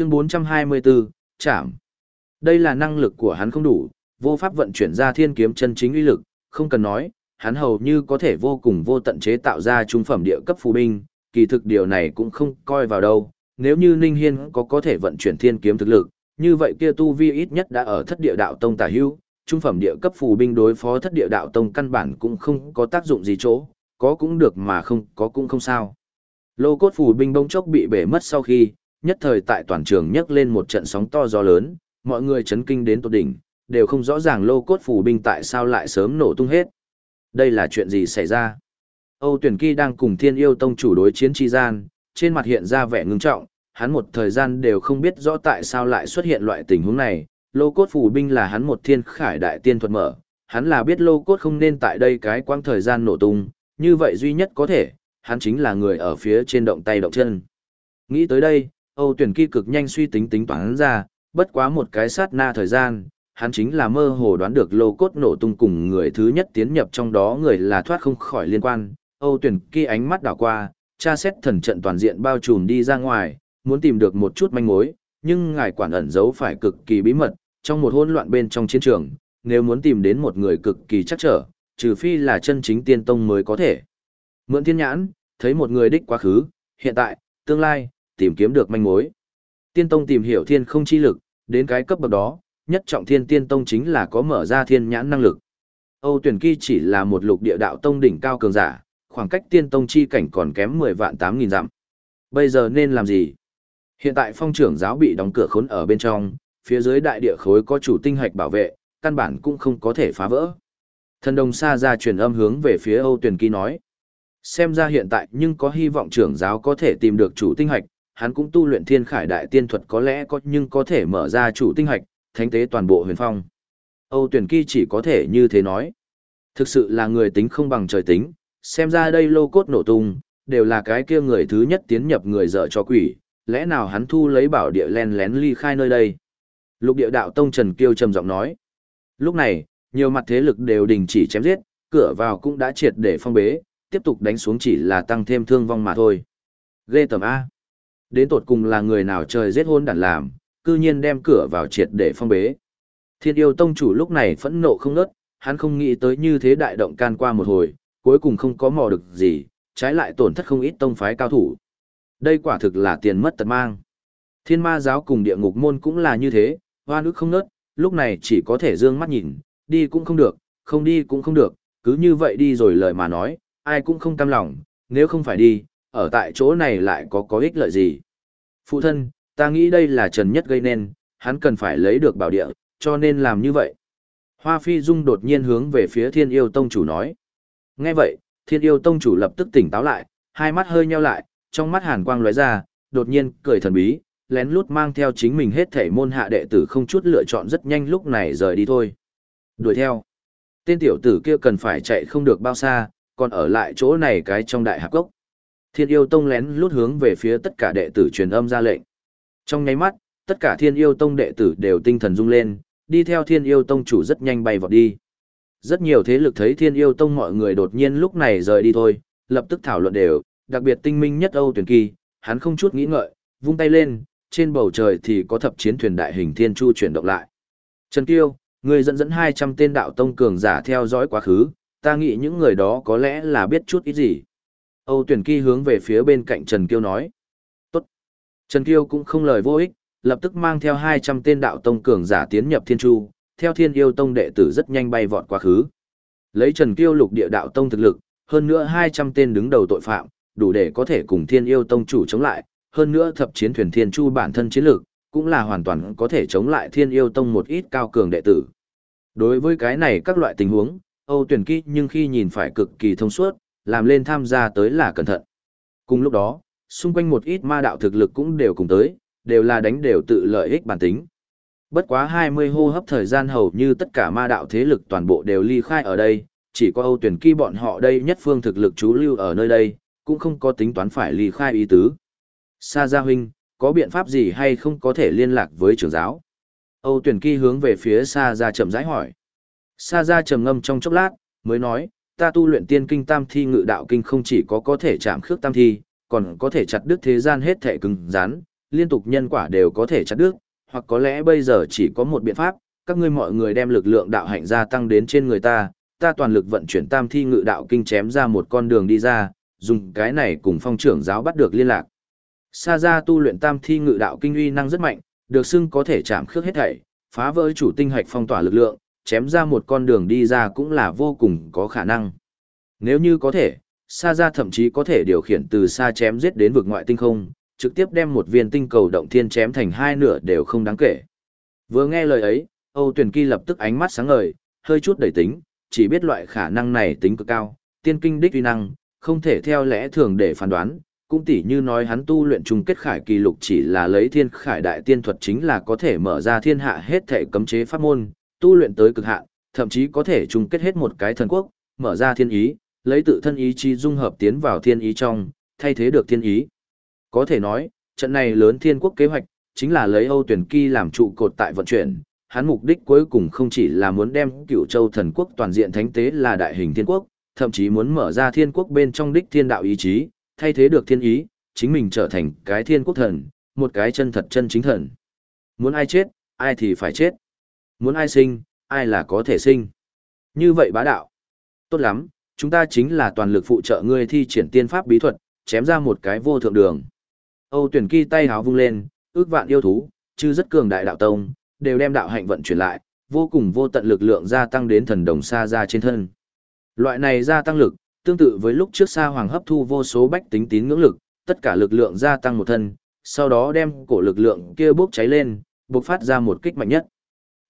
Chương 424, chạm. Đây là năng lực của hắn không đủ, vô pháp vận chuyển ra thiên kiếm chân chính uy lực, không cần nói, hắn hầu như có thể vô cùng vô tận chế tạo ra trung phẩm địa cấp phù binh, kỳ thực điều này cũng không coi vào đâu. Nếu như Ninh Hiên có có thể vận chuyển thiên kiếm thực lực, như vậy kia tu vi ít nhất đã ở thất địa đạo tông tả hưu, trung phẩm địa cấp phù binh đối phó thất địa đạo tông căn bản cũng không có tác dụng gì chỗ, có cũng được mà không có cũng không sao. Lô cốt phù binh bỗng chốc bị bể mất sau khi, nhất thời tại toàn trường nhấc lên một trận sóng to gió lớn, mọi người chấn kinh đến tột đỉnh, đều không rõ ràng lô cốt phù binh tại sao lại sớm nổ tung hết. Đây là chuyện gì xảy ra? Âu Tuyển Kỳ đang cùng Thiên Yêu Tông chủ đối chiến chi gian, trên mặt hiện ra vẻ ngưng trọng, hắn một thời gian đều không biết rõ tại sao lại xuất hiện loại tình huống này, lô cốt phù binh là hắn một thiên khải đại tiên thuật mở, hắn là biết lô cốt không nên tại đây cái quãng thời gian nổ tung, như vậy duy nhất có thể, hắn chính là người ở phía trên động tay động chân. Nghĩ tới đây, Âu tuyển kỳ cực nhanh suy tính tính toán ra, bất quá một cái sát na thời gian, hắn chính là mơ hồ đoán được lô cốt nổ tung cùng người thứ nhất tiến nhập trong đó người là thoát không khỏi liên quan. Âu tuyển kỳ ánh mắt đảo qua, tra xét thần trận toàn diện bao trùm đi ra ngoài, muốn tìm được một chút manh mối, nhưng ngài quản ẩn giấu phải cực kỳ bí mật, trong một hỗn loạn bên trong chiến trường, nếu muốn tìm đến một người cực kỳ chắc trở, trừ phi là chân chính tiên tông mới có thể. Mượn thiên nhãn, thấy một người đích quá khứ, hiện tại, tương lai, tìm kiếm được manh mối. Tiên tông tìm hiểu thiên không chi lực, đến cái cấp bậc đó, nhất trọng thiên tiên tông chính là có mở ra thiên nhãn năng lực. Âu tuyển kỳ chỉ là một lục địa đạo tông đỉnh cao cường giả, khoảng cách tiên tông chi cảnh còn kém 10 vạn 8 nghìn dặm. Bây giờ nên làm gì? Hiện tại phong trưởng giáo bị đóng cửa khốn ở bên trong, phía dưới đại địa khối có chủ tinh hạch bảo vệ, căn bản cũng không có thể phá vỡ. Thần đồng xa ra truyền âm hướng về phía Âu Tuyền Kỳ nói. Xem ra hiện tại nhưng có hy vọng trưởng giáo có thể tìm được chủ tinh hạch, hắn cũng tu luyện thiên khải đại tiên thuật có lẽ có nhưng có thể mở ra chủ tinh hạch, thánh tế toàn bộ huyền phong. Âu Tuyền Kỳ chỉ có thể như thế nói. Thực sự là người tính không bằng trời tính, xem ra đây lô cốt nổ tung, đều là cái kia người thứ nhất tiến nhập người dở cho quỷ, lẽ nào hắn thu lấy bảo địa len lén ly khai nơi đây. Lục địa đạo tông Trần Kiêu trầm giọng nói. Lúc này, nhiều mặt thế lực đều đình chỉ chém giết, cửa vào cũng đã triệt để phong bế, tiếp tục đánh xuống chỉ là tăng thêm thương vong mà thôi. Ghê tầm A. Đến tột cùng là người nào trời giết hôn đàn làm, cư nhiên đem cửa vào triệt để phong bế. Thiên yêu tông chủ lúc này phẫn nộ không nớt, hắn không nghĩ tới như thế đại động can qua một hồi, cuối cùng không có mò được gì, trái lại tổn thất không ít tông phái cao thủ. Đây quả thực là tiền mất tật mang. Thiên ma giáo cùng địa ngục môn cũng là như thế, hoa nước không nớt, lúc này chỉ có thể dương mắt nhìn, đi cũng không được, không đi cũng không được, cứ như vậy đi rồi lời mà nói, ai cũng không cam lòng, nếu không phải đi, ở tại chỗ này lại có có ích lợi gì. Phụ thân, ta nghĩ đây là Trần Nhất gây nên, hắn cần phải lấy được bảo địa, cho nên làm như vậy. Hoa Phi Dung đột nhiên hướng về phía Thiên Yêu Tông chủ nói. Nghe vậy, Thiên Yêu Tông chủ lập tức tỉnh táo lại, hai mắt hơi nheo lại, trong mắt hàn quang lóe ra, đột nhiên cười thần bí, lén lút mang theo chính mình hết thể môn hạ đệ tử không chút lựa chọn rất nhanh lúc này rời đi thôi. Đuổi theo. Tên tiểu tử kia cần phải chạy không được bao xa, còn ở lại chỗ này cái trong đại hạp gốc. Thiên yêu tông lén lút hướng về phía tất cả đệ tử truyền âm ra lệnh. Trong nháy mắt, tất cả thiên yêu tông đệ tử đều tinh thần rung lên, đi theo thiên yêu tông chủ rất nhanh bay vọt đi. Rất nhiều thế lực thấy thiên yêu tông mọi người đột nhiên lúc này rời đi thôi, lập tức thảo luận đều, đặc biệt tinh minh nhất Âu tuyển kỳ, hắn không chút nghĩ ngợi, vung tay lên, trên bầu trời thì có thập chiến thuyền đại hình thiên chu chuyển động lại. Trần Kiêu, người dẫn dẫn 200 tên đạo tông cường giả theo dõi quá khứ, ta nghĩ những người đó có lẽ là biết chút ít gì. Âu tuyển kỳ hướng về phía bên cạnh Trần Kiêu nói. Tốt. Trần Kiêu cũng không lời vô ích, lập tức mang theo 200 tên đạo tông cường giả tiến nhập thiên chu, theo thiên yêu tông đệ tử rất nhanh bay vọt quá khứ. Lấy Trần Kiêu lục địa đạo tông thực lực, hơn nữa 200 tên đứng đầu tội phạm, đủ để có thể cùng thiên yêu tông chủ chống lại, hơn nữa thập chiến thuyền thiên chu bản thân chiến lược, cũng là hoàn toàn có thể chống lại thiên yêu tông một ít cao cường đệ tử. Đối với cái này các loại tình huống, Âu tuyển kỹ nhưng khi nhìn phải cực kỳ thông suốt, làm lên tham gia tới là cẩn thận. Cùng lúc đó, xung quanh một ít ma đạo thực lực cũng đều cùng tới, đều là đánh đều tự lợi ích bản tính. Bất quá 20 hô hấp thời gian hầu như tất cả ma đạo thế lực toàn bộ đều ly khai ở đây, chỉ có Âu tuyển kỳ bọn họ đây nhất phương thực lực chú lưu ở nơi đây, cũng không có tính toán phải ly khai ý tứ. Sa Gia Huynh, có biện pháp gì hay không có thể liên lạc với trưởng giáo? Âu tuyển kỳ hướng về phía Sa Gia chậm rãi hỏi. Sa Gia trầm ngâm trong chốc lát, mới nói, ta tu luyện tiên kinh tam thi ngự đạo kinh không chỉ có có thể chạm khước tam thi, còn có thể chặt đứt thế gian hết thể cứng rắn, liên tục nhân quả đều có thể chặt đứt, hoặc có lẽ bây giờ chỉ có một biện pháp, các ngươi mọi người đem lực lượng đạo hạnh gia tăng đến trên người ta, ta toàn lực vận chuyển tam thi ngự đạo kinh chém ra một con đường đi ra, dùng cái này cùng phong trưởng giáo bắt được liên lạc. Sa gia tu luyện tam thi ngự đạo kinh uy năng rất mạnh, được xưng có thể chạm khước hết thảy, phá vỡ chủ tinh hạch phong tỏa lực lượng, chém ra một con đường đi ra cũng là vô cùng có khả năng. Nếu như có thể, xa ra thậm chí có thể điều khiển từ xa chém giết đến vực ngoại tinh không, trực tiếp đem một viên tinh cầu động thiên chém thành hai nửa đều không đáng kể. Vừa nghe lời ấy, Âu Tuyền Kỳ lập tức ánh mắt sáng ngời, hơi chút đầy tính, chỉ biết loại khả năng này tính cực cao, tiên kinh đích uy năng, không thể theo lẽ thường để phán đoán, cũng tỉ như nói hắn tu luyện chung kết khải kỳ lục chỉ là lấy thiên khải đại tiên thuật chính là có thể mở ra thiên hạ hết thể cấm chế pháp môn, tu luyện tới cực hạn, thậm chí có thể chung kết hết một cái thần quốc, mở ra thiên ý, lấy tự thân ý chí dung hợp tiến vào thiên ý trong, thay thế được thiên ý. Có thể nói, trận này lớn thiên quốc kế hoạch, chính là lấy Âu Tuyển Kỳ làm trụ cột tại vận chuyển, hắn mục đích cuối cùng không chỉ là muốn đem cựu châu thần quốc toàn diện thánh tế là đại hình thiên quốc, thậm chí muốn mở ra thiên quốc bên trong đích thiên đạo ý chí, thay thế được thiên ý, chính mình trở thành cái thiên quốc thần, một cái chân thật chân chính thần. Muốn ai chết, ai thì phải chết. Muốn ai sinh, ai là có thể sinh. Như vậy bá đạo. Tốt lắm, chúng ta chính là toàn lực phụ trợ ngươi thi triển tiên pháp bí thuật, chém ra một cái vô thượng đường. Âu tuyển kỳ tay háo vung lên, ước vạn yêu thú, chứ rất cường đại đạo tông, đều đem đạo hạnh vận chuyển lại, vô cùng vô tận lực lượng gia tăng đến thần đồng xa ra trên thân. Loại này gia tăng lực, tương tự với lúc trước Sa Hoàng hấp thu vô số bách tính tín ngưỡng lực, tất cả lực lượng gia tăng một thân, sau đó đem cổ lực lượng kia bốc cháy lên, bộc phát ra một kích mạnh nhất.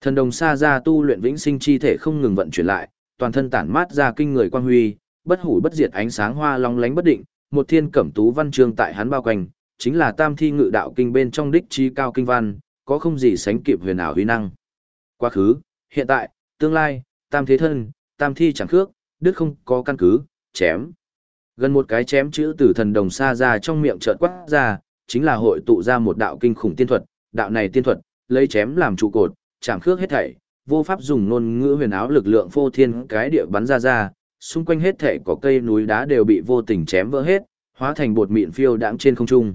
Thần đồng Sa ra tu luyện vĩnh sinh chi thể không ngừng vận chuyển lại, toàn thân tản mát ra kinh người quang huy, bất hủ bất diệt ánh sáng hoa long lánh bất định, một thiên cẩm tú văn chương tại hắn bao quanh, chính là Tam thi ngự đạo kinh bên trong đích chi cao kinh văn, có không gì sánh kịp huyền ảo huy năng. Quá khứ, hiện tại, tương lai, tam thế thân, tam thi chẳng khước, đức không có căn cứ, chém. Gần một cái chém chữ từ thần đồng xa ra trong miệng chợt quát ra, chính là hội tụ ra một đạo kinh khủng tiên thuật, đạo này tiên thuật, lấy chém làm trụ cột, chạm khước hết thảy, vô pháp dùng ngôn ngữ huyền áo lực lượng phô thiên cái địa bắn ra ra, xung quanh hết thảy có cây núi đá đều bị vô tình chém vỡ hết, hóa thành bột mịn phiêu đãng trên không trung.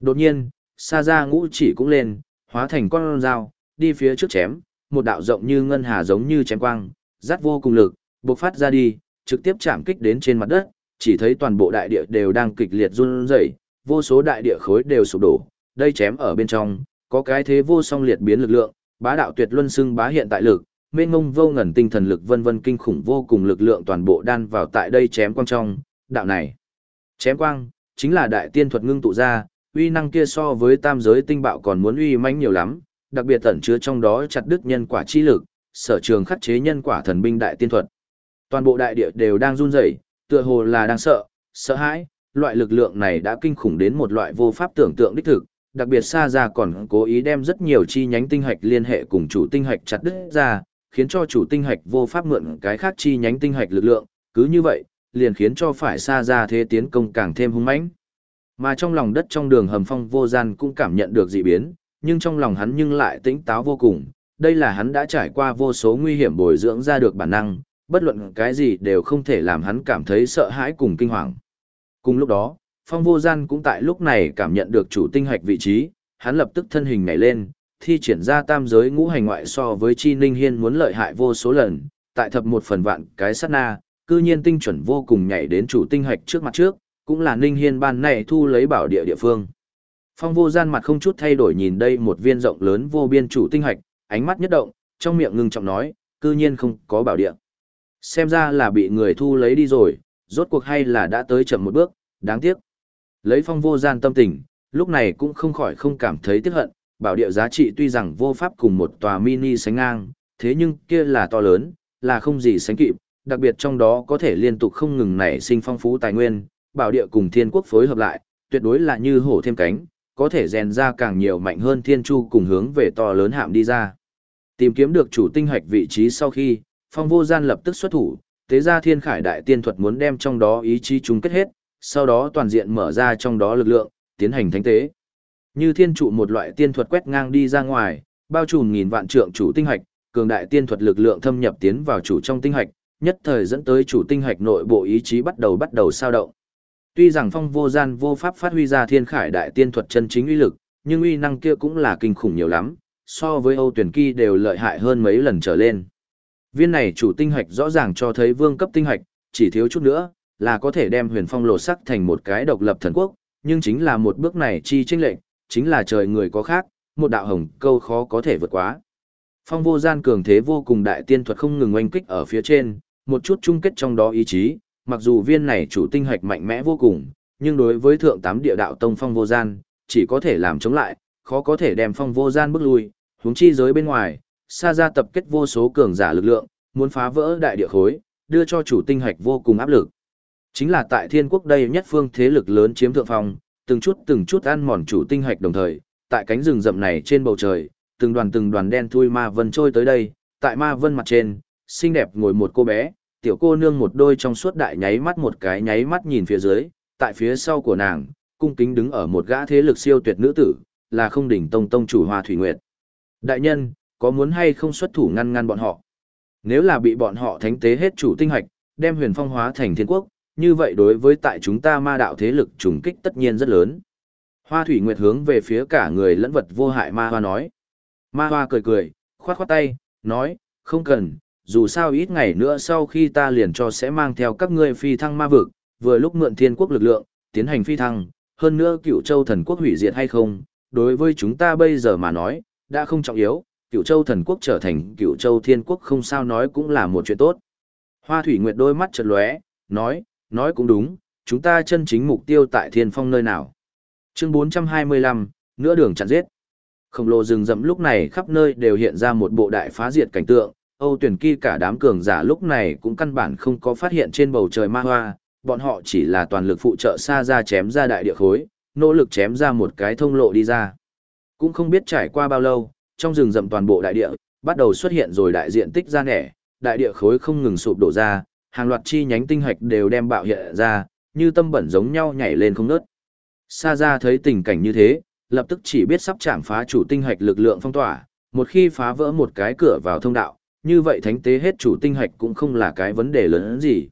Đột nhiên, xa ra ngũ chỉ cũng lên, hóa thành con dao, đi phía trước chém, một đạo rộng như ngân hà giống như chém quang, rát vô cùng lực, bộc phát ra đi, trực tiếp chạm kích đến trên mặt đất, chỉ thấy toàn bộ đại địa đều đang kịch liệt run rẩy, vô số đại địa khối đều sụp đổ, đây chém ở bên trong, có cái thế vô song liệt biến lực lượng, bá đạo tuyệt luân xưng bá hiện tại lực, mênh mông vô ngần tinh thần lực vân vân kinh khủng vô cùng lực lượng toàn bộ đan vào tại đây chém quang trong, đạo này. Chém quang, chính là đại tiên thuật ngưng tụ ra, uy năng kia so với tam giới tinh bạo còn muốn uy mãnh nhiều lắm, đặc biệt tẩn chứa trong đó chặt đứt nhân quả chi lực, sở trường khắc chế nhân quả thần binh đại tiên thuật. Toàn bộ đại địa đều đang run rẩy, tựa hồ là đang sợ, sợ hãi, loại lực lượng này đã kinh khủng đến một loại vô pháp tưởng tượng đích thực, đặc biệt xa ra còn cố ý đem rất nhiều chi nhánh tinh hạch liên hệ cùng chủ tinh hạch chặt đứt ra, khiến cho chủ tinh hạch vô pháp mượn cái khác chi nhánh tinh hạch lực lượng, cứ như vậy, liền khiến cho phải xa ra thế tiến công càng thêm hung mãnh. Mà trong lòng đất trong đường hầm phong vô gian cũng cảm nhận được dị biến, nhưng trong lòng hắn nhưng lại tĩnh táo vô cùng, đây là hắn đã trải qua vô số nguy hiểm bồi dưỡng ra được bản năng, bất luận cái gì đều không thể làm hắn cảm thấy sợ hãi cùng kinh hoàng. Cùng lúc đó, phong vô gian cũng tại lúc này cảm nhận được chủ tinh hạch vị trí, hắn lập tức thân hình nhảy lên, thi triển ra tam giới ngũ hành ngoại so với chi ninh hiên muốn lợi hại vô số lần, tại thập một phần vạn cái sát na, cư nhiên tinh chuẩn vô cùng nhảy đến chủ tinh hạch trước mặt trước, cũng là ninh hiên ban này thu lấy bảo địa địa phương. Phong vô gian mặt không chút thay đổi nhìn đây một viên rộng lớn vô biên chủ tinh hạch, ánh mắt nhất động, trong miệng ngưng trọng nói, cư nhiên không có bảo địa. Xem ra là bị người thu lấy đi rồi, rốt cuộc hay là đã tới chậm một bước, đáng tiếc. Lấy phong vô gian tâm tình, lúc này cũng không khỏi không cảm thấy tiếc hận, bảo địa giá trị tuy rằng vô pháp cùng một tòa mini sánh ngang, thế nhưng kia là to lớn, là không gì sánh kịp, đặc biệt trong đó có thể liên tục không ngừng nảy sinh phong phú tài nguyên, bảo địa cùng thiên quốc phối hợp lại, tuyệt đối là như hổ thêm cánh, có thể rèn ra càng nhiều mạnh hơn thiên chu cùng hướng về to lớn hạm đi ra. Tìm kiếm được chủ tinh hạch vị trí sau khi, phong vô gian lập tức xuất thủ, tế ra thiên khải đại tiên thuật muốn đem trong đó ý chí chúng kết hết, sau đó toàn diện mở ra trong đó lực lượng, tiến hành thánh tế. Như thiên trụ một loại tiên thuật quét ngang đi ra ngoài, bao trùm nghìn vạn trượng chủ tinh hạch, cường đại tiên thuật lực lượng thâm nhập tiến vào chủ trong tinh hạch, nhất thời dẫn tới chủ tinh hạch nội bộ ý chí bắt đầu bắt đầu sao động. Tuy rằng phong vô gian vô pháp phát huy ra thiên khải đại tiên thuật chân chính uy lực, nhưng uy năng kia cũng là kinh khủng nhiều lắm, so với Âu tuyển kỳ đều lợi hại hơn mấy lần trở lên. Viên này chủ tinh hạch rõ ràng cho thấy vương cấp tinh hạch, chỉ thiếu chút nữa, là có thể đem huyền phong lột sắc thành một cái độc lập thần quốc, nhưng chính là một bước này chi tranh lệnh, chính là trời người có khác, một đạo hồng câu khó có thể vượt quá. Phong vô gian cường thế vô cùng đại tiên thuật không ngừng oanh kích ở phía trên, một chút chung kết trong đó ý chí, mặc dù viên này chủ tinh hạch mạnh mẽ vô cùng, nhưng đối với thượng tám địa đạo tông phong vô gian, chỉ có thể làm chống lại, khó có thể đem phong vô gian bước lui, huống chi giới bên ngoài, xa ra tập kết vô số cường giả lực lượng, muốn phá vỡ đại địa khối, đưa cho chủ tinh hạch vô cùng áp lực. Chính là tại thiên quốc đây nhất phương thế lực lớn chiếm thượng phong, từng chút từng chút ăn mòn chủ tinh hạch đồng thời, tại cánh rừng rậm này trên bầu trời, từng đoàn từng đoàn đen thui ma vân trôi tới đây, tại ma vân mặt trên, xinh đẹp ngồi một cô bé, tiểu cô nương một đôi trong suốt đại nháy mắt một cái nháy mắt nhìn phía dưới, tại phía sau của nàng, cung kính đứng ở một gã thế lực siêu tuyệt nữ tử, là không đỉnh tông tông chủ Hoa Thủy Nguyệt. Đại nhân, có muốn hay không xuất thủ ngăn ngăn bọn họ? Nếu là bị bọn họ thánh tế hết chủ tinh hạch, đem huyền phong hóa thành thiên quốc, như vậy đối với tại chúng ta ma đạo thế lực trùng kích tất nhiên rất lớn. Hoa Thủy Nguyệt hướng về phía cả người lẫn vật vô hại ma hoa nói. Ma hoa cười cười, khoát khoát tay, nói, không cần, dù sao ít ngày nữa sau khi ta liền cho sẽ mang theo các ngươi phi thăng ma vực, vừa lúc mượn thiên quốc lực lượng, tiến hành phi thăng, hơn nữa cựu châu thần quốc hủy diệt hay không, đối với chúng ta bây giờ mà nói, đã không trọng yếu, cựu châu thần quốc trở thành cựu châu thiên quốc không sao nói cũng là một chuyện tốt. Hoa Thủy Nguyệt đôi mắt chợt lóe, nói, nói cũng đúng, chúng ta chân chính mục tiêu tại thiên phong nơi nào. Chương 425, nửa đường chặn giết. Khổng lồ rừng rậm lúc này khắp nơi đều hiện ra một bộ đại phá diệt cảnh tượng, Âu tuyển kỳ cả đám cường giả lúc này cũng căn bản không có phát hiện trên bầu trời ma hoa, bọn họ chỉ là toàn lực phụ trợ xa ra chém ra đại địa khối, nỗ lực chém ra một cái thông lộ đi ra. Cũng không biết trải qua bao lâu, trong rừng rậm toàn bộ đại địa, bắt đầu xuất hiện rồi đại diện tích ra nẻ, đại địa khối không ngừng sụp đổ ra, hàng loạt chi nhánh tinh hạch đều đem bạo hiện ra, như tâm bẩn giống nhau nhảy lên không ngớt. Sa ra thấy tình cảnh như thế, lập tức chỉ biết sắp chạm phá chủ tinh hạch lực lượng phong tỏa, một khi phá vỡ một cái cửa vào thông đạo, như vậy thánh tế hết chủ tinh hạch cũng không là cái vấn đề lớn hơn gì.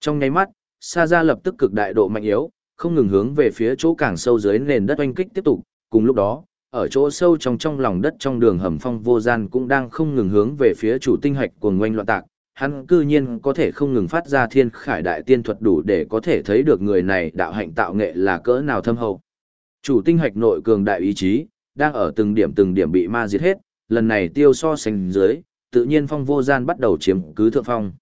Trong nháy mắt, Sa ra lập tức cực đại độ mạnh yếu, không ngừng hướng về phía chỗ càng sâu dưới nền đất oanh kích tiếp tục, cùng lúc đó, ở chỗ sâu trong trong lòng đất trong đường hầm phong vô gian cũng đang không ngừng hướng về phía chủ tinh hạch cuồng ngoanh loạn tạc, hắn cư nhiên có thể không ngừng phát ra thiên khải đại tiên thuật đủ để có thể thấy được người này đạo hạnh tạo nghệ là cỡ nào thâm hậu. Chủ tinh hạch nội cường đại ý chí, đang ở từng điểm từng điểm bị ma diệt hết, lần này tiêu so sánh dưới, tự nhiên phong vô gian bắt đầu chiếm cứ thượng phong.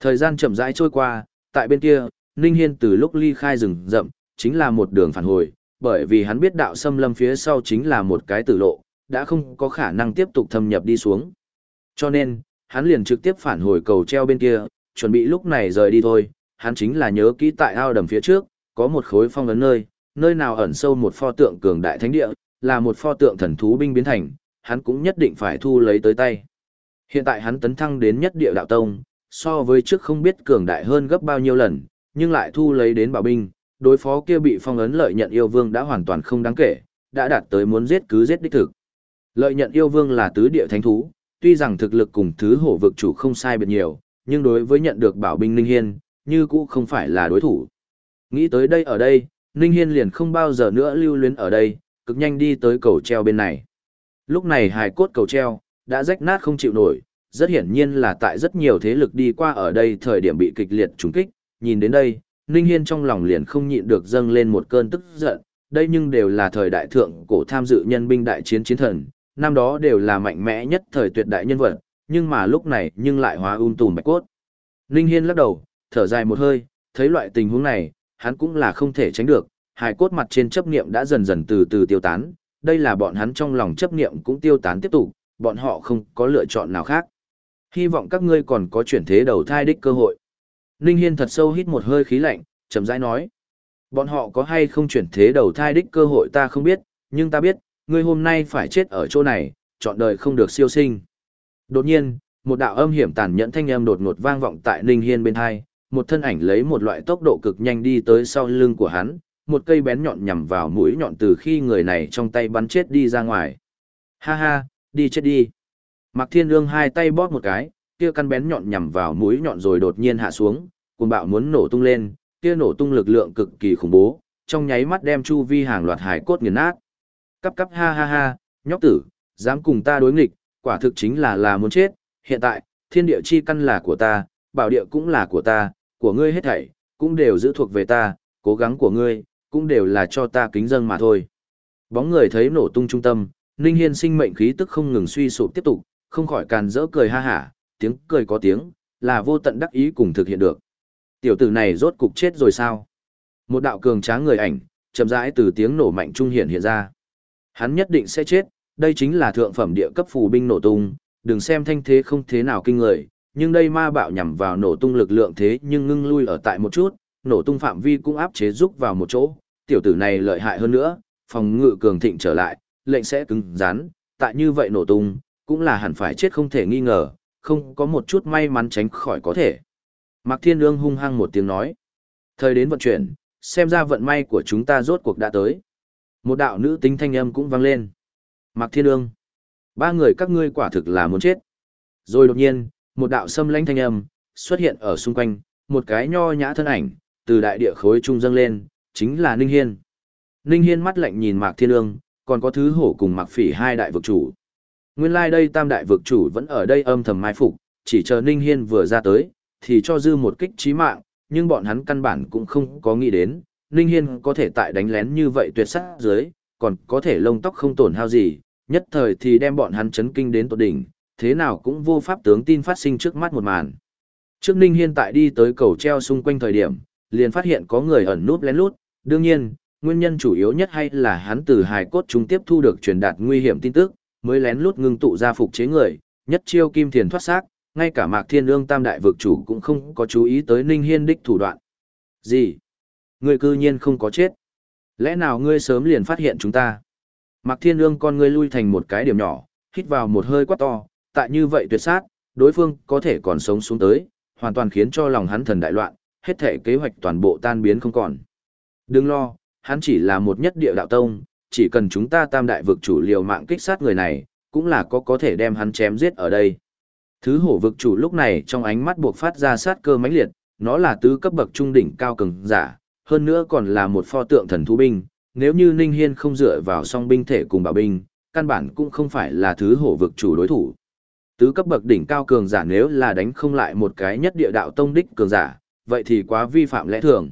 Thời gian chậm rãi trôi qua, tại bên kia, Ninh Hiên từ lúc ly khai rừng rậm, chính là một đường phản hồi, bởi vì hắn biết đạo xâm lâm phía sau chính là một cái tử lộ, đã không có khả năng tiếp tục thâm nhập đi xuống. Cho nên, hắn liền trực tiếp phản hồi cầu treo bên kia, chuẩn bị lúc này rời đi thôi, hắn chính là nhớ kỹ tại ao đầm phía trước, có một khối phong ấn nơi, nơi nào ẩn sâu một pho tượng cường đại thánh địa, là một pho tượng thần thú binh biến thành, hắn cũng nhất định phải thu lấy tới tay. Hiện tại hắn tấn thăng đến nhất địa đạo tông, so với trước không biết cường đại hơn gấp bao nhiêu lần, nhưng lại thu lấy đến bảo binh, đối phó kia bị phong ấn lợi nhận yêu vương đã hoàn toàn không đáng kể, đã đạt tới muốn giết cứ giết đích thực. Lợi nhận yêu vương là tứ địa thánh thú, tuy rằng thực lực cùng thứ hổ vực chủ không sai biệt nhiều, nhưng đối với nhận được bảo binh Ninh Hiên, như cũ không phải là đối thủ. Nghĩ tới đây ở đây, Ninh Hiên liền không bao giờ nữa lưu luyến ở đây, cực nhanh đi tới cầu treo bên này. Lúc này hài cốt cầu treo, đã rách nát không chịu nổi, rất hiển nhiên là tại rất nhiều thế lực đi qua ở đây thời điểm bị kịch liệt trùng kích, nhìn đến đây, Ninh Hiên trong lòng liền không nhịn được dâng lên một cơn tức giận, đây nhưng đều là thời đại thượng cổ tham dự nhân binh đại chiến chiến thần, năm đó đều là mạnh mẽ nhất thời tuyệt đại nhân vật, nhưng mà lúc này nhưng lại hóa un tùm bạch cốt. Ninh Hiên lắc đầu, thở dài một hơi, thấy loại tình huống này, hắn cũng là không thể tránh được, hài cốt mặt trên chấp niệm đã dần dần từ từ tiêu tán, đây là bọn hắn trong lòng chấp niệm cũng tiêu tán tiếp tục, bọn họ không có lựa chọn nào khác. Hy vọng các ngươi còn có chuyển thế đầu thai đích cơ hội. Ninh Hiên thật sâu hít một hơi khí lạnh, chậm rãi nói. Bọn họ có hay không chuyển thế đầu thai đích cơ hội ta không biết, nhưng ta biết, ngươi hôm nay phải chết ở chỗ này, chọn đời không được siêu sinh. Đột nhiên, một đạo âm hiểm tàn nhẫn thanh âm đột ngột vang vọng tại Ninh Hiên bên hai, một thân ảnh lấy một loại tốc độ cực nhanh đi tới sau lưng của hắn, một cây bén nhọn nhằm vào mũi nhọn từ khi người này trong tay bắn chết đi ra ngoài. Ha ha, đi chết đi. Mạc Thiên Dương hai tay bóp một cái, kia căn bén nhọn nhằm vào mũi nhọn rồi đột nhiên hạ xuống, cuồng bạo muốn nổ tung lên, kia nổ tung lực lượng cực kỳ khủng bố, trong nháy mắt đem chu vi hàng loạt hải cốt nghiền nát. Cắp cắp ha ha ha, nhóc tử, dám cùng ta đối nghịch, quả thực chính là là muốn chết, hiện tại, thiên địa chi căn là của ta, bảo địa cũng là của ta, của ngươi hết thảy, cũng đều giữ thuộc về ta, cố gắng của ngươi, cũng đều là cho ta kính dâng mà thôi. Bóng người thấy nổ tung trung tâm, Ninh Hiên sinh mệnh khí tức không ngừng suy sụp tiếp tục, không khỏi càn rỡ cười ha hả, tiếng cười có tiếng, là vô tận đắc ý cùng thực hiện được. Tiểu tử này rốt cục chết rồi sao? Một đạo cường tráng người ảnh, chậm rãi từ tiếng nổ mạnh trung hiện hiện ra. Hắn nhất định sẽ chết, đây chính là thượng phẩm địa cấp phù binh nổ tung, đừng xem thanh thế không thế nào kinh người, nhưng đây ma bạo nhằm vào nổ tung lực lượng thế nhưng ngưng lui ở tại một chút, nổ tung phạm vi cũng áp chế giúp vào một chỗ, tiểu tử này lợi hại hơn nữa, phòng ngự cường thịnh trở lại, lệnh sẽ cứng rắn, tại như vậy nổ tung, cũng là hẳn phải chết không thể nghi ngờ, không có một chút may mắn tránh khỏi có thể. Mạc Thiên Ương hung hăng một tiếng nói. Thời đến vận chuyển, xem ra vận may của chúng ta rốt cuộc đã tới. Một đạo nữ tính thanh âm cũng vang lên. Mạc Thiên Ương. Ba người các ngươi quả thực là muốn chết. Rồi đột nhiên, một đạo xâm lãnh thanh âm xuất hiện ở xung quanh, một cái nho nhã thân ảnh, từ đại địa khối trung dâng lên, chính là Ninh Hiên. Ninh Hiên mắt lạnh nhìn Mạc Thiên Ương, còn có thứ hổ cùng Mạc Phỉ hai đại vực chủ. Nguyên lai like đây tam đại vực chủ vẫn ở đây âm thầm mai phục, chỉ chờ Ninh Hiên vừa ra tới, thì cho dư một kích chí mạng, nhưng bọn hắn căn bản cũng không có nghĩ đến, Ninh Hiên có thể tại đánh lén như vậy tuyệt sắc dưới, còn có thể lông tóc không tổn hao gì, nhất thời thì đem bọn hắn chấn kinh đến tột đỉnh, thế nào cũng vô pháp tướng tin phát sinh trước mắt một màn. Trước Ninh Hiên tại đi tới cầu treo xung quanh thời điểm, liền phát hiện có người ẩn núp lén lút, đương nhiên, nguyên nhân chủ yếu nhất hay là hắn từ hài cốt chúng tiếp thu được truyền đạt nguy hiểm tin tức, mới lén lút ngưng tụ ra phục chế người, nhất chiêu kim thiền thoát xác, ngay cả Mạc Thiên Ương tam đại vực chủ cũng không có chú ý tới Ninh Hiên đích thủ đoạn. Gì? Ngươi cư nhiên không có chết. Lẽ nào ngươi sớm liền phát hiện chúng ta? Mạc Thiên Ương con ngươi lui thành một cái điểm nhỏ, hít vào một hơi quát to, tại như vậy tuyệt sát, đối phương có thể còn sống xuống tới, hoàn toàn khiến cho lòng hắn thần đại loạn, hết thể kế hoạch toàn bộ tan biến không còn. Đừng lo, hắn chỉ là một nhất địa đạo tông, chỉ cần chúng ta tam đại vực chủ liều mạng kích sát người này, cũng là có có thể đem hắn chém giết ở đây. Thứ hổ vực chủ lúc này trong ánh mắt buộc phát ra sát cơ mãnh liệt, nó là tứ cấp bậc trung đỉnh cao cường giả, hơn nữa còn là một pho tượng thần thú binh, nếu như Ninh Hiên không dựa vào song binh thể cùng bảo binh, căn bản cũng không phải là thứ hổ vực chủ đối thủ. Tứ cấp bậc đỉnh cao cường giả nếu là đánh không lại một cái nhất địa đạo tông đích cường giả, vậy thì quá vi phạm lẽ thường.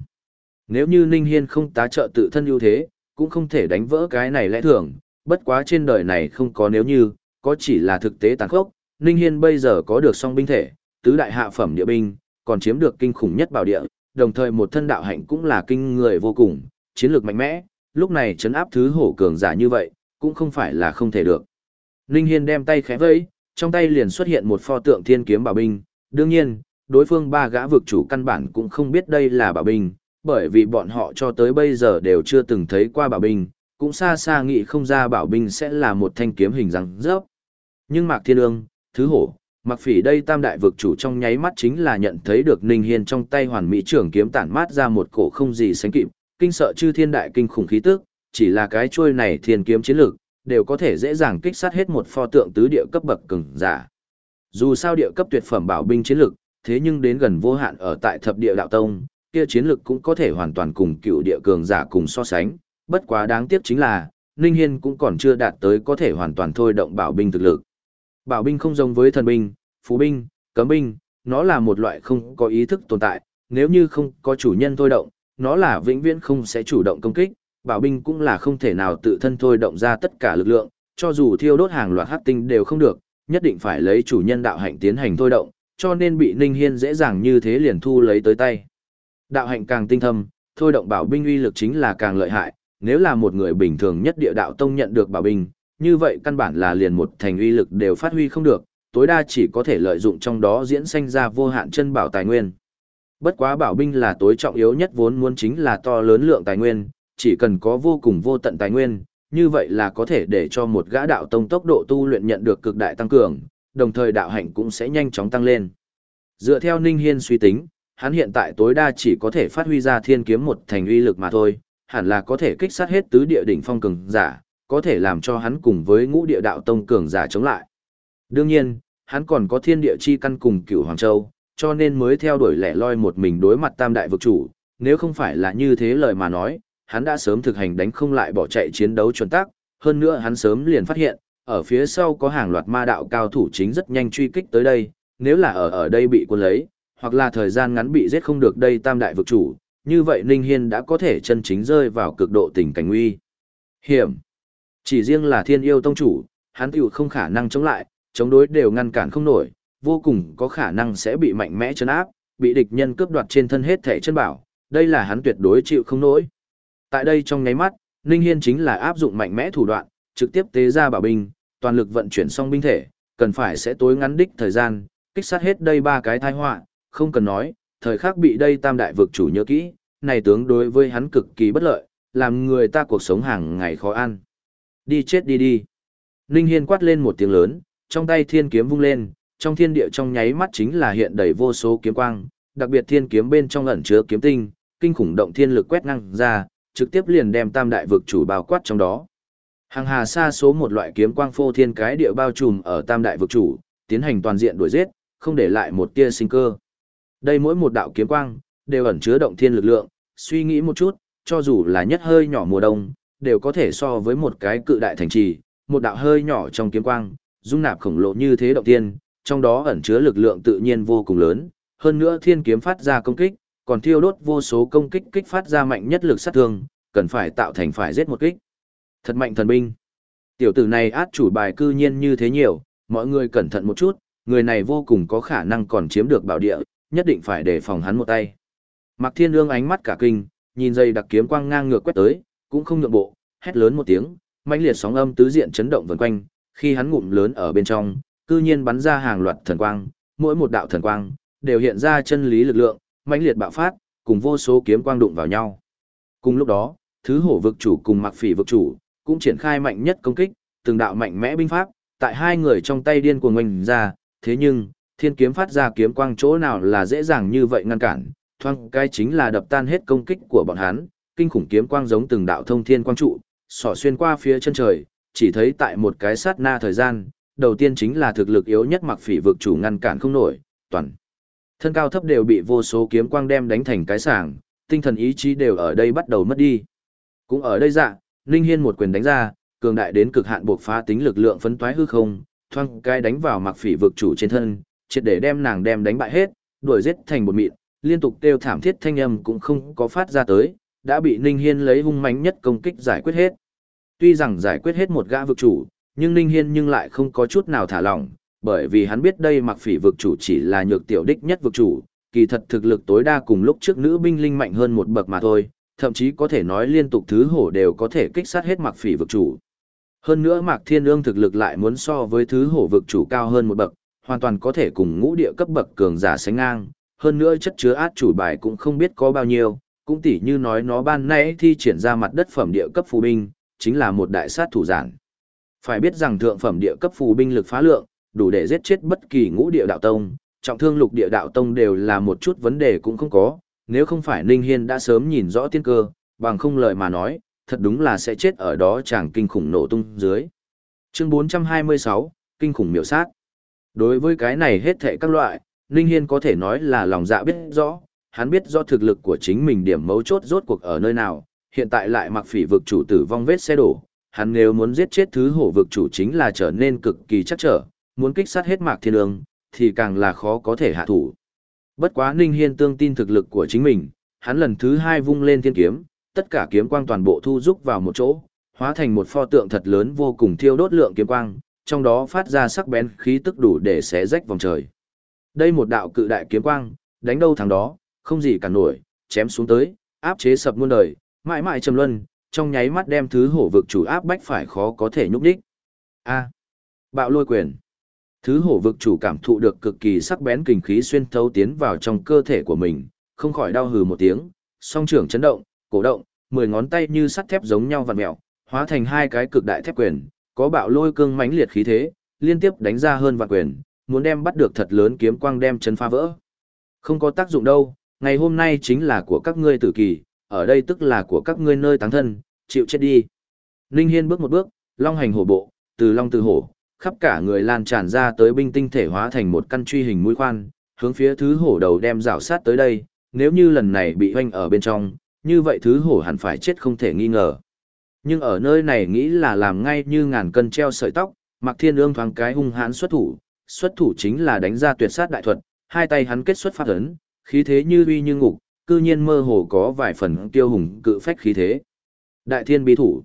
Nếu như Ninh Hiên không tá trợ tự thân ưu thế, cũng không thể đánh vỡ cái này lẽ thường, bất quá trên đời này không có nếu như, có chỉ là thực tế tàn khốc, Ninh Hiên bây giờ có được song binh thể, tứ đại hạ phẩm địa binh, còn chiếm được kinh khủng nhất bảo địa, đồng thời một thân đạo hạnh cũng là kinh người vô cùng, chiến lược mạnh mẽ, lúc này chấn áp thứ hổ cường giả như vậy, cũng không phải là không thể được. Ninh Hiên đem tay khẽ vẫy, trong tay liền xuất hiện một pho tượng thiên kiếm bảo binh, đương nhiên, đối phương ba gã vực chủ căn bản cũng không biết đây là bảo binh, bởi vì bọn họ cho tới bây giờ đều chưa từng thấy qua bảo binh, cũng xa xa nghĩ không ra bảo binh sẽ là một thanh kiếm hình răng rớp. Nhưng Mạc Thiên Ương, Thứ Hổ, mặc Phỉ đây tam đại vực chủ trong nháy mắt chính là nhận thấy được Ninh Hiên trong tay hoàn mỹ trưởng kiếm tản mát ra một cổ không gì sánh kịp, kinh sợ chư thiên đại kinh khủng khí tức, chỉ là cái chuôi này thiên kiếm chiến lược, đều có thể dễ dàng kích sát hết một pho tượng tứ địa cấp bậc cường giả. Dù sao địa cấp tuyệt phẩm bảo binh chiến lược, thế nhưng đến gần vô hạn ở tại thập địa đạo tông, kia chiến lược cũng có thể hoàn toàn cùng cựu địa cường giả cùng so sánh, bất quá đáng tiếc chính là, Ninh Hiên cũng còn chưa đạt tới có thể hoàn toàn thôi động bảo binh thực lực. Bảo binh không giống với thần binh, phú binh, cấm binh, nó là một loại không có ý thức tồn tại, nếu như không có chủ nhân thôi động, nó là vĩnh viễn không sẽ chủ động công kích, bảo binh cũng là không thể nào tự thân thôi động ra tất cả lực lượng, cho dù thiêu đốt hàng loạt hắc tinh đều không được, nhất định phải lấy chủ nhân đạo hạnh tiến hành thôi động, cho nên bị Ninh Hiên dễ dàng như thế liền thu lấy tới tay. Đạo hạnh càng tinh thâm, thôi động bảo binh uy lực chính là càng lợi hại, nếu là một người bình thường nhất địa đạo tông nhận được bảo binh, như vậy căn bản là liền một thành uy lực đều phát huy không được, tối đa chỉ có thể lợi dụng trong đó diễn sinh ra vô hạn chân bảo tài nguyên. Bất quá bảo binh là tối trọng yếu nhất vốn muốn chính là to lớn lượng tài nguyên, chỉ cần có vô cùng vô tận tài nguyên, như vậy là có thể để cho một gã đạo tông tốc độ tu luyện nhận được cực đại tăng cường, đồng thời đạo hạnh cũng sẽ nhanh chóng tăng lên. Dựa theo Ninh Hiên suy tính, hắn hiện tại tối đa chỉ có thể phát huy ra thiên kiếm một thành uy lực mà thôi, hẳn là có thể kích sát hết tứ địa đỉnh phong cường giả, có thể làm cho hắn cùng với ngũ địa đạo tông cường giả chống lại. Đương nhiên, hắn còn có thiên địa chi căn cùng cửu Hoàng Châu, cho nên mới theo đuổi lẻ loi một mình đối mặt tam đại vực chủ, nếu không phải là như thế lời mà nói, hắn đã sớm thực hành đánh không lại bỏ chạy chiến đấu chuẩn tắc. hơn nữa hắn sớm liền phát hiện, ở phía sau có hàng loạt ma đạo cao thủ chính rất nhanh truy kích tới đây, nếu là ở ở đây bị quân lấy, hoặc là thời gian ngắn bị giết không được đây tam đại vực chủ, như vậy Ninh Hiên đã có thể chân chính rơi vào cực độ tình cảnh nguy. Hiểm. Chỉ riêng là thiên yêu tông chủ, hắn tiểu không khả năng chống lại, chống đối đều ngăn cản không nổi, vô cùng có khả năng sẽ bị mạnh mẽ chấn áp, bị địch nhân cướp đoạt trên thân hết thể chân bảo, đây là hắn tuyệt đối chịu không nổi. Tại đây trong nháy mắt, Ninh Hiên chính là áp dụng mạnh mẽ thủ đoạn, trực tiếp tế ra bảo binh, toàn lực vận chuyển xong binh thể, cần phải sẽ tối ngắn đích thời gian, kích sát hết đây ba cái tai họa, không cần nói, thời khắc bị đây tam đại vực chủ nhớ kỹ, này tướng đối với hắn cực kỳ bất lợi, làm người ta cuộc sống hàng ngày khó ăn. Đi chết đi đi. Ninh Hiên quát lên một tiếng lớn, trong tay thiên kiếm vung lên, trong thiên địa trong nháy mắt chính là hiện đầy vô số kiếm quang, đặc biệt thiên kiếm bên trong ẩn chứa kiếm tinh, kinh khủng động thiên lực quét ngang ra, trực tiếp liền đem tam đại vực chủ bao quát trong đó. Hàng hà xa số một loại kiếm quang phô thiên cái địa bao trùm ở tam đại vực chủ, tiến hành toàn diện đuổi giết, không để lại một tia sinh cơ. Đây mỗi một đạo kiếm quang, đều ẩn chứa động thiên lực lượng, suy nghĩ một chút, cho dù là nhất hơi nhỏ mùa đông, đều có thể so với một cái cự đại thành trì, một đạo hơi nhỏ trong kiếm quang, dung nạp khổng lồ như thế động tiên, trong đó ẩn chứa lực lượng tự nhiên vô cùng lớn, hơn nữa thiên kiếm phát ra công kích, còn thiêu đốt vô số công kích kích phát ra mạnh nhất lực sát thương, cần phải tạo thành phải giết một kích. Thật mạnh thần binh. Tiểu tử này át chủ bài cư nhiên như thế nhiều, mọi người cẩn thận một chút, người này vô cùng có khả năng còn chiếm được bảo địa, nhất định phải đề phòng hắn một tay. Mạc Thiên Ương ánh mắt cả kinh, nhìn dây đặc kiếm quang ngang ngược quét tới, cũng không nhượng bộ, hét lớn một tiếng, mãnh liệt sóng âm tứ diện chấn động vần quanh, khi hắn ngụm lớn ở bên trong, cư nhiên bắn ra hàng loạt thần quang, mỗi một đạo thần quang đều hiện ra chân lý lực lượng, mãnh liệt bạo phát, cùng vô số kiếm quang đụng vào nhau. Cùng lúc đó, thứ hổ vực chủ cùng Mạc Phỉ vực chủ cũng triển khai mạnh nhất công kích, từng đạo mạnh mẽ binh pháp, tại hai người trong tay điên cuồng ngoành ra, thế nhưng, thiên kiếm phát ra kiếm quang chỗ nào là dễ dàng như vậy ngăn cản, thoang cái chính là đập tan hết công kích của bọn hắn, kinh khủng kiếm quang giống từng đạo thông thiên quang trụ, xỏ xuyên qua phía chân trời, chỉ thấy tại một cái sát na thời gian, đầu tiên chính là thực lực yếu nhất mặc phỉ vực chủ ngăn cản không nổi, toàn. Thân cao thấp đều bị vô số kiếm quang đem đánh thành cái sảng, tinh thần ý chí đều ở đây bắt đầu mất đi. Cũng ở đây dạ, Ninh Hiên một quyền đánh ra, cường đại đến cực hạn buộc phá tính lực lượng phấn toái hư không, thoang cái đánh vào mặc phỉ vực chủ trên thân, triệt để đem nàng đem đánh bại hết, đuổi giết thành một mịn, liên tục kêu thảm thiết thanh âm cũng không có phát ra tới, đã bị Ninh Hiên lấy hung mãnh nhất công kích giải quyết hết. Tuy rằng giải quyết hết một gã vực chủ, nhưng Ninh Hiên nhưng lại không có chút nào thả lỏng, bởi vì hắn biết đây mặc phỉ vực chủ chỉ là nhược tiểu đích nhất vực chủ, kỳ thật thực lực tối đa cùng lúc trước nữ binh linh mạnh hơn một bậc mà thôi, thậm chí có thể nói liên tục thứ hổ đều có thể kích sát hết mặc phỉ vực chủ. Hơn nữa Mạc Thiên Ương thực lực lại muốn so với thứ hổ vực chủ cao hơn một bậc, hoàn toàn có thể cùng ngũ địa cấp bậc cường giả sánh ngang, hơn nữa chất chứa át chủ bài cũng không biết có bao nhiêu, cũng tỉ như nói nó ban nãy thi triển ra mặt đất phẩm địa cấp phù binh, chính là một đại sát thủ giản. Phải biết rằng thượng phẩm địa cấp phù binh lực phá lượng, đủ để giết chết bất kỳ ngũ địa đạo tông, trọng thương lục địa đạo tông đều là một chút vấn đề cũng không có, nếu không phải Ninh Hiên đã sớm nhìn rõ tiên cơ, bằng không lời mà nói, thật đúng là sẽ chết ở đó chẳng kinh khủng nổ tung dưới. Chương 426, kinh khủng miểu sát. Đối với cái này hết thệ các loại, Ninh Hiên có thể nói là lòng dạ biết rõ, hắn biết do thực lực của chính mình điểm mấu chốt rốt cuộc ở nơi nào, hiện tại lại mặc phỉ vực chủ tử vong vết xe đổ, hắn nếu muốn giết chết thứ hổ vực chủ chính là trở nên cực kỳ chắc trở, muốn kích sát hết mạc thiên ương, thì càng là khó có thể hạ thủ. Bất quá Ninh Hiên tương tin thực lực của chính mình, hắn lần thứ hai vung lên thiên kiếm, tất cả kiếm quang toàn bộ thu rúc vào một chỗ, hóa thành một pho tượng thật lớn vô cùng thiêu đốt lượng kiếm quang, trong đó phát ra sắc bén khí tức đủ để xé rách vòng trời. Đây một đạo cự đại kiếm quang, đánh đâu thằng đó, không gì cả nổi, chém xuống tới, áp chế sập muôn đời, mãi mãi trầm luân, trong nháy mắt đem thứ hổ vực chủ áp bách phải khó có thể nhúc đích. A. bạo lôi quyền. Thứ hổ vực chủ cảm thụ được cực kỳ sắc bén kình khí xuyên thấu tiến vào trong cơ thể của mình, không khỏi đau hừ một tiếng, song trưởng chấn động, cổ động, mười ngón tay như sắt thép giống nhau vặn mèo, hóa thành hai cái cực đại thép quyền, có bạo lôi cương mãnh liệt khí thế, liên tiếp đánh ra hơn vạn quyền, muốn đem bắt được thật lớn kiếm quang đem chấn phá vỡ. Không có tác dụng đâu, ngày hôm nay chính là của các ngươi tử kỳ, ở đây tức là của các ngươi nơi táng thân, chịu chết đi. Ninh Hiên bước một bước, long hành hổ bộ, từ long từ hổ, khắp cả người lan tràn ra tới binh tinh thể hóa thành một căn truy hình mũi khoan, hướng phía thứ hổ đầu đem rào sát tới đây, nếu như lần này bị hoanh ở bên trong, như vậy thứ hổ hẳn phải chết không thể nghi ngờ. Nhưng ở nơi này nghĩ là làm ngay như ngàn cân treo sợi tóc, Mạc Thiên Ương thoáng cái hung hãn xuất thủ, xuất thủ chính là đánh ra tuyệt sát đại thuật, hai tay hắn kết xuất phát ấn, khí thế như uy như ngục, cư nhiên mơ hồ có vài phần tiêu hùng cự phách khí thế. Đại thiên bí thủ.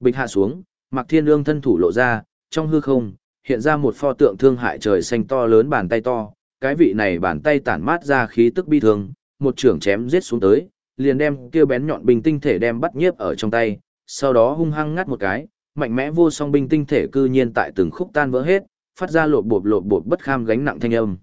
Bịch hạ xuống, mặc Thiên Ương thân thủ lộ ra, trong hư không, hiện ra một pho tượng thương hại trời xanh to lớn bàn tay to, cái vị này bàn tay tản mát ra khí tức bi thương, một trưởng chém giết xuống tới, liền đem kia bén nhọn bình tinh thể đem bắt nhiếp ở trong tay, sau đó hung hăng ngắt một cái, mạnh mẽ vô song binh tinh thể cư nhiên tại từng khúc tan vỡ hết, phát ra lộp bộp lộp bộp bất kham gánh nặng thanh âm.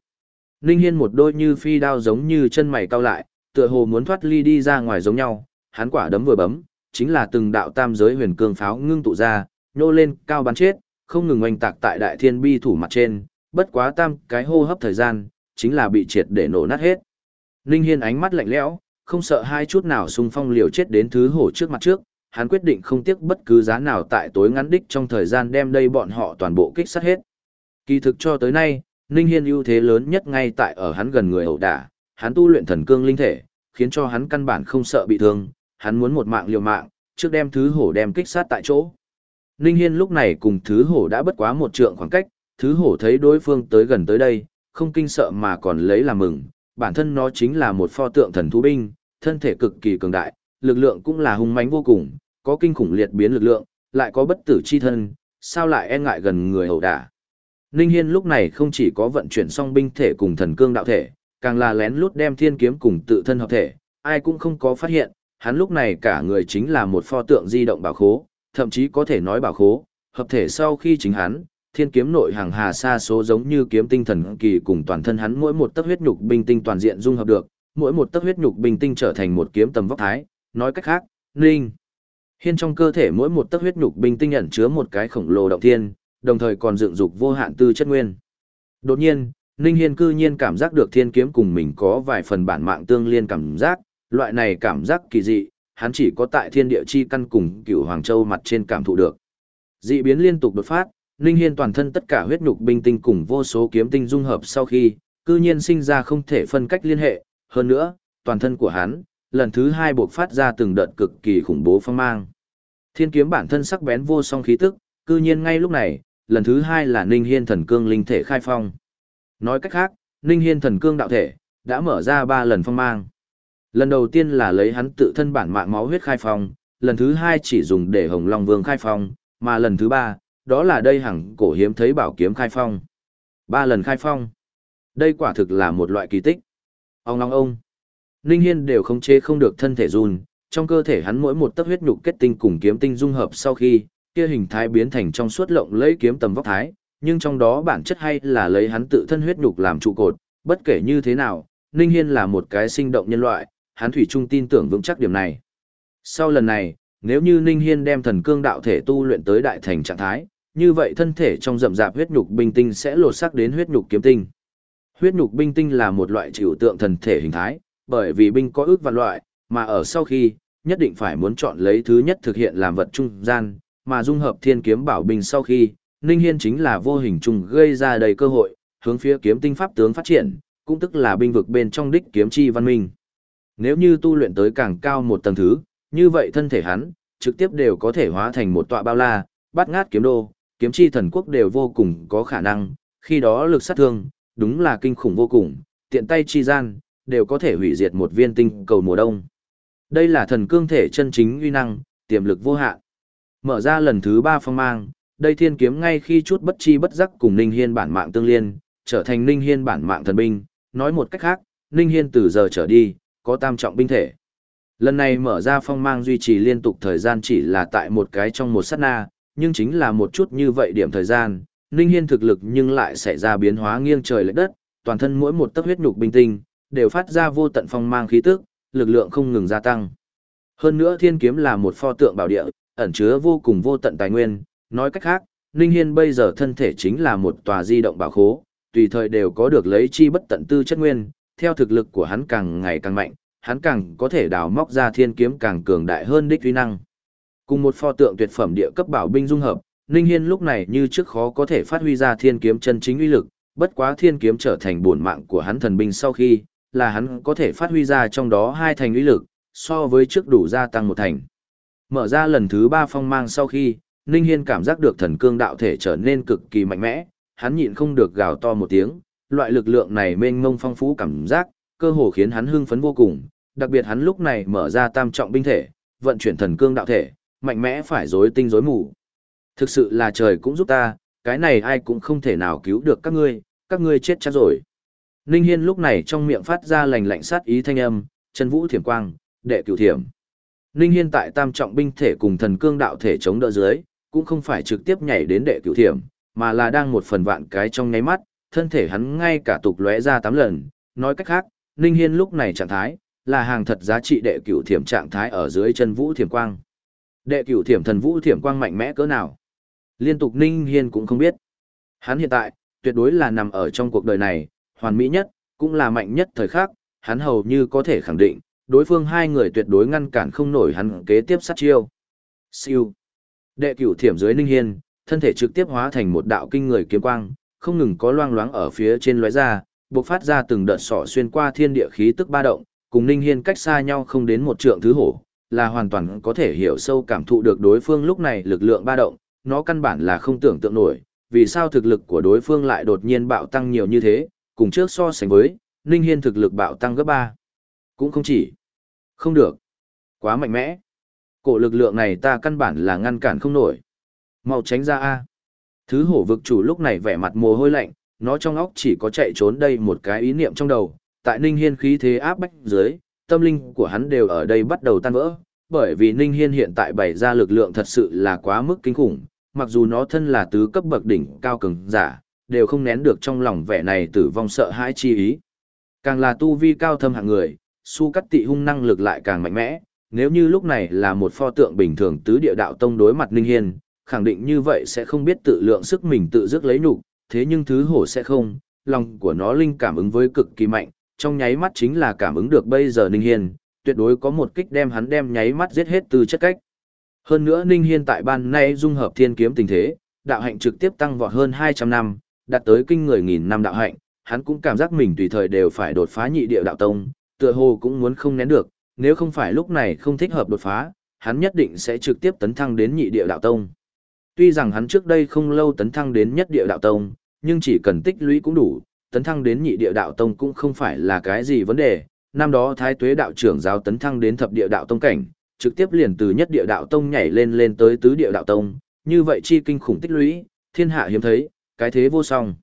Ninh Hiên một đôi như phi đao giống như chân mày cau lại, tựa hồ muốn thoát ly đi ra ngoài giống nhau, hắn quả đấm vừa bấm, chính là từng đạo tam giới huyền cương pháo ngưng tụ ra, nhô lên, cao bắn chết, không ngừng oanh tạc tại đại thiên bi thủ mặt trên, bất quá tam cái hô hấp thời gian, chính là bị triệt để nổ nát hết. Ninh Hiên ánh mắt lạnh lẽo, không sợ hai chút nào xung phong liều chết đến thứ hổ trước mặt trước, hắn quyết định không tiếc bất cứ giá nào tại tối ngắn đích trong thời gian đem đây bọn họ toàn bộ kích sát hết. Kỳ thực cho tới nay, Ninh Hiên ưu thế lớn nhất ngay tại ở hắn gần người ẩu đả, hắn tu luyện thần cương linh thể, khiến cho hắn căn bản không sợ bị thương, hắn muốn một mạng liều mạng, trước đem thứ hổ đem kích sát tại chỗ. Ninh Hiên lúc này cùng thứ hổ đã bất quá một trượng khoảng cách, thứ hổ thấy đối phương tới gần tới đây, không kinh sợ mà còn lấy làm mừng, bản thân nó chính là một pho tượng thần thú binh, thân thể cực kỳ cường đại, lực lượng cũng là hung mãnh vô cùng, có kinh khủng liệt biến lực lượng, lại có bất tử chi thân, sao lại e ngại gần người ẩu đả. Ninh Hiên lúc này không chỉ có vận chuyển song binh thể cùng thần cương đạo thể, càng là lén lút đem thiên kiếm cùng tự thân hợp thể, ai cũng không có phát hiện, hắn lúc này cả người chính là một pho tượng di động bảo khố, thậm chí có thể nói bảo khố, hợp thể sau khi chính hắn, thiên kiếm nội hàng hà xa số giống như kiếm tinh thần kỳ cùng toàn thân hắn mỗi một tấc huyết nhục binh tinh toàn diện dung hợp được, mỗi một tấc huyết nhục binh tinh trở thành một kiếm tầm vóc thái, nói cách khác, Ninh Hiên trong cơ thể mỗi một tấc huyết nhục binh tinh ẩn chứa một cái khổng lồ động thiên, đồng thời còn dựng dục vô hạn tư chất nguyên. Đột nhiên, Ninh Hiên cư nhiên cảm giác được thiên kiếm cùng mình có vài phần bản mạng tương liên cảm giác, loại này cảm giác kỳ dị, hắn chỉ có tại thiên địa chi căn cùng cửu Hoàng Châu mặt trên cảm thụ được. Dị biến liên tục đột phát, Ninh Hiên toàn thân tất cả huyết nhục binh tinh cùng vô số kiếm tinh dung hợp sau khi, cư nhiên sinh ra không thể phân cách liên hệ, hơn nữa, toàn thân của hắn, lần thứ hai buộc phát ra từng đợt cực kỳ khủng bố phong mang. Thiên kiếm bản thân sắc bén vô song khí tức, cư nhiên ngay lúc này, lần thứ hai là Ninh Hiên thần cương linh thể khai phong. Nói cách khác, Ninh Hiên thần cương đạo thể, đã mở ra ba lần phong mang. Lần đầu tiên là lấy hắn tự thân bản mạng máu huyết khai phong, lần thứ hai chỉ dùng để Hồng Long Vương khai phong, mà lần thứ ba, đó là đây hằng cổ hiếm thấy bảo kiếm khai phong. Ba lần khai phong. Đây quả thực là một loại kỳ tích. Ông long ông. Ninh Hiên đều không chế không được thân thể run, trong cơ thể hắn mỗi một tấc huyết nhục kết tinh cùng kiếm tinh dung hợp sau khi, kia hình thái biến thành trong suốt lộng lấy kiếm tầm vóc thái, nhưng trong đó bản chất hay là lấy hắn tự thân huyết nhục làm trụ cột, bất kể như thế nào, Ninh Hiên là một cái sinh động nhân loại, hắn thủy chung tin tưởng vững chắc điểm này. Sau lần này, nếu như Ninh Hiên đem thần cương đạo thể tu luyện tới đại thành trạng thái, như vậy thân thể trong rậm rạp huyết nhục binh tinh sẽ lột xác đến huyết nhục kiếm tinh. Huyết nhục binh tinh là một loại trừu tượng thần thể hình thái, bởi vì binh có ước vạn loại, mà ở sau khi, nhất định phải muốn chọn lấy thứ nhất thực hiện làm vật trung gian, mà dung hợp thiên kiếm bảo bình sau khi, Ninh Hiên chính là vô hình trùng gây ra đầy cơ hội, hướng phía kiếm tinh pháp tướng phát triển, cũng tức là binh vực bên trong đích kiếm chi văn minh. Nếu như tu luyện tới càng cao một tầng thứ, như vậy thân thể hắn, trực tiếp đều có thể hóa thành một tọa bao la, bắt ngát kiếm đô, kiếm chi thần quốc đều vô cùng có khả năng, khi đó lực sát thương, đúng là kinh khủng vô cùng, tiện tay chi gian, đều có thể hủy diệt một viên tinh cầu mùa đông. Đây là thần cương thể chân chính uy năng, tiềm lực vô hạn. Mở ra lần thứ ba phong mang, đây thiên kiếm ngay khi chút bất chi bất giác cùng Ninh Hiên bản mạng tương liên, trở thành Ninh Hiên bản mạng thần binh, nói một cách khác, Ninh Hiên từ giờ trở đi, có tam trọng binh thể. Lần này mở ra phong mang duy trì liên tục thời gian chỉ là tại một cái trong một sát na, nhưng chính là một chút như vậy điểm thời gian, Ninh Hiên thực lực nhưng lại xảy ra biến hóa nghiêng trời lệch đất, toàn thân mỗi một tấc huyết nhục binh tinh đều phát ra vô tận phong mang khí tức, lực lượng không ngừng gia tăng. Hơn nữa thiên kiếm là một pho tượng bảo địa, ẩn chứa vô cùng vô tận tài nguyên, nói cách khác, Ninh Hiên bây giờ thân thể chính là một tòa di động bảo khố, tùy thời đều có được lấy chi bất tận tư chất nguyên, theo thực lực của hắn càng ngày càng mạnh, hắn càng có thể đào móc ra thiên kiếm càng cường đại hơn đích uy năng. Cùng một pho tượng tuyệt phẩm địa cấp bảo binh dung hợp, Ninh Hiên lúc này như trước khó có thể phát huy ra thiên kiếm chân chính uy lực, bất quá thiên kiếm trở thành bổn mạng của hắn thần binh sau khi, là hắn có thể phát huy ra trong đó hai thành uy lực, so với trước đủ gia tăng một thành. Mở ra lần thứ ba phong mang sau khi, Ninh Hiên cảm giác được thần cương đạo thể trở nên cực kỳ mạnh mẽ, hắn nhịn không được gào to một tiếng, loại lực lượng này mênh mông phong phú cảm giác, cơ hồ khiến hắn hưng phấn vô cùng, đặc biệt hắn lúc này mở ra tam trọng binh thể, vận chuyển thần cương đạo thể, mạnh mẽ phải rối tinh rối mù. Thực sự là trời cũng giúp ta, cái này ai cũng không thể nào cứu được các ngươi, các ngươi chết chắc rồi. Ninh Hiên lúc này trong miệng phát ra lành lạnh sát ý thanh âm, chân vũ thiểm quang, đệ cửu thiểm. Ninh Hiên tại tam trọng binh thể cùng thần cương đạo thể chống đỡ dưới, cũng không phải trực tiếp nhảy đến đệ cửu thiểm, mà là đang một phần vạn cái trong nháy mắt, thân thể hắn ngay cả tục lóe ra 8 lần, nói cách khác, Ninh Hiên lúc này trạng thái, là hàng thật giá trị đệ cửu thiểm trạng thái ở dưới chân vũ thiểm quang. Đệ cửu thiểm thần vũ thiểm quang mạnh mẽ cỡ nào? Liên tục Ninh Hiên cũng không biết. Hắn hiện tại, tuyệt đối là nằm ở trong cuộc đời này, hoàn mỹ nhất, cũng là mạnh nhất thời khắc, hắn hầu như có thể khẳng định, đối phương hai người tuyệt đối ngăn cản không nổi hắn kế tiếp sát chiêu. Siêu. Đệ cửu thiểm dưới Ninh Hiên, thân thể trực tiếp hóa thành một đạo kinh người kiếm quang, không ngừng có loang loáng ở phía trên lóe ra, bộc phát ra từng đợt sỏ xuyên qua thiên địa khí tức ba động, cùng Ninh Hiên cách xa nhau không đến một trượng thứ hổ, là hoàn toàn có thể hiểu sâu cảm thụ được đối phương lúc này lực lượng ba động, nó căn bản là không tưởng tượng nổi, vì sao thực lực của đối phương lại đột nhiên bạo tăng nhiều như thế, cùng trước so sánh với, Ninh Hiên thực lực bạo tăng gấp 3. Cũng không chỉ. Không được. Quá mạnh mẽ. Cổ lực lượng này ta căn bản là ngăn cản không nổi. Mau tránh ra A. Thứ hổ vực chủ lúc này vẻ mặt mồ hôi lạnh, nó trong óc chỉ có chạy trốn đây một cái ý niệm trong đầu. Tại Ninh Hiên khí thế áp bách dưới, tâm linh của hắn đều ở đây bắt đầu tan vỡ, bởi vì Ninh Hiên hiện tại bày ra lực lượng thật sự là quá mức kinh khủng, mặc dù nó thân là tứ cấp bậc đỉnh cao cường giả, đều không nén được trong lòng vẻ này tử vong sợ hãi chi ý. Càng là tu vi cao thâm hạng người, su cắt tị hung năng lực lại càng mạnh mẽ, nếu như lúc này là một pho tượng bình thường tứ địa đạo tông đối mặt Ninh Hiên, khẳng định như vậy sẽ không biết tự lượng sức mình tự dứt lấy nhục, thế nhưng thứ hổ sẽ không, lòng của nó linh cảm ứng với cực kỳ mạnh, trong nháy mắt chính là cảm ứng được bây giờ Ninh Hiên, tuyệt đối có một kích đem hắn đem nháy mắt giết hết từ chất cách. Hơn nữa Ninh Hiên tại ban nay dung hợp thiên kiếm tình thế, đạo hạnh trực tiếp tăng vọt hơn 200 năm, đạt tới kinh người nghìn năm đạo hạnh, hắn cũng cảm giác mình tùy thời đều phải đột phá nhị địa đạo tông, tựa hồ cũng muốn không nén được, nếu không phải lúc này không thích hợp đột phá, hắn nhất định sẽ trực tiếp tấn thăng đến nhị địa đạo tông. Tuy rằng hắn trước đây không lâu tấn thăng đến nhất địa đạo tông, nhưng chỉ cần tích lũy cũng đủ, tấn thăng đến nhị địa đạo tông cũng không phải là cái gì vấn đề. Năm đó Thái Tuế đạo trưởng giáo tấn thăng đến thập địa đạo tông cảnh, trực tiếp liền từ nhất địa đạo tông nhảy lên lên tới tứ địa đạo tông, như vậy chi kinh khủng tích lũy, thiên hạ hiếm thấy, cái thế vô song.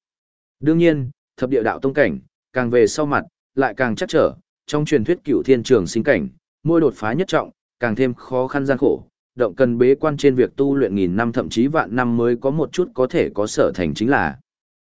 Đương nhiên, thập địa đạo tông cảnh, càng về sau mặt, lại càng chắc trở, trong truyền thuyết cửu thiên trường sinh cảnh, mỗi đột phá nhất trọng, càng thêm khó khăn gian khổ, động cần bế quan trên việc tu luyện nghìn năm thậm chí vạn năm mới có một chút có thể có sở thành chính là.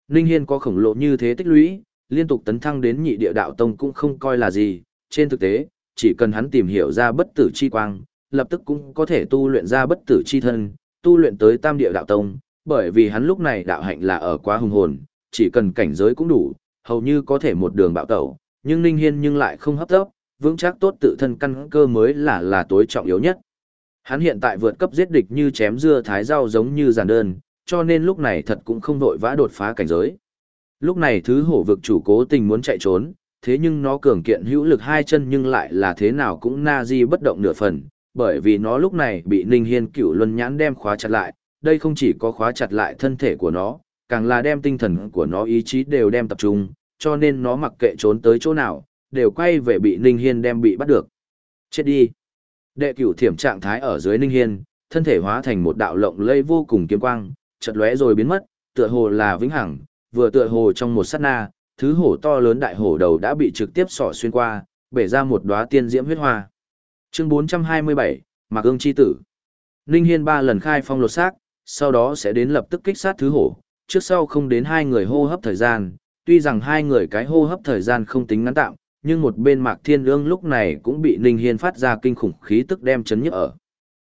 Ninh Hiên có khổng lồ như thế tích lũy, liên tục tấn thăng đến nhị địa đạo tông cũng không coi là gì, trên thực tế, chỉ cần hắn tìm hiểu ra bất tử chi quang, lập tức cũng có thể tu luyện ra bất tử chi thân, tu luyện tới tam địa đạo tông, bởi vì hắn lúc này đạo hạnh là ở quá hùng hồn, chỉ cần cảnh giới cũng đủ, hầu như có thể một đường bạo tẩu, nhưng Ninh Hiên nhưng lại không hấp tấp, vững chắc tốt tự thân căn cơ mới là là tối trọng yếu nhất. Hắn hiện tại vượt cấp giết địch như chém dưa thái rau giống như giản đơn, cho nên lúc này thật cũng không vội vã đột phá cảnh giới. Lúc này thứ hổ vực chủ cố tình muốn chạy trốn, thế nhưng nó cường kiện hữu lực hai chân nhưng lại là thế nào cũng na di bất động nửa phần, bởi vì nó lúc này bị Ninh Hiên cửu luân nhãn đem khóa chặt lại, đây không chỉ có khóa chặt lại thân thể của nó, càng là đem tinh thần của nó ý chí đều đem tập trung, cho nên nó mặc kệ trốn tới chỗ nào, đều quay về bị Ninh Hiên đem bị bắt được. Chết đi! Đệ cửu thiểm trạng thái ở dưới Ninh Hiên, thân thể hóa thành một đạo lộng lây vô cùng kiếm quang, chợt lóe rồi biến mất, tựa hồ là vĩnh hằng, vừa tựa hồ trong một sát na, thứ hổ to lớn đại hổ đầu đã bị trực tiếp sỏ xuyên qua, bể ra một đóa tiên diễm huyết hoa. Chương 427, Mạc Ưng chi tử. Ninh Hiên ba lần khai phong lột xác, sau đó sẽ đến lập tức kích sát thứ hổ, trước sau không đến hai người hô hấp thời gian, tuy rằng hai người cái hô hấp thời gian không tính ngắn tạm, nhưng một bên Mạc Thiên Ương lúc này cũng bị Ninh Hiên phát ra kinh khủng khí tức đem chấn nhức ở.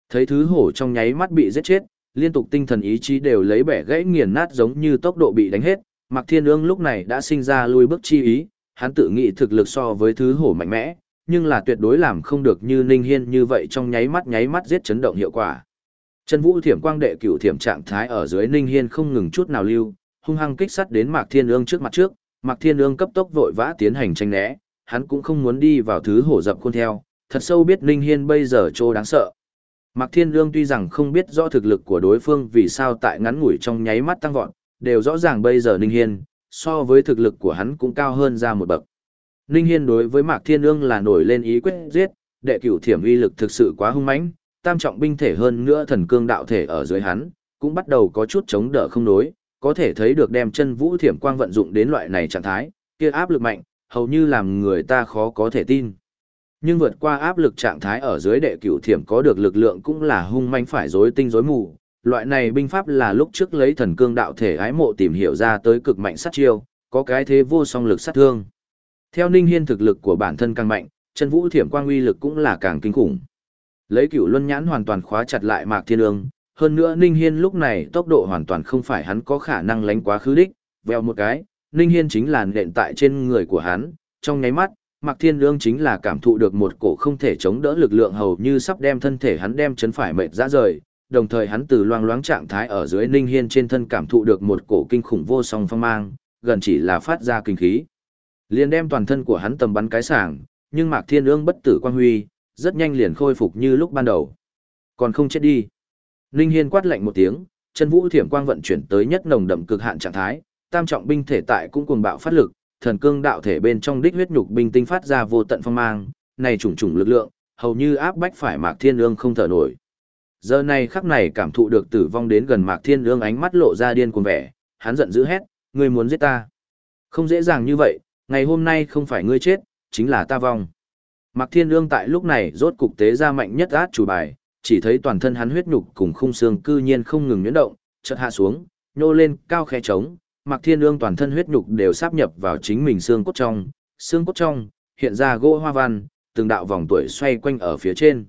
Thấy thứ hổ trong nháy mắt bị giết chết, liên tục tinh thần ý chí đều lấy bẻ gãy nghiền nát giống như tốc độ bị đánh hết, Mạc Thiên Ương lúc này đã sinh ra lui bước chi ý, hắn tự nghĩ thực lực so với thứ hổ mạnh mẽ, nhưng là tuyệt đối làm không được như Ninh Hiên như vậy trong nháy mắt nháy mắt giết chấn động hiệu quả. Chân Vũ Thiểm Quang đệ cửu thiểm trạng thái ở dưới Ninh Hiên không ngừng chút nào lưu, hung hăng kích sát đến Mạc Thiên Ương trước mặt trước, Mạc Thiên Ương cấp tốc vội vã tiến hành tranh né, hắn cũng không muốn đi vào thứ hổ dập khuôn theo, thật sâu biết Ninh Hiên bây giờ trô đáng sợ. Mạc Thiên Ương tuy rằng không biết rõ thực lực của đối phương vì sao tại ngắn ngủi trong nháy mắt tăng vọt, đều rõ ràng bây giờ Ninh Hiên, so với thực lực của hắn cũng cao hơn ra một bậc. Ninh Hiên đối với Mạc Thiên Ương là nổi lên ý quyết giết, đệ cửu thiểm uy lực thực sự quá hung mãnh, tam trọng binh thể hơn nữa thần cương đạo thể ở dưới hắn, cũng bắt đầu có chút chống đỡ không đối, có thể thấy được đem chân vũ thiểm quang vận dụng đến loại này trạng thái, kia áp lực mạnh, hầu như làm người ta khó có thể tin. Nhưng vượt qua áp lực trạng thái ở dưới đệ cửu thiểm có được lực lượng cũng là hung manh phải rối tinh rối mù. Loại này binh pháp là lúc trước lấy thần cương đạo thể ái mộ tìm hiểu ra tới cực mạnh sát chiêu, có cái thế vô song lực sát thương. Theo Ninh Hiên thực lực của bản thân càng mạnh, chân vũ thiểm quang uy lực cũng là càng kinh khủng. Lấy cửu luân nhãn hoàn toàn khóa chặt lại Mạc Thiên Ương, hơn nữa Ninh Hiên lúc này tốc độ hoàn toàn không phải hắn có khả năng lánh quá khứ đích, veo một cái, Ninh Hiên chính là nện tại trên người của hắn, trong nháy mắt, Mạc Thiên Lương chính là cảm thụ được một cổ không thể chống đỡ lực lượng hầu như sắp đem thân thể hắn đem chấn phải mệt ra rời, đồng thời hắn từ loang loáng trạng thái ở dưới Ninh Hiên trên thân cảm thụ được một cổ kinh khủng vô song phong mang, gần chỉ là phát ra kinh khí. Liền đem toàn thân của hắn tầm bắn cái sảng, nhưng Mạc Thiên Ương bất tử quan huy, rất nhanh liền khôi phục như lúc ban đầu. Còn không chết đi. Ninh Hiên quát lạnh một tiếng, chân vũ thiểm quang vận chuyển tới nhất nồng đậm cực hạn trạng thái, tam trọng binh thể tại cũng cuồng bạo phát lực, thần cương đạo thể bên trong đích huyết nhục binh tinh phát ra vô tận phong mang, này trùng trùng lực lượng, hầu như áp bách phải Mạc Thiên Ương không thở nổi. Giờ này khắc này cảm thụ được tử vong đến gần Mạc Thiên Ương ánh mắt lộ ra điên cuồng vẻ, hắn giận dữ hét, ngươi muốn giết ta. Không dễ dàng như vậy, ngày hôm nay không phải ngươi chết, chính là ta vong. Mạc Thiên Ương tại lúc này rốt cục tế ra mạnh nhất át chủ bài, chỉ thấy toàn thân hắn huyết nhục cùng khung xương cư nhiên không ngừng nhuyễn động, chợt hạ xuống, nhô lên cao khe trống, Mạc Thiên Ương toàn thân huyết nhục đều sáp nhập vào chính mình xương cốt trong, xương cốt trong hiện ra gỗ hoa văn, từng đạo vòng tuổi xoay quanh ở phía trên.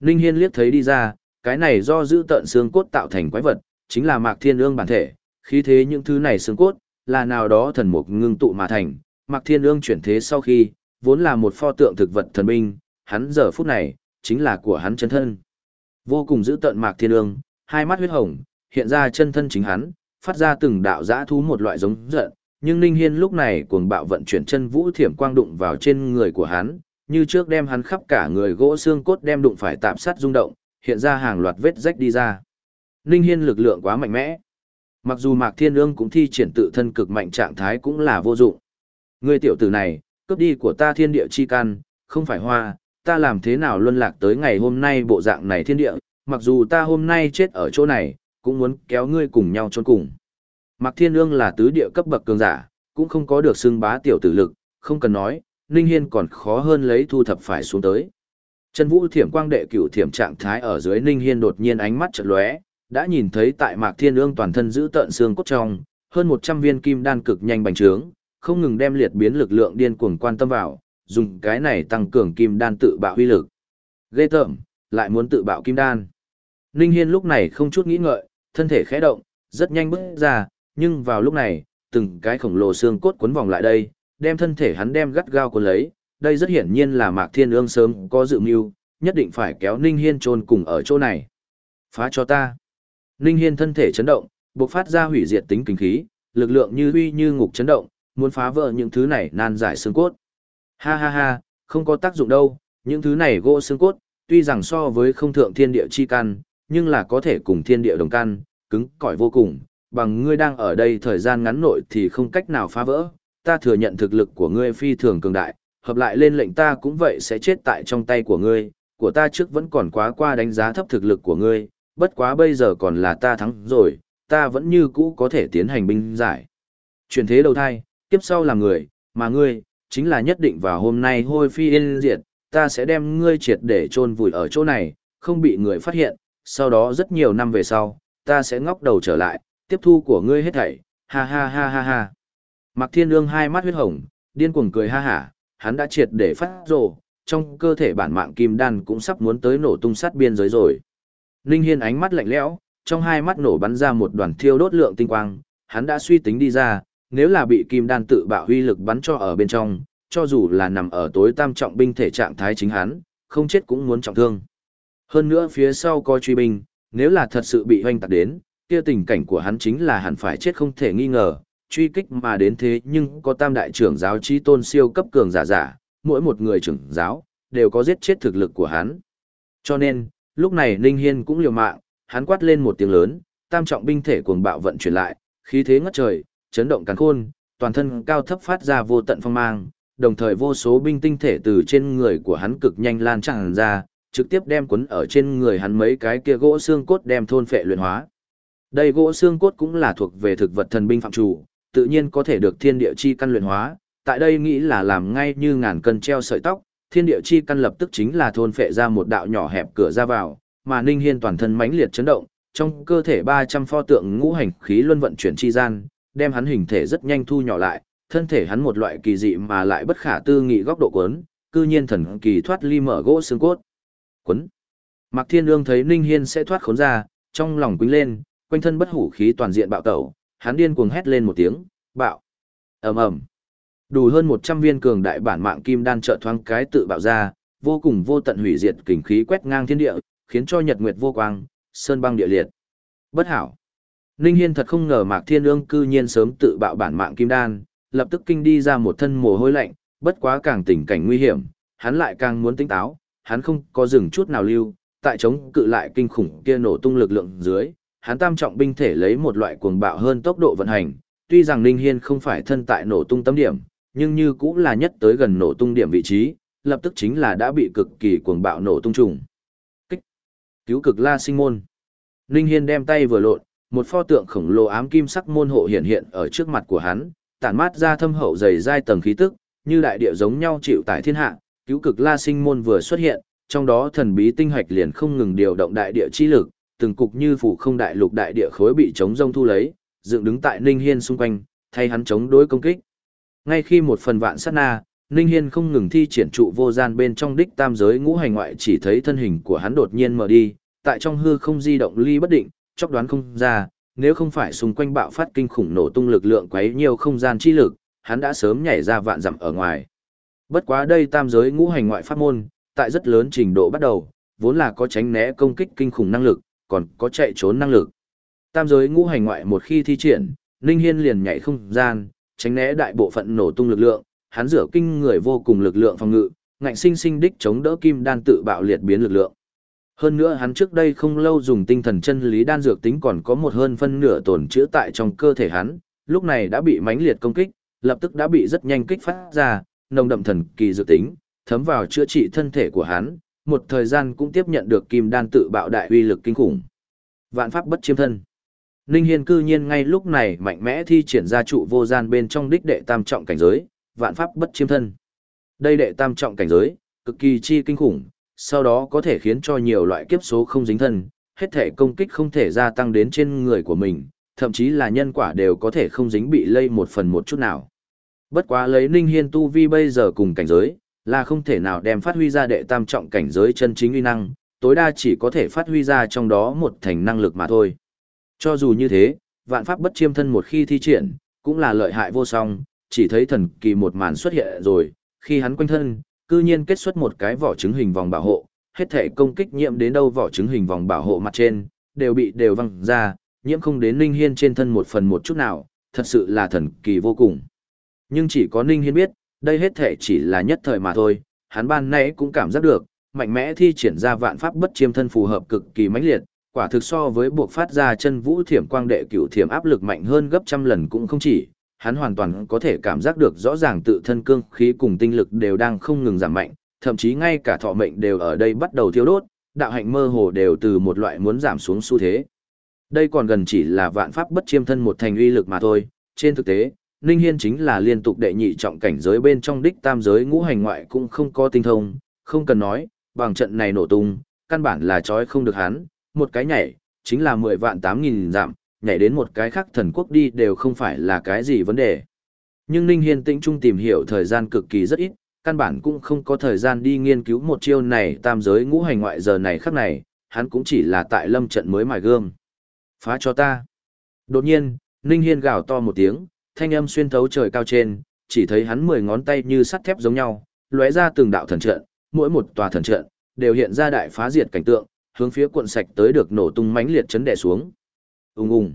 Ninh Hiên liếc thấy đi ra, cái này do giữ tận xương cốt tạo thành quái vật, chính là Mạc Thiên Ương bản thể, khí thế những thứ này xương cốt, là nào đó thần mục ngưng tụ mà thành, Mạc Thiên Ương chuyển thế sau khi, vốn là một pho tượng thực vật thần binh, hắn giờ phút này, chính là của hắn chân thân. Vô cùng giữ tận Mạc Thiên Ương, hai mắt huyết hồng, hiện ra chân thân chính hắn, phát ra từng đạo giã thú một loại giống giận, nhưng Ninh Hiên lúc này cuồng bạo vận chuyển chân vũ thiểm quang đụng vào trên người của hắn, như trước đem hắn khắp cả người gỗ xương cốt đem đụng phải tạm sát rung động, hiện ra hàng loạt vết rách đi ra. Ninh Hiên lực lượng quá mạnh mẽ. Mặc dù Mạc Thiên Ương cũng thi triển tự thân cực mạnh trạng thái cũng là vô dụng. Người tiểu tử này, cướp đi của ta thiên địa chi căn, không phải hoa, ta làm thế nào luân lạc tới ngày hôm nay bộ dạng này thiên địa, mặc dù ta hôm nay chết ở chỗ này, cũng muốn kéo ngươi cùng nhau trốn cùng. Mạc Thiên Ương là tứ địa cấp bậc cường giả, cũng không có được xưng bá tiểu tử lực, không cần nói, Ninh Hiên còn khó hơn lấy thu thập phải xuống tới. Trần Vũ Thiểm Quang đệ cửu thiểm trạng thái ở dưới Ninh Hiên đột nhiên ánh mắt chợt lóe, đã nhìn thấy tại Mạc Thiên Ương toàn thân giữ tận xương cốt trong, hơn 100 viên kim đan cực nhanh bành trướng, không ngừng đem liệt biến lực lượng điên cuồng quan tâm vào, dùng cái này tăng cường kim đan tự bạo huy lực. Ghê tởm, lại muốn tự bạo kim đan. Ninh Hiên lúc này không chút nghĩ ngợi, thân thể khẽ động, rất nhanh bước ra, nhưng vào lúc này, từng cái khổng lồ xương cốt quấn vòng lại đây, đem thân thể hắn đem gắt gao cuốn lấy, đây rất hiển nhiên là Mạc Thiên Ương sớm có dự mưu, nhất định phải kéo Ninh Hiên trôn cùng ở chỗ này. Phá cho ta. Ninh Hiên thân thể chấn động, bộc phát ra hủy diệt tính kinh khí, lực lượng như huy như ngục chấn động, muốn phá vỡ những thứ này nan giải xương cốt. Ha ha ha, không có tác dụng đâu, những thứ này gỗ xương cốt, tuy rằng so với không thượng thiên địa chi căn, nhưng là có thể cùng thiên địa đồng căn, cứng cỏi vô cùng, bằng ngươi đang ở đây thời gian ngắn nội thì không cách nào phá vỡ, ta thừa nhận thực lực của ngươi phi thường cường đại, hợp lại lên lệnh ta cũng vậy sẽ chết tại trong tay của ngươi, của ta trước vẫn còn quá qua đánh giá thấp thực lực của ngươi, bất quá bây giờ còn là ta thắng rồi, ta vẫn như cũ có thể tiến hành binh giải. Chuyển thế đầu thai, tiếp sau là người, mà ngươi, chính là nhất định vào hôm nay hôi phi yên diệt, ta sẽ đem ngươi triệt để chôn vùi ở chỗ này, không bị người phát hiện, sau đó rất nhiều năm về sau, ta sẽ ngóc đầu trở lại, tiếp thu của ngươi hết thảy, ha ha ha ha ha. Mạc Thiên Ương hai mắt huyết hồng, điên cuồng cười ha hả, hắn đã triệt để phát rồ, trong cơ thể bản mạng kim đan cũng sắp muốn tới nổ tung sát biên giới rồi. linh Hiên ánh mắt lạnh lẽo, trong hai mắt nổ bắn ra một đoàn thiêu đốt lượng tinh quang, hắn đã suy tính đi ra, nếu là bị kim đan tự bạo huy lực bắn cho ở bên trong, cho dù là nằm ở tối tam trọng binh thể trạng thái chính hắn, không chết cũng muốn trọng thương. Hơn nữa phía sau có truy binh, nếu là thật sự bị hoanh tạc đến, kia tình cảnh của hắn chính là hẳn phải chết không thể nghi ngờ, truy kích mà đến thế nhưng có tam đại trưởng giáo chi tôn siêu cấp cường giả giả, mỗi một người trưởng giáo, đều có giết chết thực lực của hắn. Cho nên, lúc này Ninh Hiên cũng liều mạng, hắn quát lên một tiếng lớn, tam trọng binh thể cuồng bạo vận chuyển lại, khí thế ngất trời, chấn động càn khôn, toàn thân cao thấp phát ra vô tận phong mang, đồng thời vô số binh tinh thể từ trên người của hắn cực nhanh lan tràn ra, trực tiếp đem cuốn ở trên người hắn mấy cái kia gỗ xương cốt đem thôn phệ luyện hóa. Đây gỗ xương cốt cũng là thuộc về thực vật thần binh phạm chủ, tự nhiên có thể được thiên địa chi căn luyện hóa, tại đây nghĩ là làm ngay như ngàn cân treo sợi tóc, thiên địa chi căn lập tức chính là thôn phệ ra một đạo nhỏ hẹp cửa ra vào, mà Ninh Hiên toàn thân mãnh liệt chấn động, trong cơ thể 300 pho tượng ngũ hành khí luân vận chuyển chi gian, đem hắn hình thể rất nhanh thu nhỏ lại, thân thể hắn một loại kỳ dị mà lại bất khả tư nghị góc độ quấn cư nhiên thần kỳ thoát ly mở gỗ xương cốt. Quấn. Mạc Thiên Ương thấy Ninh Hiên sẽ thoát khốn ra, trong lòng quýnh lên, quanh thân bất hủ khí toàn diện bạo tẩu, hắn điên cuồng hét lên một tiếng, bạo. ầm ầm, Đủ hơn 100 viên cường đại bản mạng kim đan trợ thoáng cái tự bạo ra, vô cùng vô tận hủy diệt kình khí quét ngang thiên địa, khiến cho nhật nguyệt vô quang, sơn băng địa liệt. Bất hảo. Ninh Hiên thật không ngờ Mạc Thiên Ương cư nhiên sớm tự bạo bản mạng kim đan, lập tức kinh đi ra một thân mồ hôi lạnh, bất quá càng tình cảnh nguy hiểm, hắn lại càng muốn tỉnh táo, hắn không có dừng chút nào lưu, tại chống cự lại kinh khủng kia nổ tung lực lượng dưới, hắn tam trọng binh thể lấy một loại cuồng bạo hơn tốc độ vận hành, tuy rằng Ninh Hiên không phải thân tại nổ tung tấm điểm, nhưng như cũng là nhất tới gần nổ tung điểm vị trí, lập tức chính là đã bị cực kỳ cuồng bạo nổ tung trùng. Kích. Cứu cực la sinh môn. Ninh Hiên đem tay vừa lộn, một pho tượng khổng lồ ám kim sắc môn hộ hiện hiện ở trước mặt của hắn, tản mát ra thâm hậu dày dai tầng khí tức, như đại địa giống nhau chịu tại thiên hạ, cứu cực la sinh môn vừa xuất hiện, trong đó thần bí tinh hạch liền không ngừng điều động đại địa chi lực, từng cục như phủ không đại lục đại địa khối bị chống rông thu lấy, dựng đứng tại Ninh Hiên xung quanh, thay hắn chống đối công kích. Ngay khi một phần vạn sát na, Ninh Hiên không ngừng thi triển trụ vô gian bên trong đích tam giới ngũ hành ngoại chỉ thấy thân hình của hắn đột nhiên mở đi, tại trong hư không di động ly bất định, chóc đoán không ra, nếu không phải xung quanh bạo phát kinh khủng nổ tung lực lượng quấy nhiều không gian chi lực, hắn đã sớm nhảy ra vạn dặm ở ngoài. Bất quá đây tam giới ngũ hành ngoại pháp môn, tại rất lớn trình độ bắt đầu, vốn là có tránh né công kích kinh khủng năng lực, còn có chạy trốn năng lực. Tam giới ngũ hành ngoại một khi thi triển, Ninh Hiên liền nhảy không gian, tránh né đại bộ phận nổ tung lực lượng, hắn rửa kinh người vô cùng lực lượng phòng ngự, ngạnh sinh sinh đích chống đỡ kim đan tự bạo liệt biến lực lượng. Hơn nữa hắn trước đây không lâu dùng tinh thần chân lý đan dược tính còn có một hơn phân nửa tổn chữa tại trong cơ thể hắn, lúc này đã bị mãnh liệt công kích, lập tức đã bị rất nhanh kích phát ra, nồng đậm thần kỳ dược tính, thấm vào chữa trị thân thể của hắn, một thời gian cũng tiếp nhận được kim đan tự bạo đại uy lực kinh khủng. Vạn pháp bất chiêm thân. Ninh Hiên cư nhiên ngay lúc này mạnh mẽ thi triển ra trụ vô gian bên trong đích đệ tam trọng cảnh giới, vạn pháp bất chiêm thân. Đây đệ tam trọng cảnh giới, cực kỳ chi kinh khủng, sau đó có thể khiến cho nhiều loại kiếp số không dính thân, hết thể công kích không thể gia tăng đến trên người của mình, thậm chí là nhân quả đều có thể không dính bị lây một phần một chút nào. Bất quá lấy Ninh Hiên tu vi bây giờ cùng cảnh giới, là không thể nào đem phát huy ra đệ tam trọng cảnh giới chân chính uy năng, tối đa chỉ có thể phát huy ra trong đó một thành năng lực mà thôi. Cho dù như thế, vạn pháp bất chiêm thân một khi thi triển, cũng là lợi hại vô song, chỉ thấy thần kỳ một màn xuất hiện rồi, khi hắn quanh thân, cư nhiên kết xuất một cái vỏ trứng hình vòng bảo hộ, hết thể công kích nhiễm đến đâu vỏ trứng hình vòng bảo hộ mặt trên, đều bị đều văng ra, nhiễm không đến Ninh Hiên trên thân một phần một chút nào, thật sự là thần kỳ vô cùng. Nhưng chỉ có Ninh Hiên biết, đây hết thể chỉ là nhất thời mà thôi, hắn ban nãy cũng cảm giác được, mạnh mẽ thi triển ra vạn pháp bất chiêm thân phù hợp cực kỳ mãnh liệt, quả thực so với buộc phát ra chân vũ thiểm quang đệ cửu thiểm áp lực mạnh hơn gấp trăm lần cũng không chỉ, hắn hoàn toàn có thể cảm giác được rõ ràng tự thân cương khí cùng tinh lực đều đang không ngừng giảm mạnh, thậm chí ngay cả thọ mệnh đều ở đây bắt đầu thiêu đốt, đạo hạnh mơ hồ đều từ một loại muốn giảm xuống xu thế. Đây còn gần chỉ là vạn pháp bất chiêm thân một thành uy lực mà thôi, trên thực tế, Ninh Hiên chính là liên tục đệ nhị trọng cảnh giới bên trong đích tam giới ngũ hành ngoại cũng không có tinh thông, không cần nói, bằng trận này nổ tung, căn bản là chói không được hắn, một cái nhảy, chính là 10 vạn 8 nghìn giảm, nhảy đến một cái khác thần quốc đi đều không phải là cái gì vấn đề. Nhưng Ninh Hiên tĩnh trung tìm hiểu thời gian cực kỳ rất ít, căn bản cũng không có thời gian đi nghiên cứu một chiêu này tam giới ngũ hành ngoại giờ này khắc này, hắn cũng chỉ là tại lâm trận mới mài gương. Phá cho ta. Đột nhiên, Ninh Hiên gào to một tiếng, thanh âm xuyên thấu trời cao trên, chỉ thấy hắn mười ngón tay như sắt thép giống nhau, lóe ra từng đạo thần trận, mỗi một tòa thần trận đều hiện ra đại phá diệt cảnh tượng, hướng phía cuộn sạch tới được nổ tung mãnh liệt chấn đè xuống. Ùng ùng.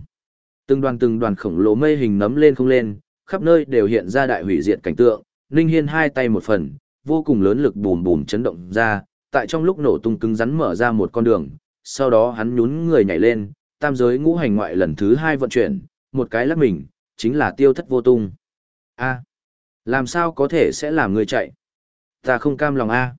Từng đoàn từng đoàn khổng lồ mây hình nấm lên không lên, khắp nơi đều hiện ra đại hủy diệt cảnh tượng, Ninh Hiên hai tay một phần, vô cùng lớn lực bùm bùm chấn động ra, tại trong lúc nổ tung cứng rắn mở ra một con đường, sau đó hắn nhún người nhảy lên, tam giới ngũ hành ngoại lần thứ hai vận chuyển, một cái lắc mình, chính là tiêu thất vô tung. A, làm sao có thể sẽ làm người chạy? Ta không cam lòng a.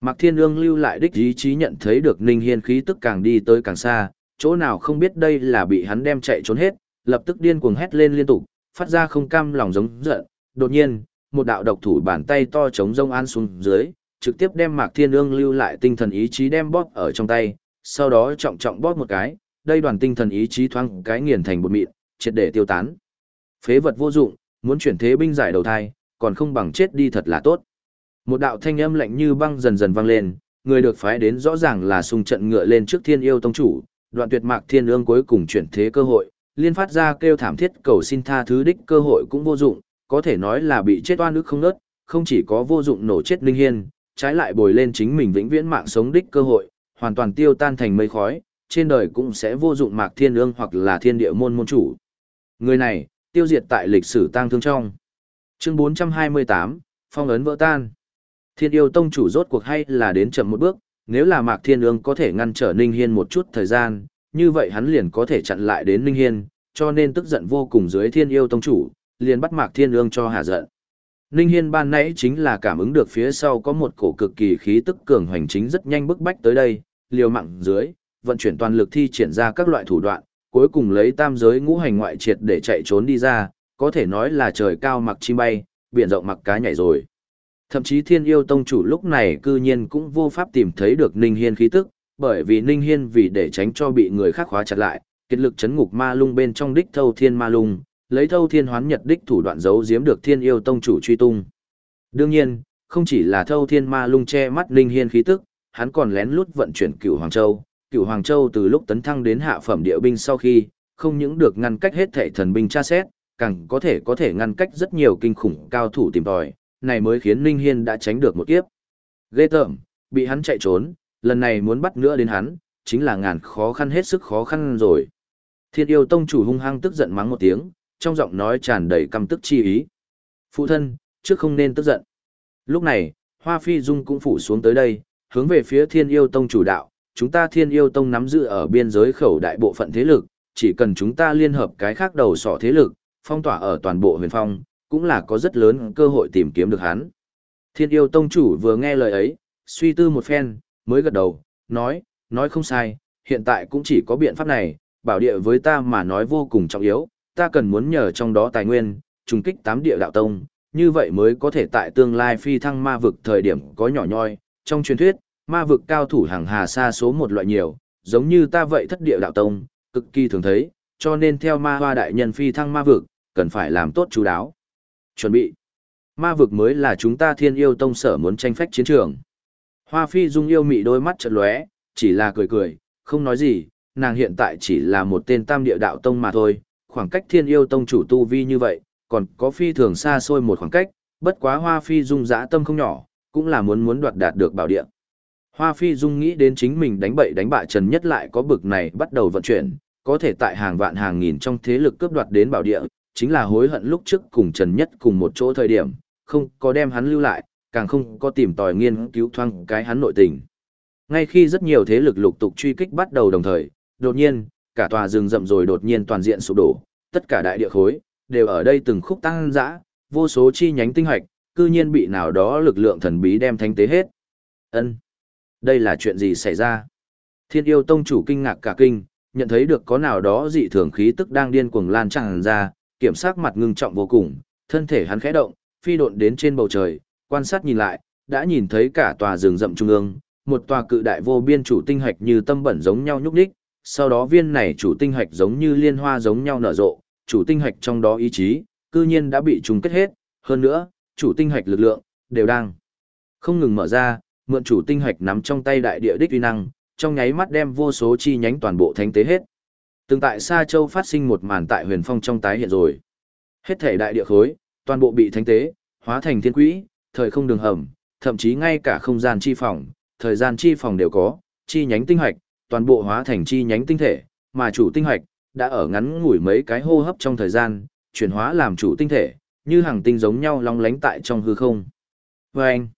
Mạc Thiên Ương lưu lại đích ý chí nhận thấy được Ninh Hiên khí tức càng đi tới càng xa, chỗ nào không biết đây là bị hắn đem chạy trốn hết, lập tức điên cuồng hét lên liên tục, phát ra không cam lòng giống giận. Đột nhiên, một đạo độc thủ bàn tay to chống rông an xuống dưới, trực tiếp đem Mạc Thiên Ương lưu lại tinh thần ý chí đem bóp ở trong tay, sau đó trọng trọng bóp một cái, đây đoàn tinh thần ý chí thoáng cái nghiền thành bột mịn, triệt để tiêu tán. Phế vật vô dụng, muốn chuyển thế binh giải đầu thai, còn không bằng chết đi thật là tốt. Một đạo thanh âm lạnh như băng dần dần vang lên, người được phái đến rõ ràng là xung trận ngựa lên trước thiên yêu tông chủ, đoạn tuyệt mạc thiên ương cuối cùng chuyển thế cơ hội, liên phát ra kêu thảm thiết cầu xin tha thứ đích cơ hội cũng vô dụng, có thể nói là bị chết oan ức không nớt, không chỉ có vô dụng nổ chết linh hiên, trái lại bồi lên chính mình vĩnh viễn mạng sống đích cơ hội, hoàn toàn tiêu tan thành mây khói, trên đời cũng sẽ vô dụng mạc thiên ương hoặc là thiên địa môn môn chủ. Người này, tiêu diệt tại lịch sử tang thương trong. Chương 428, phong ấn vỡ tan. Thiên yêu tông chủ rốt cuộc hay là đến chậm một bước, nếu là Mạc Thiên Ương có thể ngăn trở Ninh Hiên một chút thời gian, như vậy hắn liền có thể chặn lại đến Ninh Hiên, cho nên tức giận vô cùng dưới Thiên yêu tông chủ, liền bắt Mạc Thiên Ương cho hạ giận. Ninh Hiên ban nãy chính là cảm ứng được phía sau có một cổ cực kỳ khí tức cường hoành chính rất nhanh bức bách tới đây, liều mạng dưới, vận chuyển toàn lực thi triển ra các loại thủ đoạn, cuối cùng lấy tam giới ngũ hành ngoại triệt để chạy trốn đi ra, có thể nói là trời cao mặc chim bay, biển rộng mặc cá nhảy rồi. Thậm chí thiên yêu tông chủ lúc này cư nhiên cũng vô pháp tìm thấy được Ninh Hiên khí tức, bởi vì Ninh Hiên vì để tránh cho bị người khác khóa chặt lại, kết lực chấn ngục ma lung bên trong đích thâu thiên ma lung, lấy thâu thiên hoán nhật đích thủ đoạn giấu giếm được thiên yêu tông chủ truy tung. Đương nhiên, không chỉ là thâu thiên ma lung che mắt Ninh Hiên khí tức, hắn còn lén lút vận chuyển cửu Hoàng Châu. Cửu Hoàng Châu từ lúc tấn thăng đến hạ phẩm địa binh sau khi, không những được ngăn cách hết thể thần binh tra xét, càng có thể có thể ngăn cách rất nhiều kinh khủng cao thủ tìm tòi, này mới khiến Ninh Hiên đã tránh được một kiếp. Ghê tởm, bị hắn chạy trốn, lần này muốn bắt nữa đến hắn, chính là ngàn khó khăn hết sức khó khăn rồi. Thiên yêu tông chủ hung hăng tức giận mắng một tiếng, trong giọng nói tràn đầy căm tức chi ý. Phụ thân, trước không nên tức giận. Lúc này, Hoa Phi Dung cũng phủ xuống tới đây, hướng về phía thiên yêu tông chủ đạo. Chúng ta thiên yêu tông nắm giữ ở biên giới khẩu đại bộ phận thế lực, chỉ cần chúng ta liên hợp cái khác đầu sỏ thế lực, phong tỏa ở toàn bộ huyền phong, cũng là có rất lớn cơ hội tìm kiếm được hắn. Thiên yêu tông chủ vừa nghe lời ấy, suy tư một phen, mới gật đầu, nói, nói không sai, hiện tại cũng chỉ có biện pháp này, bảo địa với ta mà nói vô cùng trọng yếu, ta cần muốn nhờ trong đó tài nguyên, trùng kích tám địa đạo tông, như vậy mới có thể tại tương lai phi thăng ma vực thời điểm có nhỏ nhoi, trong truyền thuyết, ma vực cao thủ hàng hà xa số một loại nhiều, giống như ta vậy thất địa đạo tông, cực kỳ thường thấy, cho nên theo ma hoa đại nhân phi thăng ma vực, cần phải làm tốt chú đáo. Chuẩn bị. Ma vực mới là chúng ta thiên yêu tông sở muốn tranh phách chiến trường. Hoa phi dung yêu mị đôi mắt chật lóe, chỉ là cười cười, không nói gì, nàng hiện tại chỉ là một tên tam địa đạo tông mà thôi, khoảng cách thiên yêu tông chủ tu vi như vậy, còn có phi thường xa xôi một khoảng cách, bất quá hoa phi dung dã tâm không nhỏ, cũng là muốn muốn đoạt đạt được bảo địa. Hoa phi dung nghĩ đến chính mình đánh bậy đánh bại trần nhất lại có bực này bắt đầu vận chuyển, có thể tại hàng vạn hàng nghìn trong thế lực cướp đoạt đến bảo địa, chính là hối hận lúc trước cùng Trần Nhất cùng một chỗ thời điểm, không có đem hắn lưu lại, càng không có tìm tòi nghiên cứu thoang cái hắn nội tình. Ngay khi rất nhiều thế lực lục tục truy kích bắt đầu đồng thời, đột nhiên, cả tòa rừng rậm rồi đột nhiên toàn diện sụp đổ, tất cả đại địa khối đều ở đây từng khúc tăng dã, vô số chi nhánh tinh hoạch, cư nhiên bị nào đó lực lượng thần bí đem thanh tế hết. Ân, đây là chuyện gì xảy ra? Thiên yêu tông chủ kinh ngạc cả kinh, nhận thấy được có nào đó dị thường khí tức đang điên cuồng lan tràn ra, kiểm sát mặt ngưng trọng vô cùng, thân thể hắn khẽ động, phi độn đến trên bầu trời, quan sát nhìn lại, đã nhìn thấy cả tòa rừng rậm trung ương, một tòa cự đại vô biên chủ tinh hạch như tâm bẩn giống nhau nhúc nhích, sau đó viên này chủ tinh hạch giống như liên hoa giống nhau nở rộ, chủ tinh hạch trong đó ý chí, cư nhiên đã bị trùng kết hết, hơn nữa, chủ tinh hạch lực lượng đều đang không ngừng mở ra, mượn chủ tinh hạch nắm trong tay đại địa đích uy năng, trong nháy mắt đem vô số chi nhánh toàn bộ thánh tế hết. Từng tại Sa Châu phát sinh một màn tại huyền phong trong tái hiện rồi. Hết thể đại địa khối, toàn bộ bị thánh tế, hóa thành thiên quỹ, thời không đường hầm, thậm chí ngay cả không gian chi phòng, thời gian chi phòng đều có, chi nhánh tinh hoạch, toàn bộ hóa thành chi nhánh tinh thể, mà chủ tinh hoạch đã ở ngắn ngủi mấy cái hô hấp trong thời gian, chuyển hóa làm chủ tinh thể, như hàng tinh giống nhau long lánh tại trong hư không. Vâng!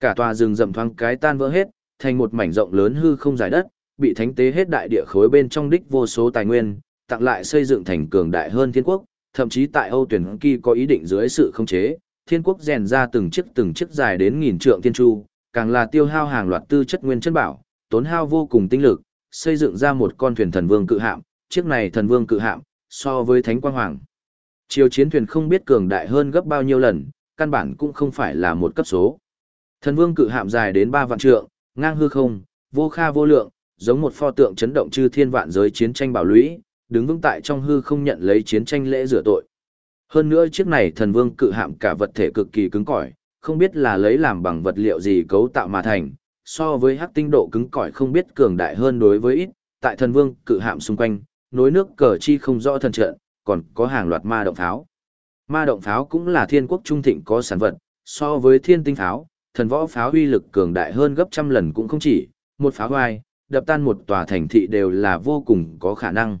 cả tòa rừng rậm thoáng cái tan vỡ hết, thành một mảnh rộng lớn hư không dài đất, bị thánh tế hết đại địa khối bên trong đích vô số tài nguyên, tặng lại xây dựng thành cường đại hơn thiên quốc, thậm chí tại Âu tuyển kỳ có ý định dưới sự khống chế, thiên quốc rèn ra từng chiếc từng chiếc dài đến nghìn trượng thiên chu, càng là tiêu hao hàng loạt tư chất nguyên chất bảo, tốn hao vô cùng tinh lực, xây dựng ra một con thuyền thần vương cự hạm, chiếc này thần vương cự hạm, so với thánh quang hoàng. Chiều chiến thuyền không biết cường đại hơn gấp bao nhiêu lần, căn bản cũng không phải là một cấp số. Thần vương cự hạm dài đến 3 vạn trượng, ngang hư không, vô kha vô lượng, giống một pho tượng chấn động chư thiên vạn giới chiến tranh bảo lũy, đứng vững tại trong hư không nhận lấy chiến tranh lễ rửa tội. Hơn nữa chiếc này thần vương cự hạm cả vật thể cực kỳ cứng cỏi, không biết là lấy làm bằng vật liệu gì cấu tạo mà thành, so với hắc tinh độ cứng cỏi không biết cường đại hơn đối với ít, tại thần vương cự hạm xung quanh, nối nước cờ chi không rõ thần trận, còn có hàng loạt ma động pháo. Ma động pháo cũng là thiên quốc trung thịnh có sản vật, so với thiên tinh pháo, thần võ pháo uy lực cường đại hơn gấp trăm lần cũng không chỉ, một pháo hoài, đập tan một tòa thành thị đều là vô cùng có khả năng.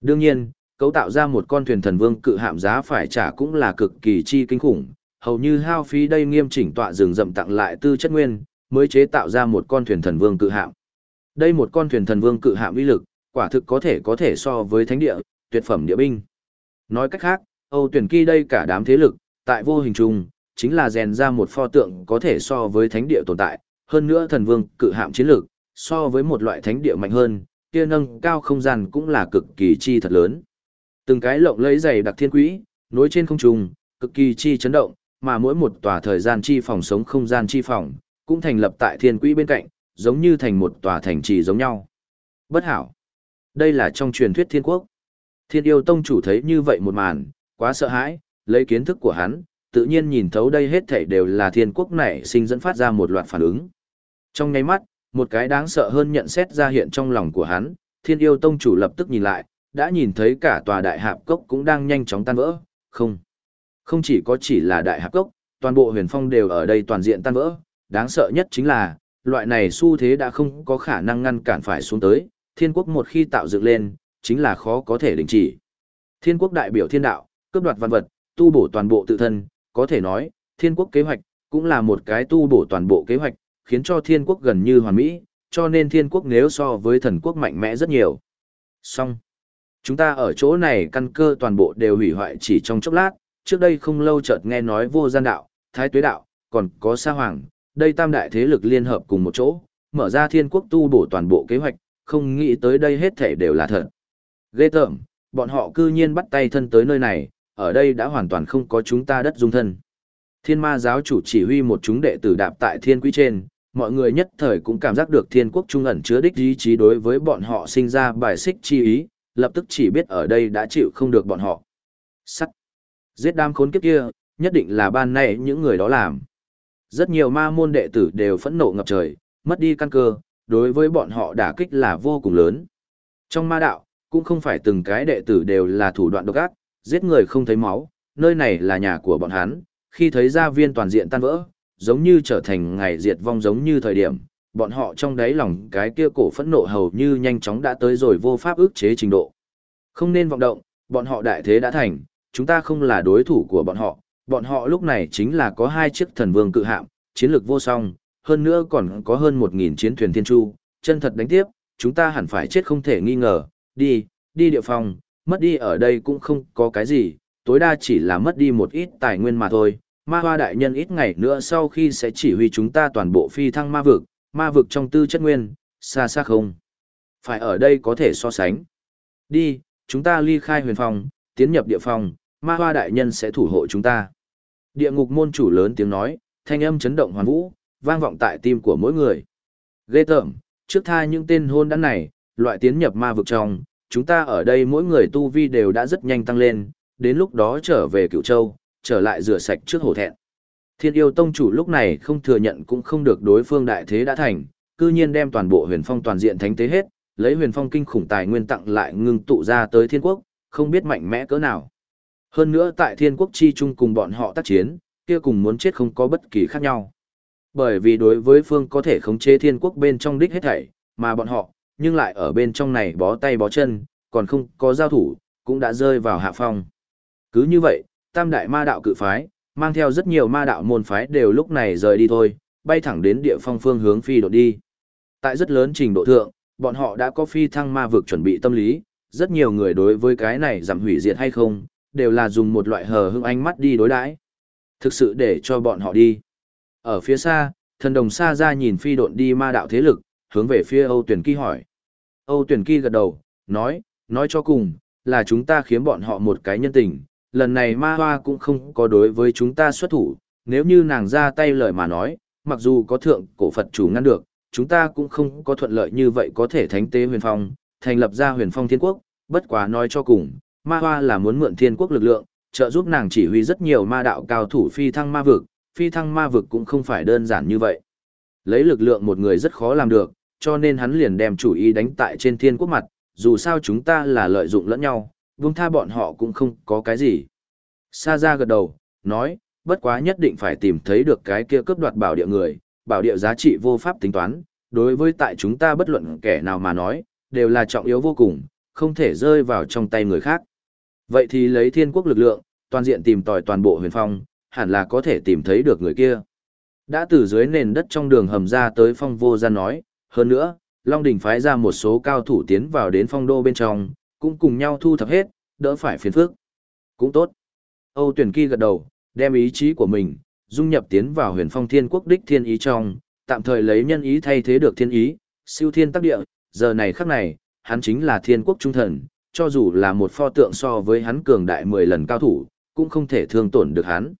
Đương nhiên, cấu tạo ra một con thuyền thần vương cự hạm giá phải trả cũng là cực kỳ chi kinh khủng, hầu như hao phí đây nghiêm chỉnh tọa rừng rậm tặng lại tư chất nguyên, mới chế tạo ra một con thuyền thần vương cự hạm. Đây một con thuyền thần vương cự hạm uy lực, quả thực có thể có thể so với thánh địa, tuyệt phẩm địa binh. Nói cách khác, Âu tuyển kỳ đây cả đám thế lực, tại vô hình trung chính là rèn ra một pho tượng có thể so với thánh địa tồn tại, hơn nữa thần vương cự hạm chiến lược, so với một loại thánh địa mạnh hơn, kia nâng cao không gian cũng là cực kỳ chi thật lớn. Từng cái lộng lấy dày đặc thiên quỹ, nối trên không trung, cực kỳ chi chấn động, mà mỗi một tòa thời gian chi phòng sống không gian chi phòng, cũng thành lập tại thiên quỹ bên cạnh, giống như thành một tòa thành trì giống nhau. Bất hảo. Đây là trong truyền thuyết thiên quốc. Thiên yêu tông chủ thấy như vậy một màn, quá sợ hãi, lấy kiến thức của hắn, tự nhiên nhìn thấu đây hết thảy đều là thiên quốc này sinh dẫn phát ra một loạt phản ứng. Trong nháy mắt, một cái đáng sợ hơn nhận xét ra hiện trong lòng của hắn, thiên yêu tông chủ lập tức nhìn lại, đã nhìn thấy cả tòa đại hạp cốc cũng đang nhanh chóng tan vỡ, không. Không chỉ có chỉ là đại hạp cốc, toàn bộ huyền phong đều ở đây toàn diện tan vỡ, đáng sợ nhất chính là, loại này xu thế đã không có khả năng ngăn cản phải xuống tới, thiên quốc một khi tạo dựng lên, chính là khó có thể đình chỉ. Thiên quốc đại biểu thiên đạo, cướp đoạt văn vật, tu bổ toàn bộ tự thân, có thể nói, thiên quốc kế hoạch, cũng là một cái tu bổ toàn bộ kế hoạch, khiến cho thiên quốc gần như hoàn mỹ, cho nên thiên quốc nếu so với thần quốc mạnh mẽ rất nhiều. Xong. Chúng ta ở chỗ này căn cơ toàn bộ đều hủy hoại chỉ trong chốc lát, trước đây không lâu chợt nghe nói vô gian đạo, thái tuế đạo, còn có sa hoàng, đây tam đại thế lực liên hợp cùng một chỗ, mở ra thiên quốc tu bổ toàn bộ kế hoạch, không nghĩ tới đây hết thể đều là thật. Ghê tởm, bọn họ cư nhiên bắt tay thân tới nơi này, ở đây đã hoàn toàn không có chúng ta đất dung thân. Thiên ma giáo chủ chỉ huy một chúng đệ tử đạp tại thiên quý trên, mọi người nhất thời cũng cảm giác được thiên quốc trung ẩn chứa đích ý chí đối với bọn họ sinh ra bài xích chi ý, lập tức chỉ biết ở đây đã chịu không được bọn họ. Sắt. Giết đám khốn kiếp kia, nhất định là ban nay những người đó làm. Rất nhiều ma môn đệ tử đều phẫn nộ ngập trời, mất đi căn cơ, đối với bọn họ đả kích là vô cùng lớn. Trong ma đạo, cũng không phải từng cái đệ tử đều là thủ đoạn độc ác, giết người không thấy máu, nơi này là nhà của bọn hắn, khi thấy gia viên toàn diện tan vỡ, giống như trở thành ngày diệt vong giống như thời điểm, bọn họ trong đáy lòng cái kia cổ phẫn nộ hầu như nhanh chóng đã tới rồi vô pháp ức chế trình độ. Không nên vọng động, bọn họ đại thế đã thành, chúng ta không là đối thủ của bọn họ, bọn họ lúc này chính là có hai chiếc thần vương cự hạm, chiến lược vô song, hơn nữa còn có hơn một nghìn chiến thuyền thiên chu, chân thật đánh tiếp, chúng ta hẳn phải chết không thể nghi ngờ, đi, đi địa phòng, mất đi ở đây cũng không có cái gì, tối đa chỉ là mất đi một ít tài nguyên mà thôi. Ma hoa đại nhân ít ngày nữa sau khi sẽ chỉ huy chúng ta toàn bộ phi thăng ma vực, ma vực trong tư chất nguyên, xa xa không. Phải ở đây có thể so sánh. Đi, chúng ta ly khai huyền phòng, tiến nhập địa phòng, ma hoa đại nhân sẽ thủ hộ chúng ta. Địa ngục môn chủ lớn tiếng nói, thanh âm chấn động hoàn vũ, vang vọng tại tim của mỗi người. Ghê tởm, trước tha những tên hôn đắn này, loại tiến nhập ma vực trong, chúng ta ở đây mỗi người tu vi đều đã rất nhanh tăng lên, đến lúc đó trở về cựu châu, trở lại rửa sạch trước hổ thẹn. Thiên yêu tông chủ lúc này không thừa nhận cũng không được đối phương đại thế đã thành, cư nhiên đem toàn bộ huyền phong toàn diện thánh tế hết, lấy huyền phong kinh khủng tài nguyên tặng lại ngưng tụ ra tới thiên quốc, không biết mạnh mẽ cỡ nào. Hơn nữa tại thiên quốc chi chung cùng bọn họ tác chiến, kia cùng muốn chết không có bất kỳ khác nhau. Bởi vì đối với phương có thể khống chế thiên quốc bên trong đích hết thảy, mà bọn họ, nhưng lại ở bên trong này bó tay bó chân, còn không có giao thủ, cũng đã rơi vào hạ phong. Cứ như vậy, tam đại ma đạo cự phái, mang theo rất nhiều ma đạo môn phái đều lúc này rời đi thôi, bay thẳng đến địa phong phương hướng phi đột đi. Tại rất lớn trình độ thượng, bọn họ đã có phi thăng ma vực chuẩn bị tâm lý, rất nhiều người đối với cái này giảm hủy diệt hay không, đều là dùng một loại hờ hững ánh mắt đi đối đãi. Thực sự để cho bọn họ đi. Ở phía xa, thần đồng xa ra nhìn phi độn đi ma đạo thế lực, hướng về phía Âu Tuyển Kỳ hỏi. Âu Tuyển Kỳ gật đầu, nói, nói cho cùng, là chúng ta khiếm bọn họ một cái nhân tình, lần này ma hoa cũng không có đối với chúng ta xuất thủ, nếu như nàng ra tay lời mà nói, mặc dù có thượng cổ Phật chủ ngăn được, chúng ta cũng không có thuận lợi như vậy có thể thánh tế huyền phong, thành lập ra huyền phong thiên quốc, bất quá nói cho cùng, ma hoa là muốn mượn thiên quốc lực lượng, trợ giúp nàng chỉ huy rất nhiều ma đạo cao thủ phi thăng ma vực, phi thăng ma vực cũng không phải đơn giản như vậy. Lấy lực lượng một người rất khó làm được, cho nên hắn liền đem chủ ý đánh tại trên thiên quốc mặt, dù sao chúng ta là lợi dụng lẫn nhau, vương tha bọn họ cũng không có cái gì. Sa ra gật đầu, nói, bất quá nhất định phải tìm thấy được cái kia cướp đoạt bảo địa người, bảo địa giá trị vô pháp tính toán, đối với tại chúng ta bất luận kẻ nào mà nói, đều là trọng yếu vô cùng, không thể rơi vào trong tay người khác. Vậy thì lấy thiên quốc lực lượng, toàn diện tìm tòi toàn bộ huyền phong, hẳn là có thể tìm thấy được người kia. Đã từ dưới nền đất trong đường hầm ra tới phong vô gian nói, hơn nữa, Long Đình phái ra một số cao thủ tiến vào đến phong đô bên trong, cũng cùng nhau thu thập hết, đỡ phải phiền phức. Cũng tốt. Âu tuyển kỳ gật đầu, đem ý chí của mình, dung nhập tiến vào huyền phong thiên quốc đích thiên ý trong, tạm thời lấy nhân ý thay thế được thiên ý, siêu thiên tác địa, giờ này khắc này, hắn chính là thiên quốc trung thần, cho dù là một pho tượng so với hắn cường đại 10 lần cao thủ, cũng không thể thương tổn được hắn.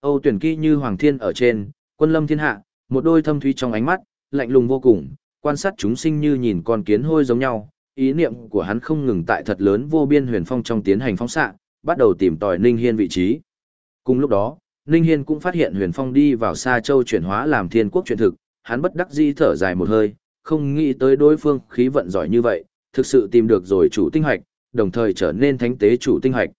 Âu tuyển kỳ như hoàng thiên ở trên, quân lâm thiên hạ, một đôi thâm thúy trong ánh mắt, lạnh lùng vô cùng, quan sát chúng sinh như nhìn con kiến hôi giống nhau, ý niệm của hắn không ngừng tại thật lớn vô biên huyền phong trong tiến hành phóng xạ, bắt đầu tìm tòi Ninh Hiên vị trí. Cùng lúc đó, Ninh Hiên cũng phát hiện huyền phong đi vào xa châu chuyển hóa làm thiên quốc chuyển thực, hắn bất đắc dĩ thở dài một hơi, không nghĩ tới đối phương khí vận giỏi như vậy, thực sự tìm được rồi chủ tinh hoạch, đồng thời trở nên thánh tế chủ tinh hoạch.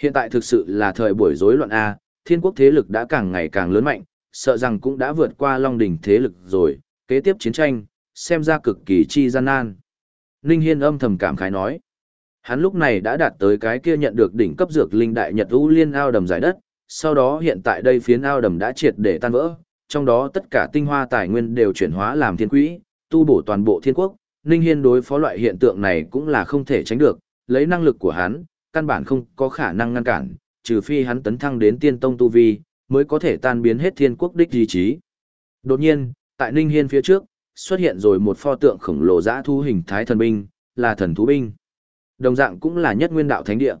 Hiện tại thực sự là thời buổi rối loạn A, thiên quốc thế lực đã càng ngày càng lớn mạnh, sợ rằng cũng đã vượt qua long đỉnh thế lực rồi, kế tiếp chiến tranh, xem ra cực kỳ chi gian nan. Ninh Hiên âm thầm cảm khái nói. Hắn lúc này đã đạt tới cái kia nhận được đỉnh cấp dược linh đại nhật u liên ao đầm giải đất, sau đó hiện tại đây phiến ao đầm đã triệt để tan vỡ, trong đó tất cả tinh hoa tài nguyên đều chuyển hóa làm thiên quỹ, tu bổ toàn bộ thiên quốc. Ninh Hiên đối phó loại hiện tượng này cũng là không thể tránh được, lấy năng lực của hắn, căn bản không có khả năng ngăn cản, trừ phi hắn tấn thăng đến tiên tông tu vi, mới có thể tan biến hết thiên quốc đích di chí. Đột nhiên, tại Ninh Hiên phía trước, xuất hiện rồi một pho tượng khổng lồ dã thu hình thái thần binh, là thần thú binh. Đồng dạng cũng là nhất nguyên đạo thánh địa.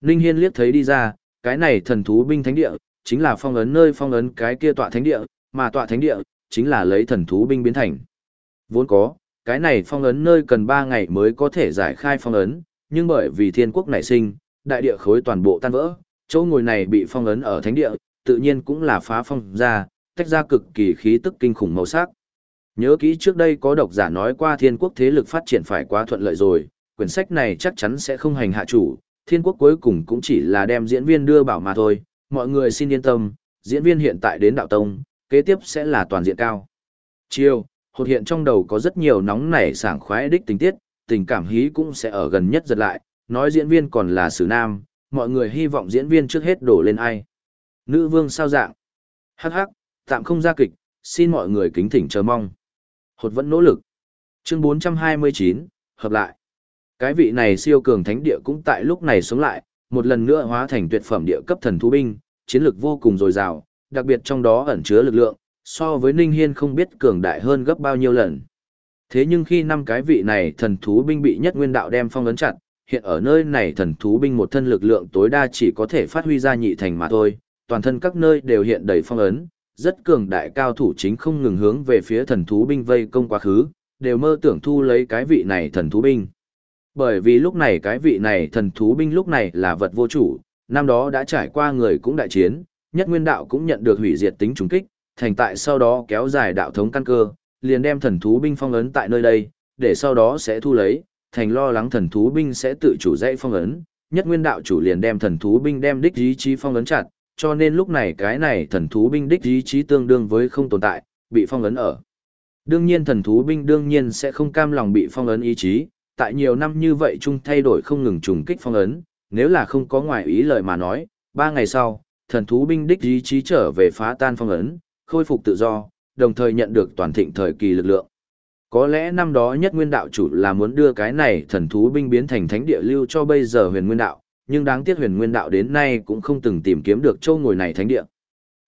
Ninh Hiên liếc thấy đi ra, cái này thần thú binh thánh địa, chính là phong ấn nơi phong ấn cái kia tọa thánh địa, mà tọa thánh địa, chính là lấy thần thú binh biến thành. Vốn có, cái này phong ấn nơi cần 3 ngày mới có thể giải khai phong ấn, nhưng bởi vì thiên quốc nảy sinh, đại địa khối toàn bộ tan vỡ, chỗ ngồi này bị phong ấn ở thánh địa, tự nhiên cũng là phá phong ra, tách ra cực kỳ khí tức kinh khủng màu sắc. Nhớ kỹ trước đây có độc giả nói qua thiên quốc thế lực phát triển phải quá thuận lợi rồi, quyển sách này chắc chắn sẽ không hành hạ chủ, thiên quốc cuối cùng cũng chỉ là đem diễn viên đưa bảo mà thôi, mọi người xin yên tâm, diễn viên hiện tại đến đạo tông, kế tiếp sẽ là toàn diện cao. Chiêu, hột hiện trong đầu có rất nhiều nóng nảy sảng khoái đích tình tiết, tình cảm hí cũng sẽ ở gần nhất giật lại, nói diễn viên còn là sử nam, mọi người hy vọng diễn viên trước hết đổ lên ai. Nữ vương sao dạng? Hắc hắc, tạm không ra kịch, xin mọi người kính thỉnh chờ mong. Hột vẫn nỗ lực. Chương 429, hợp lại. Cái vị này siêu cường thánh địa cũng tại lúc này sống lại, một lần nữa hóa thành tuyệt phẩm địa cấp thần thú binh, chiến lược vô cùng dồi dào, đặc biệt trong đó ẩn chứa lực lượng, so với Ninh Hiên không biết cường đại hơn gấp bao nhiêu lần. Thế nhưng khi năm cái vị này thần thú binh bị nhất nguyên đạo đem phong ấn chặt, hiện ở nơi này thần thú binh một thân lực lượng tối đa chỉ có thể phát huy ra nhị thành mà thôi, toàn thân các nơi đều hiện đầy phong ấn, rất cường đại cao thủ chính không ngừng hướng về phía thần thú binh vây công quá khứ, đều mơ tưởng thu lấy cái vị này thần thú binh. Bởi vì lúc này cái vị này thần thú binh lúc này là vật vô chủ, năm đó đã trải qua người cũng đại chiến, nhất nguyên đạo cũng nhận được hủy diệt tính trùng kích, thành tại sau đó kéo dài đạo thống căn cơ, liền đem thần thú binh phong ấn tại nơi đây, để sau đó sẽ thu lấy, thành lo lắng thần thú binh sẽ tự chủ dãy phong ấn, nhất nguyên đạo chủ liền đem thần thú binh đem đích ý chí phong ấn chặt, cho nên lúc này cái này thần thú binh đích ý chí tương đương với không tồn tại, bị phong ấn ở. Đương nhiên thần thú binh đương nhiên sẽ không cam lòng bị phong ấn ý chí, tại nhiều năm như vậy chung thay đổi không ngừng trùng kích phong ấn, nếu là không có ngoại ý lời mà nói, ba ngày sau, thần thú binh đích ý chí trở về phá tan phong ấn, khôi phục tự do, đồng thời nhận được toàn thịnh thời kỳ lực lượng. Có lẽ năm đó nhất nguyên đạo chủ là muốn đưa cái này thần thú binh biến thành thánh địa lưu cho bây giờ huyền nguyên đạo, nhưng đáng tiếc huyền nguyên đạo đến nay cũng không từng tìm kiếm được châu ngồi này thánh địa.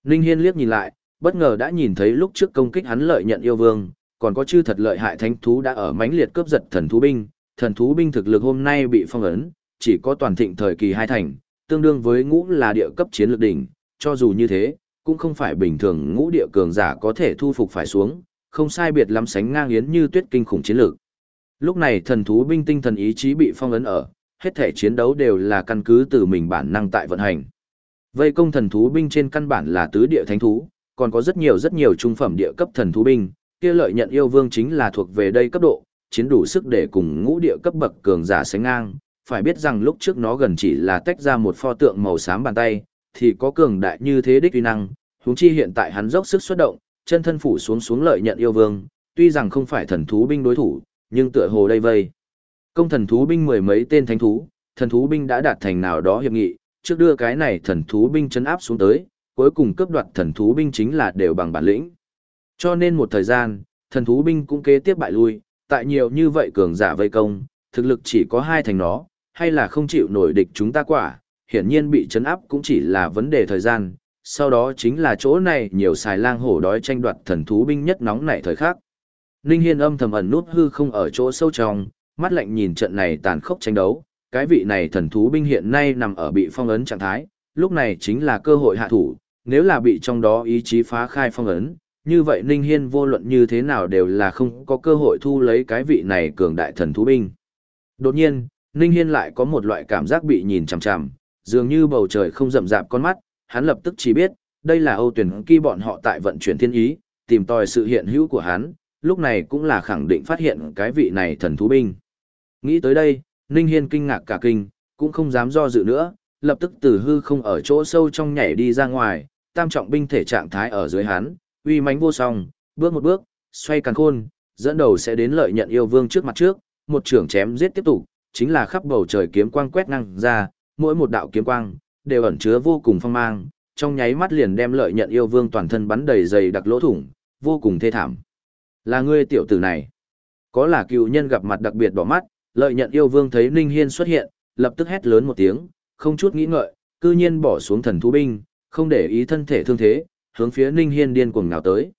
Ninh Hiên liếc nhìn lại, bất ngờ đã nhìn thấy lúc trước công kích hắn lợi nhận yêu vương, còn có chư thật lợi hại thánh thú đã ở mãnh liệt cướp giật thần thú binh, thần thú binh thực lực hôm nay bị phong ấn, chỉ có toàn thịnh thời kỳ hai thành, tương đương với ngũ là địa cấp chiến lược đỉnh, cho dù như thế, cũng không phải bình thường ngũ địa cường giả có thể thu phục phải xuống, không sai biệt lắm sánh ngang yến như tuyết kinh khủng chiến lược. Lúc này thần thú binh tinh thần ý chí bị phong ấn ở, hết thể chiến đấu đều là căn cứ từ mình bản năng tại vận hành. Vây công thần thú binh trên căn bản là tứ địa thánh thú, còn có rất nhiều rất nhiều trung phẩm địa cấp thần thú binh, kia lợi nhận yêu vương chính là thuộc về đây cấp độ, chiến đủ sức để cùng ngũ địa cấp bậc cường giả sánh ngang, phải biết rằng lúc trước nó gần chỉ là tách ra một pho tượng màu xám bàn tay, thì có cường đại như thế đích uy năng, huống chi hiện tại hắn dốc sức xuất động, chân thân phủ xuống xuống lợi nhận yêu vương, tuy rằng không phải thần thú binh đối thủ, nhưng tựa hồ đây vây. Công thần thú binh mười mấy tên thánh thú, thần thú binh đã đạt thành nào đó hiệp nghị, trước đưa cái này thần thú binh chấn áp xuống tới, cuối cùng cướp đoạt thần thú binh chính là đều bằng bản lĩnh. Cho nên một thời gian, thần thú binh cũng kế tiếp bại lui, tại nhiều như vậy cường giả vây công, thực lực chỉ có hai thành nó, hay là không chịu nổi địch chúng ta quả, hiển nhiên bị chấn áp cũng chỉ là vấn đề thời gian, sau đó chính là chỗ này nhiều xài lang hổ đói tranh đoạt thần thú binh nhất nóng nảy thời khắc. Ninh Hiên âm thầm ẩn nút hư không ở chỗ sâu trong, mắt lạnh nhìn trận này tàn khốc tranh đấu, cái vị này thần thú binh hiện nay nằm ở bị phong ấn trạng thái, lúc này chính là cơ hội hạ thủ, nếu là bị trong đó ý chí phá khai phong ấn, như vậy Ninh Hiên vô luận như thế nào đều là không có cơ hội thu lấy cái vị này cường đại thần thú binh. Đột nhiên, Ninh Hiên lại có một loại cảm giác bị nhìn chằm chằm, dường như bầu trời không rậm rạp con mắt, hắn lập tức chỉ biết, đây là Âu Tuyển Kỳ bọn họ tại vận chuyển thiên ý, tìm tòi sự hiện hữu của hắn, lúc này cũng là khẳng định phát hiện cái vị này thần thú binh. Nghĩ tới đây, Ninh Hiên kinh ngạc cả kinh, cũng không dám do dự nữa, lập tức từ hư không ở chỗ sâu trong nhảy đi ra ngoài, tam trọng binh thể trạng thái ở dưới hắn, uy mãnh vô song, bước một bước, xoay càn khôn, dẫn đầu sẽ đến lợi nhận yêu vương trước mặt trước, một trưởng chém giết tiếp tục, chính là khắp bầu trời kiếm quang quét ngang ra, mỗi một đạo kiếm quang đều ẩn chứa vô cùng phong mang, trong nháy mắt liền đem lợi nhận yêu vương toàn thân bắn đầy dày đặc lỗ thủng, vô cùng thê thảm. Là ngươi tiểu tử này. Có là cựu nhân gặp mặt đặc biệt đỏ mắt, lợi nhận yêu vương thấy Ninh Hiên xuất hiện, lập tức hét lớn một tiếng, không chút nghĩ ngợi, cư nhiên bỏ xuống thần thú binh, không để ý thân thể thương thế, hướng phía Ninh Hiên điên cuồng nào tới.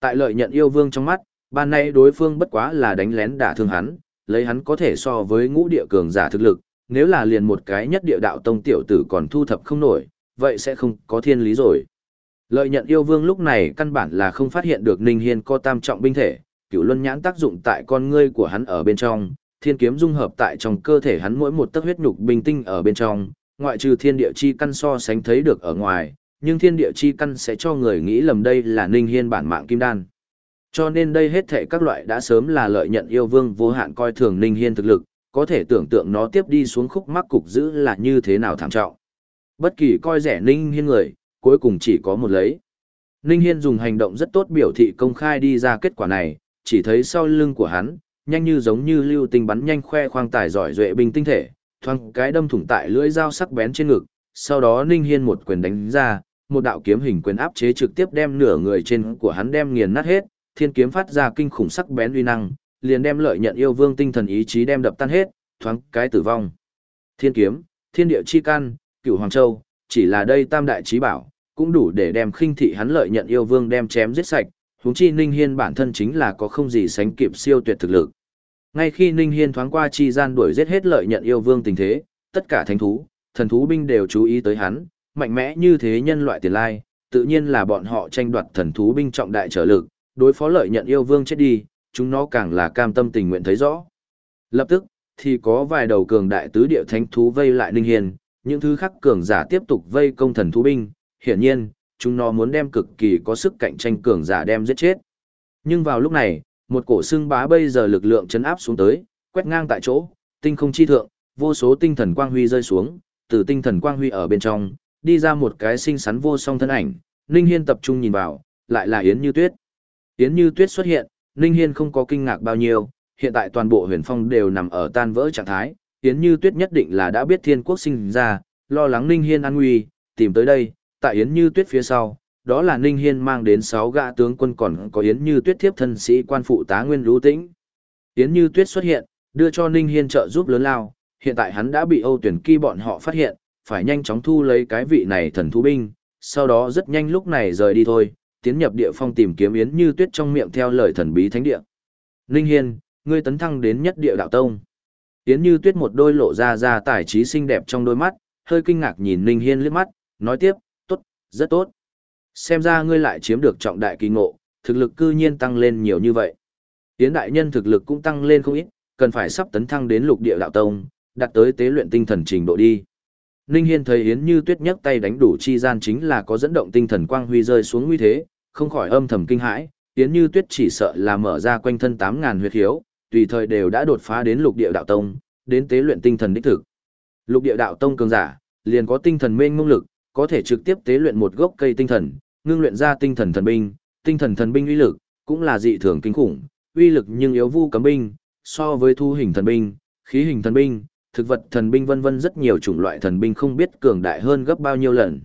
Tại lợi nhận yêu vương trong mắt, ban nay đối phương bất quá là đánh lén đả thương hắn, lấy hắn có thể so với ngũ địa cường giả thực lực, nếu là liền một cái nhất địa đạo tông tiểu tử còn thu thập không nổi, vậy sẽ không có thiên lý rồi. Lợi nhận yêu vương lúc này căn bản là không phát hiện được Ninh Hiên có tam trọng binh thể, cửu luân nhãn tác dụng tại con ngươi của hắn ở bên trong, thiên kiếm dung hợp tại trong cơ thể hắn mỗi một tấc huyết nhục bình tinh ở bên trong, ngoại trừ thiên địa chi căn so sánh thấy được ở ngoài, nhưng thiên địa chi căn sẽ cho người nghĩ lầm đây là Ninh Hiên bản mạng kim đan. Cho nên đây hết thảy các loại đã sớm là lợi nhận yêu vương vô hạn coi thường Ninh Hiên thực lực, có thể tưởng tượng nó tiếp đi xuống khúc mắc cục giữ là như thế nào thảm trọng. Bất kỳ coi rẻ Ninh Hiên người, cuối cùng chỉ có một lấy. Ninh Hiên dùng hành động rất tốt biểu thị công khai đi ra kết quả này, chỉ thấy sau lưng của hắn, nhanh như giống như lưu tinh bắn nhanh khoe khoang tài giỏi duệ binh tinh thể, thoang cái đâm thủng tại lưỡi dao sắc bén trên ngực, sau đó Ninh Hiên một quyền đánh ra, một đạo kiếm hình quyền áp chế trực tiếp đem nửa người trên của hắn đem nghiền nát hết, thiên kiếm phát ra kinh khủng sắc bén uy năng, liền đem lợi nhận yêu vương tinh thần ý chí đem đập tan hết, thoáng cái tử vong. Thiên kiếm, thiên địa chi can, cửu hoàng châu, chỉ là đây tam đại chí bảo, cũng đủ để đem khinh thị hắn lợi nhận yêu vương đem chém giết sạch, huống chi Ninh Hiên bản thân chính là có không gì sánh kịp siêu tuyệt thực lực. Ngay khi Ninh Hiên thoáng qua chi gian đuổi giết hết lợi nhận yêu vương tình thế, tất cả thánh thú, thần thú binh đều chú ý tới hắn, mạnh mẽ như thế nhân loại tiền lai, tự nhiên là bọn họ tranh đoạt thần thú binh trọng đại trở lực, đối phó lợi nhận yêu vương chết đi, chúng nó càng là cam tâm tình nguyện thấy rõ. Lập tức, thì có vài đầu cường đại tứ địa thánh thú vây lại Ninh Hiên, những thứ khác cường giả tiếp tục vây công thần thú binh, hiển nhiên, chúng nó muốn đem cực kỳ có sức cạnh tranh cường giả đem giết chết. Nhưng vào lúc này, một cổ xương bá bây giờ lực lượng chấn áp xuống tới, quét ngang tại chỗ, tinh không chi thượng, vô số tinh thần quang huy rơi xuống, từ tinh thần quang huy ở bên trong, đi ra một cái xinh xắn vô song thân ảnh, Ninh Hiên tập trung nhìn vào, lại là Yến Như Tuyết. Yến Như Tuyết xuất hiện, Ninh Hiên không có kinh ngạc bao nhiêu, hiện tại toàn bộ huyền phong đều nằm ở tan vỡ trạng thái, Yến Như Tuyết nhất định là đã biết thiên quốc sinh ra, lo lắng Ninh Hiên an nguy, tìm tới đây, tại Yến Như Tuyết phía sau, đó là Ninh Hiên mang đến 6 gã tướng quân còn có Yến Như Tuyết thiếp thân sĩ quan phụ tá Nguyên Lũ Tĩnh. Yến Như Tuyết xuất hiện, đưa cho Ninh Hiên trợ giúp lớn lao, hiện tại hắn đã bị Âu Tuyển Kỳ bọn họ phát hiện, phải nhanh chóng thu lấy cái vị này thần thú binh, sau đó rất nhanh lúc này rời đi thôi, tiến nhập địa phong tìm kiếm Yến Như Tuyết trong miệng theo lời thần bí thánh địa. Ninh Hiên, ngươi tấn thăng đến nhất địa đạo tông. Yến Như Tuyết một đôi lộ ra ra tài trí xinh đẹp trong đôi mắt, hơi kinh ngạc nhìn Ninh Hiên liếc mắt, nói tiếp, tốt, rất tốt. Xem ra ngươi lại chiếm được trọng đại kỳ ngộ, thực lực cư nhiên tăng lên nhiều như vậy. Yến đại nhân thực lực cũng tăng lên không ít, cần phải sắp tấn thăng đến lục địa đạo tông, đạt tới tế luyện tinh thần trình độ đi. Ninh Hiên thấy Yến Như Tuyết nhấc tay đánh đủ chi gian chính là có dẫn động tinh thần quang huy rơi xuống nguy thế, không khỏi âm thầm kinh hãi, Yến Như Tuyết chỉ sợ là mở ra quanh thân 8000 huyết hiếu tùy thời đều đã đột phá đến lục địa đạo tông, đến tế luyện tinh thần đích thực. Lục địa đạo tông cường giả, liền có tinh thần mênh mông lực, có thể trực tiếp tế luyện một gốc cây tinh thần, ngưng luyện ra tinh thần thần binh, tinh thần thần binh uy lực cũng là dị thường kinh khủng, uy lực nhưng yếu vu cấm binh, so với thu hình thần binh, khí hình thần binh, thực vật thần binh vân vân rất nhiều chủng loại thần binh không biết cường đại hơn gấp bao nhiêu lần.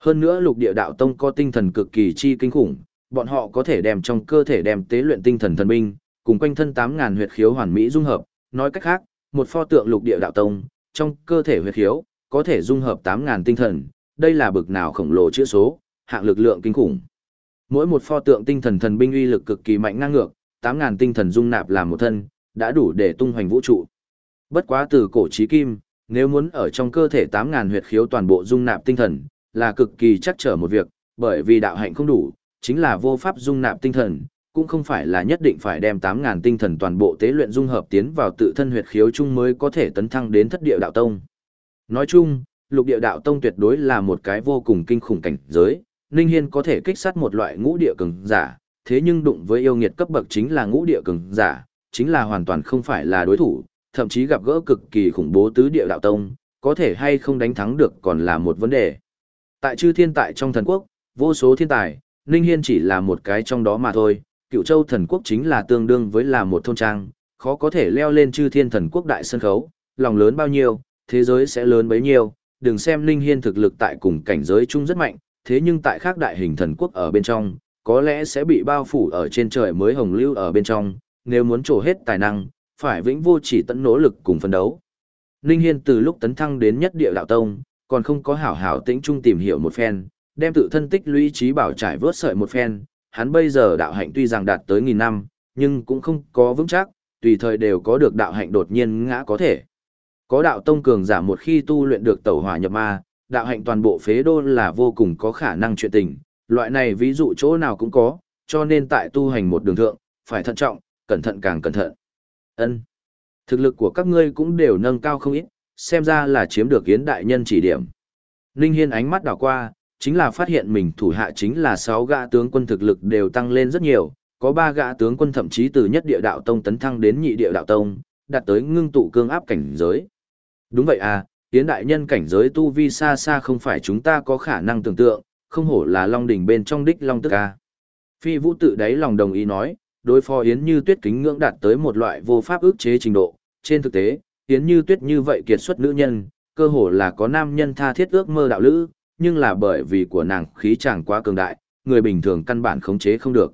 Hơn nữa lục địa đạo tông có tinh thần cực kỳ chi kinh khủng, bọn họ có thể đem trong cơ thể đem tế luyện tinh thần thần binh, cùng quanh thân 8000 huyệt khiếu hoàn mỹ dung hợp, nói cách khác, một pho tượng lục địa đạo tông, trong cơ thể huyệt khiếu có thể dung hợp 8000 tinh thần, đây là bực nào khổng lồ chữ số, hạng lực lượng kinh khủng. Mỗi một pho tượng tinh thần thần binh uy lực cực kỳ mạnh ngang ngược, 8000 tinh thần dung nạp làm một thân, đã đủ để tung hoành vũ trụ. Bất quá từ cổ chí kim, nếu muốn ở trong cơ thể 8000 huyệt khiếu toàn bộ dung nạp tinh thần, là cực kỳ chắc trở một việc, bởi vì đạo hạnh không đủ, chính là vô pháp dung nạp tinh thần, cũng không phải là nhất định phải đem 8000 tinh thần toàn bộ tế luyện dung hợp tiến vào tự thân huyệt khiếu chung mới có thể tấn thăng đến thất địa đạo tông. Nói chung, lục địa đạo tông tuyệt đối là một cái vô cùng kinh khủng cảnh giới, Ninh Hiên có thể kích sát một loại ngũ địa cường giả, thế nhưng đụng với yêu nghiệt cấp bậc chính là ngũ địa cường giả, chính là hoàn toàn không phải là đối thủ, thậm chí gặp gỡ cực kỳ khủng bố tứ địa đạo tông, có thể hay không đánh thắng được còn là một vấn đề. Tại chư thiên tại trong thần quốc, vô số thiên tài, Ninh Hiên chỉ là một cái trong đó mà thôi, cựu châu thần quốc chính là tương đương với là một thôn trang, khó có thể leo lên chư thiên thần quốc đại sân khấu, lòng lớn bao nhiêu, thế giới sẽ lớn bấy nhiêu, đừng xem Ninh Hiên thực lực tại cùng cảnh giới chung rất mạnh, thế nhưng tại khác đại hình thần quốc ở bên trong, có lẽ sẽ bị bao phủ ở trên trời mới hồng lưu ở bên trong, nếu muốn trổ hết tài năng, phải vĩnh vô chỉ tận nỗ lực cùng phân đấu. Ninh Hiên từ lúc tấn thăng đến nhất địa đạo tông, còn không có hảo hảo tĩnh trung tìm hiểu một phen, đem tự thân tích lũy trí bảo trải vớt sợi một phen, hắn bây giờ đạo hạnh tuy rằng đạt tới nghìn năm, nhưng cũng không có vững chắc, tùy thời đều có được đạo hạnh đột nhiên ngã có thể. Có đạo tông cường giả một khi tu luyện được tẩu hỏa nhập ma, đạo hạnh toàn bộ phế đô là vô cùng có khả năng chuyện tình, loại này ví dụ chỗ nào cũng có, cho nên tại tu hành một đường thượng, phải thận trọng, cẩn thận càng cẩn thận. Ân, Thực lực của các ngươi cũng đều nâng cao không ít, xem ra là chiếm được yến đại nhân chỉ điểm. Ninh Hiên ánh mắt đảo qua, chính là phát hiện mình thủ hạ chính là 6 gã tướng quân thực lực đều tăng lên rất nhiều, có 3 gã tướng quân thậm chí từ nhất địa đạo tông tấn thăng đến nhị địa đạo tông, đạt tới ngưng tụ cương áp cảnh giới. Đúng vậy à, tiến đại nhân cảnh giới tu vi xa xa không phải chúng ta có khả năng tưởng tượng, không hổ là long đỉnh bên trong đích long tức ca. Phi vũ tự đáy lòng đồng ý nói, đối phó Yến Như Tuyết kính ngưỡng đạt tới một loại vô pháp ức chế trình độ, trên thực tế, Yến Như Tuyết như vậy kiệt xuất nữ nhân, cơ hồ là có nam nhân tha thiết ước mơ đạo lữ, nhưng là bởi vì của nàng khí chàng quá cường đại, người bình thường căn bản khống chế không được.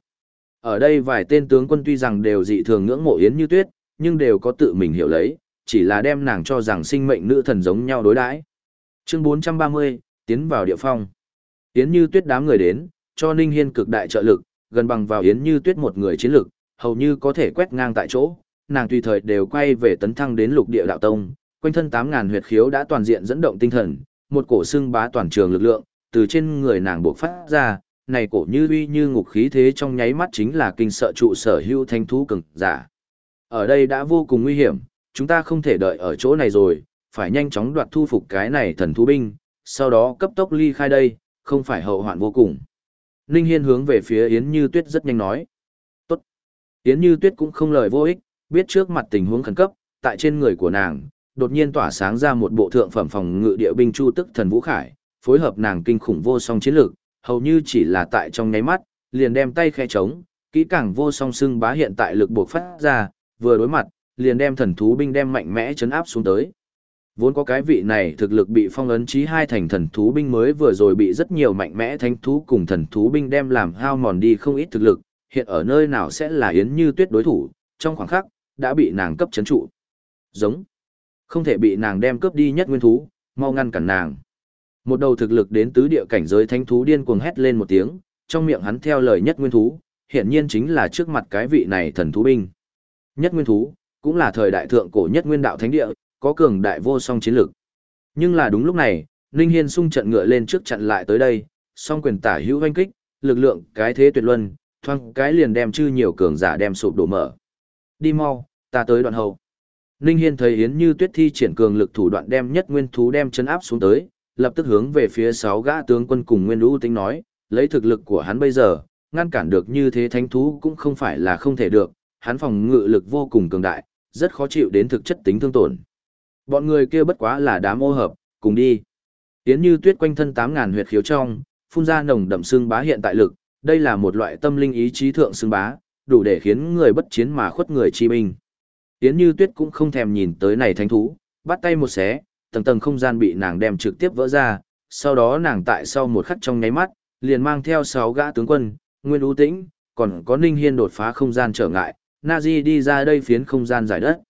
Ở đây vài tên tướng quân tuy rằng đều dị thường ngưỡng mộ Yến Như Tuyết, nhưng đều có tự mình hiểu lấy, chỉ là đem nàng cho rằng sinh mệnh nữ thần giống nhau đối đãi. Chương 430, tiến vào địa phong. Yến Như Tuyết đám người đến, cho Ninh Hiên cực đại trợ lực, gần bằng vào Yến Như Tuyết một người chiến lực, hầu như có thể quét ngang tại chỗ, nàng tùy thời đều quay về tấn thăng đến lục địa đạo tông, quanh thân 8000 huyệt khiếu đã toàn diện dẫn động tinh thần, một cổ xương bá toàn trường lực lượng, từ trên người nàng bộc phát ra, này cổ như uy như ngục khí thế trong nháy mắt chính là kinh sợ trụ sở hưu thanh thú cường giả. Ở đây đã vô cùng nguy hiểm, chúng ta không thể đợi ở chỗ này rồi, phải nhanh chóng đoạt thu phục cái này thần thú binh, sau đó cấp tốc ly khai đây, không phải hậu hoạn vô cùng. Ninh Hiên hướng về phía Yến Như Tuyết rất nhanh nói. Tốt. Yến Như Tuyết cũng không lời vô ích, biết trước mặt tình huống khẩn cấp, tại trên người của nàng, đột nhiên tỏa sáng ra một bộ thượng phẩm phòng ngự địa binh chu tức thần vũ khải, phối hợp nàng kinh khủng vô song chiến lược, hầu như chỉ là tại trong nháy mắt, liền đem tay khe trống, kỹ càng vô song xưng bá hiện tại lực buộc phát ra, vừa đối mặt, liền đem thần thú binh đem mạnh mẽ chấn áp xuống tới. Vốn có cái vị này thực lực bị phong ấn chí hai thành thần thú binh mới vừa rồi bị rất nhiều mạnh mẽ thánh thú cùng thần thú binh đem làm hao mòn đi không ít thực lực, hiện ở nơi nào sẽ là Yến Như Tuyết đối thủ, trong khoảng khắc, đã bị nàng cấp chấn trụ. Giống. Không thể bị nàng đem cướp đi nhất nguyên thú, mau ngăn cản nàng. Một đầu thực lực đến tứ địa cảnh giới thánh thú điên cuồng hét lên một tiếng, trong miệng hắn theo lời nhất nguyên thú, hiện nhiên chính là trước mặt cái vị này thần thú binh. Nhất nguyên thú, cũng là thời đại thượng cổ nhất nguyên đạo thánh địa, có cường đại vô song chiến lực. Nhưng là đúng lúc này, Ninh Hiên sung trận ngựa lên trước chặn lại tới đây, song quyền tả hữu hoanh kích, lực lượng cái thế tuyệt luân, thoang cái liền đem chư nhiều cường giả đem sụp đổ mở. Đi mau, ta tới đoạn hậu. Ninh Hiên thấy Yến Như Tuyết thi triển cường lực thủ đoạn đem nhất nguyên thú đem chấn áp xuống tới, lập tức hướng về phía sáu gã tướng quân cùng Nguyên Vũ Tính nói, lấy thực lực của hắn bây giờ, ngăn cản được như thế thánh thú cũng không phải là không thể được, hắn phòng ngự lực vô cùng cường đại, rất khó chịu đến thực chất tính thương tổn. Bọn người kia bất quá là đám ô hợp, cùng đi. Yến Như Tuyết quanh thân 8000 huyệt khiếu trong, phun ra nồng đậm xương bá hiện tại lực, đây là một loại tâm linh ý chí thượng xương bá, đủ để khiến người bất chiến mà khuất người chi binh. Yến Như Tuyết cũng không thèm nhìn tới này thánh thú, bắt tay một xé, tầng tầng không gian bị nàng đem trực tiếp vỡ ra, sau đó nàng tại sau một khắc trong nháy mắt, liền mang theo sáu gã tướng quân, Nguyên Ú Tĩnh, còn có Ninh Hiên đột phá không gian trở ngại, Nazi đi ra đây phiến không gian giải đất.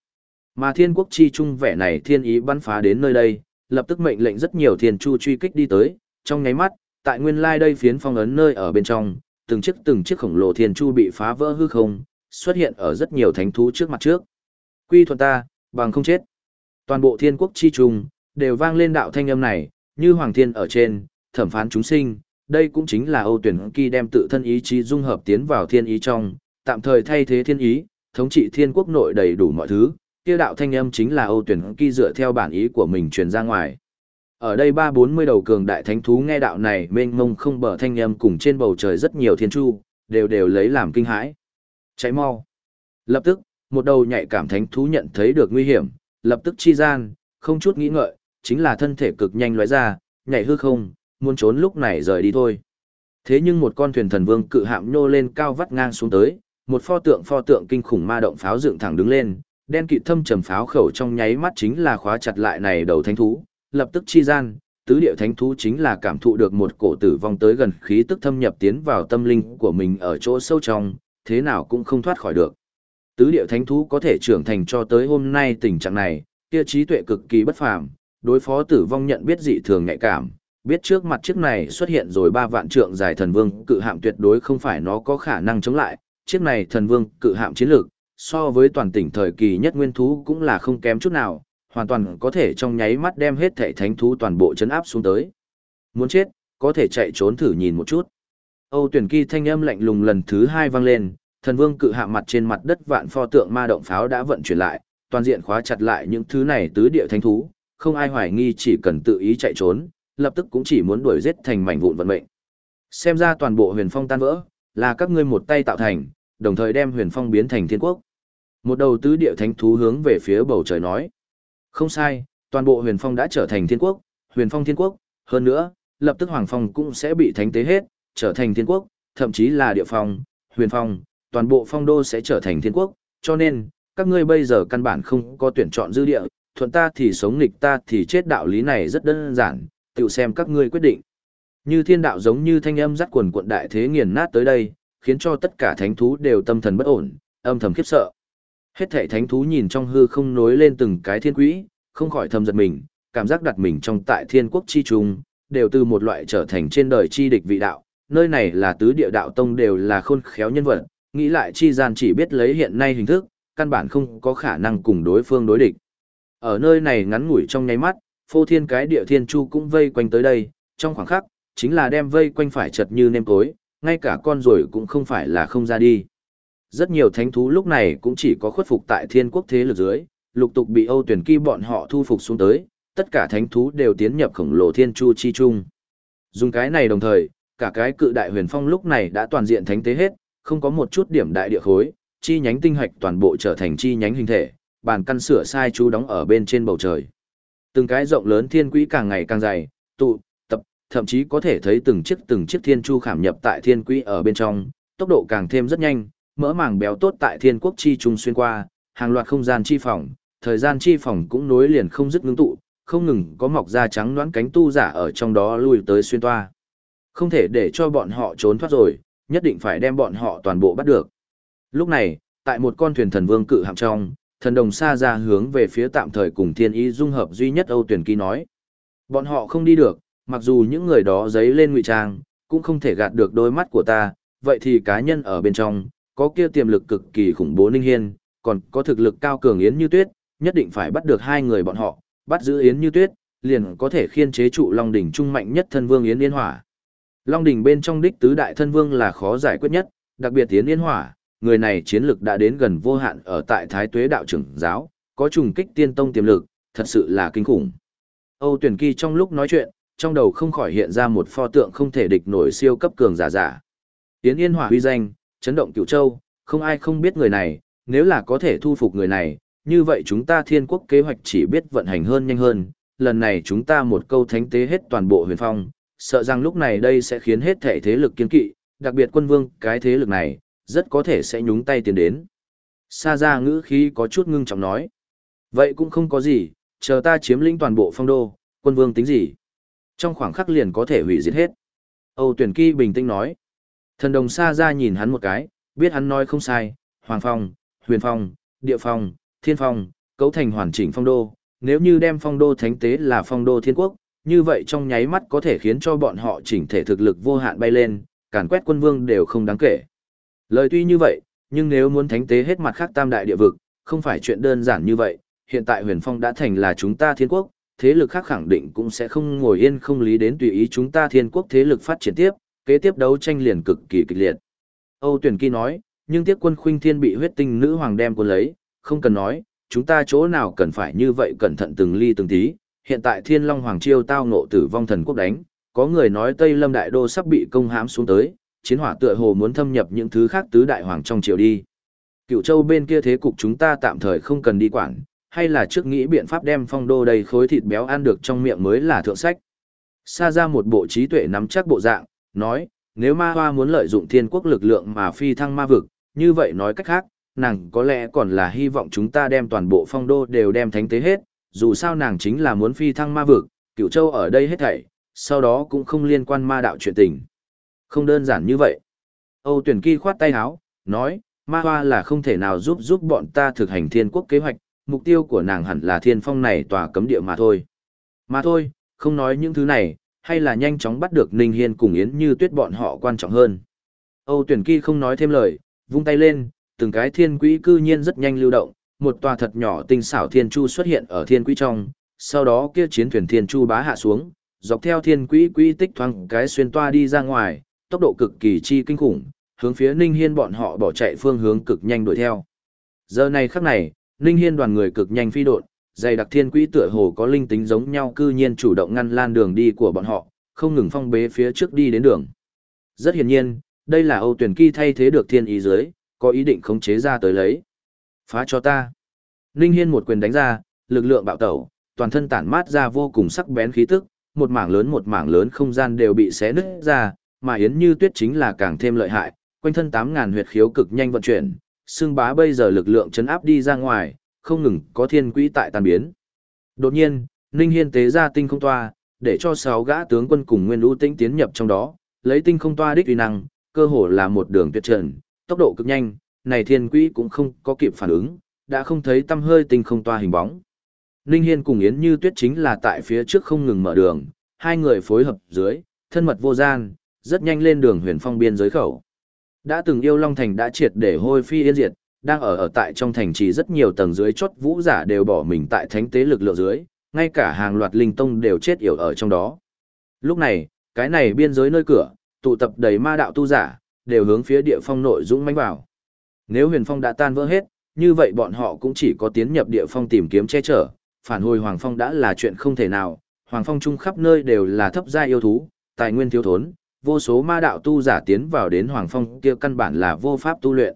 Mà thiên quốc chi trung vẻ này thiên ý bắn phá đến nơi đây, lập tức mệnh lệnh rất nhiều thiên chu truy kích đi tới, trong nháy mắt, tại nguyên lai đây phiến phong ấn nơi ở bên trong, từng chiếc từng chiếc khổng lồ thiên chu bị phá vỡ hư không, xuất hiện ở rất nhiều thánh thú trước mặt trước. Quy thuận ta, bằng không chết. Toàn bộ thiên quốc chi trung, đều vang lên đạo thanh âm này, như hoàng thiên ở trên, thẩm phán chúng sinh, đây cũng chính là Âu tuyển kỳ đem tự thân ý chí dung hợp tiến vào thiên ý trong, tạm thời thay thế thiên ý, thống trị thiên quốc nội đầy đủ mọi thứ, kia đạo thanh âm chính là Âu tuyển kỳ dựa theo bản ý của mình truyền ra ngoài. Ở đây ba bốn mươi đầu cường đại thánh thú nghe đạo này mênh mông không bờ thanh âm cùng trên bầu trời rất nhiều thiên chu, đều đều lấy làm kinh hãi. Cháy mau. Lập tức, một đầu nhạy cảm thánh thú nhận thấy được nguy hiểm, lập tức chi gian, không chút nghĩ ngợi, chính là thân thể cực nhanh lóe ra, nhảy hư không, muốn trốn lúc này rời đi thôi. Thế nhưng một con thuyền thần vương cự hạm nhô lên cao vắt ngang xuống tới, một pho tượng pho tượng kinh khủng ma động pháo dựng thẳng đứng lên, đen kịt thâm trầm pháo khẩu trong nháy mắt chính là khóa chặt lại này đầu thánh thú, lập tức chi gian, tứ điệu thánh thú chính là cảm thụ được một cổ tử vong tới gần khí tức thâm nhập tiến vào tâm linh của mình ở chỗ sâu trong, thế nào cũng không thoát khỏi được. Tứ điệu thánh thú có thể trưởng thành cho tới hôm nay tình trạng này, kia trí tuệ cực kỳ bất phàm, đối phó tử vong nhận biết dị thường nhạy cảm, biết trước mặt chiếc này xuất hiện rồi ba vạn trượng dài thần vương cự hạm tuyệt đối không phải nó có khả năng chống lại, chiếc này thần vương cự hạm chiến lược, so với toàn tỉnh thời kỳ nhất nguyên thú cũng là không kém chút nào, hoàn toàn có thể trong nháy mắt đem hết thể thánh thú toàn bộ chấn áp xuống tới. Muốn chết, có thể chạy trốn thử nhìn một chút. Âu tuyển kỳ thanh âm lạnh lùng lần thứ hai vang lên, thần vương cự hạ mặt trên mặt đất vạn pho tượng ma động pháo đã vận chuyển lại, toàn diện khóa chặt lại những thứ này tứ địa thánh thú, không ai hoài nghi chỉ cần tự ý chạy trốn, lập tức cũng chỉ muốn đuổi giết thành mảnh vụn vận mệnh. Xem ra toàn bộ huyền phong tan vỡ, là các ngươi một tay tạo thành, đồng thời đem huyền phong biến thành thiên quốc. Một đầu tứ địa thánh thú hướng về phía bầu trời nói. Không sai, toàn bộ huyền phong đã trở thành thiên quốc, huyền phong thiên quốc, hơn nữa, lập tức hoàng phong cũng sẽ bị thánh tế hết, trở thành thiên quốc, thậm chí là địa phong, huyền phong, toàn bộ phong đô sẽ trở thành thiên quốc, cho nên, các ngươi bây giờ căn bản không có tuyển chọn dư địa, thuận ta thì sống nghịch ta thì chết đạo lý này rất đơn giản, tự xem các ngươi quyết định. Như thiên đạo giống như thanh âm dắt quần quận đại thế nghiền nát tới đây, khiến cho tất cả thánh thú đều tâm thần bất ổn, âm thầm khiếp sợ. Hết thảy thánh thú nhìn trong hư không nối lên từng cái thiên quỹ, không khỏi thầm giật mình, cảm giác đặt mình trong tại thiên quốc chi trung, đều từ một loại trở thành trên đời chi địch vị đạo, nơi này là tứ địa đạo tông đều là khôn khéo nhân vật, nghĩ lại chi gian chỉ biết lấy hiện nay hình thức, căn bản không có khả năng cùng đối phương đối địch. Ở nơi này ngắn ngủi trong nháy mắt, phô thiên cái địa thiên chu cũng vây quanh tới đây, trong khoảng khắc, chính là đem vây quanh phải chật như nêm tối, ngay cả con rồi cũng không phải là không ra đi. Rất nhiều thánh thú lúc này cũng chỉ có khuất phục tại thiên quốc thế lực dưới, lục tục bị Âu tuyển kỳ bọn họ thu phục xuống tới, tất cả thánh thú đều tiến nhập khổng lồ thiên chu chi chung. Dùng cái này đồng thời, cả cái cự đại huyền phong lúc này đã toàn diện thánh tế hết, không có một chút điểm đại địa khối, chi nhánh tinh hạch toàn bộ trở thành chi nhánh hình thể, bàn căn sửa sai chú đóng ở bên trên bầu trời. Từng cái rộng lớn thiên quỹ càng ngày càng dày, tụ, thậm chí có thể thấy từng chiếc từng chiếc thiên chu khảm nhập tại thiên quỹ ở bên trong, tốc độ càng thêm rất nhanh, mỡ màng béo tốt tại thiên quốc chi trung xuyên qua, hàng loạt không gian chi phòng, thời gian chi phòng cũng nối liền không dứt ngưng tụ, không ngừng có mọc da trắng loãng cánh tu giả ở trong đó lui tới xuyên toa. Không thể để cho bọn họ trốn thoát rồi, nhất định phải đem bọn họ toàn bộ bắt được. Lúc này, tại một con thuyền thần vương cự hạm trong, thần đồng xa ra hướng về phía tạm thời cùng thiên ý dung hợp duy nhất Âu tuyển ký nói. Bọn họ không đi được, mặc dù những người đó giấy lên ngụy trang, cũng không thể gạt được đôi mắt của ta, vậy thì cá nhân ở bên trong, có kia tiềm lực cực kỳ khủng bố Ninh Hiên, còn có thực lực cao cường Yến Như Tuyết, nhất định phải bắt được hai người bọn họ, bắt giữ Yến Như Tuyết, liền có thể khiên chế trụ Long đỉnh trung mạnh nhất thân vương Yến Yên Hỏa. Long đỉnh bên trong đích tứ đại thân vương là khó giải quyết nhất, đặc biệt Yến Yên Hỏa, người này chiến lực đã đến gần vô hạn ở tại Thái Tuế đạo trưởng giáo, có trùng kích tiên tông tiềm lực, thật sự là kinh khủng. Âu Tuyển Kỳ trong lúc nói chuyện, trong đầu không khỏi hiện ra một pho tượng không thể địch nổi siêu cấp cường giả giả. Yến Yên Hỏa huy danh, chấn động Cửu Châu, không ai không biết người này, nếu là có thể thu phục người này, như vậy chúng ta thiên quốc kế hoạch chỉ biết vận hành hơn nhanh hơn, lần này chúng ta một câu thánh tế hết toàn bộ huyền phong, sợ rằng lúc này đây sẽ khiến hết thể thế lực kiên kỵ, đặc biệt quân vương, cái thế lực này, rất có thể sẽ nhúng tay tiến đến. Sa ra ngữ khí có chút ngưng trọng nói. Vậy cũng không có gì, chờ ta chiếm lĩnh toàn bộ phong đô, quân vương tính gì? Trong khoảng khắc liền có thể hủy diệt hết. Âu tuyển kỳ bình tĩnh nói. Thần đồng Sa ra nhìn hắn một cái, biết hắn nói không sai, Hoàng Phong, Huyền Phong, Địa Phong, Thiên Phong, cấu thành hoàn chỉnh phong đô. Nếu như đem phong đô thánh tế là phong đô thiên quốc, như vậy trong nháy mắt có thể khiến cho bọn họ chỉnh thể thực lực vô hạn bay lên, càn quét quân vương đều không đáng kể. Lời tuy như vậy, nhưng nếu muốn thánh tế hết mặt khác tam đại địa vực, không phải chuyện đơn giản như vậy, hiện tại huyền phong đã thành là chúng ta thiên quốc, thế lực khác khẳng định cũng sẽ không ngồi yên không lý đến tùy ý chúng ta thiên quốc thế lực phát triển tiếp, kế tiếp đấu tranh liền cực kỳ kịch liệt. Âu Tuyển Kỳ nói, nhưng tiếc quân khuynh thiên bị huyết tinh nữ hoàng đem quân lấy, không cần nói, chúng ta chỗ nào cần phải như vậy cẩn thận từng ly từng tí, hiện tại thiên long hoàng chiêu tao ngộ tử vong thần quốc đánh, có người nói Tây Lâm Đại Đô sắp bị công hãm xuống tới, chiến hỏa tựa hồ muốn thâm nhập những thứ khác tứ đại hoàng trong triều đi. Cựu châu bên kia thế cục chúng ta tạm thời không cần đi quản, hay là trước nghĩ biện pháp đem phong đô đầy khối thịt béo ăn được trong miệng mới là thượng sách. Sa ra một bộ trí tuệ nắm chắc bộ dạng, nói, nếu ma hoa muốn lợi dụng thiên quốc lực lượng mà phi thăng ma vực, như vậy nói cách khác, nàng có lẽ còn là hy vọng chúng ta đem toàn bộ phong đô đều đem thánh tế hết, dù sao nàng chính là muốn phi thăng ma vực, cựu châu ở đây hết thảy, sau đó cũng không liên quan ma đạo chuyện tình. Không đơn giản như vậy. Âu tuyển kỳ khoát tay áo, nói, ma hoa là không thể nào giúp giúp bọn ta thực hành thiên quốc kế hoạch, mục tiêu của nàng hẳn là thiên phong này tòa cấm địa mà thôi. Mà thôi, không nói những thứ này, hay là nhanh chóng bắt được Ninh Hiên cùng Yến Như Tuyết bọn họ quan trọng hơn. Âu tuyển kỳ không nói thêm lời, vung tay lên, từng cái thiên quỹ cư nhiên rất nhanh lưu động, một tòa thật nhỏ tinh xảo thiên chu xuất hiện ở thiên quỹ trong, sau đó kia chiến thuyền thiên chu bá hạ xuống, dọc theo thiên quỹ quỹ tích thoáng cái xuyên toa đi ra ngoài, tốc độ cực kỳ chi kinh khủng, hướng phía Ninh Hiên bọn họ bỏ chạy phương hướng cực nhanh đuổi theo. Giờ này khắc này, Ninh Hiên đoàn người cực nhanh phi độn, dày đặc thiên quỹ tựa hồ có linh tính giống nhau cư nhiên chủ động ngăn lan đường đi của bọn họ, không ngừng phong bế phía trước đi đến đường. Rất hiển nhiên, đây là Âu Tuyển Kỳ thay thế được thiên ý dưới, có ý định khống chế ra tới lấy. Phá cho ta. Ninh Hiên một quyền đánh ra, lực lượng bạo tẩu, toàn thân tản mát ra vô cùng sắc bén khí tức, một mảng lớn một mảng lớn không gian đều bị xé nứt ra, mà Yến Như Tuyết chính là càng thêm lợi hại, quanh thân 8000 huyệt khiếu cực nhanh vận chuyển, xương bá bây giờ lực lượng chấn áp đi ra ngoài, không ngừng có thiên quỹ tại tan biến. Đột nhiên, Ninh Hiên tế ra tinh không toa, để cho sáu gã tướng quân cùng Nguyên U Tĩnh tiến nhập trong đó, lấy tinh không toa đích uy năng, cơ hồ là một đường tuyệt trần, tốc độ cực nhanh, này thiên quỹ cũng không có kịp phản ứng, đã không thấy tâm hơi tinh không toa hình bóng. Ninh Hiên cùng Yến Như Tuyết chính là tại phía trước không ngừng mở đường, hai người phối hợp dưới, thân mật vô gian, rất nhanh lên đường huyền phong biên giới khẩu. Đã từng yêu Long Thành đã triệt để hôi phi yên diệt, đang ở ở tại trong thành trì rất nhiều tầng dưới chốt vũ giả đều bỏ mình tại thánh tế lực lượng dưới, ngay cả hàng loạt linh tông đều chết yểu ở trong đó. Lúc này, cái này biên giới nơi cửa, tụ tập đầy ma đạo tu giả, đều hướng phía địa phong nội dũng mãnh vào. Nếu huyền phong đã tan vỡ hết, như vậy bọn họ cũng chỉ có tiến nhập địa phong tìm kiếm che chở, phản hồi hoàng phong đã là chuyện không thể nào, hoàng phong chung khắp nơi đều là thấp gia yêu thú, tài nguyên thiếu thốn, vô số ma đạo tu giả tiến vào đến hoàng phong kia căn bản là vô pháp tu luyện.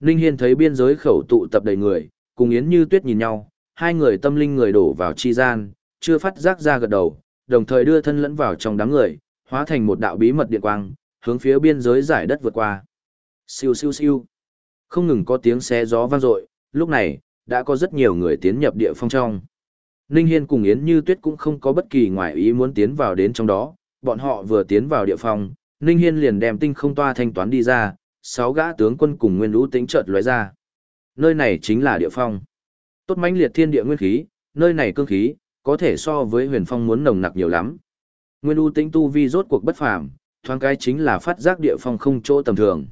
Ninh Hiên thấy biên giới khẩu tụ tập đầy người, cùng Yến Như Tuyết nhìn nhau, hai người tâm linh người đổ vào chi gian, chưa phát giác ra gật đầu, đồng thời đưa thân lẫn vào trong đám người, hóa thành một đạo bí mật điện quang, hướng phía biên giới giải đất vượt qua. Siêu siêu siêu. Không ngừng có tiếng xé gió vang dội, lúc này, đã có rất nhiều người tiến nhập địa phong trong. Ninh Hiên cùng Yến Như Tuyết cũng không có bất kỳ ngoại ý muốn tiến vào đến trong đó, bọn họ vừa tiến vào địa phòng, Ninh Hiên liền đem tinh không toa thanh toán đi ra, sáu gã tướng quân cùng nguyên lũ tính chợt lóe ra. Nơi này chính là địa phong. Tốt mãnh liệt thiên địa nguyên khí, nơi này cương khí, có thể so với huyền phong muốn nồng nặc nhiều lắm. Nguyên U tính tu vi rốt cuộc bất phàm, thoáng cái chính là phát giác địa phong không chỗ tầm thường.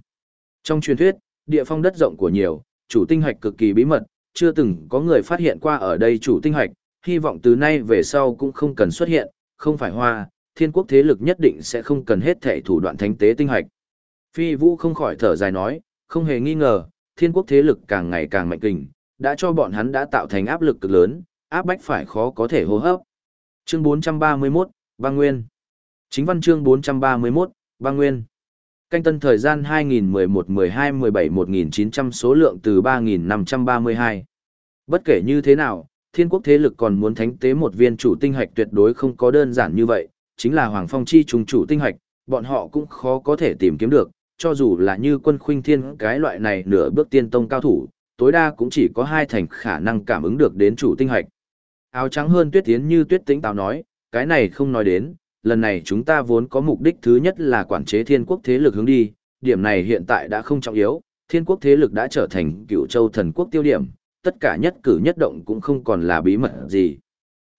Trong truyền thuyết, địa phong đất rộng của nhiều, chủ tinh hạch cực kỳ bí mật, chưa từng có người phát hiện qua ở đây chủ tinh hạch, hy vọng từ nay về sau cũng không cần xuất hiện, không phải hoa, thiên quốc thế lực nhất định sẽ không cần hết thể thủ đoạn thánh tế tinh hoạch. Phi Vũ không khỏi thở dài nói, không hề nghi ngờ, thiên quốc thế lực càng ngày càng mạnh kình, đã cho bọn hắn đã tạo thành áp lực cực lớn, áp bách phải khó có thể hô hấp. Chương 431, Bang Nguyên. Chính văn chương 431, Bang Nguyên. Canh tân thời gian 2011-12-17-1900 số lượng từ 3.532. Bất kể như thế nào, thiên quốc thế lực còn muốn thánh tế một viên chủ tinh hạch tuyệt đối không có đơn giản như vậy, chính là Hoàng Phong chi trùng chủ tinh hạch, bọn họ cũng khó có thể tìm kiếm được, cho dù là như quân khuynh thiên cái loại này nửa bước tiên tông cao thủ, tối đa cũng chỉ có hai thành khả năng cảm ứng được đến chủ tinh hạch. Áo trắng hơn tuyết tiến như tuyết tĩnh táo nói, cái này không nói đến, lần này chúng ta vốn có mục đích thứ nhất là quản chế thiên quốc thế lực hướng đi, điểm này hiện tại đã không trọng yếu, thiên quốc thế lực đã trở thành cựu châu thần quốc tiêu điểm, tất cả nhất cử nhất động cũng không còn là bí mật gì.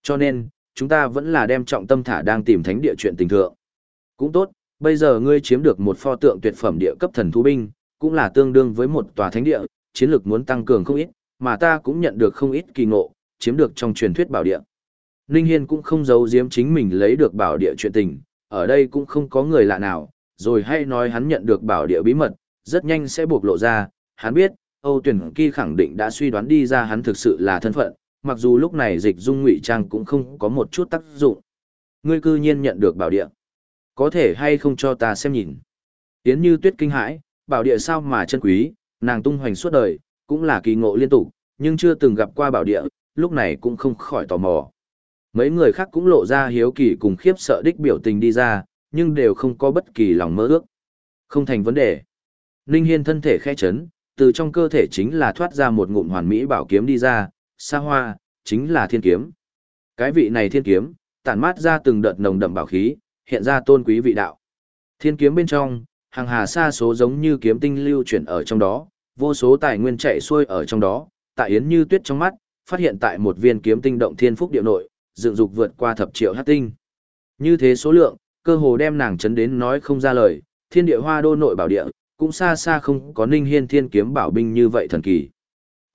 Cho nên, chúng ta vẫn là đem trọng tâm thả đang tìm thánh địa chuyện tình thượng. Cũng tốt, bây giờ ngươi chiếm được một pho tượng tuyệt phẩm địa cấp thần thú binh, cũng là tương đương với một tòa thánh địa, chiến lược muốn tăng cường không ít, mà ta cũng nhận được không ít kỳ ngộ, chiếm được trong truyền thuyết bảo địa. Ninh Hiên cũng không giấu giếm chính mình lấy được bảo địa chuyện tình, ở đây cũng không có người lạ nào, rồi hay nói hắn nhận được bảo địa bí mật, rất nhanh sẽ bộc lộ ra, hắn biết, Âu Tuyển Kỳ khẳng định đã suy đoán đi ra hắn thực sự là thân phận, mặc dù lúc này dịch dung ngụy trang cũng không có một chút tác dụng. Ngươi cư nhiên nhận được bảo địa. Có thể hay không cho ta xem nhìn. Yến như tuyết kinh hãi, bảo địa sao mà chân quý, nàng tung hoành suốt đời, cũng là kỳ ngộ liên tục, nhưng chưa từng gặp qua bảo địa, lúc này cũng không khỏi tò mò. Mấy người khác cũng lộ ra hiếu kỳ cùng khiếp sợ đích biểu tình đi ra, nhưng đều không có bất kỳ lòng mơ ước. Không thành vấn đề. Ninh Hiên thân thể khẽ chấn, từ trong cơ thể chính là thoát ra một ngụm hoàn mỹ bảo kiếm đi ra, xa hoa, chính là thiên kiếm. Cái vị này thiên kiếm, tản mát ra từng đợt nồng đậm bảo khí, hiện ra tôn quý vị đạo. Thiên kiếm bên trong, hàng hà xa số giống như kiếm tinh lưu chuyển ở trong đó, vô số tài nguyên chạy xuôi ở trong đó, tại yến như tuyết trong mắt, phát hiện tại một viên kiếm tinh động thiên phúc địa nội, dựng dục vượt qua thập triệu hắc tinh. Như thế số lượng, cơ hồ đem nàng chấn đến nói không ra lời, thiên địa hoa đô nội bảo địa, cũng xa xa không có ninh hiên thiên kiếm bảo binh như vậy thần kỳ.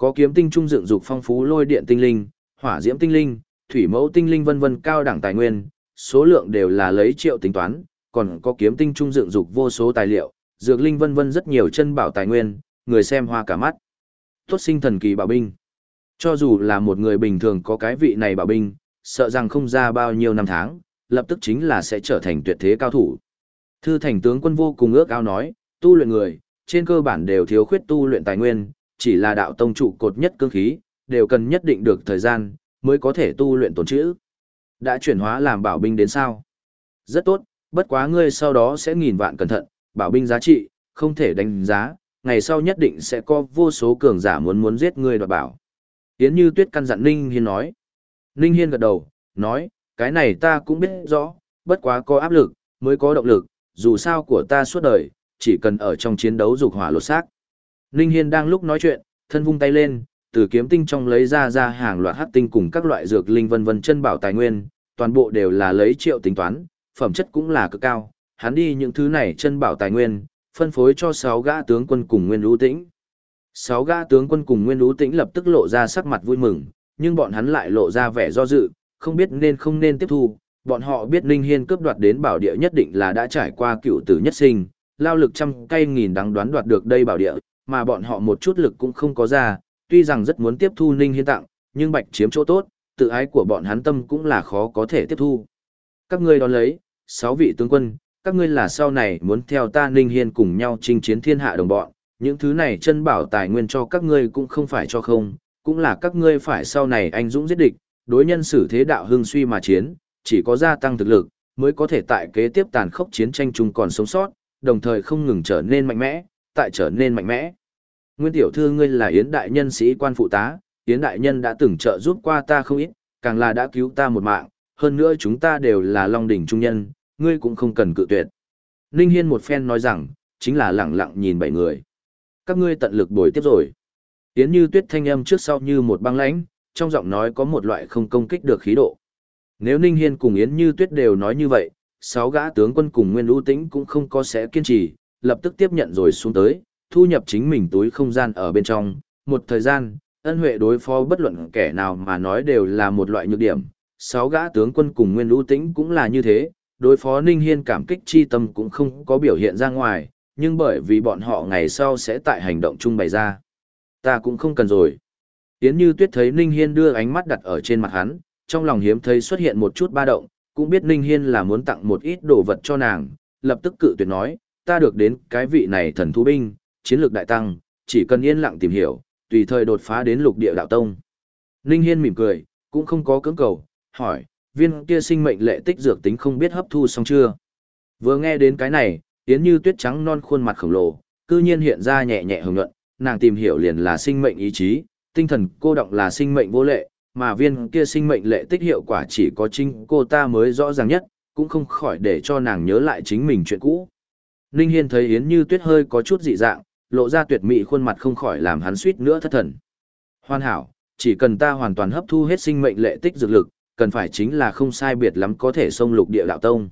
Có kiếm tinh trung dựng dục phong phú lôi điện tinh linh, hỏa diễm tinh linh, thủy mẫu tinh linh vân vân cao đẳng tài nguyên, số lượng đều là lấy triệu tính toán, còn có kiếm tinh trung dựng dục vô số tài liệu, dược linh vân vân rất nhiều chân bảo tài nguyên, người xem hoa cả mắt. Tốt sinh thần kỳ bảo binh. Cho dù là một người bình thường có cái vị này bảo binh, sợ rằng không ra bao nhiêu năm tháng, lập tức chính là sẽ trở thành tuyệt thế cao thủ. Thư thành tướng quân vô cùng ước ao nói, tu luyện người, trên cơ bản đều thiếu khuyết tu luyện tài nguyên, chỉ là đạo tông trụ cột nhất cương khí, đều cần nhất định được thời gian, mới có thể tu luyện tổn chữ. Đã chuyển hóa làm bảo binh đến sao? Rất tốt, bất quá ngươi sau đó sẽ nghìn vạn cẩn thận, bảo binh giá trị, không thể đánh giá, ngày sau nhất định sẽ có vô số cường giả muốn muốn giết ngươi đoạt bảo. Yến Như Tuyết căn dặn Ninh Hiên nói. Ninh Hiên gật đầu, nói, cái này ta cũng biết rõ, bất quá có áp lực, mới có động lực, dù sao của ta suốt đời, chỉ cần ở trong chiến đấu dục hỏa lột xác. Ninh Hiên đang lúc nói chuyện, thân vung tay lên, từ kiếm tinh trong lấy ra ra hàng loạt hắc tinh cùng các loại dược linh vân vân chân bảo tài nguyên, toàn bộ đều là lấy triệu tính toán, phẩm chất cũng là cực cao. Hắn đi những thứ này chân bảo tài nguyên, phân phối cho 6 gã tướng quân cùng Nguyên Lũ Tĩnh. 6 gã tướng quân cùng Nguyên Lũ Tĩnh lập tức lộ ra sắc mặt vui mừng, nhưng bọn hắn lại lộ ra vẻ do dự, không biết nên không nên tiếp thu. Bọn họ biết Ninh Hiên cướp đoạt đến bảo địa nhất định là đã trải qua cựu tử nhất sinh, lao lực trăm cây nghìn đắng đoán đoạt được đây bảo địa, mà bọn họ một chút lực cũng không có ra, tuy rằng rất muốn tiếp thu Ninh Hiên tặng, nhưng bạch chiếm chỗ tốt, tự ái của bọn hắn tâm cũng là khó có thể tiếp thu. Các ngươi đón lấy, sáu vị tướng quân, các ngươi là sau này muốn theo ta Ninh Hiên cùng nhau chinh chiến thiên hạ đồng bọn, những thứ này chân bảo tài nguyên cho các ngươi cũng không phải cho không, cũng là các ngươi phải sau này anh dũng giết địch, đối nhân xử thế đạo hưng suy mà chiến, chỉ có gia tăng thực lực, mới có thể tại kế tiếp tàn khốc chiến tranh chung còn sống sót, đồng thời không ngừng trở nên mạnh mẽ, tại trở nên mạnh mẽ. Nguyên tiểu thư ngươi là Yến đại nhân sĩ quan phụ tá, Yến đại nhân đã từng trợ giúp qua ta không ít, càng là đã cứu ta một mạng, hơn nữa chúng ta đều là Long đỉnh trung nhân, ngươi cũng không cần cự tuyệt. Ninh Hiên một phen nói rằng, chính là lẳng lặng nhìn bảy người. Các ngươi tận lực bồi tiếp rồi. Yến như tuyết thanh âm trước sau như một băng lãnh, trong giọng nói có một loại không công kích được khí độ. Nếu Ninh Hiên cùng Yến như tuyết đều nói như vậy, sáu gã tướng quân cùng Nguyên Lũ Tĩnh cũng không có sẽ kiên trì, lập tức tiếp nhận rồi xuống tới, thu nhập chính mình túi không gian ở bên trong. Một thời gian, ân huệ đối phó bất luận kẻ nào mà nói đều là một loại nhược điểm. Sáu gã tướng quân cùng Nguyên Lũ Tĩnh cũng là như thế, đối phó Ninh Hiên cảm kích chi tâm cũng không có biểu hiện ra ngoài, nhưng bởi vì bọn họ ngày sau sẽ tại hành động chung bày ra. Ta cũng không cần rồi. Yến Như Tuyết thấy Ninh Hiên đưa ánh mắt đặt ở trên mặt hắn, trong lòng hiếm thấy xuất hiện một chút ba động, cũng biết Ninh Hiên là muốn tặng một ít đồ vật cho nàng, lập tức cự tuyệt nói, ta được đến cái vị này thần thú binh, chiến lược đại tăng, chỉ cần yên lặng tìm hiểu, tùy thời đột phá đến lục địa đạo tông. Ninh Hiên mỉm cười, cũng không có cưỡng cầu, hỏi, viên kia sinh mệnh lệ tích dược tính không biết hấp thu xong chưa. Vừa nghe đến cái này, Yến Như Tuyết trắng non khuôn mặt khổng lồ, cư nhiên hiện ra nhẹ nhẹ hồng nhuận, nàng tìm hiểu liền là sinh mệnh ý chí, tinh thần cô động là sinh mệnh vô lệ, mà viên kia sinh mệnh lệ tích hiệu quả chỉ có chính cô ta mới rõ ràng nhất, cũng không khỏi để cho nàng nhớ lại chính mình chuyện cũ. Ninh Hiên thấy Yến Như Tuyết hơi có chút dị dạng, lộ ra tuyệt mỹ khuôn mặt không khỏi làm hắn suýt nữa thất thần. Hoàn hảo, chỉ cần ta hoàn toàn hấp thu hết sinh mệnh lệ tích dược lực, cần phải chính là không sai biệt lắm có thể xông lục địa đạo tông.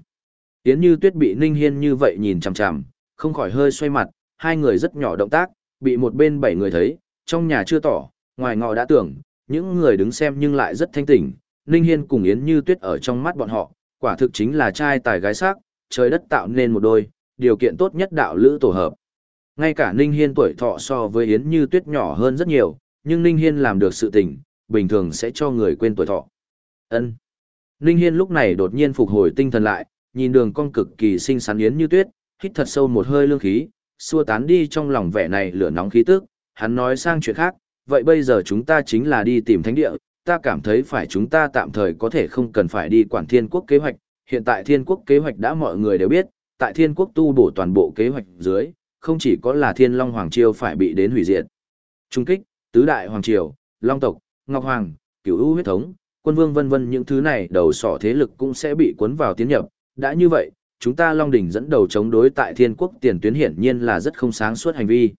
Yến Như Tuyết bị Ninh Hiên như vậy nhìn chằm chằm, không khỏi hơi xoay mặt, hai người rất nhỏ động tác, bị một bên bảy người thấy, trong nhà chưa tỏ, ngoài ngọ đã tưởng, những người đứng xem nhưng lại rất thanh tỉnh, Ninh Hiên cùng Yến Như Tuyết ở trong mắt bọn họ, quả thực chính là trai tài gái sắc, trời đất tạo nên một đôi, điều kiện tốt nhất đạo lữ tổ hợp. Ngay cả Ninh Hiên tuổi thọ so với Yến Như Tuyết nhỏ hơn rất nhiều, nhưng Ninh Hiên làm được sự tình, bình thường sẽ cho người quên tuổi thọ. Ân. Ninh Hiên lúc này đột nhiên phục hồi tinh thần lại, nhìn đường cong cực kỳ xinh xắn Yến Như Tuyết, hít thật sâu một hơi lương khí, xua tán đi trong lòng vẻ này lửa nóng khí tức, hắn nói sang chuyện khác, vậy bây giờ chúng ta chính là đi tìm thánh địa, ta cảm thấy phải chúng ta tạm thời có thể không cần phải đi quản thiên quốc kế hoạch, hiện tại thiên quốc kế hoạch đã mọi người đều biết, tại thiên quốc tu bổ toàn bộ kế hoạch dưới, không chỉ có là thiên long hoàng triều phải bị đến hủy diệt. Trung kích, tứ đại hoàng triều, long tộc, ngọc hoàng, cửu u huyết thống, quân vương vân vân những thứ này đầu sỏ thế lực cũng sẽ bị cuốn vào tiến nhập, đã như vậy, chúng ta Long Đỉnh dẫn đầu chống đối tại thiên quốc tiền tuyến hiển nhiên là rất không sáng suốt hành vi.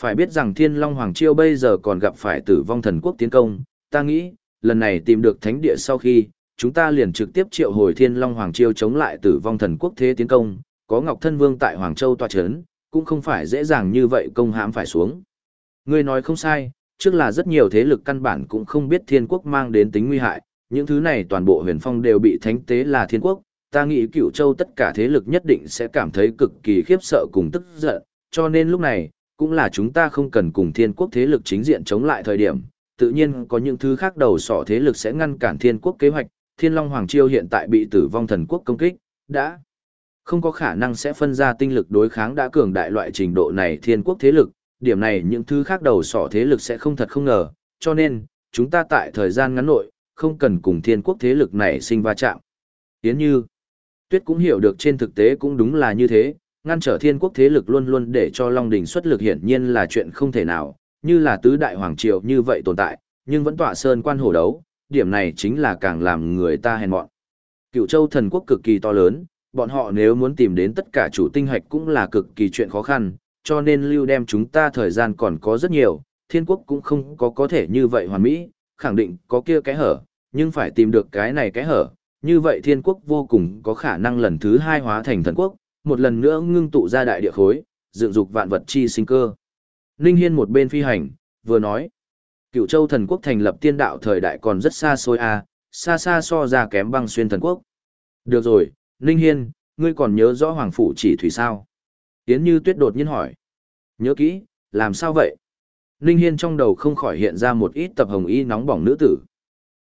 Phải biết rằng thiên long hoàng chiêu bây giờ còn gặp phải tử vong thần quốc tiến công, ta nghĩ, lần này tìm được thánh địa sau khi, chúng ta liền trực tiếp triệu hồi thiên long hoàng chiêu chống lại tử vong thần quốc thế tiến công, có Ngọc Thân Vương tại Hoàng Châu tòa chấn, cũng không phải dễ dàng như vậy công hãm phải xuống. Ngươi nói không sai, trước là rất nhiều thế lực căn bản cũng không biết thiên quốc mang đến tính nguy hại, những thứ này toàn bộ huyền phong đều bị thánh tế là thiên quốc, ta nghĩ cửu châu tất cả thế lực nhất định sẽ cảm thấy cực kỳ khiếp sợ cùng tức giận, cho nên lúc này, cũng là chúng ta không cần cùng thiên quốc thế lực chính diện chống lại thời điểm, tự nhiên có những thứ khác đầu sỏ thế lực sẽ ngăn cản thiên quốc kế hoạch, thiên long hoàng chiêu hiện tại bị tử vong thần quốc công kích, đã không có khả năng sẽ phân ra tinh lực đối kháng đã cường đại loại trình độ này thiên quốc thế lực, điểm này những thứ khác đầu sỏ thế lực sẽ không thật không ngờ, cho nên, chúng ta tại thời gian ngắn nội, không cần cùng thiên quốc thế lực này sinh va chạm. yến như, Tuyết cũng hiểu được trên thực tế cũng đúng là như thế, ngăn trở thiên quốc thế lực luôn luôn để cho Long Đình xuất lực hiển nhiên là chuyện không thể nào, như là tứ đại hoàng triều như vậy tồn tại, nhưng vẫn tỏa sơn quan hổ đấu, điểm này chính là càng làm người ta hèn mọn. Cựu châu thần quốc cực kỳ to lớn, bọn họ nếu muốn tìm đến tất cả chủ tinh hạch cũng là cực kỳ chuyện khó khăn, cho nên lưu đem chúng ta thời gian còn có rất nhiều, thiên quốc cũng không có có thể như vậy hoàn mỹ, khẳng định có kia cái hở, nhưng phải tìm được cái này cái hở, như vậy thiên quốc vô cùng có khả năng lần thứ hai hóa thành thần quốc, một lần nữa ngưng tụ ra đại địa khối, dựng dục vạn vật chi sinh cơ. Ninh Hiên một bên phi hành, vừa nói, cựu châu thần quốc thành lập tiên đạo thời đại còn rất xa xôi a, à, xa xa so ra kém băng xuyên thần quốc. Được rồi, Ninh Hiên, ngươi còn nhớ rõ Hoàng Phủ chỉ thủy sao? Yến Như Tuyết đột nhiên hỏi. Nhớ kỹ, làm sao vậy? Ninh Hiên trong đầu không khỏi hiện ra một ít tập hồng y nóng bỏng nữ tử.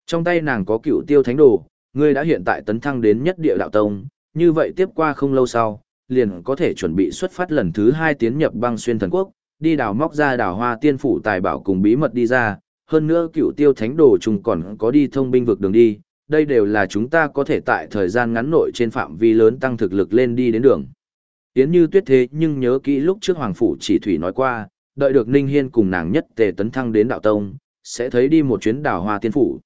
Trong tay nàng có cựu tiêu thánh đồ, ngươi đã hiện tại tấn thăng đến nhất địa đạo tông, như vậy tiếp qua không lâu sau, liền có thể chuẩn bị xuất phát lần thứ hai tiến nhập băng xuyên thần quốc, đi đào móc ra đào hoa tiên phủ tài bảo cùng bí mật đi ra, hơn nữa cựu tiêu thánh đồ chung còn có đi thông binh vực đường đi, đây đều là chúng ta có thể tại thời gian ngắn nội trên phạm vi lớn tăng thực lực lên đi đến đường. Tiến như tuyết thế nhưng nhớ kỹ lúc trước Hoàng Phủ chỉ thủy nói qua, đợi được Ninh Hiên cùng nàng nhất tề tấn thăng đến đạo tông, sẽ thấy đi một chuyến đảo hoa tiên phủ.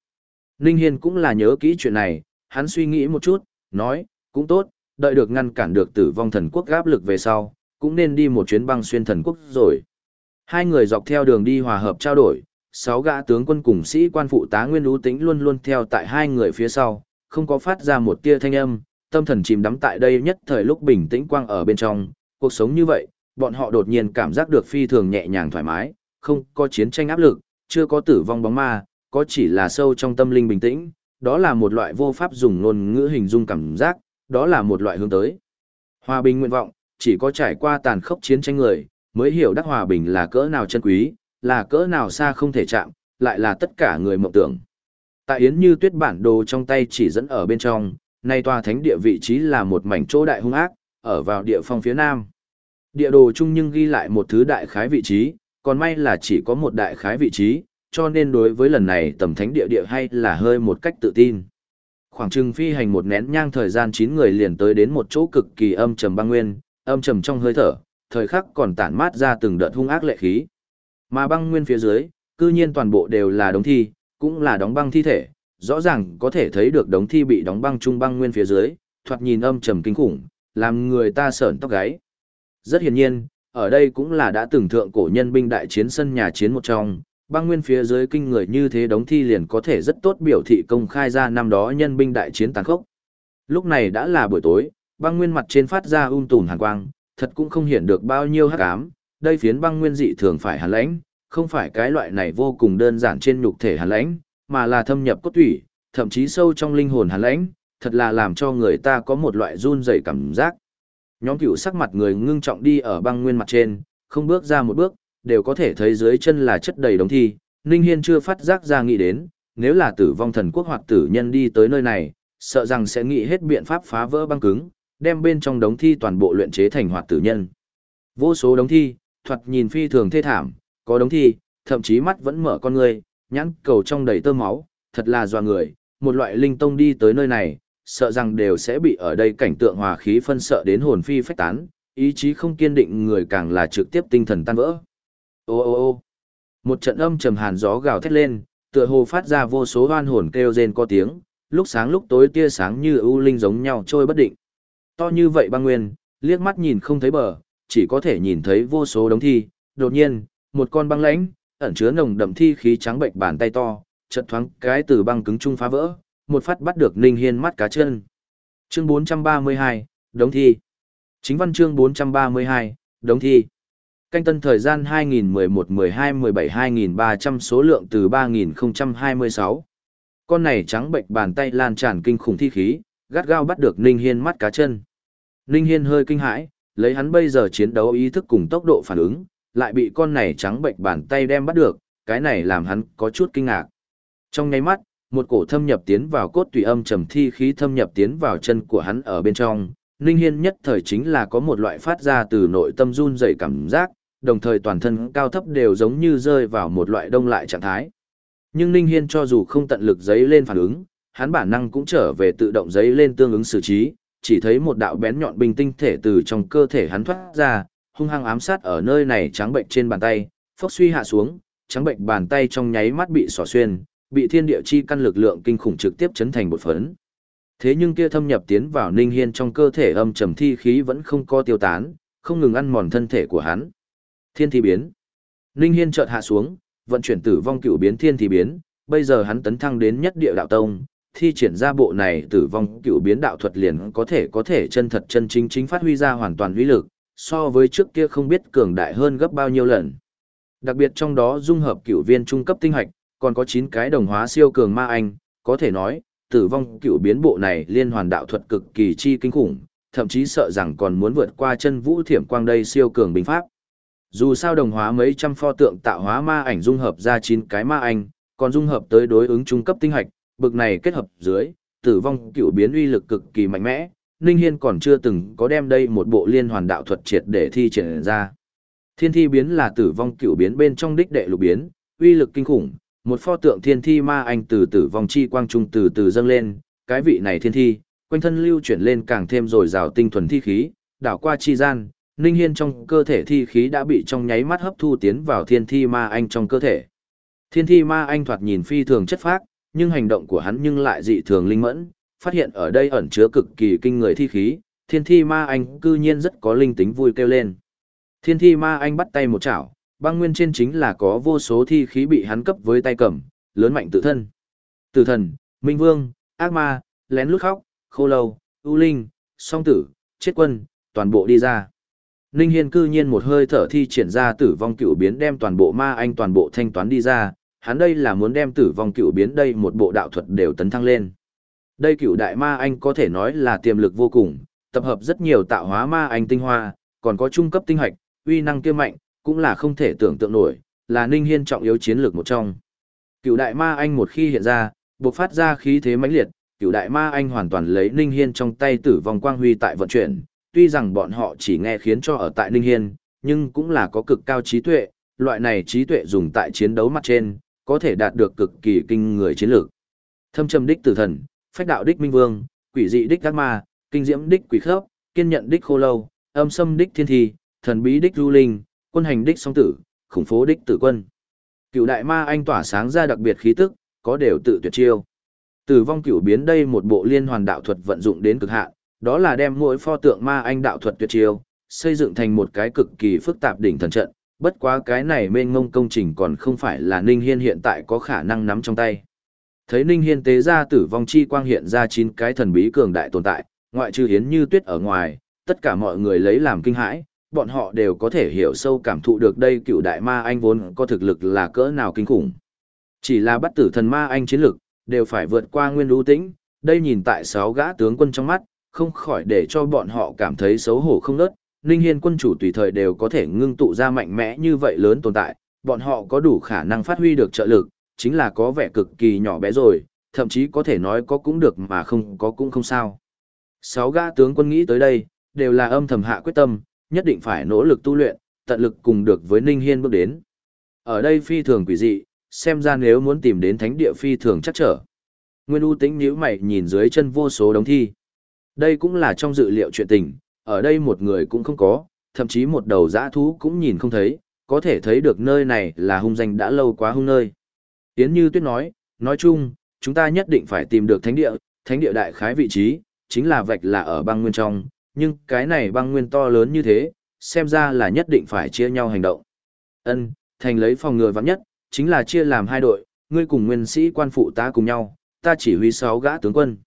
Ninh Hiên cũng là nhớ kỹ chuyện này, hắn suy nghĩ một chút, nói, cũng tốt, đợi được ngăn cản được tử vong thần quốc gáp lực về sau, cũng nên đi một chuyến băng xuyên thần quốc rồi. Hai người dọc theo đường đi hòa hợp trao đổi, sáu gã tướng quân cùng sĩ quan phụ tá Nguyên Ú tính luôn luôn theo tại hai người phía sau, không có phát ra một tia thanh âm, tâm thần chìm đắm tại đây nhất thời lúc bình tĩnh quang ở bên trong, cuộc sống như vậy, bọn họ đột nhiên cảm giác được phi thường nhẹ nhàng thoải mái, không có chiến tranh áp lực, chưa có tử vong bóng ma, có chỉ là sâu trong tâm linh bình tĩnh, đó là một loại vô pháp dùng ngôn ngữ hình dung cảm giác, đó là một loại hướng tới. Hòa bình nguyện vọng, chỉ có trải qua tàn khốc chiến tranh người, mới hiểu đắc hòa bình là cỡ nào chân quý, là cỡ nào xa không thể chạm, lại là tất cả người mộng tưởng. Tại Yến Như Tuyết bản đồ trong tay chỉ dẫn ở bên trong, nay tòa thánh địa vị trí là một mảnh chỗ đại hung ác, ở vào địa phong phía nam. Địa đồ chung nhưng ghi lại một thứ đại khái vị trí, còn may là chỉ có một đại khái vị trí, cho nên đối với lần này tầm thánh địa địa hay là hơi một cách tự tin. Khoảng chừng phi hành một nén nhang thời gian 9 người liền tới đến một chỗ cực kỳ âm trầm băng nguyên, âm trầm trong hơi thở, thời khắc còn tản mát ra từng đợt hung ác lệ khí. Mà băng nguyên phía dưới, cư nhiên toàn bộ đều là đống thi, cũng là đóng băng thi thể, rõ ràng có thể thấy được đống thi bị đóng băng trung băng nguyên phía dưới, thoạt nhìn âm trầm kinh khủng, làm người ta sởn tóc gáy. Rất hiển nhiên, ở đây cũng là đã từng thượng cổ nhân binh đại chiến sân nhà chiến một trong, băng nguyên phía dưới kinh người như thế đống thi liền có thể rất tốt biểu thị công khai ra năm đó nhân binh đại chiến tàn khốc. Lúc này đã là buổi tối, băng nguyên mặt trên phát ra um tùm hàn quang, thật cũng không hiện được bao nhiêu hắc ám, đây phiến băng nguyên dị thường phải hàn lãnh, không phải cái loại này vô cùng đơn giản trên nhục thể hàn lãnh, mà là thâm nhập cốt tủy, thậm chí sâu trong linh hồn hàn lãnh, thật là làm cho người ta có một loại run rẩy cảm giác. Nhóm cựu sắc mặt người ngưng trọng đi ở băng nguyên mặt trên, không bước ra một bước, đều có thể thấy dưới chân là chất đầy đống thi. Ninh Hiên chưa phát giác ra nghĩ đến, nếu là tử vong thần quốc hoặc tử nhân đi tới nơi này, sợ rằng sẽ nghĩ hết biện pháp phá vỡ băng cứng, đem bên trong đống thi toàn bộ luyện chế thành hoạt tử nhân. Vô số đống thi, thoạt nhìn phi thường thê thảm, có đống thi, thậm chí mắt vẫn mở con người, nhãn cầu trong đầy tơ máu, thật là dọa người, một loại linh tông đi tới nơi này, sợ rằng đều sẽ bị ở đây cảnh tượng hòa khí phân sợ đến hồn phi phách tán, ý chí không kiên định người càng là trực tiếp tinh thần tan vỡ. Ô ô ô một trận âm trầm hàn gió gào thét lên, tựa hồ phát ra vô số oan hồn kêu rên có tiếng, lúc sáng lúc tối tia sáng như ưu linh giống nhau trôi bất định. To như vậy băng nguyên, liếc mắt nhìn không thấy bờ, chỉ có thể nhìn thấy vô số đống thi, đột nhiên, một con băng lãnh, ẩn chứa nồng đậm thi khí trắng bệnh bàn tay to, chợt thoáng cái từ băng cứng trung phá vỡ, một phát bắt được Ninh Hiên mắt cá chân. Chương 432, đống thi. Chính văn chương 432, đống thi. Canh tân thời gian 2011-12-17-2300 số lượng từ 3026. Con này trắng bệnh bàn tay lan tràn kinh khủng thi khí, gắt gao bắt được Ninh Hiên mắt cá chân. Ninh Hiên hơi kinh hãi, lấy hắn bây giờ chiến đấu ý thức cùng tốc độ phản ứng, lại bị con này trắng bệnh bàn tay đem bắt được, cái này làm hắn có chút kinh ngạc. Trong nháy mắt, một cổ thâm nhập tiến vào cốt tùy âm trầm thi khí thâm nhập tiến vào chân của hắn ở bên trong. Ninh Hiên nhất thời chính là có một loại phát ra từ nội tâm run rẩy cảm giác, đồng thời toàn thân cao thấp đều giống như rơi vào một loại đông lại trạng thái. Nhưng Ninh Hiên cho dù không tận lực giấy lên phản ứng, hắn bản năng cũng trở về tự động giấy lên tương ứng xử trí, chỉ thấy một đạo bén nhọn bình tinh thể từ trong cơ thể hắn thoát ra, hung hăng ám sát ở nơi này trắng bệnh trên bàn tay, phốc suy hạ xuống, trắng bệnh bàn tay trong nháy mắt bị xỏ xuyên, bị thiên địa chi căn lực lượng kinh khủng trực tiếp chấn thành bột phấn. Thế nhưng kia thâm nhập tiến vào Ninh Hiên trong cơ thể âm trầm thi khí vẫn không co tiêu tán, không ngừng ăn mòn thân thể của hắn. Thiên thi biến. Ninh Hiên chợt hạ xuống, vận chuyển tử vong cựu biến thiên thi biến, bây giờ hắn tấn thăng đến nhất địa đạo tông, thi triển ra bộ này tử vong cựu biến đạo thuật liền có thể có thể chân thật chân chính chính phát huy ra hoàn toàn uy lực, so với trước kia không biết cường đại hơn gấp bao nhiêu lần. Đặc biệt trong đó dung hợp cựu viên trung cấp tinh hạch, còn có 9 cái đồng hóa siêu cường ma anh, có thể nói, tử vong cựu biến bộ này liên hoàn đạo thuật cực kỳ chi kinh khủng, thậm chí sợ rằng còn muốn vượt qua chân vũ thiểm quang đây siêu cường bình pháp. Dù sao đồng hóa mấy trăm pho tượng tạo hóa ma ảnh dung hợp ra 9 cái ma anh, còn dung hợp tới đối ứng trung cấp tinh hạch, bực này kết hợp dưới, tử vong cựu biến uy lực cực kỳ mạnh mẽ, Ninh Hiên còn chưa từng có đem đây một bộ liên hoàn đạo thuật triệt để thi triển ra. Thiên thi biến là tử vong cựu biến bên trong đích đệ lục biến, uy lực kinh khủng, một pho tượng thiên thi ma anh từ tử vong chi quang trung từ từ dâng lên, cái vị này thiên thi, quanh thân lưu chuyển lên càng thêm rồi rào tinh thuần thi khí, đảo qua chi gian, Ninh Hiên trong cơ thể thi khí đã bị trong nháy mắt hấp thu tiến vào thiên thi ma anh trong cơ thể. Thiên thi ma anh thoạt nhìn phi thường chất phác, nhưng hành động của hắn nhưng lại dị thường linh mẫn, phát hiện ở đây ẩn chứa cực kỳ kinh người thi khí, thiên thi ma anh cư nhiên rất có linh tính vui kêu lên. Thiên thi ma anh bắt tay một chảo, băng nguyên trên chính là có vô số thi khí bị hắn cấp với tay cầm, lớn mạnh tự thân. Tử thần, minh vương, ác ma, lén lút khóc, khô lâu, ưu linh, song tử, chết quân, toàn bộ đi ra. Ninh Hiên cư nhiên một hơi thở thi triển ra tử vong cựu biến đem toàn bộ ma anh toàn bộ thanh toán đi ra, hắn đây là muốn đem tử vong cựu biến đây một bộ đạo thuật đều tấn thăng lên. Đây cựu đại ma anh có thể nói là tiềm lực vô cùng, tập hợp rất nhiều tạo hóa ma anh tinh hoa, còn có trung cấp tinh hạch, uy năng kia mạnh, cũng là không thể tưởng tượng nổi, là Ninh Hiên trọng yếu chiến lược một trong. Cựu đại ma anh một khi hiện ra, bộc phát ra khí thế mãnh liệt, cựu đại ma anh hoàn toàn lấy Ninh Hiên trong tay tử vong quang huy tại vận chuyển, tuy rằng bọn họ chỉ nghe khiến cho ở tại Ninh Hiên, nhưng cũng là có cực cao trí tuệ, loại này trí tuệ dùng tại chiến đấu mặt trên, có thể đạt được cực kỳ kinh người chiến lược. Thâm trầm đích tử thần, phách đạo đích minh vương, quỷ dị đích ác ma, kinh diễm đích quỷ khớp, kiên nhận đích khô lâu, âm sâm đích thiên thi, thần bí đích du linh, quân hành đích song tử, khủng phố đích tử quân. Cựu đại ma anh tỏa sáng ra đặc biệt khí tức, có đều tự tuyệt chiêu. Tử vong cửu biến đây một bộ liên hoàn đạo thuật vận dụng đến cực hạn, đó là đem mỗi pho tượng ma anh đạo thuật tuyệt chiêu, xây dựng thành một cái cực kỳ phức tạp đỉnh thần trận, bất quá cái này mênh ngông công trình còn không phải là Ninh Hiên hiện tại có khả năng nắm trong tay. Thấy Ninh Hiên tế ra tử vong chi quang hiện ra chín cái thần bí cường đại tồn tại, ngoại trừ hiến như tuyết ở ngoài, tất cả mọi người lấy làm kinh hãi, bọn họ đều có thể hiểu sâu cảm thụ được đây cựu đại ma anh vốn có thực lực là cỡ nào kinh khủng. Chỉ là bắt tử thần ma anh chiến lực, đều phải vượt qua nguyên lũ tĩnh, đây nhìn tại sáu gã tướng quân trong mắt, không khỏi để cho bọn họ cảm thấy xấu hổ không nớt. Ninh Hiên quân chủ tùy thời đều có thể ngưng tụ ra mạnh mẽ như vậy lớn tồn tại, bọn họ có đủ khả năng phát huy được trợ lực, chính là có vẻ cực kỳ nhỏ bé rồi, thậm chí có thể nói có cũng được mà không có cũng không sao. Sáu gã tướng quân nghĩ tới đây, đều là âm thầm hạ quyết tâm, nhất định phải nỗ lực tu luyện, tận lực cùng được với Ninh Hiên bước đến. Ở đây phi thường quỷ dị, xem ra nếu muốn tìm đến thánh địa phi thường chắc trở. Nguyên U tĩnh nhíu mày nhìn dưới chân vô số đống thi. Đây cũng là trong dự liệu chuyện tình, ở đây một người cũng không có, thậm chí một đầu dã thú cũng nhìn không thấy, có thể thấy được nơi này là hung danh đã lâu quá hung nơi. Yến Như Tuyết nói, nói chung, chúng ta nhất định phải tìm được thánh địa, thánh địa đại khái vị trí, chính là vạch là ở băng nguyên trong, nhưng cái này băng nguyên to lớn như thế, xem ra là nhất định phải chia nhau hành động. Ân, thành lấy phòng ngừa vắng nhất, chính là chia làm hai đội, ngươi cùng nguyên sĩ quan phụ ta cùng nhau, ta chỉ huy sáu gã tướng quân.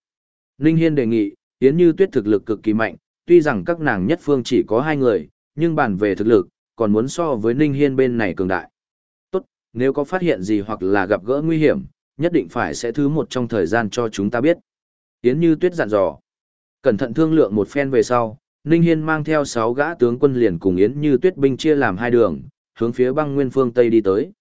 Ninh Hiên đề nghị, Yến Như Tuyết thực lực cực kỳ mạnh, tuy rằng các nàng nhất phương chỉ có hai người, nhưng bàn về thực lực, còn muốn so với Ninh Hiên bên này cường đại. Tốt, nếu có phát hiện gì hoặc là gặp gỡ nguy hiểm, nhất định phải sẽ thứ một trong thời gian cho chúng ta biết. Yến Như Tuyết dặn dò. Cẩn thận thương lượng một phen về sau, Ninh Hiên mang theo 6 gã tướng quân liền cùng Yến Như Tuyết binh chia làm hai đường, hướng phía băng nguyên phương Tây đi tới.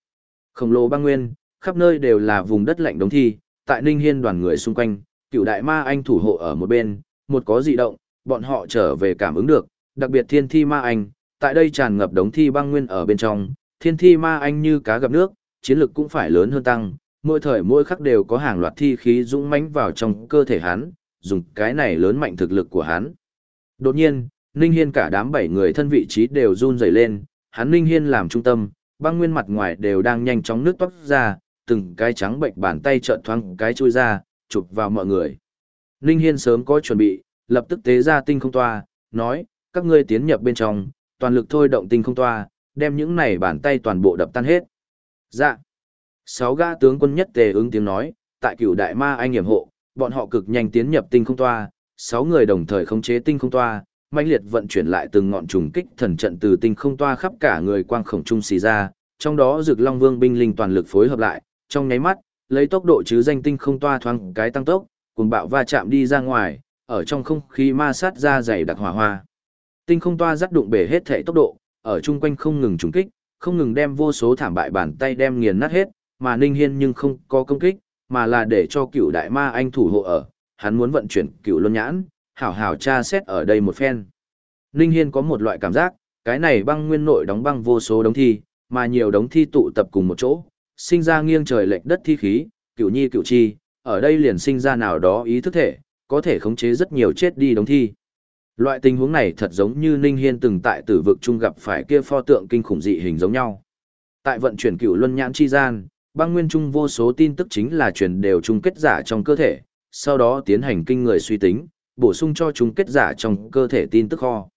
Khổng lồ băng nguyên, khắp nơi đều là vùng đất lạnh đống thi, tại Ninh Hiên đoàn người xung quanh, cựu đại ma anh thủ hộ ở một bên, một có dị động, bọn họ trở về cảm ứng được, đặc biệt thiên thi ma anh, tại đây tràn ngập đống thi băng nguyên ở bên trong, thiên thi ma anh như cá gặp nước, chiến lực cũng phải lớn hơn tăng, mỗi thời mỗi khắc đều có hàng loạt thi khí dũng mãnh vào trong cơ thể hắn, dùng cái này lớn mạnh thực lực của hắn. Đột nhiên, Ninh Hiên cả đám bảy người thân vị trí đều run rẩy lên, hắn Ninh Hiên làm trung tâm, băng nguyên mặt ngoài đều đang nhanh chóng nước toát ra, từng cái trắng bệnh bàn tay trợn thoáng cái chui ra, chụp vào mọi người. Ninh Hiên sớm có chuẩn bị, lập tức tế ra tinh không toa, nói, các ngươi tiến nhập bên trong, toàn lực thôi động tinh không toa, đem những này bàn tay toàn bộ đập tan hết. Dạ. Sáu gã tướng quân nhất tề ứng tiếng nói, tại cửu đại ma anh hiểm hộ, bọn họ cực nhanh tiến nhập tinh không toa, sáu người đồng thời khống chế tinh không toa, mãnh liệt vận chuyển lại từng ngọn trùng kích thần trận từ tinh không toa khắp cả người quang khổng trung xì ra, trong đó Dực Long Vương binh linh toàn lực phối hợp lại, trong nháy mắt, lấy tốc độ chứ danh tinh không toa thoáng cái tăng tốc, cùng bạo va chạm đi ra ngoài, ở trong không khí ma sát ra dày đặc hỏa hoa. Tinh không toa dắt đụng bể hết thể tốc độ, ở chung quanh không ngừng trùng kích, không ngừng đem vô số thảm bại bàn tay đem nghiền nát hết, mà Ninh Hiên nhưng không có công kích, mà là để cho cựu đại ma anh thủ hộ ở, hắn muốn vận chuyển cựu luân nhãn, hảo hảo tra xét ở đây một phen. Ninh Hiên có một loại cảm giác, cái này băng nguyên nội đóng băng vô số đống thi, mà nhiều đống thi tụ tập cùng một chỗ, sinh ra nghiêng trời lệch đất thi khí, cựu nhi cựu chi, ở đây liền sinh ra nào đó ý thức thể, có thể khống chế rất nhiều chết đi đống thi. Loại tình huống này thật giống như Ninh Hiên từng tại tử vực trung gặp phải kia pho tượng kinh khủng dị hình giống nhau. Tại vận chuyển cựu luân nhãn chi gian, băng nguyên trung vô số tin tức chính là truyền đều chung kết giả trong cơ thể, sau đó tiến hành kinh người suy tính, bổ sung cho trung kết giả trong cơ thể tin tức kho.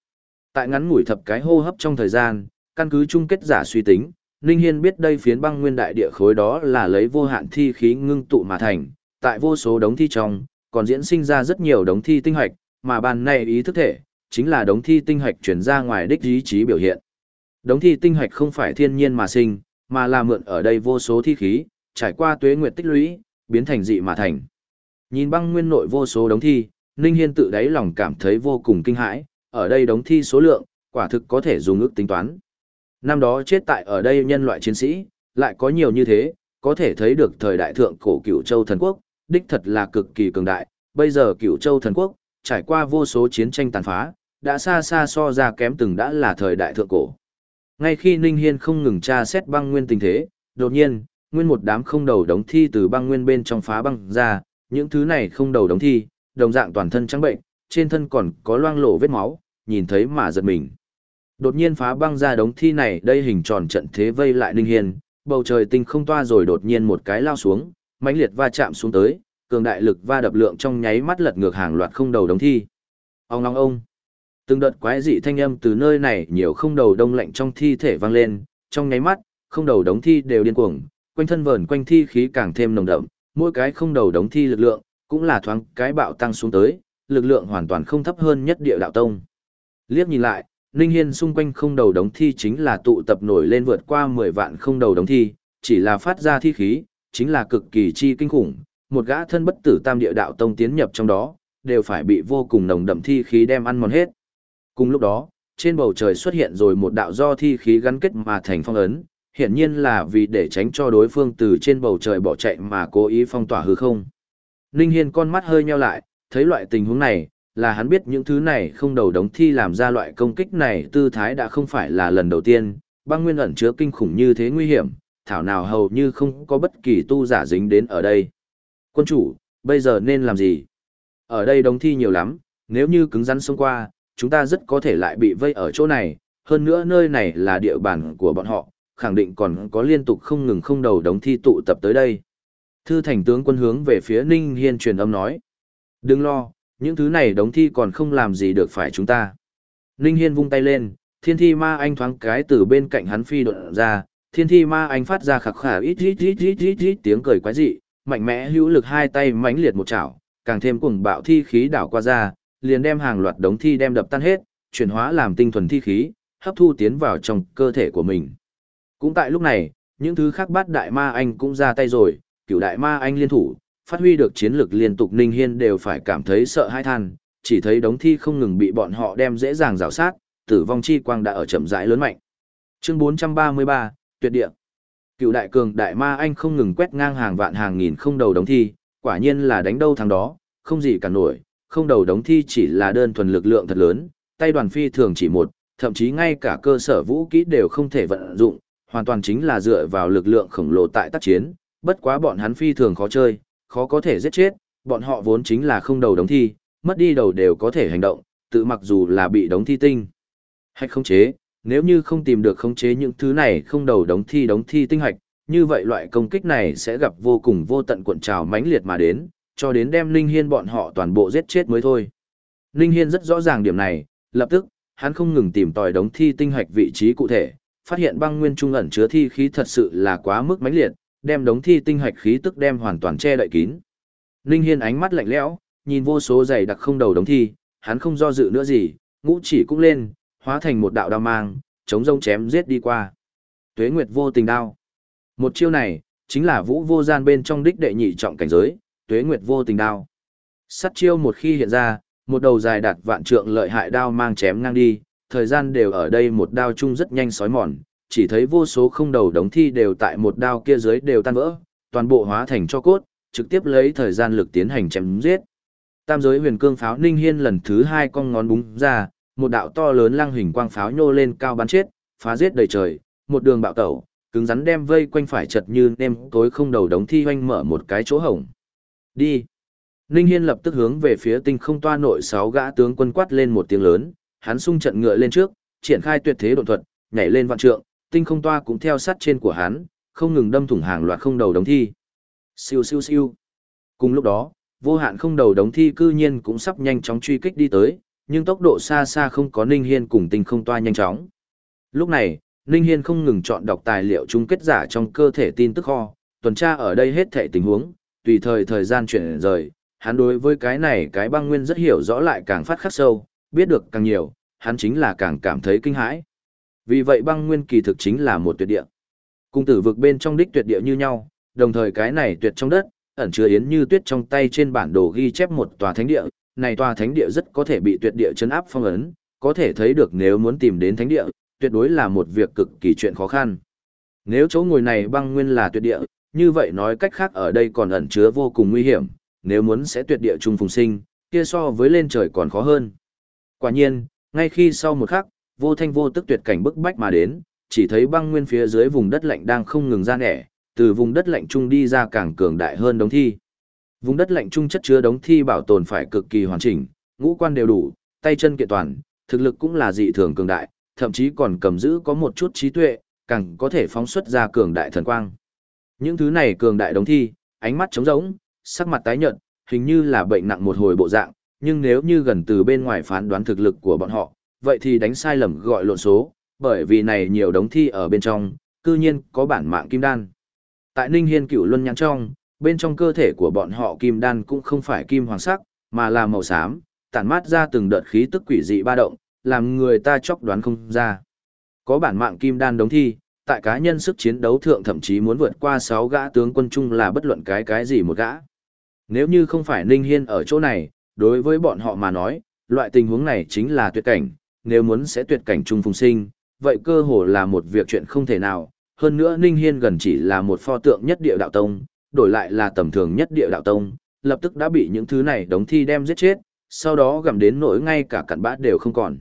Tại ngắn ngủi thập cái hô hấp trong thời gian, căn cứ chung kết giả suy tính, Ninh Hiên biết đây phiến băng nguyên đại địa khối đó là lấy vô hạn thi khí ngưng tụ mà thành, tại vô số đống thi trong, còn diễn sinh ra rất nhiều đống thi tinh hoạch, mà bàn này ý thức thể, chính là đống thi tinh hoạch chuyển ra ngoài đích ý chí biểu hiện. Đống thi tinh hoạch không phải thiên nhiên mà sinh, mà là mượn ở đây vô số thi khí, trải qua tuế nguyệt tích lũy, biến thành dị mà thành. Nhìn băng nguyên nội vô số đống thi, Ninh Hiên tự đáy lòng cảm thấy vô cùng kinh hãi, ở đây đống thi số lượng, quả thực có thể dùng ước tính toán. Năm đó chết tại ở đây nhân loại chiến sĩ, lại có nhiều như thế, có thể thấy được thời đại thượng cổ cửu châu thần quốc, đích thật là cực kỳ cường đại, bây giờ cửu châu thần quốc, trải qua vô số chiến tranh tàn phá, đã xa xa so ra kém từng đã là thời đại thượng cổ. Ngay khi Ninh Hiên không ngừng tra xét băng nguyên tình thế, đột nhiên, nguyên một đám không đầu đống thi từ băng nguyên bên trong phá băng ra, những thứ này không đầu đống thi, đồng dạng toàn thân trắng bệnh, trên thân còn có loang lổ vết máu, nhìn thấy mà giật mình. Đột nhiên phá băng ra đống thi này đây hình tròn trận thế vây lại Ninh Hiên, bầu trời tinh không toa rồi đột nhiên một cái lao xuống, mãnh liệt va chạm xuống tới, cường đại lực va đập lượng trong nháy mắt lật ngược hàng loạt không đầu đống thi. Ông long ông. Từng đợt quái dị thanh âm từ nơi này nhiều không đầu đông lạnh trong thi thể vang lên, trong nháy mắt, không đầu đống thi đều điên cuồng, quanh thân vờn quanh thi khí càng thêm nồng đậm, mỗi cái không đầu đống thi lực lượng, cũng là thoáng cái bạo tăng xuống tới, lực lượng hoàn toàn không thấp hơn nhất địa đạo tông. Liếc nhìn lại, Ninh Hiên xung quanh không đầu đống thi chính là tụ tập nổi lên vượt qua 10 vạn không đầu đống thi, chỉ là phát ra thi khí, chính là cực kỳ chi kinh khủng, một gã thân bất tử tam địa đạo tông tiến nhập trong đó, đều phải bị vô cùng nồng đậm thi khí đem ăn mòn hết. Cùng lúc đó, trên bầu trời xuất hiện rồi một đạo do thi khí gắn kết mà thành phong ấn, hiển nhiên là vì để tránh cho đối phương từ trên bầu trời bỏ chạy mà cố ý phong tỏa hư không. Ninh Hiên con mắt hơi nheo lại, thấy loại tình huống này, là hắn biết những thứ này không đầu đống thi làm ra loại công kích này tư thái đã không phải là lần đầu tiên, băng nguyên ẩn chứa kinh khủng như thế nguy hiểm, thảo nào hầu như không có bất kỳ tu giả dính đến ở đây. Quân chủ, bây giờ nên làm gì? Ở đây đống thi nhiều lắm, nếu như cứng rắn xông qua, chúng ta rất có thể lại bị vây ở chỗ này, hơn nữa nơi này là địa bàn của bọn họ, khẳng định còn có liên tục không ngừng không đầu đống thi tụ tập tới đây. Thư thành tướng quân hướng về phía Ninh Hiên truyền âm nói. Đừng lo, những thứ này đống thi còn không làm gì được phải chúng ta. Ninh Hiên vung tay lên, thiên thi ma anh thoáng cái từ bên cạnh hắn phi độn ra, thiên thi ma anh phát ra khạc khả ít ít ít ít ít ít tiếng cười quái dị, mạnh mẽ hữu lực hai tay mãnh liệt một chảo, càng thêm cuồng bạo thi khí đảo qua ra, liền đem hàng loạt đống thi đem đập tan hết, chuyển hóa làm tinh thuần thi khí, hấp thu tiến vào trong cơ thể của mình. Cũng tại lúc này, những thứ khác bát đại ma anh cũng ra tay rồi, cửu đại ma anh liên thủ, phát huy được chiến lược liên tục Ninh Hiên đều phải cảm thấy sợ hãi than, chỉ thấy đống thi không ngừng bị bọn họ đem dễ dàng rào sát, tử vong chi quang đã ở chậm rãi lớn mạnh. Chương 433, tuyệt địa. Cựu đại cường đại ma anh không ngừng quét ngang hàng vạn hàng nghìn không đầu đống thi, quả nhiên là đánh đâu thằng đó, không gì cả nổi, không đầu đống thi chỉ là đơn thuần lực lượng thật lớn, tay đoàn phi thường chỉ một, thậm chí ngay cả cơ sở vũ kỹ đều không thể vận dụng, hoàn toàn chính là dựa vào lực lượng khổng lồ tại tác chiến, bất quá bọn hắn phi thường khó chơi, khó có thể giết chết, bọn họ vốn chính là không đầu đống thi, mất đi đầu đều có thể hành động, tự mặc dù là bị đống thi tinh. Hạch không chế, nếu như không tìm được khống chế những thứ này không đầu đống thi đống thi tinh hạch, như vậy loại công kích này sẽ gặp vô cùng vô tận cuộn trào mãnh liệt mà đến, cho đến đem Ninh Hiên bọn họ toàn bộ giết chết mới thôi. Ninh Hiên rất rõ ràng điểm này, lập tức, hắn không ngừng tìm tòi đống thi tinh hạch vị trí cụ thể, phát hiện băng nguyên trung ẩn chứa thi khí thật sự là quá mức mãnh liệt, đem đống thi tinh hạch khí tức đem hoàn toàn che đậy kín. Ninh Hiên ánh mắt lạnh lẽo, nhìn vô số dày đặc không đầu đống thi, hắn không do dự nữa gì, ngũ chỉ cũng lên, hóa thành một đạo đao mang, chống rông chém giết đi qua. Tuế Nguyệt vô tình đao. Một chiêu này, chính là vũ vô gian bên trong đích đệ nhị trọng cảnh giới, Tuế Nguyệt vô tình đao. Sắt chiêu một khi hiện ra, một đầu dài đạt vạn trượng lợi hại đao mang chém ngang đi, thời gian đều ở đây một đao chung rất nhanh sói mòn, chỉ thấy vô số không đầu đống thi đều tại một đao kia dưới đều tan vỡ, toàn bộ hóa thành cho cốt, trực tiếp lấy thời gian lực tiến hành chém giết. Tam giới huyền cương pháo ninh hiên lần thứ hai con ngón búng ra, một đạo to lớn lăng hình quang pháo nhô lên cao bắn chết, phá giết đầy trời, một đường bạo tẩu, cứng rắn đem vây quanh phải chật như nêm tối không đầu đống thi hoanh mở một cái chỗ hổng. Đi! Ninh Hiên lập tức hướng về phía tinh không toa nội sáu gã tướng quân quát lên một tiếng lớn, hắn sung trận ngựa lên trước, triển khai tuyệt thế độn thuật, nhảy lên vạn trượng, tinh không toa cũng theo sát trên của hắn, không ngừng đâm thủng hàng loạt không đầu đống thi. Siêu siêu siêu. Cùng lúc đó, vô hạn không đầu đống thi cư nhiên cũng sắp nhanh chóng truy kích đi tới, nhưng tốc độ xa xa không có Ninh Hiên cùng tinh không toa nhanh chóng. Lúc này, Ninh Hiên không ngừng chọn đọc tài liệu chung kết giả trong cơ thể tin tức kho, tuần tra ở đây hết thể tình huống, tùy thời thời gian chuyển rời, hắn đối với cái này cái băng nguyên rất hiểu rõ lại càng phát khắc sâu, biết được càng nhiều, hắn chính là càng cảm thấy kinh hãi. Vì vậy băng nguyên kỳ thực chính là một tuyệt địa. Cung tử vực bên trong đích tuyệt địa như nhau, đồng thời cái này tuyệt trong đất, ẩn chứa yến như tuyết trong tay trên bản đồ ghi chép một tòa thánh địa, này tòa thánh địa rất có thể bị tuyệt địa chấn áp phong ấn, có thể thấy được nếu muốn tìm đến thánh địa, tuyệt đối là một việc cực kỳ chuyện khó khăn. Nếu chỗ ngồi này băng nguyên là tuyệt địa, như vậy nói cách khác ở đây còn ẩn chứa vô cùng nguy hiểm, nếu muốn sẽ tuyệt địa chung phùng sinh, kia so với lên trời còn khó hơn. Quả nhiên, ngay khi sau một khắc, vô thanh vô tức tuyệt cảnh bức bách mà đến, chỉ thấy băng nguyên phía dưới vùng đất lạnh đang không ngừng ra nẻ, từ vùng đất lạnh trung đi ra càng cường đại hơn đống thi. Vùng đất lạnh trung chất chứa đống thi bảo tồn phải cực kỳ hoàn chỉnh, ngũ quan đều đủ, tay chân kiện toàn, thực lực cũng là dị thường cường đại, thậm chí còn cầm giữ có một chút trí tuệ, càng có thể phóng xuất ra cường đại thần quang. Những thứ này cường đại đống thi, ánh mắt trống rỗng, sắc mặt tái nhợt, hình như là bệnh nặng một hồi bộ dạng, nhưng nếu như gần từ bên ngoài phán đoán thực lực của bọn họ, vậy thì đánh sai lầm gọi lộn số, bởi vì này nhiều đống thi ở bên trong, cư nhiên có bản mạng kim đan. Tại Ninh Hiên Cửu Luân nhãn trong, bên trong cơ thể của bọn họ kim đan cũng không phải kim hoàng sắc, mà là màu xám, tản mát ra từng đợt khí tức quỷ dị ba động, làm người ta chóc đoán không ra. Có bản mạng kim đan đống thi, tại cá nhân sức chiến đấu thượng thậm chí muốn vượt qua 6 gã tướng quân chung là bất luận cái cái gì một gã. Nếu như không phải Ninh Hiên ở chỗ này, đối với bọn họ mà nói, loại tình huống này chính là tuyệt cảnh, nếu muốn sẽ tuyệt cảnh chung phùng sinh, vậy cơ hồ là một việc chuyện không thể nào. Hơn nữa Ninh Hiên gần chỉ là một pho tượng nhất địa đạo tông, đổi lại là tầm thường nhất địa đạo tông, lập tức đã bị những thứ này đống thi đem giết chết, sau đó gặm đến nỗi ngay cả cặn bát đều không còn.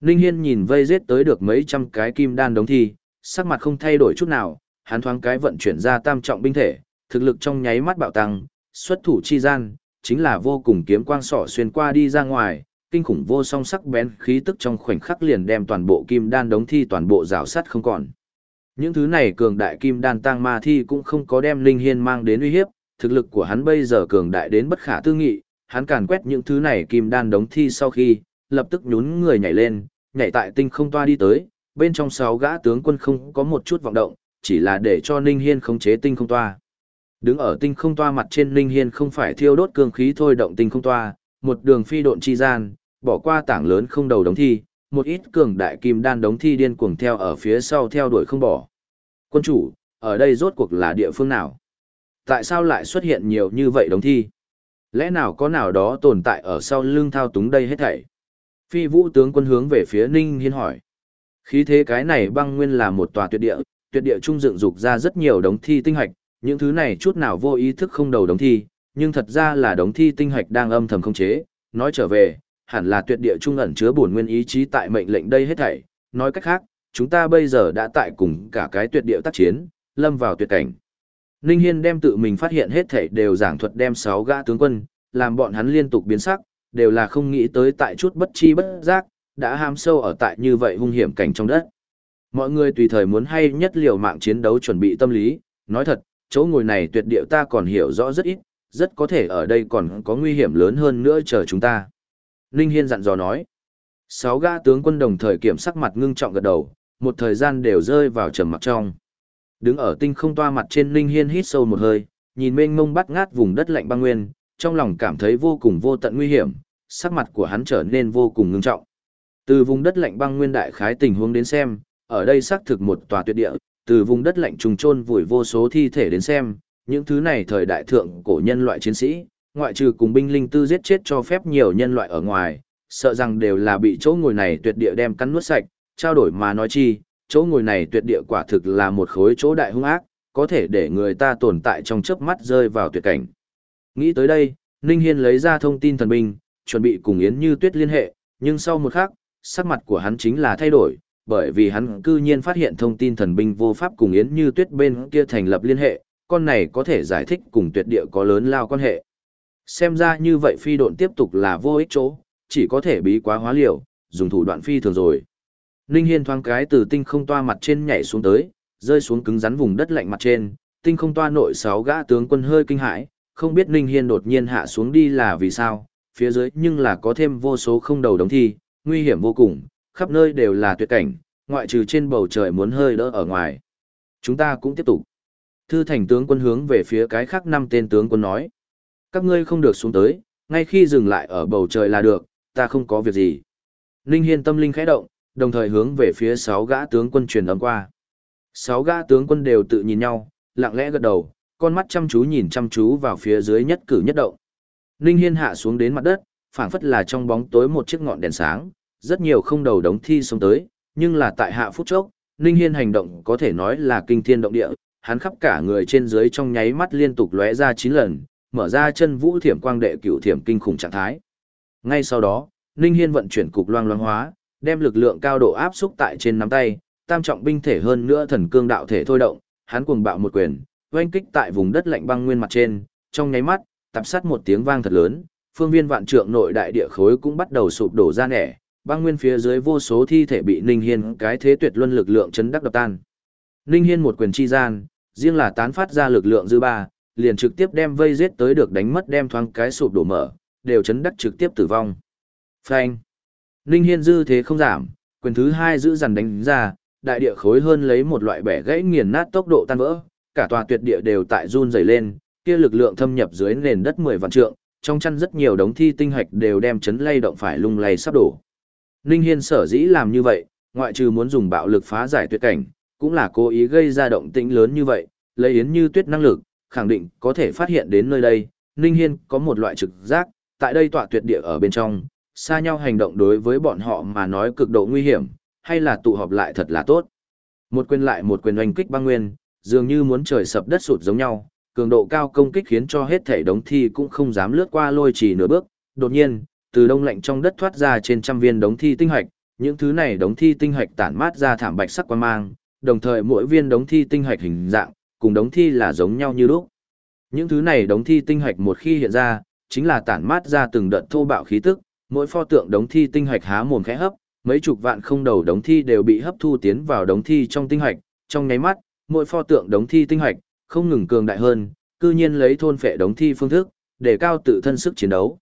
Ninh Hiên nhìn vây giết tới được mấy trăm cái kim đan đống thi, sắc mặt không thay đổi chút nào, hắn thoáng cái vận chuyển ra tam trọng binh thể, thực lực trong nháy mắt bạo tăng, xuất thủ chi gian, chính là vô cùng kiếm quang sỏ xuyên qua đi ra ngoài, kinh khủng vô song sắc bén khí tức trong khoảnh khắc liền đem toàn bộ kim đan đống thi toàn bộ rào sắt không còn. Những thứ này cường đại kim đan tăng ma thi cũng không có đem Linh Hiên mang đến uy hiếp, thực lực của hắn bây giờ cường đại đến bất khả tư nghị, hắn càn quét những thứ này kim đan đống thi sau khi, lập tức nhún người nhảy lên, nhảy tại tinh không toa đi tới, bên trong sáu gã tướng quân không có một chút vọng động, chỉ là để cho Ninh Hiên khống chế tinh không toa. Đứng ở tinh không toa mặt trên Ninh Hiên không phải thiêu đốt cương khí thôi động tinh không toa, một đường phi độn chi gian, bỏ qua tảng lớn không đầu đống thi, một ít cường đại kim đan đống thi điên cuồng theo ở phía sau theo đuổi không bỏ. Quân chủ, ở đây rốt cuộc là địa phương nào? Tại sao lại xuất hiện nhiều như vậy đống thi? Lẽ nào có nào đó tồn tại ở sau lưng thao túng đây hết thảy? Phi vũ tướng quân hướng về phía Ninh Hiên hỏi. Khí thế cái này băng nguyên là một tòa tuyệt địa, tuyệt địa trung dựng dục ra rất nhiều đống thi tinh hạch, những thứ này chút nào vô ý thức không đầu đống thi, nhưng thật ra là đống thi tinh hạch đang âm thầm không chế, nói trở về, hẳn là tuyệt địa trung ẩn chứa bổn nguyên ý chí tại mệnh lệnh đây hết thảy, nói cách khác, chúng ta bây giờ đã tại cùng cả cái tuyệt địa tác chiến, lâm vào tuyệt cảnh. Ninh Hiên đem tự mình phát hiện hết thảy đều giảng thuật đem 6 gã tướng quân, làm bọn hắn liên tục biến sắc, đều là không nghĩ tới tại chút bất chi bất giác, đã ham sâu ở tại như vậy hung hiểm cảnh trong đất. Mọi người tùy thời muốn hay nhất liều mạng chiến đấu chuẩn bị tâm lý, nói thật, chỗ ngồi này tuyệt địa ta còn hiểu rõ rất ít, rất có thể ở đây còn có nguy hiểm lớn hơn nữa chờ chúng ta. Ninh Hiên dặn dò nói. Sáu gã tướng quân đồng thời kiểm sắc mặt ngưng trọng gật đầu, một thời gian đều rơi vào trầm mặc trong. Đứng ở tinh không toa mặt trên Ninh Hiên hít sâu một hơi, nhìn mênh mông bắt ngát vùng đất lạnh băng nguyên, trong lòng cảm thấy vô cùng vô tận nguy hiểm, sắc mặt của hắn trở nên vô cùng ngưng trọng. Từ vùng đất lạnh băng nguyên đại khái tình huống đến xem, ở đây xác thực một tòa tuyệt địa, từ vùng đất lạnh trùng trôn vùi vô số thi thể đến xem, những thứ này thời đại thượng cổ nhân loại chiến sĩ, ngoại trừ cùng binh linh tư giết chết cho phép nhiều nhân loại ở ngoài, sợ rằng đều là bị chỗ ngồi này tuyệt địa đem cắn nuốt sạch, trao đổi mà nói chi, chỗ ngồi này tuyệt địa quả thực là một khối chỗ đại hung ác, có thể để người ta tồn tại trong chớp mắt rơi vào tuyệt cảnh. Nghĩ tới đây, Ninh Hiên lấy ra thông tin thần binh, chuẩn bị cùng Yến Như Tuyết liên hệ, nhưng sau một khắc, sắc mặt của hắn chính là thay đổi, bởi vì hắn cư nhiên phát hiện thông tin thần binh vô pháp cùng Yến Như Tuyết bên kia thành lập liên hệ, con này có thể giải thích cùng tuyệt địa có lớn lao quan hệ. Xem ra như vậy phi độn tiếp tục là vô ích chỗ, chỉ có thể bí quá hóa liều, dùng thủ đoạn phi thường rồi. Ninh Hiên thoáng cái từ tinh không toa mặt trên nhảy xuống tới, rơi xuống cứng rắn vùng đất lạnh mặt trên, tinh không toa nội sáu gã tướng quân hơi kinh hãi, không biết Ninh Hiên đột nhiên hạ xuống đi là vì sao, phía dưới nhưng là có thêm vô số không đầu đống thi, nguy hiểm vô cùng, khắp nơi đều là tuyệt cảnh, ngoại trừ trên bầu trời muốn hơi đỡ ở ngoài. Chúng ta cũng tiếp tục. Thư thành tướng quân hướng về phía cái khác năm tên tướng quân nói. Các ngươi không được xuống tới, ngay khi dừng lại ở bầu trời là được, ta không có việc gì. Ninh Hiên tâm linh khẽ động, đồng thời hướng về phía sáu gã tướng quân truyền âm qua. Sáu gã tướng quân đều tự nhìn nhau, lặng lẽ gật đầu, con mắt chăm chú nhìn chăm chú vào phía dưới nhất cử nhất động. Ninh Hiên hạ xuống đến mặt đất, phảng phất là trong bóng tối một chiếc ngọn đèn sáng, rất nhiều không đầu đống thi xuống tới, nhưng là tại hạ phút chốc, Ninh Hiên hành động có thể nói là kinh thiên động địa, hắn khắp cả người trên dưới trong nháy mắt liên tục lóe ra 9 lần, mở ra chân vũ thiểm quang đệ cửu thiểm kinh khủng trạng thái. Ngay sau đó, Ninh Hiên vận chuyển cục loang loang hóa, đem lực lượng cao độ áp xúc tại trên nắm tay, tam trọng binh thể hơn nữa thần cương đạo thể thôi động, hắn cuồng bạo một quyền, oanh kích tại vùng đất lạnh băng nguyên mặt trên, trong nháy mắt, tập sát một tiếng vang thật lớn, phương viên vạn trượng nội đại địa khối cũng bắt đầu sụp đổ ra nẻ, băng nguyên phía dưới vô số thi thể bị Ninh Hiên cái thế tuyệt luân lực lượng chấn đắc đập tan. Ninh Hiên một quyền chi gian, riêng là tán phát ra lực lượng dư ba, liền trực tiếp đem vây giết tới được đánh mất đem thoáng cái sụp đổ mở, đều chấn đắc trực tiếp tử vong. Phanh. Ninh Hiên dư thế không giảm, quyền thứ hai giữ dần đánh ra, đại địa khối hơn lấy một loại bẻ gãy nghiền nát tốc độ tan vỡ, cả tòa tuyệt địa đều tại run rẩy lên, kia lực lượng thâm nhập dưới nền đất 10 vạn trượng, trong chăn rất nhiều đống thi tinh hạch đều đem chấn lay động phải lung lay sắp đổ. Ninh Hiên sở dĩ làm như vậy, ngoại trừ muốn dùng bạo lực phá giải tuyệt cảnh, cũng là cố ý gây ra động tĩnh lớn như vậy, lấy yến như tuyết năng lực, khẳng định có thể phát hiện đến nơi đây, Ninh Hiên có một loại trực giác, tại đây tọa tuyệt địa ở bên trong, xa nhau hành động đối với bọn họ mà nói cực độ nguy hiểm, hay là tụ họp lại thật là tốt. Một quyền lại một quyền oanh kích băng nguyên, dường như muốn trời sập đất sụt giống nhau, cường độ cao công kích khiến cho hết thể đống thi cũng không dám lướt qua lôi chỉ nửa bước. Đột nhiên, từ đông lạnh trong đất thoát ra trên trăm viên đống thi tinh hạch, những thứ này đống thi tinh hạch tản mát ra thảm bạch sắc quang mang, đồng thời mỗi viên đống thi tinh hạch hình dạng, cùng đống thi là giống nhau như lúc. Những thứ này đống thi tinh hạch một khi hiện ra, chính là tản mát ra từng đợt thô bạo khí tức, mỗi pho tượng đống thi tinh hạch há mồm khẽ hấp, mấy chục vạn không đầu đống thi đều bị hấp thu tiến vào đống thi trong tinh hạch, trong nháy mắt, mỗi pho tượng đống thi tinh hạch không ngừng cường đại hơn, cư nhiên lấy thôn phệ đống thi phương thức, để cao tự thân sức chiến đấu.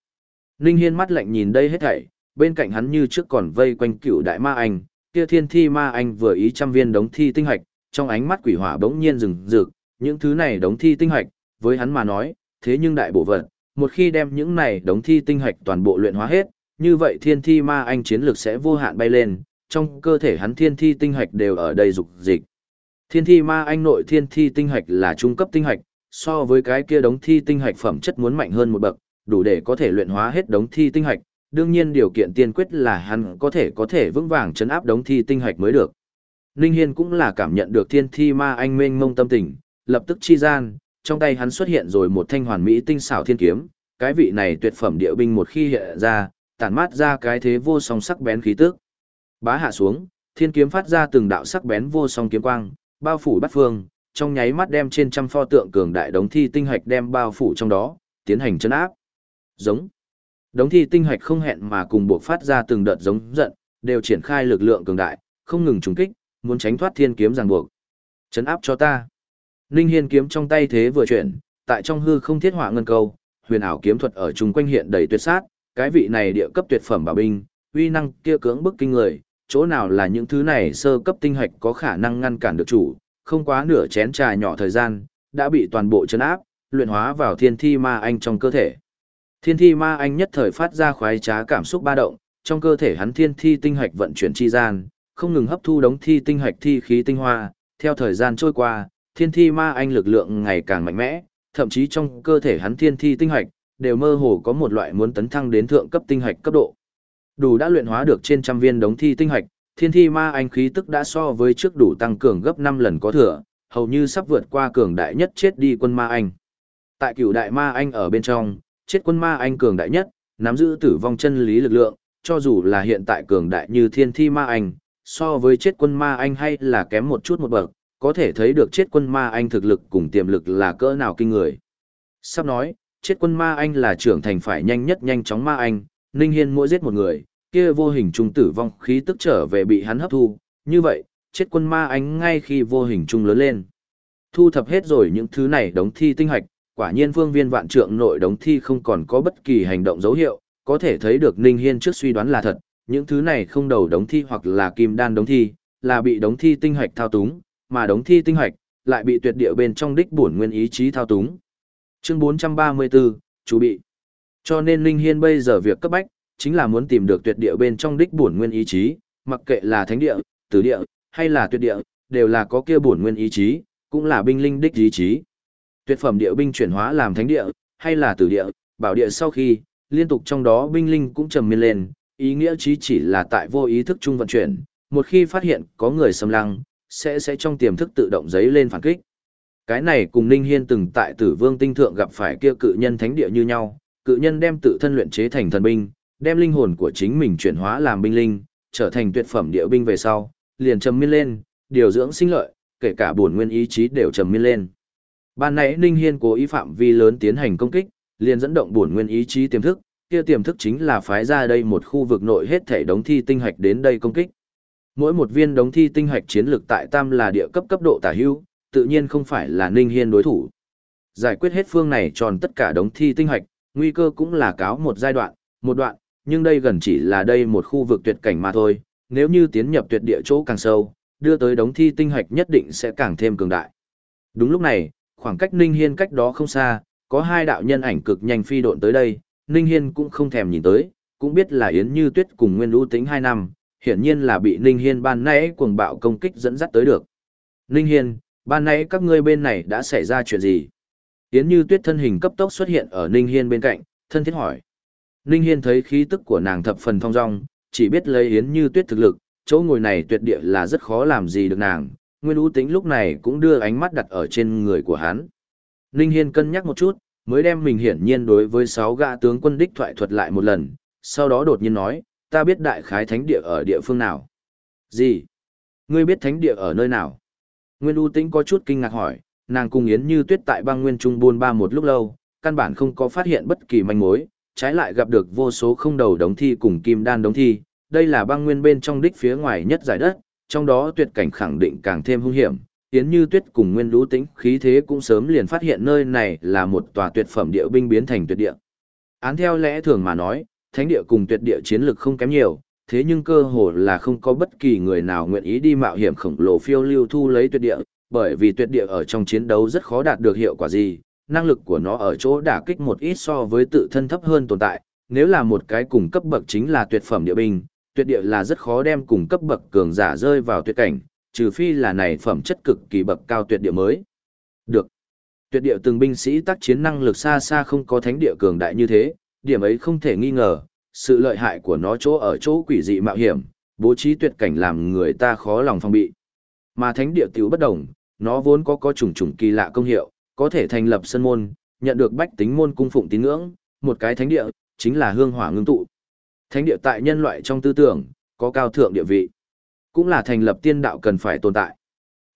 linh Hiên mắt lạnh nhìn đây hết thảy, bên cạnh hắn như trước còn vây quanh cựu đại ma anh, kia thiên thi ma anh vừa ý trăm viên đống thi tinh hạch, trong ánh mắt quỷ hỏa bỗng nhiên rừng rực, những thứ này đống thi tinh hạch, với hắn mà nói, thế nhưng đại bộ vật, một khi đem những này đống thi tinh hạch toàn bộ luyện hóa hết, như vậy thiên thi ma anh chiến lực sẽ vô hạn bay lên, trong cơ thể hắn thiên thi tinh hạch đều ở đây dục dịch. Thiên thi ma anh nội thiên thi tinh hạch là trung cấp tinh hạch, so với cái kia đống thi tinh hạch phẩm chất muốn mạnh hơn một bậc, đủ để có thể luyện hóa hết đống thi tinh hạch, đương nhiên điều kiện tiên quyết là hắn có thể có thể vững vàng chấn áp đống thi tinh hạch mới được. Ninh Hiên cũng là cảm nhận được thiên thi ma anh mênh mông tâm tình, lập tức chi gian, trong tay hắn xuất hiện rồi một thanh hoàn mỹ tinh xảo thiên kiếm, cái vị này tuyệt phẩm địa binh một khi hiện ra, tản mát ra cái thế vô song sắc bén khí tức. Bá hạ xuống, thiên kiếm phát ra từng đạo sắc bén vô song kiếm quang, bao phủ bát phương, trong nháy mắt đem trên trăm pho tượng cường đại đống thi tinh hạch đem bao phủ trong đó, tiến hành chấn áp. Giống. Đống thi tinh hạch không hẹn mà cùng buộc phát ra từng đợt giống giận, đều triển khai lực lượng cường đại, không ngừng trùng kích, muốn tránh thoát thiên kiếm ràng buộc. Chấn áp cho ta. Ninh Hiên kiếm trong tay thế vừa chuyển, tại trong hư không thiết hỏa ngân câu, huyền ảo kiếm thuật ở chung quanh hiện đầy tuyệt sát, cái vị này địa cấp tuyệt phẩm bảo binh, uy năng kia cưỡng bức kinh người, chỗ nào là những thứ này sơ cấp tinh hạch có khả năng ngăn cản được chủ, không quá nửa chén trà nhỏ thời gian, đã bị toàn bộ chấn áp, luyện hóa vào thiên thi ma anh trong cơ thể. Thiên thi ma anh nhất thời phát ra khoái trá cảm xúc ba động, trong cơ thể hắn thiên thi tinh hạch vận chuyển chi gian, không ngừng hấp thu đống thi tinh hạch thi khí tinh hoa, theo thời gian trôi qua, thiên thi ma anh lực lượng ngày càng mạnh mẽ, thậm chí trong cơ thể hắn thiên thi tinh hạch đều mơ hồ có một loại muốn tấn thăng đến thượng cấp tinh hạch cấp độ. Đủ đã luyện hóa được trên trăm viên đống thi tinh hạch, thiên thi ma anh khí tức đã so với trước đủ tăng cường gấp 5 lần có thừa, hầu như sắp vượt qua cường đại nhất chết đi quân ma anh. Tại cửu đại ma anh ở bên trong, chết quân ma anh cường đại nhất, nắm giữ tử vong chân lý lực lượng, cho dù là hiện tại cường đại như thiên thi ma anh, so với chết quân ma anh hay là kém một chút một bậc, có thể thấy được chết quân ma anh thực lực cùng tiềm lực là cỡ nào kinh người. Sắp nói, chết quân ma anh là trưởng thành phải nhanh nhất nhanh chóng ma anh, Ninh Hiên mỗi giết một người, kia vô hình trung tử vong khí tức trở về bị hắn hấp thu, như vậy, chết quân ma anh ngay khi vô hình trung lớn lên. Thu thập hết rồi những thứ này đống thi tinh hạch, quả nhiên phương viên vạn trượng nội đống thi không còn có bất kỳ hành động dấu hiệu, có thể thấy được Ninh Hiên trước suy đoán là thật, những thứ này không đầu đống thi hoặc là kim đan đống thi, là bị đống thi tinh hoạch thao túng, mà đống thi tinh hoạch lại bị tuyệt địa bên trong đích bổn nguyên ý chí thao túng. Chương 434, chú bị. Cho nên Linh Hiên bây giờ việc cấp bách, chính là muốn tìm được tuyệt địa bên trong đích bổn nguyên ý chí, mặc kệ là thánh địa, tử địa, hay là tuyệt địa, đều là có kia bổn nguyên ý chí, cũng là binh linh đích ý chí. Tuyệt phẩm địa binh chuyển hóa làm thánh địa, hay là tử địa, bảo địa sau khi, liên tục trong đó binh linh cũng trầm miên lên, ý nghĩa chí chỉ là tại vô ý thức chung vận chuyển, một khi phát hiện có người xâm lăng, sẽ sẽ trong tiềm thức tự động giấy lên phản kích. Cái này cùng Ninh Hiên từng tại Tử Vương tinh thượng gặp phải kia cự nhân thánh địa như nhau, cự nhân đem tự thân luyện chế thành thần binh, đem linh hồn của chính mình chuyển hóa làm binh linh, trở thành tuyệt phẩm địa binh về sau, liền trầm miên lên, điều dưỡng sinh lợi, kể cả bổn nguyên ý chí đều trầm miên lên. Ban nãy Ninh Hiên cố ý phạm vi lớn tiến hành công kích, liền dẫn động bổn nguyên ý chí tiềm thức, kia tiềm thức chính là phái ra đây một khu vực nội hết thể đống thi tinh hạch đến đây công kích. Mỗi một viên đống thi tinh hạch chiến lược tại tam là địa cấp cấp độ tả hữu, tự nhiên không phải là Ninh Hiên đối thủ. Giải quyết hết phương này tròn tất cả đống thi tinh hạch, nguy cơ cũng là cáo một giai đoạn, một đoạn, nhưng đây gần chỉ là đây một khu vực tuyệt cảnh mà thôi, nếu như tiến nhập tuyệt địa chỗ càng sâu, đưa tới đống thi tinh hạch nhất định sẽ càng thêm cường đại. Đúng lúc này, khoảng cách Ninh Hiên cách đó không xa, có hai đạo nhân ảnh cực nhanh phi độn tới đây, Ninh Hiên cũng không thèm nhìn tới, cũng biết là Yến Như Tuyết cùng Nguyên Lũ Tĩnh hai năm, hiển nhiên là bị Ninh Hiên ban nãy cuồng bạo công kích dẫn dắt tới được. Ninh Hiên, ban nãy các ngươi bên này đã xảy ra chuyện gì? Yến Như Tuyết thân hình cấp tốc xuất hiện ở Ninh Hiên bên cạnh, thân thiết hỏi. Ninh Hiên thấy khí tức của nàng thập phần thong dong, chỉ biết lấy Yến Như Tuyết thực lực, chỗ ngồi này tuyệt địa là rất khó làm gì được nàng. Nguyên Ú Tĩnh lúc này cũng đưa ánh mắt đặt ở trên người của hắn. Ninh Hiên cân nhắc một chút, mới đem mình hiển nhiên đối với sáu gã tướng quân đích thoại thuật lại một lần, sau đó đột nhiên nói, ta biết đại khái thánh địa ở địa phương nào. Gì? Ngươi biết thánh địa ở nơi nào? Nguyên U Tĩnh có chút kinh ngạc hỏi, nàng cùng Yến Như Tuyết tại băng nguyên trung buôn ba một lúc lâu, căn bản không có phát hiện bất kỳ manh mối, trái lại gặp được vô số không đầu đống thi cùng kim đan đống thi, đây là băng nguyên bên trong đích phía ngoài nhất giải đất, trong đó tuyệt cảnh khẳng định càng thêm hung hiểm. Yến Như Tuyết cùng Nguyên Lũ Tĩnh khí thế cũng sớm liền phát hiện nơi này là một tòa tuyệt phẩm địa binh biến thành tuyệt địa. Án theo lẽ thường mà nói, thánh địa cùng tuyệt địa chiến lực không kém nhiều, thế nhưng cơ hồ là không có bất kỳ người nào nguyện ý đi mạo hiểm khổng lồ phiêu lưu thu lấy tuyệt địa, bởi vì tuyệt địa ở trong chiến đấu rất khó đạt được hiệu quả gì, năng lực của nó ở chỗ đả kích một ít so với tự thân thấp hơn tồn tại, nếu là một cái cùng cấp bậc chính là tuyệt phẩm địa binh, tuyệt địa là rất khó đem cùng cấp bậc cường giả rơi vào tuyệt cảnh, trừ phi là này phẩm chất cực kỳ bậc cao tuyệt địa mới. Được. Tuyệt địa từng binh sĩ tác chiến năng lực xa xa không có thánh địa cường đại như thế, điểm ấy không thể nghi ngờ, sự lợi hại của nó chỗ ở chỗ quỷ dị mạo hiểm, bố trí tuyệt cảnh làm người ta khó lòng phòng bị. Mà thánh địa tiểu bất đồng, nó vốn có có chủng chủng kỳ lạ công hiệu, có thể thành lập sân môn, nhận được bách tính môn cung phụng tín ngưỡng, một cái thánh địa, chính là hương hỏa ngưng tụ. Thánh địa tại nhân loại trong tư tưởng, có cao thượng địa vị, cũng là thành lập tiên đạo cần phải tồn tại.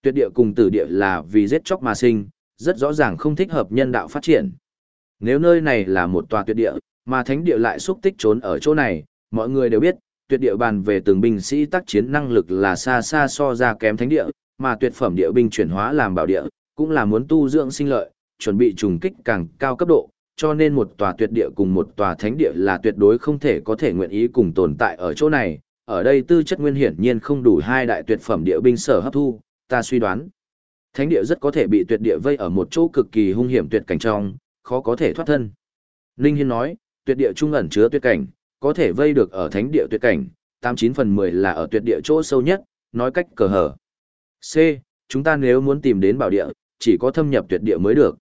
Tuyệt địa cùng tử địa là vì giết chóc mà sinh, rất rõ ràng không thích hợp nhân đạo phát triển. Nếu nơi này là một tòa tuyệt địa, mà thánh địa lại xúc tích trốn ở chỗ này, mọi người đều biết, tuyệt địa bàn về từng binh sĩ tác chiến năng lực là xa xa so ra kém thánh địa, mà tuyệt phẩm địa binh chuyển hóa làm bảo địa, cũng là muốn tu dưỡng sinh lợi, chuẩn bị trùng kích càng cao cấp độ, cho nên một tòa tuyệt địa cùng một tòa thánh địa là tuyệt đối không thể có thể nguyện ý cùng tồn tại ở chỗ này. Ở đây tư chất nguyên hiển nhiên không đủ hai đại tuyệt phẩm địa binh sở hấp thu, ta suy đoán. Thánh địa rất có thể bị tuyệt địa vây ở một chỗ cực kỳ hung hiểm tuyệt cảnh trong, khó có thể thoát thân. Linh Hiên nói, tuyệt địa trung ẩn chứa tuyệt cảnh, có thể vây được ở thánh địa tuyệt cảnh, 89 phần 10 là ở tuyệt địa chỗ sâu nhất, nói cách cờ hở. C. Chúng ta nếu muốn tìm đến bảo địa, chỉ có thâm nhập tuyệt địa mới được.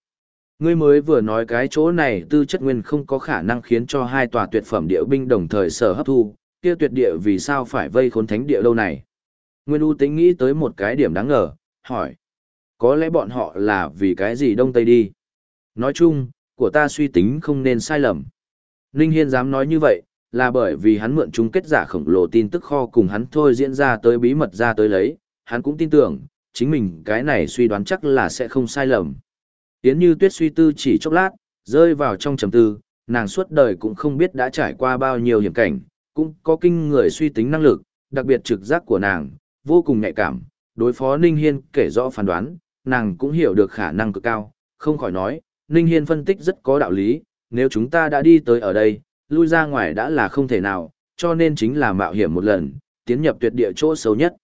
Ngươi mới vừa nói cái chỗ này tư chất nguyên không có khả năng khiến cho hai tòa tuyệt phẩm địa binh đồng thời sở hấp thu, kia tuyệt địa vì sao phải vây khốn thánh địa lâu này? Nguyên U tính nghĩ tới một cái điểm đáng ngờ, hỏi. Có lẽ bọn họ là vì cái gì đông tây đi? Nói chung, của ta suy tính không nên sai lầm. Ninh Hiên dám nói như vậy, là bởi vì hắn mượn chung kết giả khổng lồ tin tức kho cùng hắn thôi diễn ra tới bí mật ra tới lấy, hắn cũng tin tưởng, chính mình cái này suy đoán chắc là sẽ không sai lầm. Tiến như tuyết suy tư chỉ chốc lát, rơi vào trong trầm tư, nàng suốt đời cũng không biết đã trải qua bao nhiêu hiểm cảnh, cũng có kinh người suy tính năng lực, đặc biệt trực giác của nàng, vô cùng nhạy cảm, đối phó Ninh Hiên kể rõ phán đoán, nàng cũng hiểu được khả năng cực cao, không khỏi nói, Ninh Hiên phân tích rất có đạo lý, nếu chúng ta đã đi tới ở đây, lui ra ngoài đã là không thể nào, cho nên chính là mạo hiểm một lần, tiến nhập tuyệt địa chỗ xấu nhất.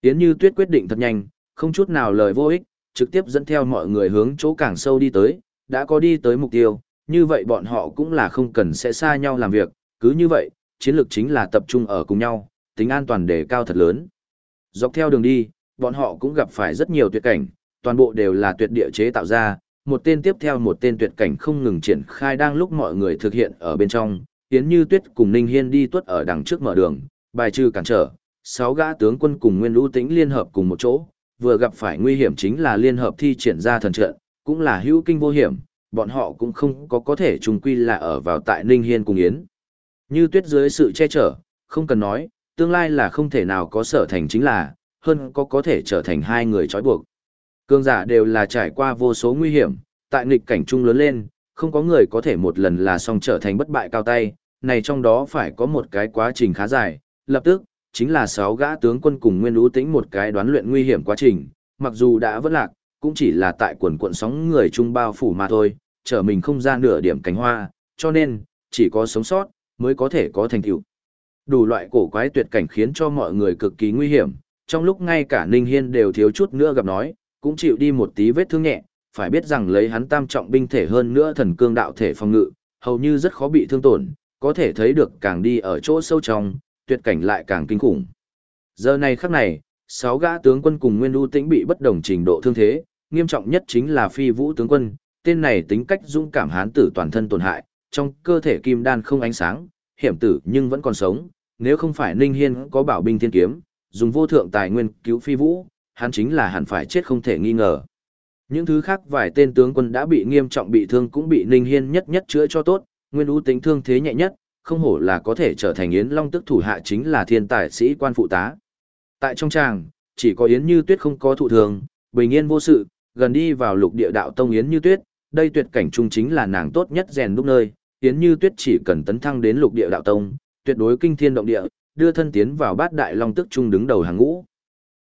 Tiến như tuyết quyết định thật nhanh, không chút nào lời vô ích, trực tiếp dẫn theo mọi người hướng chỗ càng sâu đi tới, đã có đi tới mục tiêu, như vậy bọn họ cũng là không cần sẽ xa nhau làm việc, cứ như vậy, chiến lược chính là tập trung ở cùng nhau, tính an toàn đề cao thật lớn. Dọc theo đường đi, bọn họ cũng gặp phải rất nhiều tuyệt cảnh, toàn bộ đều là tuyệt địa chế tạo ra, một tên tiếp theo một tên tuyệt cảnh không ngừng triển khai đang lúc mọi người thực hiện ở bên trong, Yến Như Tuyết cùng Ninh Hiên đi tuất ở đằng trước mở đường, bài trừ cản trở, sáu gã tướng quân cùng Nguyên Lũ Tĩnh liên hợp cùng một chỗ, vừa gặp phải nguy hiểm chính là liên hợp thi triển ra thần trận, cũng là hữu kinh vô hiểm, bọn họ cũng không có có thể trùng quy là ở vào tại Ninh Hiên cùng Yến. Như Tuyết dưới sự che chở, không cần nói, tương lai là không thể nào có sở thành chính là, hơn có có thể trở thành hai người trói buộc. Cương giả đều là trải qua vô số nguy hiểm, tại nghịch cảnh trung lớn lên, không có người có thể một lần là xong trở thành bất bại cao tay, này trong đó phải có một cái quá trình khá dài, lập tức, chính là sáu gã tướng quân cùng nguyên lũ tĩnh một cái đoán luyện nguy hiểm quá trình, mặc dù đã vất lạc, cũng chỉ là tại quần cuộn sóng người trung bao phủ mà thôi, trở mình không ra nửa điểm cánh hoa, cho nên, chỉ có sống sót, mới có thể có thành tựu. Đủ loại cổ quái tuyệt cảnh khiến cho mọi người cực kỳ nguy hiểm, trong lúc ngay cả Ninh Hiên đều thiếu chút nữa gặp nói, cũng chịu đi một tí vết thương nhẹ, phải biết rằng lấy hắn tam trọng binh thể hơn nữa thần cương đạo thể phòng ngự, hầu như rất khó bị thương tổn, có thể thấy được càng đi ở chỗ sâu trong, tuyệt cảnh lại càng kinh khủng. Giờ này khắc này, sáu gã tướng quân cùng Nguyên U Tĩnh bị bất đồng trình độ thương thế, nghiêm trọng nhất chính là Phi Vũ tướng quân, tên này tính cách dũng cảm hán tử toàn thân tổn hại, trong cơ thể kim đan không ánh sáng, hiểm tử nhưng vẫn còn sống, nếu không phải Ninh Hiên có bảo binh thiên kiếm, dùng vô thượng tài nguyên cứu Phi Vũ, hắn chính là hẳn phải chết không thể nghi ngờ. Những thứ khác vài tên tướng quân đã bị nghiêm trọng bị thương cũng bị Ninh Hiên nhất nhất chữa cho tốt, Nguyên U tính thương thế nhẹ nhất, không hổ là có thể trở thành Yến Long tức thủ hạ chính là thiên tài sĩ quan phụ tá. Tại trong tràng, chỉ có Yến Như Tuyết không có thụ thường, bình yên vô sự, gần đi vào lục địa đạo tông Yến Như Tuyết, đây tuyệt cảnh trung chính là nàng tốt nhất rèn đúc nơi, Yến Như Tuyết chỉ cần tấn thăng đến lục địa đạo tông, tuyệt đối kinh thiên động địa, đưa thân tiến vào bát đại long tức trung đứng đầu hàng ngũ.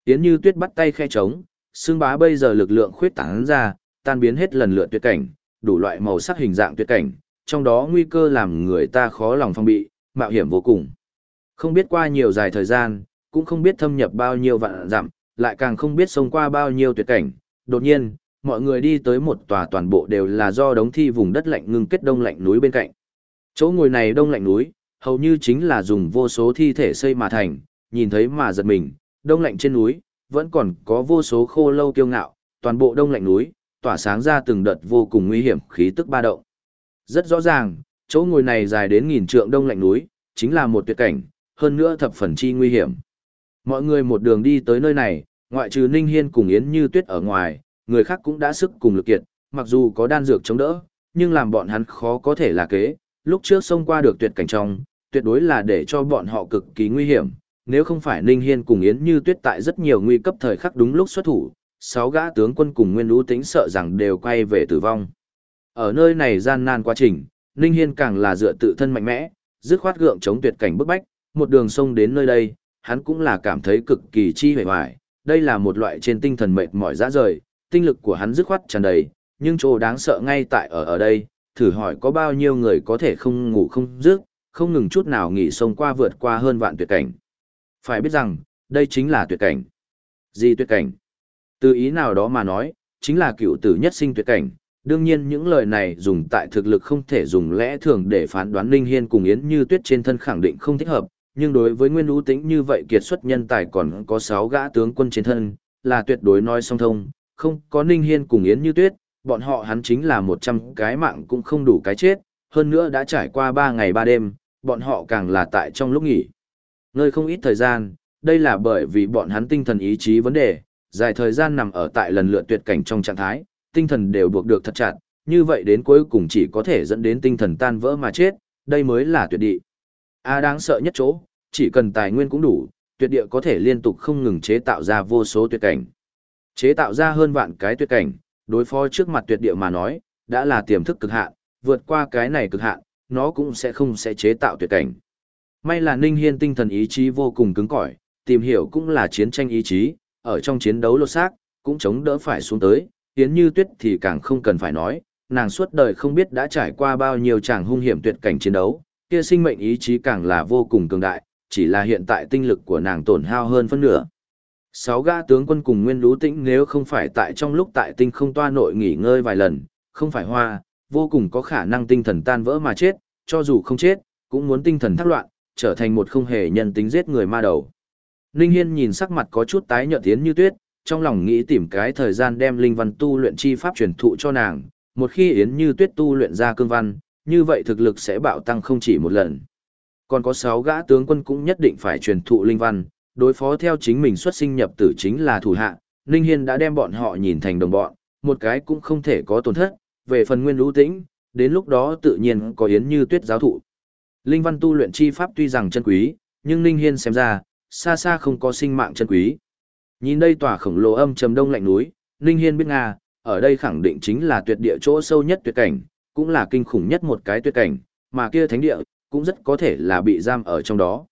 Yến Như Tuyết bắt tay khe trống, xương bá bây giờ lực lượng khuyết tán ra, tan biến hết lần lượt tuyệt cảnh, đủ loại màu sắc hình dạng tuyệt cảnh, trong đó nguy cơ làm người ta khó lòng phong bị, mạo hiểm vô cùng. Không biết qua nhiều dài thời gian, cũng không biết thâm nhập bao nhiêu vạn dặm, lại càng không biết xông qua bao nhiêu tuyệt cảnh. Đột nhiên, mọi người đi tới một tòa toàn bộ đều là do đống thi vùng đất lạnh ngưng kết đông lạnh núi bên cạnh. Chỗ ngồi này đông lạnh núi, hầu như chính là dùng vô số thi thể xây mà thành, nhìn thấy mà giật mình, đông lạnh trên núi, vẫn còn có vô số khô lâu kiêu ngạo, toàn bộ đông lạnh núi, tỏa sáng ra từng đợt vô cùng nguy hiểm khí tức ba động. Rất rõ ràng, chỗ ngồi này dài đến nghìn trượng đông lạnh núi, chính là một tuyệt cảnh, hơn nữa thập phần chi nguy hiểm. Mọi người một đường đi tới nơi này, ngoại trừ Ninh Hiên cùng Yến Như Tuyết ở ngoài, người khác cũng đã sức cùng lực kiệt, mặc dù có đan dược chống đỡ, nhưng làm bọn hắn khó có thể là kế, lúc trước xông qua được tuyệt cảnh trong, tuyệt đối là để cho bọn họ cực kỳ nguy hiểm, nếu không phải Ninh Hiên cùng Yến Như Tuyết tại rất nhiều nguy cấp thời khắc đúng lúc xuất thủ, sáu gã tướng quân cùng Nguyên Lũ Tĩnh sợ rằng đều quay về tử vong. Ở nơi này gian nan quá trình, Ninh Hiên càng là dựa tự thân mạnh mẽ, dứt khoát gượng chống tuyệt cảnh bức bách, một đường sông đến nơi đây, hắn cũng là cảm thấy cực kỳ chi hề hoài, đây là một loại trên tinh thần mệt mỏi dã rời, tinh lực của hắn dứt khoát tràn đầy, nhưng chỗ đáng sợ ngay tại ở ở đây, thử hỏi có bao nhiêu người có thể không ngủ không giấc, không ngừng chút nào nghỉ sông qua vượt qua hơn vạn tuyệt cảnh. Phải biết rằng, đây chính là tuyệt cảnh. Gì tuyệt cảnh? Từ ý nào đó mà nói, chính là cựu tử nhất sinh tuyệt cảnh. Đương nhiên những lời này dùng tại thực lực không thể dùng lẽ thường để phán đoán Linh Hiên cùng Yến Như Tuyết trên thân khẳng định không thích hợp, nhưng đối với Nguyên Ú Tĩnh như vậy kiệt xuất nhân tài còn có 6 gã tướng quân trên thân, là tuyệt đối nói song thông, không có Ninh Hiên cùng Yến Như Tuyết, bọn họ hắn chính là 100 cái mạng cũng không đủ cái chết, hơn nữa đã trải qua 3 ngày 3 đêm, bọn họ càng là tại trong lúc nghỉ. Nơi không ít thời gian, đây là bởi vì bọn hắn tinh thần ý chí vấn đề, dài thời gian nằm ở tại lần lượt tuyệt cảnh trong trạng thái, tinh thần đều buộc được thật chặt, như vậy đến cuối cùng chỉ có thể dẫn đến tinh thần tan vỡ mà chết, đây mới là tuyệt địa. A đáng sợ nhất chỗ, chỉ cần tài nguyên cũng đủ, tuyệt địa có thể liên tục không ngừng chế tạo ra vô số tuyệt cảnh. Chế tạo ra hơn vạn cái tuyệt cảnh, đối phó trước mặt tuyệt địa mà nói, đã là tiềm thức cực hạn, vượt qua cái này cực hạn, nó cũng sẽ không sẽ chế tạo tuyệt cảnh. May là Ninh Hiên tinh thần ý chí vô cùng cứng cỏi, tìm hiểu cũng là chiến tranh ý chí, ở trong chiến đấu lột xác, cũng chống đỡ phải xuống tới, tiến Như Tuyết thì càng không cần phải nói, nàng suốt đời không biết đã trải qua bao nhiêu tràng hung hiểm tuyệt cảnh chiến đấu, kia sinh mệnh ý chí càng là vô cùng cường đại, chỉ là hiện tại tinh lực của nàng tổn hao hơn phân nửa. Sáu gã tướng quân cùng Nguyên Lũ Tĩnh nếu không phải tại trong lúc tại tinh không toa nội nghỉ ngơi vài lần, không phải hoa, vô cùng có khả năng tinh thần tan vỡ mà chết, cho dù không chết, cũng muốn tinh thần thác loạn, trở thành một không hề nhân tính giết người ma đầu. Ninh Hiên nhìn sắc mặt có chút tái nhợt tiến như tuyết, trong lòng nghĩ tìm cái thời gian đem linh văn tu luyện chi pháp truyền thụ cho nàng, một khi Yến Như Tuyết tu luyện ra cương văn, như vậy thực lực sẽ bạo tăng không chỉ một lần. Còn có sáu gã tướng quân cũng nhất định phải truyền thụ linh văn, đối phó theo chính mình xuất sinh nhập tử chính là thủ hạ, Ninh Hiên đã đem bọn họ nhìn thành đồng bọn, một cái cũng không thể có tổn thất, về phần nguyên lũ tĩnh, đến lúc đó tự nhiên có Yến Như Tuyết giáo thụ. Linh văn tu luyện chi pháp tuy rằng chân quý, nhưng Ninh Hiên xem ra, xa xa không có sinh mạng chân quý. Nhìn đây tòa khổng lồ âm trầm đông lạnh núi, Ninh Hiên biết Nga, ở đây khẳng định chính là tuyệt địa chỗ sâu nhất tuyệt cảnh, cũng là kinh khủng nhất một cái tuyệt cảnh, mà kia thánh địa, cũng rất có thể là bị giam ở trong đó.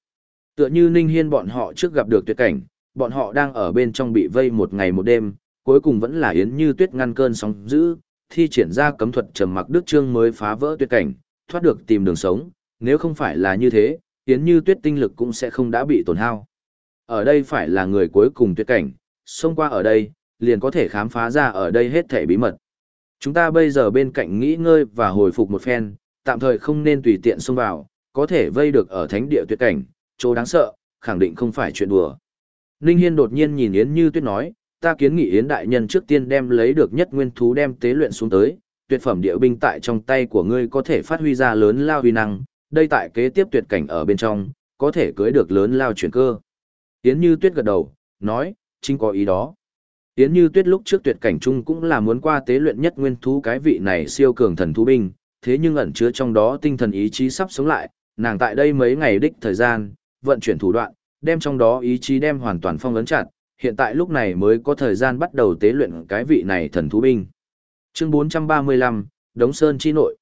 Tựa như Ninh Hiên bọn họ trước gặp được tuyệt cảnh, bọn họ đang ở bên trong bị vây một ngày một đêm, cuối cùng vẫn là Yến Như Tuyết ngăn cơn sóng dữ, thi triển ra cấm thuật trầm mặc đức trương mới phá vỡ tuyệt cảnh, thoát được tìm đường sống, nếu không phải là như thế, Yến Như Tuyết tinh lực cũng sẽ không đã bị tổn hao. Ở đây phải là người cuối cùng tuyệt cảnh, xông qua ở đây, liền có thể khám phá ra ở đây hết thảy bí mật. Chúng ta bây giờ bên cạnh nghỉ ngơi và hồi phục một phen, tạm thời không nên tùy tiện xông vào, có thể vây được ở thánh địa tuyệt cảnh, chỗ đáng sợ, khẳng định không phải chuyện đùa. Ninh Hiên đột nhiên nhìn Yến Như Tuyết nói, ta kiến nghị Yến đại nhân trước tiên đem lấy được nhất nguyên thú đem tế luyện xuống tới, tuyệt phẩm địa binh tại trong tay của ngươi có thể phát huy ra lớn lao huy năng, đây tại kế tiếp tuyệt cảnh ở bên trong, có thể cưới được lớn lao chuyển cơ. Yến Như Tuyết gật đầu, nói, chính có ý đó. Yến Như Tuyết lúc trước tuyệt cảnh chung cũng là muốn qua tế luyện nhất nguyên thú cái vị này siêu cường thần thú binh, thế nhưng ẩn chứa trong đó tinh thần ý chí sắp sống lại, nàng tại đây mấy ngày đích thời gian, vận chuyển thủ đoạn, đem trong đó ý chí đem hoàn toàn phong ấn chặt, hiện tại lúc này mới có thời gian bắt đầu tế luyện cái vị này thần thú binh. Chương 435, Đống Sơn chi nội.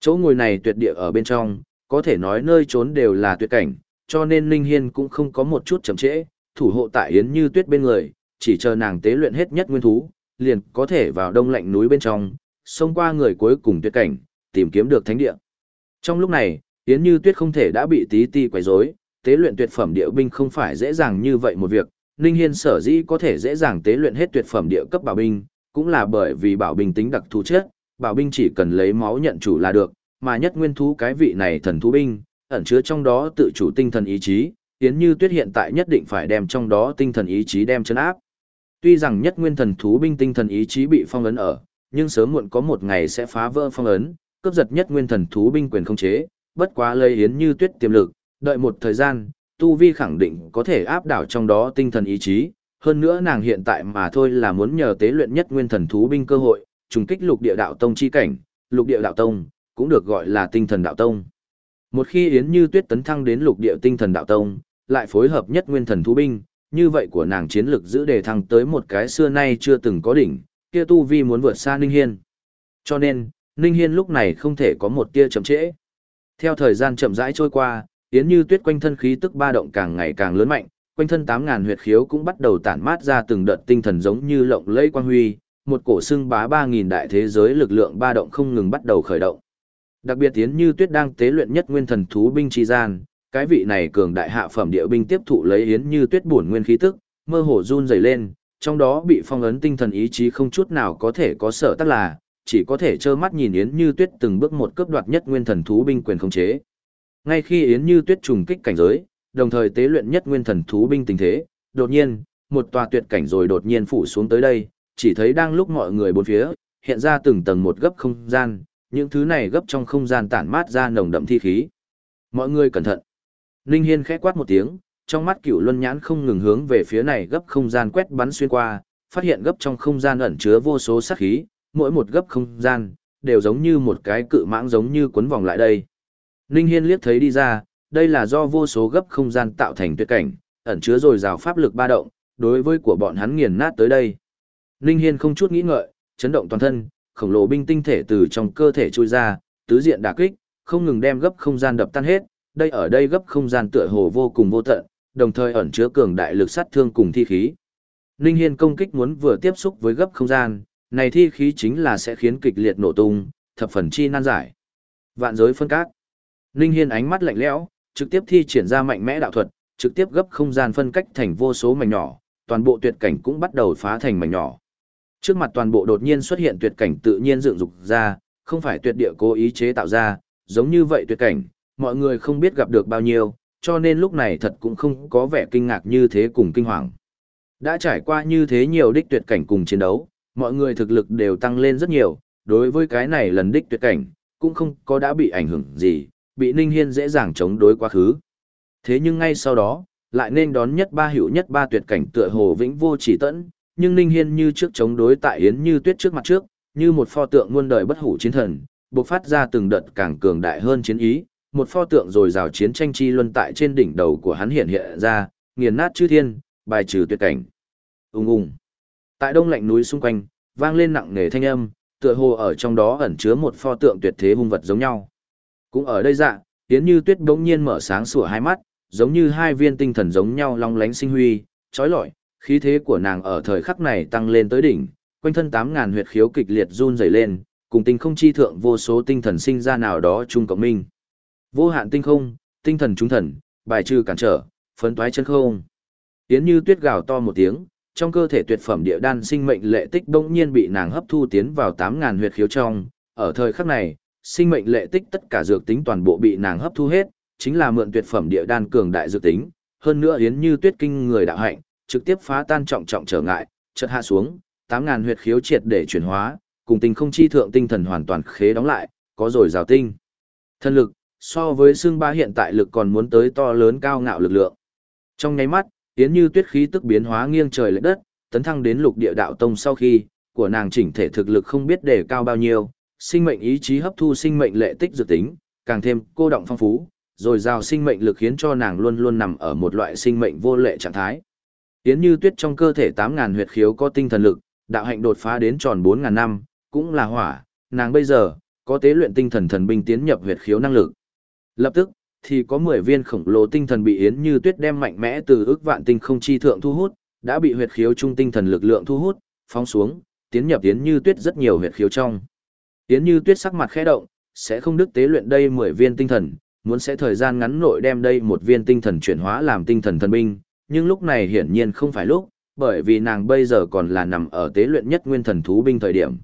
Chỗ ngồi này tuyệt địa ở bên trong, có thể nói nơi trốn đều là tuyệt cảnh, cho nên Ninh Hiên cũng không có một chút chậm trễ, thủ hộ tại Yến Như Tuyết bên người, chỉ chờ nàng tế luyện hết nhất nguyên thú, liền có thể vào đông lạnh núi bên trong, xông qua người cuối cùng tuyệt cảnh, tìm kiếm được thánh địa. Trong lúc này, Yến Như Tuyết không thể đã bị tí ti quấy rối, tế luyện tuyệt phẩm địa binh không phải dễ dàng như vậy một việc, Ninh Hiên sở dĩ có thể dễ dàng tế luyện hết tuyệt phẩm địa cấp bảo binh, cũng là bởi vì bảo binh tính đặc thù chết. bảo binh chỉ cần lấy máu nhận chủ là được, mà nhất nguyên thú cái vị này thần thú binh, ẩn chứa trong đó tự chủ tinh thần ý chí, Yến Như Tuyết hiện tại nhất định phải đem trong đó tinh thần ý chí đem chấn áp. Tuy rằng nhất nguyên thần thú binh tinh thần ý chí bị phong ấn ở, nhưng sớm muộn có một ngày sẽ phá vỡ phong ấn, cướp giật nhất nguyên thần thú binh quyền không chế, bất quá lây Yến Như Tuyết tiềm lực, đợi một thời gian, tu vi khẳng định có thể áp đảo trong đó tinh thần ý chí, hơn nữa nàng hiện tại mà thôi là muốn nhờ tế luyện nhất nguyên thần thú binh cơ hội, trùng kích lục địa đạo tông chi cảnh, lục địa đạo tông cũng được gọi là tinh thần đạo tông. Một khi Yến Như Tuyết tấn thăng đến lục địa tinh thần đạo tông, lại phối hợp nhất nguyên thần thú binh, như vậy của nàng chiến lực giữ đề thăng tới một cái xưa nay chưa từng có đỉnh, kia tu vi muốn vượt xa Ninh Hiên. Cho nên, Ninh Hiên lúc này không thể có một tia chậm trễ. Theo thời gian chậm rãi trôi qua, Yến Như Tuyết quanh thân khí tức ba động càng ngày càng lớn mạnh, quanh thân 8000 huyệt khiếu cũng bắt đầu tản mát ra từng đợt tinh thần giống như lộng lẫy quang huy, một cổ xương bá 3000 đại thế giới lực lượng ba động không ngừng bắt đầu khởi động. Đặc biệt Yến Như Tuyết đang tế luyện nhất nguyên thần thú binh chi gian, cái vị này cường đại hạ phẩm địa binh tiếp thụ lấy Yến Như Tuyết bổn nguyên khí tức, mơ hồ run rẩy lên, trong đó bị phong ấn tinh thần ý chí không chút nào có thể có sợ tất là, chỉ có thể trơ mắt nhìn Yến Như Tuyết từng bước một cướp đoạt nhất nguyên thần thú binh quyền khống chế. Ngay khi Yến Như Tuyết trùng kích cảnh giới, đồng thời tế luyện nhất nguyên thần thú binh tình thế, đột nhiên, một tòa tuyệt cảnh rồi đột nhiên phủ xuống tới đây, chỉ thấy đang lúc mọi người bốn phía, hiện ra từng tầng một gấp không gian, những thứ này gấp trong không gian tản mát ra nồng đậm thi khí. Mọi người cẩn thận. Ninh Hiên khẽ quát một tiếng, trong mắt cửu luân nhãn không ngừng hướng về phía này gấp không gian quét bắn xuyên qua, phát hiện gấp trong không gian ẩn chứa vô số sát khí, mỗi một gấp không gian, đều giống như một cái cự mãng giống như cuốn vòng lại đây. Ninh Hiên liếc thấy đi ra, đây là do vô số gấp không gian tạo thành tuyệt cảnh, ẩn chứa rồi rào pháp lực ba động, đối với của bọn hắn nghiền nát tới đây. Ninh Hiên không chút nghĩ ngợi, chấn động toàn thân, khổng lồ binh tinh thể từ trong cơ thể trôi ra, tứ diện đả kích, không ngừng đem gấp không gian đập tan hết, đây ở đây gấp không gian tựa hồ vô cùng vô tận, đồng thời ẩn chứa cường đại lực sát thương cùng thi khí. Ninh Hiên công kích muốn vừa tiếp xúc với gấp không gian, này thi khí chính là sẽ khiến kịch liệt nổ tung, thập phần chi nan giải. Vạn giới phân cát. Ninh Hiên ánh mắt lạnh lẽo, trực tiếp thi triển ra mạnh mẽ đạo thuật, trực tiếp gấp không gian phân cách thành vô số mảnh nhỏ, toàn bộ tuyệt cảnh cũng bắt đầu phá thành mảnh nhỏ. Trước mặt toàn bộ đột nhiên xuất hiện tuyệt cảnh tự nhiên dựng dục ra, không phải tuyệt địa cố ý chế tạo ra, giống như vậy tuyệt cảnh, mọi người không biết gặp được bao nhiêu, cho nên lúc này thật cũng không có vẻ kinh ngạc như thế cùng kinh hoàng. Đã trải qua như thế nhiều đích tuyệt cảnh cùng chiến đấu, mọi người thực lực đều tăng lên rất nhiều, đối với cái này lần đích tuyệt cảnh, cũng không có đã bị ảnh hưởng gì, bị Ninh Hiên dễ dàng chống đối quá khứ. Thế nhưng ngay sau đó, lại nên đón nhất ba hữu nhất ba tuyệt cảnh tựa hồ vĩnh vô chỉ tận, nhưng Ninh Hiên như trước chống đối tại Yến Như Tuyết trước mặt trước, như một pho tượng muôn đời bất hủ chiến thần, bộc phát ra từng đợt càng cường đại hơn chiến ý, một pho tượng rồi rào chiến tranh chi luân tại trên đỉnh đầu của hắn hiện hiện ra, nghiền nát chư thiên, bài trừ tuyệt cảnh. Ung ung Tại đông lạnh núi xung quanh, vang lên nặng nề thanh âm, tựa hồ ở trong đó ẩn chứa một pho tượng tuyệt thế hung vật giống nhau. Cũng ở đây dạ, Yến Như Tuyết bỗng nhiên mở sáng sủa hai mắt, giống như hai viên tinh thần giống nhau long lánh sinh huy, trói lọi, khí thế của nàng ở thời khắc này tăng lên tới đỉnh, quanh thân 8000 huyệt khiếu kịch liệt run rẩy lên, cùng tinh không chi thượng vô số tinh thần sinh ra nào đó chung cộng minh. Vô hạn tinh không, tinh thần chúng thần, bài trừ cản trở, phấn toái chân không. Yến Như Tuyết gào to một tiếng, trong cơ thể tuyệt phẩm địa đan sinh mệnh lệ tích bỗng nhiên bị nàng hấp thu tiến vào 8000 huyệt khiếu trong, ở thời khắc này, sinh mệnh lệ tích tất cả dược tính toàn bộ bị nàng hấp thu hết, chính là mượn tuyệt phẩm địa đan cường đại dược tính, hơn nữa yến như tuyết kinh người đạo hạnh, trực tiếp phá tan trọng trọng trở ngại, chợt hạ xuống, 8000 huyệt khiếu triệt để chuyển hóa, cùng tình không chi thượng tinh thần hoàn toàn khế đóng lại, có rồi rào tinh. Thân lực, so với xương ba hiện tại lực còn muốn tới to lớn cao ngạo lực lượng. Trong nháy mắt, Yến Như Tuyết khí tức biến hóa nghiêng trời lệch đất, tấn thăng đến lục địa đạo tông sau khi, của nàng chỉnh thể thực lực không biết đề cao bao nhiêu, sinh mệnh ý chí hấp thu sinh mệnh lệ tích dự tính, càng thêm cô động phong phú, rồi giao sinh mệnh lực khiến cho nàng luôn luôn nằm ở một loại sinh mệnh vô lệ trạng thái. Yến Như Tuyết trong cơ thể 8000 huyệt khiếu có tinh thần lực, đạo hạnh đột phá đến tròn 4000 năm, cũng là hỏa, nàng bây giờ có tế luyện tinh thần thần binh tiến nhập huyệt khiếu năng lực. Lập tức, thì có 10 viên khổng lồ tinh thần bị Yến Như Tuyết đem mạnh mẽ từ ước vạn tinh không chi thượng thu hút, đã bị huyệt khiếu trung tinh thần lực lượng thu hút, phóng xuống, tiến nhập Yến Như Tuyết rất nhiều huyệt khiếu trong. Yến Như Tuyết sắc mặt khẽ động, sẽ không đức tế luyện đây 10 viên tinh thần, muốn sẽ thời gian ngắn nội đem đây một viên tinh thần chuyển hóa làm tinh thần thần binh, nhưng lúc này hiển nhiên không phải lúc, bởi vì nàng bây giờ còn là nằm ở tế luyện nhất nguyên thần thú binh thời điểm.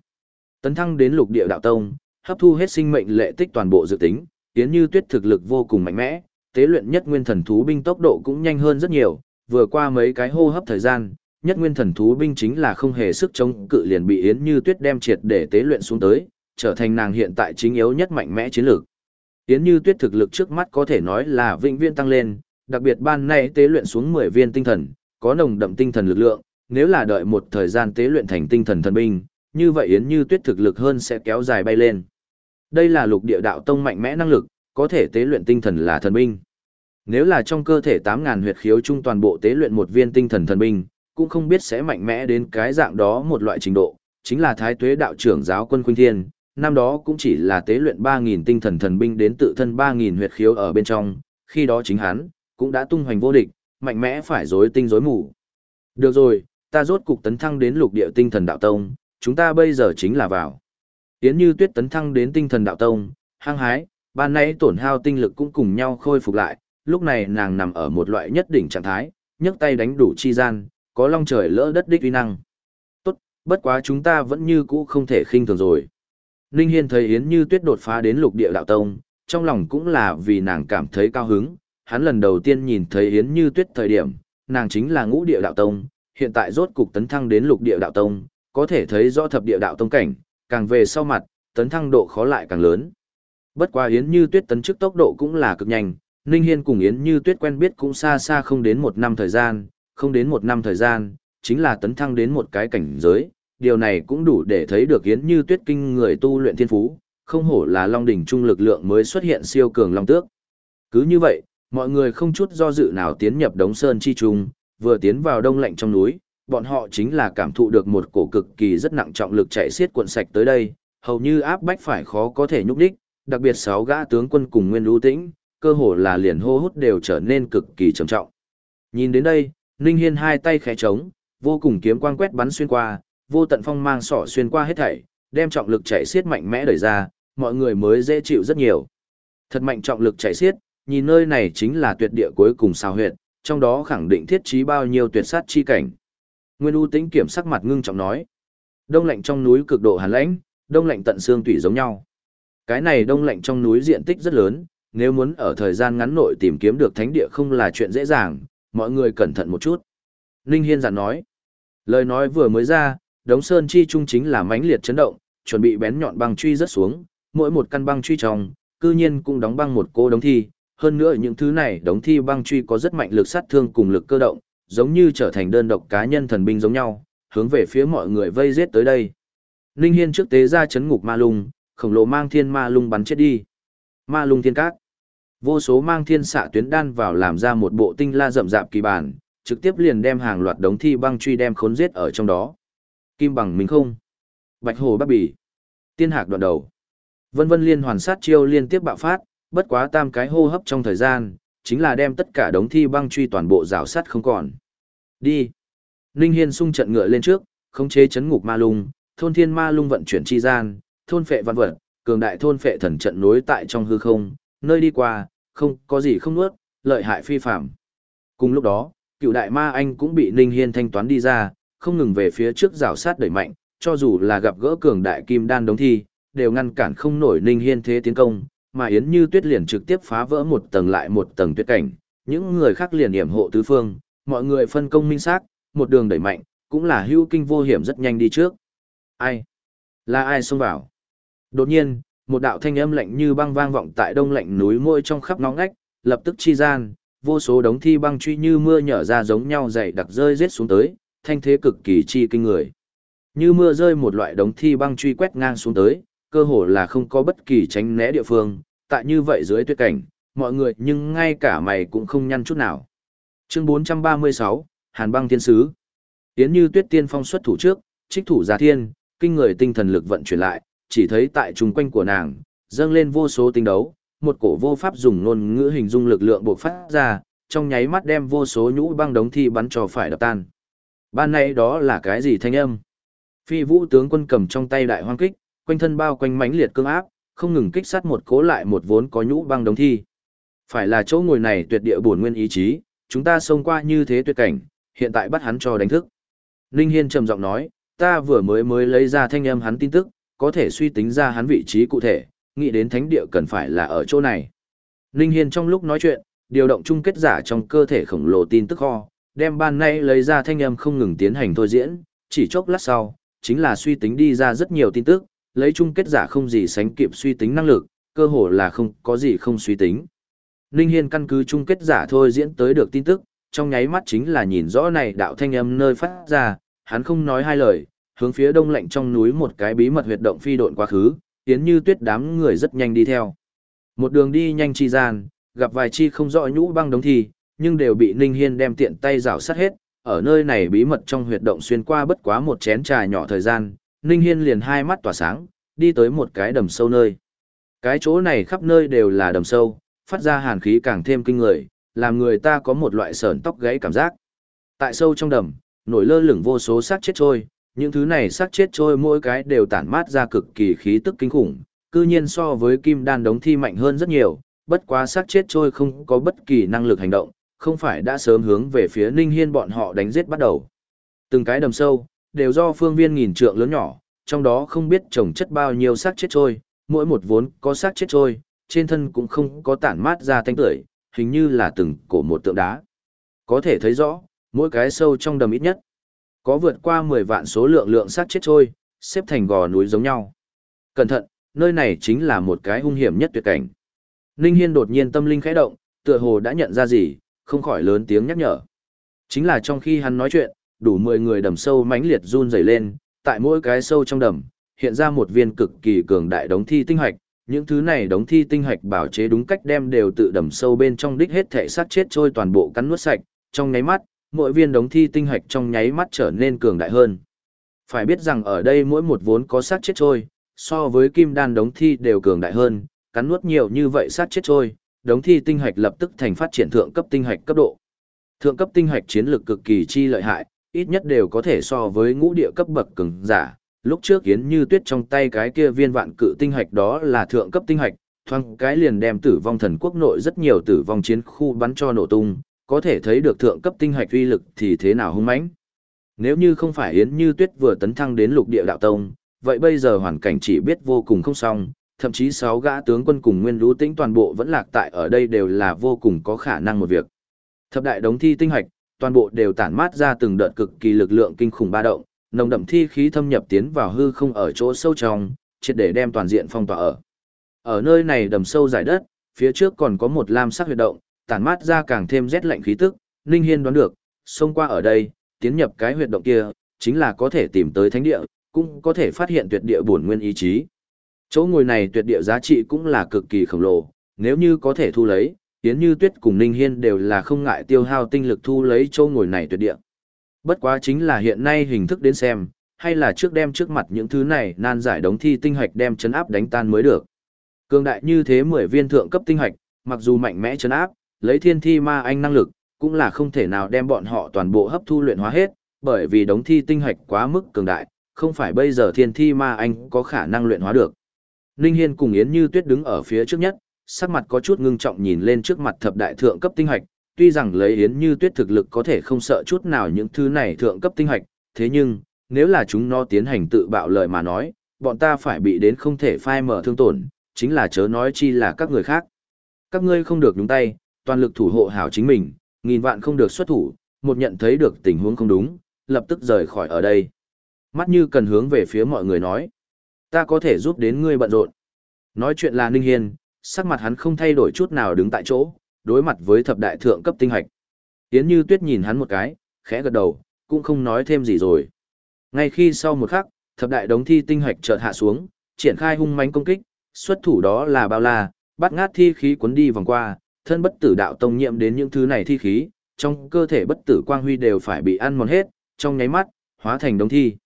Tấn thăng đến lục địa đạo tông, hấp thu hết sinh mệnh lệ tích toàn bộ dự tính, Yến Như Tuyết thực lực vô cùng mạnh mẽ, tế luyện nhất nguyên thần thú binh tốc độ cũng nhanh hơn rất nhiều, vừa qua mấy cái hô hấp thời gian, nhất nguyên thần thú binh chính là không hề sức chống cự liền bị Yến Như Tuyết đem triệt để tế luyện xuống tới, trở thành nàng hiện tại chính yếu nhất mạnh mẽ chiến lược. Yến Như Tuyết thực lực trước mắt có thể nói là vĩnh viễn tăng lên, đặc biệt ban nay tế luyện xuống 10 viên tinh thần, có nồng đậm tinh thần lực lượng, nếu là đợi một thời gian tế luyện thành tinh thần thần binh, như vậy Yến Như Tuyết thực lực hơn sẽ kéo dài bay lên. Đây là lục địa đạo tông mạnh mẽ năng lực, có thể tế luyện tinh thần là thần binh. Nếu là trong cơ thể 8000 huyệt khiếu trung toàn bộ tế luyện một viên tinh thần thần binh, cũng không biết sẽ mạnh mẽ đến cái dạng đó một loại trình độ, chính là Thái Tuế đạo trưởng giáo quân Khuynh Thiên, năm đó cũng chỉ là tế luyện 3000 tinh thần thần binh đến tự thân 3000 huyệt khiếu ở bên trong, khi đó chính hắn cũng đã tung hoành vô địch, mạnh mẽ phải rối tinh rối mù. Được rồi, ta rốt cục tấn thăng đến lục địa tinh thần đạo tông, chúng ta bây giờ chính là vào. Yến Như Tuyết tấn thăng đến tinh thần đạo tông, hăng hái, ban nãy tổn hao tinh lực cũng cùng nhau khôi phục lại, lúc này nàng nằm ở một loại nhất đỉnh trạng thái, nhấc tay đánh đủ chi gian, có long trời lỡ đất đích uy năng. Tốt, bất quá chúng ta vẫn như cũ không thể khinh thường rồi. Ninh Hiên thấy Yến Như Tuyết đột phá đến lục địa đạo tông, trong lòng cũng là vì nàng cảm thấy cao hứng, hắn lần đầu tiên nhìn thấy Yến Như Tuyết thời điểm, nàng chính là ngũ địa đạo tông, hiện tại rốt cục tấn thăng đến lục địa đạo tông, có thể thấy rõ thập địa đạo tông cảnh, càng về sau mặt, tấn thăng độ khó lại càng lớn. Bất quá Yến Như Tuyết tấn chức tốc độ cũng là cực nhanh, Ninh Hiên cùng Yến Như Tuyết quen biết cũng xa xa không đến một năm thời gian, không đến một năm thời gian, chính là tấn thăng đến một cái cảnh giới, điều này cũng đủ để thấy được Yến Như Tuyết kinh người tu luyện thiên phú, không hổ là Long đỉnh trung lực lượng mới xuất hiện siêu cường long tước. Cứ như vậy, mọi người không chút do dự nào tiến nhập Đống Sơn chi trung, vừa tiến vào đông lạnh trong núi, bọn họ chính là cảm thụ được một cổ cực kỳ rất nặng trọng lực chạy xiết cuộn sạch tới đây, hầu như áp bách phải khó có thể nhúc đích, đặc biệt sáu gã tướng quân cùng Nguyên Lũ Tĩnh, cơ hồ là liền hô hút đều trở nên cực kỳ trầm trọng. Nhìn đến đây, Ninh Hiên hai tay khẽ trống, vô cùng kiếm quang quét bắn xuyên qua, vô tận phong mang sỏ xuyên qua hết thảy, đem trọng lực chạy xiết mạnh mẽ đẩy ra, mọi người mới dễ chịu rất nhiều. Thật mạnh trọng lực chạy xiết, nhìn nơi này chính là tuyệt địa cuối cùng sao huyệt, trong đó khẳng định thiết trí bao nhiêu tuyệt sát chi cảnh. Nguyên U Tĩnh kiểm sắc mặt ngưng trọng nói, đông lạnh trong núi cực độ hàn lãnh, đông lạnh tận xương tủy giống nhau. Cái này đông lạnh trong núi diện tích rất lớn, nếu muốn ở thời gian ngắn nội tìm kiếm được thánh địa không là chuyện dễ dàng, mọi người cẩn thận một chút. Ninh Hiên giản nói, lời nói vừa mới ra, đống sơn chi trung chính là mãnh liệt chấn động, chuẩn bị bén nhọn băng truy rất xuống, mỗi một căn băng truy trong, cư nhiên cũng đóng băng một cô đống thi, hơn nữa những thứ này đống thi băng truy có rất mạnh lực sát thương cùng lực cơ động, giống như trở thành đơn độc cá nhân thần binh giống nhau, hướng về phía mọi người vây giết tới đây. Ninh Hiên trước tế ra chấn ngục ma lung, khổng lồ mang thiên ma lung bắn chết đi. Ma lung thiên cát. Vô số mang thiên xạ tuyến đan vào làm ra một bộ tinh la rậm rạp kỳ bản, trực tiếp liền đem hàng loạt đống thi băng truy đem khốn giết ở trong đó. Kim bằng mình không. Bạch hồ bắc bỉ. Tiên hạc đoạn đầu. Vân vân liên hoàn sát chiêu liên tiếp bạo phát, bất quá tam cái hô hấp trong thời gian, chính là đem tất cả đống thi băng truy toàn bộ rào sắt không còn. Đi. Ninh Hiên sung trận ngựa lên trước, khống chế chấn ngục ma lung, thôn thiên ma lung vận chuyển chi gian, thôn phệ văn vật, cường đại thôn phệ thần trận nối tại trong hư không, nơi đi qua, không có gì không nuốt, lợi hại phi phạm. Cùng lúc đó, cựu đại ma anh cũng bị Ninh Hiên thanh toán đi ra, không ngừng về phía trước rào sát đẩy mạnh, cho dù là gặp gỡ cường đại kim đan đống thi, đều ngăn cản không nổi Ninh Hiên thế tiến công, mà Yến Như Tuyết liền trực tiếp phá vỡ một tầng lại một tầng tuyết cảnh, những người khác liền điểm hộ tứ phương, mọi người phân công minh xác, một đường đẩy mạnh, cũng là hưu kinh vô hiểm rất nhanh đi trước. Ai? Là ai xông vào? Đột nhiên, một đạo thanh âm lạnh như băng vang vọng tại đông lạnh núi môi trong khắp nóng ngách, lập tức chi gian, vô số đống thi băng truy như mưa nhỏ ra giống nhau dày đặc rơi rết xuống tới, thanh thế cực kỳ chi kinh người. Như mưa rơi một loại đống thi băng truy quét ngang xuống tới, cơ hồ là không có bất kỳ tránh né địa phương, tại như vậy dưới tuyết cảnh, mọi người nhưng ngay cả mày cũng không nhăn chút nào. Chương 436, Hàn băng tiên sứ. Yến như tuyết tiên phong xuất thủ trước, trích thủ giả thiên, kinh người tinh thần lực vận chuyển lại, chỉ thấy tại trung quanh của nàng, dâng lên vô số tinh đấu, một cổ vô pháp dùng ngôn ngữ hình dung lực lượng bộc phát ra, trong nháy mắt đem vô số nhũ băng đống thi bắn cho phải đập tan. Ban nay đó là cái gì thanh âm? Phi vũ tướng quân cầm trong tay đại hoang kích, quanh thân bao quanh mãnh liệt cương áp, không ngừng kích sát một cố lại một vốn có nhũ băng đống thi. Phải là chỗ ngồi này tuyệt địa bổn nguyên ý chí, chúng ta xông qua như thế tuyệt cảnh, hiện tại bắt hắn cho đánh thức. Linh Hiên trầm giọng nói, ta vừa mới mới lấy ra thanh âm hắn tin tức, có thể suy tính ra hắn vị trí cụ thể, nghĩ đến thánh địa cần phải là ở chỗ này. Linh Hiên trong lúc nói chuyện, điều động chung kết giả trong cơ thể khổng lồ tin tức kho, đem ban nay lấy ra thanh âm không ngừng tiến hành thôi diễn, chỉ chốc lát sau, chính là suy tính đi ra rất nhiều tin tức, lấy chung kết giả không gì sánh kịp suy tính năng lực, cơ hồ là không có gì không suy tính. Ninh Hiên căn cứ chung kết giả thôi diễn tới được tin tức, trong nháy mắt chính là nhìn rõ này đạo thanh âm nơi phát ra, hắn không nói hai lời, hướng phía đông lạnh trong núi một cái bí mật huyệt động phi độn quá khứ, tiến như tuyết đám người rất nhanh đi theo. Một đường đi nhanh chi gian, gặp vài chi không rõ nhũ băng đống thì nhưng đều bị Ninh Hiên đem tiện tay rào sát hết, ở nơi này bí mật trong huyệt động xuyên qua bất quá một chén trà nhỏ thời gian, Ninh Hiên liền hai mắt tỏa sáng, đi tới một cái đầm sâu nơi. Cái chỗ này khắp nơi đều là đầm sâu, phát ra hàn khí càng thêm kinh người, làm người ta có một loại sờn tóc gáy cảm giác. Tại sâu trong đầm, nổi lơ lửng vô số xác chết trôi, những thứ này xác chết trôi mỗi cái đều tản mát ra cực kỳ khí tức kinh khủng, cư nhiên so với kim đan đống thi mạnh hơn rất nhiều, bất quá xác chết trôi không có bất kỳ năng lực hành động, không phải đã sớm hướng về phía Ninh Hiên bọn họ đánh giết bắt đầu. Từng cái đầm sâu, đều do phương viên nghìn trượng lớn nhỏ, trong đó không biết trồng chất bao nhiêu xác chết trôi, mỗi một vốn có xác chết trôi, trên thân cũng không có tản mát ra thanh tưởi, hình như là từng cổ một tượng đá. Có thể thấy rõ, mỗi cái sâu trong đầm ít nhất, có vượt qua 10 vạn số lượng lượng xác chết trôi, xếp thành gò núi giống nhau. Cẩn thận, nơi này chính là một cái hung hiểm nhất tuyệt cảnh. Ninh Hiên đột nhiên tâm linh khẽ động, tựa hồ đã nhận ra gì, không khỏi lớn tiếng nhắc nhở. Chính là trong khi hắn nói chuyện, đủ 10 người đầm sâu mãnh liệt run rẩy lên, tại mỗi cái sâu trong đầm, hiện ra một viên cực kỳ cường đại đống thi tinh hạch, những thứ này đống thi tinh hạch bảo chế đúng cách đem đều tự đầm sâu bên trong đích hết thể sát chết trôi toàn bộ cắn nuốt sạch, trong nháy mắt, mỗi viên đống thi tinh hạch trong nháy mắt trở nên cường đại hơn. Phải biết rằng ở đây mỗi một vốn có sát chết trôi, so với kim đan đống thi đều cường đại hơn, cắn nuốt nhiều như vậy sát chết trôi, đống thi tinh hạch lập tức thành phát triển thượng cấp tinh hạch cấp độ. Thượng cấp tinh hạch chiến lược cực kỳ chi lợi hại, ít nhất đều có thể so với ngũ địa cấp bậc cường giả. Lúc trước Yến Như Tuyết trong tay cái kia viên vạn cự tinh hạch đó là thượng cấp tinh hạch, thoáng cái liền đem tử vong thần quốc nội rất nhiều tử vong chiến khu bắn cho nổ tung, có thể thấy được thượng cấp tinh hạch uy lực thì thế nào hung mãnh. Nếu như không phải Yến Như Tuyết vừa tấn thăng đến lục địa đạo tông, vậy bây giờ hoàn cảnh chỉ biết vô cùng không xong, thậm chí sáu gã tướng quân cùng nguyên lũ tĩnh toàn bộ vẫn lạc tại ở đây đều là vô cùng có khả năng một việc. Thập đại đống thi tinh hạch, toàn bộ đều tản mát ra từng đợt cực kỳ lực lượng kinh khủng ba động, nồng đậm thi khí thâm nhập tiến vào hư không ở chỗ sâu trong, triệt để đem toàn diện phong tỏa ở. Ở nơi này đầm sâu giải đất, phía trước còn có một lam sắc huyệt động, tản mát ra càng thêm rét lạnh khí tức, Ninh Hiên đoán được, xông qua ở đây, tiến nhập cái huyệt động kia, chính là có thể tìm tới thánh địa, cũng có thể phát hiện tuyệt địa bổn nguyên ý chí. Chỗ ngồi này tuyệt địa giá trị cũng là cực kỳ khổng lồ, nếu như có thể thu lấy, Yến Như Tuyết cùng Ninh Hiên đều là không ngại tiêu hao tinh lực thu lấy chỗ ngồi này tuyệt địa. Bất quá chính là hiện nay hình thức đến xem, hay là trước đem trước mặt những thứ này nan giải đống thi tinh hạch đem chấn áp đánh tan mới được. Cường đại như thế 10 viên thượng cấp tinh hạch, mặc dù mạnh mẽ chấn áp, lấy thiên thi ma anh năng lực, cũng là không thể nào đem bọn họ toàn bộ hấp thu luyện hóa hết, bởi vì đống thi tinh hạch quá mức cường đại, không phải bây giờ thiên thi ma anh có khả năng luyện hóa được. Ninh Hiên cùng Yến Như Tuyết đứng ở phía trước nhất, sắc mặt có chút ngưng trọng nhìn lên trước mặt thập đại thượng cấp tinh hạch, tuy rằng lấy Yến Như Tuyết thực lực có thể không sợ chút nào những thứ này thượng cấp tinh hạch, thế nhưng, nếu là chúng nó tiến hành tự bạo lời mà nói, bọn ta phải bị đến không thể phai mở thương tổn, chính là chớ nói chi là các người khác. Các ngươi không được nhúng tay, toàn lực thủ hộ hảo chính mình, nghìn vạn không được xuất thủ, một nhận thấy được tình huống không đúng, lập tức rời khỏi ở đây. Mắt như cần hướng về phía mọi người nói. Ta có thể giúp đến ngươi bận rộn. Nói chuyện là Ninh Hiên, sắc mặt hắn không thay đổi chút nào đứng tại chỗ, đối mặt với thập đại thượng cấp tinh hạch. Yến Như Tuyết nhìn hắn một cái, khẽ gật đầu, cũng không nói thêm gì rồi. Ngay khi sau một khắc, thập đại đống thi tinh hạch chợt hạ xuống, triển khai hung mãnh công kích, xuất thủ đó là bao la, bắt ngát thi khí cuốn đi vòng qua, thân bất tử đạo tông nhiệm đến những thứ này thi khí, trong cơ thể bất tử quang huy đều phải bị ăn mòn hết, trong nháy mắt, hóa thành đống thi.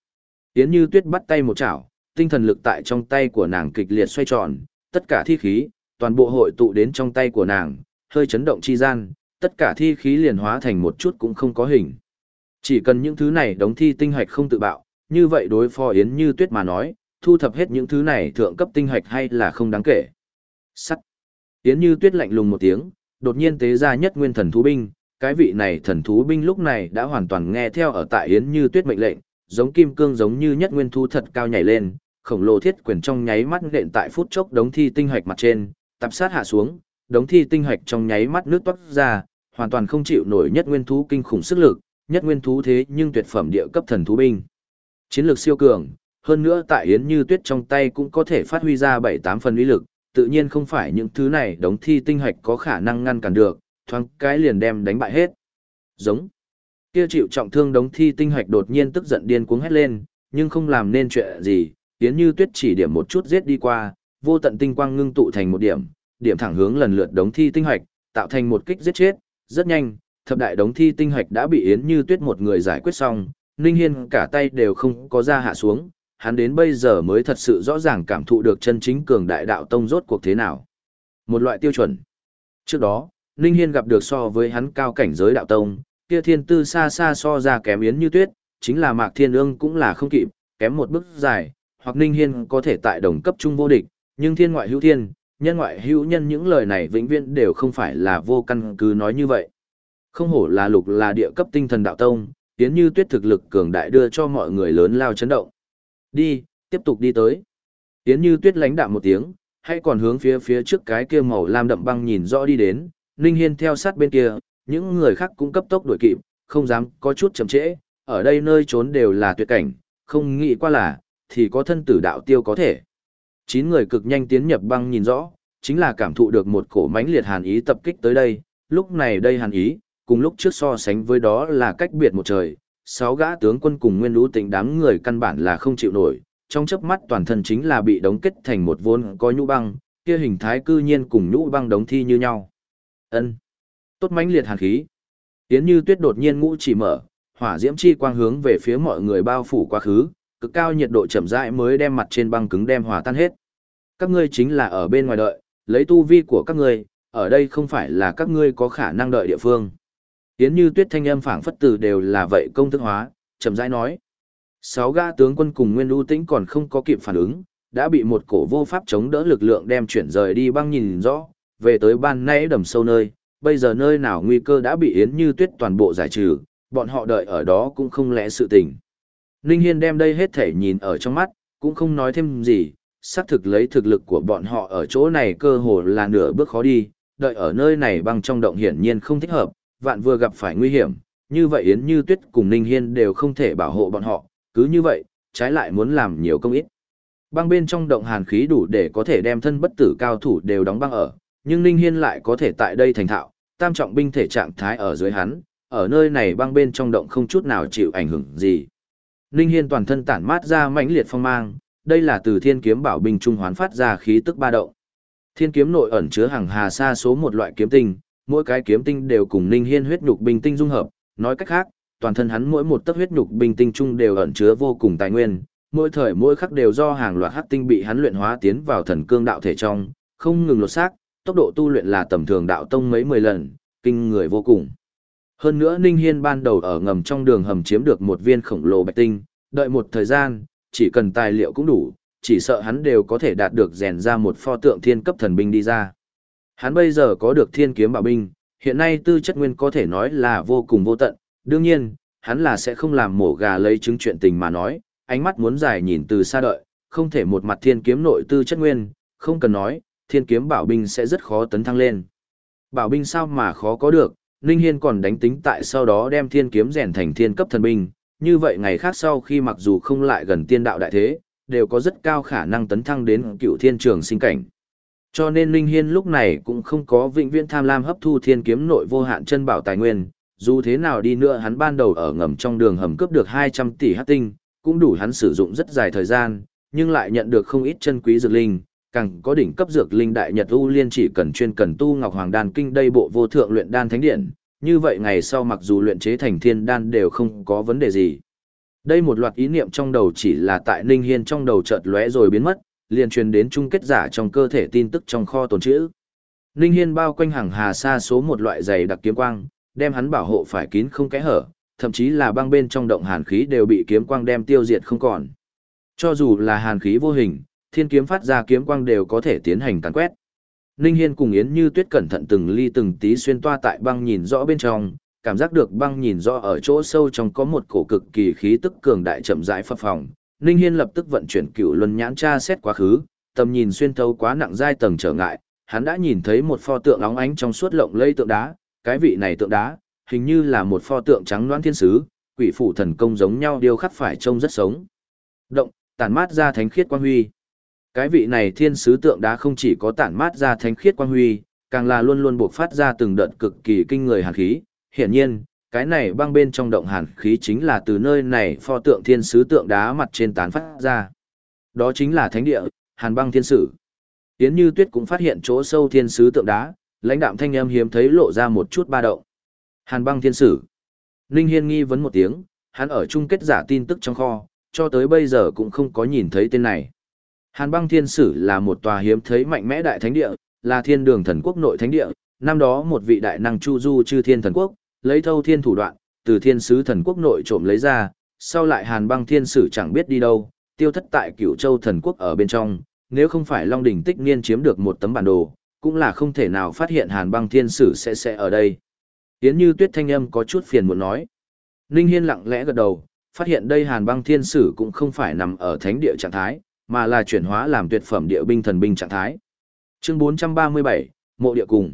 Yến Như Tuyết bắt tay một chảo, tinh thần lực tại trong tay của nàng kịch liệt xoay tròn, tất cả thi khí, toàn bộ hội tụ đến trong tay của nàng, hơi chấn động chi gian, tất cả thi khí liền hóa thành một chút cũng không có hình. Chỉ cần những thứ này đống thi tinh hạch không tự bạo, như vậy đối phó Yến Như Tuyết mà nói, thu thập hết những thứ này thượng cấp tinh hạch hay là không đáng kể. Sắt. Yến Như Tuyết lạnh lùng một tiếng, đột nhiên tế ra nhất nguyên thần thú binh, cái vị này thần thú binh lúc này đã hoàn toàn nghe theo ở tại Yến Như Tuyết mệnh lệnh, giống kim cương giống như nhất nguyên thú thật cao nhảy lên, khổng lồ thiết quyền trong nháy mắt nện tại phút chốc đống thi tinh hạch mặt trên, tập sát hạ xuống, đống thi tinh hạch trong nháy mắt nước toát ra, hoàn toàn không chịu nổi nhất nguyên thú kinh khủng sức lực, nhất nguyên thú thế nhưng tuyệt phẩm địa cấp thần thú binh. Chiến lược siêu cường, hơn nữa tại Yến Như Tuyết trong tay cũng có thể phát huy ra 7-8 phần uy lực, tự nhiên không phải những thứ này đống thi tinh hạch có khả năng ngăn cản được, thoáng cái liền đem đánh bại hết. Giống. Kia chịu trọng thương đống thi tinh hạch đột nhiên tức giận điên cuống hét lên, nhưng không làm nên chuyện gì, Yến Như Tuyết chỉ điểm một chút giết đi qua, vô tận tinh quang ngưng tụ thành một điểm, điểm thẳng hướng lần lượt đống thi tinh hạch, tạo thành một kích giết chết, rất nhanh, thập đại đống thi tinh hạch đã bị Yến Như Tuyết một người giải quyết xong, Ninh Hiên cả tay đều không có ra hạ xuống, hắn đến bây giờ mới thật sự rõ ràng cảm thụ được chân chính cường đại đạo tông rốt cuộc thế nào. Một loại tiêu chuẩn. Trước đó, Ninh Hiên gặp được so với hắn cao cảnh giới đạo tông, kia thiên tư xa xa so ra kém Yến Như Tuyết, chính là Mạc Thiên Ương cũng là không kịp, kém một bước dài, hoặc Ninh Hiên có thể tại đồng cấp trung vô địch, nhưng thiên ngoại hữu thiên, nhân ngoại hữu nhân những lời này vĩnh viễn đều không phải là vô căn cứ nói như vậy. Không hổ là lục là địa cấp tinh thần đạo tông, yến như tuyết thực lực cường đại đưa cho mọi người lớn lao chấn động. Đi, tiếp tục đi tới. yến như tuyết lánh đạm một tiếng, hay còn hướng phía phía trước cái kia màu lam đậm băng nhìn rõ đi đến, Ninh Hiên theo sát bên kia, những người khác cũng cấp tốc đuổi kịp, không dám có chút chậm trễ, ở đây nơi trốn đều là tuyệt cảnh, không nghĩ qua là, thì có thân tử đạo tiêu có thể. Chín người cực nhanh tiến nhập băng nhìn rõ, chính là cảm thụ được một cổ mãnh liệt hàn ý tập kích tới đây, lúc này đây hàn ý, cùng lúc trước so sánh với đó là cách biệt một trời, sáu gã tướng quân cùng nguyên lũ tỉnh đám người căn bản là không chịu nổi, trong chớp mắt toàn thân chính là bị đóng kết thành một vốn có nhũ băng, kia hình thái cư nhiên cùng nhũ băng đóng thi như nhau. Ân, Tốt mãnh liệt hàn khí. Yến Như Tuyết đột nhiên ngũ chỉ mở, hỏa diễm chi quang hướng về phía mọi người bao phủ quá khứ, cực cao nhiệt độ chậm rãi mới đem mặt trên băng cứng đem hòa tan hết. Các ngươi chính là ở bên ngoài đợi, lấy tu vi của các ngươi, ở đây không phải là các ngươi có khả năng đợi địa phương. Yến Như Tuyết thanh âm phảng phất từ đều là vậy công thức hóa, chậm rãi nói. Sáu gã tướng quân cùng Nguyên U Tĩnh còn không có kịp phản ứng, đã bị một cổ vô pháp chống đỡ lực lượng đem chuyển rời đi băng nhìn rõ, về tới ban nãy đầm sâu nơi, bây giờ nơi nào nguy cơ đã bị Yến Như Tuyết toàn bộ giải trừ, bọn họ đợi ở đó cũng không lẽ sự tình. Ninh Hiên đem đây hết thể nhìn ở trong mắt, cũng không nói thêm gì, xác thực lấy thực lực của bọn họ ở chỗ này cơ hồ là nửa bước khó đi, đợi ở nơi này băng trong động hiển nhiên không thích hợp, vạn vừa gặp phải nguy hiểm, như vậy Yến Như Tuyết cùng Ninh Hiên đều không thể bảo hộ bọn họ, cứ như vậy, trái lại muốn làm nhiều công ít. Băng bên trong động hàn khí đủ để có thể đem thân bất tử cao thủ đều đóng băng ở, nhưng Ninh Hiên lại có thể tại đây thành thạo, tam trọng binh thể trạng thái ở dưới hắn, ở nơi này băng bên trong động không chút nào chịu ảnh hưởng gì. Ninh Hiên toàn thân tản mát ra mãnh liệt phong mang, đây là từ thiên kiếm bảo binh trung hoán phát ra khí tức ba động. Thiên kiếm nội ẩn chứa hàng hà sa số một loại kiếm tinh, mỗi cái kiếm tinh đều cùng Ninh Hiên huyết nhục binh tinh dung hợp, nói cách khác, toàn thân hắn mỗi một tấc huyết nhục binh tinh trung đều ẩn chứa vô cùng tài nguyên, mỗi thời mỗi khắc đều do hàng loạt hắc tinh bị hắn luyện hóa tiến vào thần cương đạo thể trong, không ngừng lột xác, tốc độ tu luyện là tầm thường đạo tông mấy mười lần, kinh người vô cùng. Hơn nữa Ninh Hiên ban đầu ở ngầm trong đường hầm chiếm được một viên khổng lồ bạch tinh, đợi một thời gian, chỉ cần tài liệu cũng đủ, chỉ sợ hắn đều có thể đạt được rèn ra một pho tượng thiên cấp thần binh đi ra. Hắn bây giờ có được thiên kiếm bảo binh, hiện nay tư chất nguyên có thể nói là vô cùng vô tận, đương nhiên, hắn là sẽ không làm mổ gà lấy chứng chuyện tình mà nói, ánh mắt muốn dài nhìn từ xa đợi, không thể một mặt thiên kiếm nội tư chất nguyên, không cần nói, thiên kiếm bảo binh sẽ rất khó tấn thăng lên. Bảo binh sao mà khó có được, Ninh Hiên còn đánh tính tại sau đó đem thiên kiếm rèn thành thiên cấp thần binh, như vậy ngày khác sau khi mặc dù không lại gần tiên đạo đại thế, đều có rất cao khả năng tấn thăng đến cựu thiên trường sinh cảnh. Cho nên Ninh Hiên lúc này cũng không có vĩnh viễn tham lam hấp thu thiên kiếm nội vô hạn chân bảo tài nguyên, dù thế nào đi nữa hắn ban đầu ở ngầm trong đường hầm cướp được 200 tỷ hắc tinh, cũng đủ hắn sử dụng rất dài thời gian, nhưng lại nhận được không ít chân quý dược linh, càng có đỉnh cấp dược linh đại nhật u liên chỉ cần chuyên cần tu ngọc hoàng đan kinh đây bộ vô thượng luyện đan thánh điện, như vậy ngày sau mặc dù luyện chế thành thiên đan đều không có vấn đề gì. Đây một loạt ý niệm trong đầu chỉ là tại Ninh Hiên trong đầu chợt lóe rồi biến mất, liền truyền đến chung kết giả trong cơ thể tin tức trong kho tồn trữ. Ninh Hiên bao quanh hàng hà sa số một loại dày đặc kiếm quang, đem hắn bảo hộ phải kín không kẽ hở, thậm chí là băng bên trong động hàn khí đều bị kiếm quang đem tiêu diệt không còn. Cho dù là hàn khí vô hình, thiên kiếm phát ra kiếm quang đều có thể tiến hành càn quét. Ninh Hiên cùng Yến Như Tuyết cẩn thận từng ly từng tí xuyên toa tại băng nhìn rõ bên trong, cảm giác được băng nhìn rõ ở chỗ sâu trong có một cổ cực kỳ khí tức cường đại chậm rãi phập phồng. Ninh Hiên lập tức vận chuyển cựu luân nhãn tra xét quá khứ, tầm nhìn xuyên thấu quá nặng giai tầng trở ngại, hắn đã nhìn thấy một pho tượng óng ánh trong suốt lộng lây tượng đá, cái vị này tượng đá, hình như là một pho tượng trắng loãng thiên sứ, quỷ phủ thần công giống nhau điêu khắc phải trông rất sống. Động, tàn mát ra thánh khiết quang huy. Cái vị này thiên sứ tượng đá không chỉ có tản mát ra thánh khiết quang huy, càng là luôn luôn buộc phát ra từng đợt cực kỳ kinh người hàn khí. Hiển nhiên, cái này băng bên trong động hàn khí chính là từ nơi này pho tượng thiên sứ tượng đá mặt trên tán phát ra. Đó chính là thánh địa, hàn băng thiên sử. Yến Như Tuyết cũng phát hiện chỗ sâu thiên sứ tượng đá, lãnh đạm thanh âm hiếm thấy lộ ra một chút ba động. Hàn băng thiên sử. Ninh Hiên nghi vấn một tiếng, hắn ở chung kết giả tin tức trong kho, cho tới bây giờ cũng không có nhìn thấy tên này. Hàn băng thiên sử là một tòa hiếm thấy mạnh mẽ đại thánh địa, là thiên đường thần quốc nội thánh địa, năm đó một vị đại năng chu du chư thiên thần quốc, lấy thâu thiên thủ đoạn, từ thiên sứ thần quốc nội trộm lấy ra, sau lại hàn băng thiên sử chẳng biết đi đâu, tiêu thất tại cửu châu thần quốc ở bên trong, nếu không phải Long Đỉnh tích niên chiếm được một tấm bản đồ, cũng là không thể nào phát hiện hàn băng thiên sử sẽ sẽ ở đây. Yến như tuyết thanh âm có chút phiền muốn nói. Ninh Hiên lặng lẽ gật đầu, phát hiện đây hàn băng thiên sử cũng không phải nằm ở thánh địa trạng thái, mà là chuyển hóa làm tuyệt phẩm địa binh thần binh trạng thái. Chương 437, Mộ địa cùng.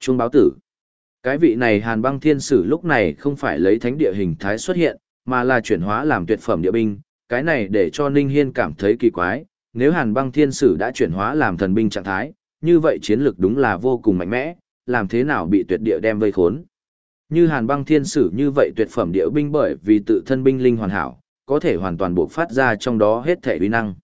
Trung báo tử. Cái vị này hàn băng thiên sử lúc này không phải lấy thánh địa hình thái xuất hiện, mà là chuyển hóa làm tuyệt phẩm địa binh, cái này để cho Ninh Hiên cảm thấy kỳ quái, nếu hàn băng thiên sử đã chuyển hóa làm thần binh trạng thái, như vậy chiến lược đúng là vô cùng mạnh mẽ, làm thế nào bị tuyệt địa đem vây khốn. Như hàn băng thiên sử như vậy tuyệt phẩm địa binh bởi vì tự thân binh linh hoàn hảo, có thể hoàn toàn bộc phát ra trong đó hết thể uy năng.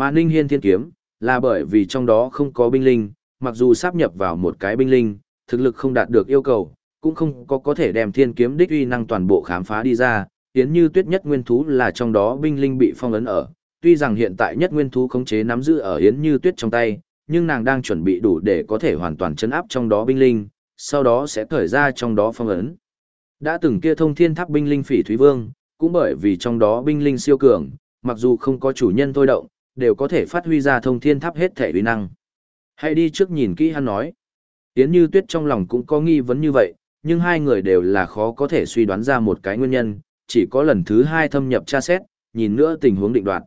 Mà Ninh Hiên Thiên Kiếm, là bởi vì trong đó không có binh linh, mặc dù sáp nhập vào một cái binh linh, thực lực không đạt được yêu cầu, cũng không có có thể đem Thiên Kiếm đích uy năng toàn bộ khám phá đi ra, tiến như tuyết nhất nguyên thú là trong đó binh linh bị phong ấn ở. Tuy rằng hiện tại nhất nguyên thú khống chế nắm giữ ở Yến Như Tuyết trong tay, nhưng nàng đang chuẩn bị đủ để có thể hoàn toàn chấn áp trong đó binh linh, sau đó sẽ cởi ra trong đó phong ấn. Đã từng kia thông thiên tháp binh linh phỉ Thúy Vương, cũng bởi vì trong đó binh linh siêu cường, mặc dù không có chủ nhân thôi động, đều có thể phát huy ra thông thiên tháp hết thể uy năng. Hãy đi trước nhìn kỹ hắn nói. Yến Như Tuyết trong lòng cũng có nghi vấn như vậy, nhưng hai người đều là khó có thể suy đoán ra một cái nguyên nhân, chỉ có lần thứ hai thâm nhập tra xét, nhìn nữa tình huống định đoạt.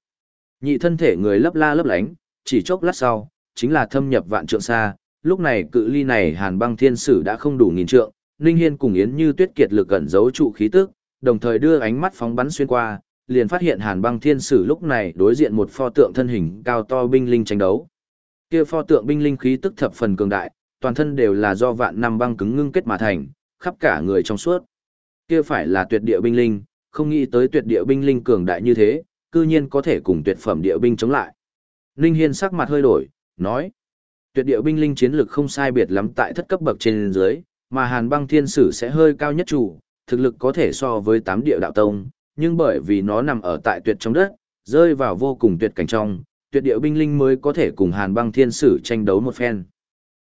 Nhị thân thể người lấp la lấp lánh, chỉ chốc lát sau, chính là thâm nhập vạn trượng xa, lúc này cự ly này Hàn Băng Thiên Sử đã không đủ nghìn trượng, Ninh Hiên cùng Yến Như Tuyết kiệt lực cẩn giấu trụ khí tức, đồng thời đưa ánh mắt phóng bắn xuyên qua, liền phát hiện Hàn Băng Thiên Sử lúc này đối diện một pho tượng thân hình cao to binh linh tranh đấu. Kia pho tượng binh linh khí tức thập phần cường đại, toàn thân đều là do vạn năm băng cứng ngưng kết mà thành, khắp cả người trong suốt. Kia phải là tuyệt địa binh linh, không nghĩ tới tuyệt địa binh linh cường đại như thế, cư nhiên có thể cùng tuyệt phẩm địa binh chống lại. Ninh Hiên sắc mặt hơi đổi, nói: Tuyệt địa binh linh chiến lực không sai biệt lắm tại thất cấp bậc trên dưới, mà Hàn Băng Thiên Sử sẽ hơi cao nhất chủ, thực lực có thể so với tám địa đạo tông, nhưng bởi vì nó nằm ở tại tuyệt trong đất, rơi vào vô cùng tuyệt cảnh trong, tuyệt địa binh linh mới có thể cùng Hàn Băng Thiên Sử tranh đấu một phen.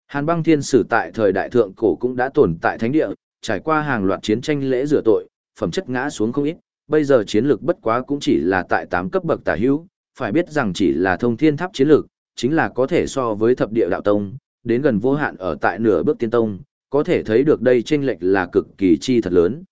Hàn Băng Thiên Sử tại thời đại thượng cổ cũng đã tồn tại thánh địa, trải qua hàng loạt chiến tranh lễ rửa tội, phẩm chất ngã xuống không ít, bây giờ chiến lược bất quá cũng chỉ là tại 8 cấp bậc tả hữu, phải biết rằng chỉ là thông thiên tháp chiến lược, chính là có thể so với thập địa đạo tông, đến gần vô hạn ở tại nửa bước tiên tông, có thể thấy được đây chênh lệch là cực kỳ chi thật lớn.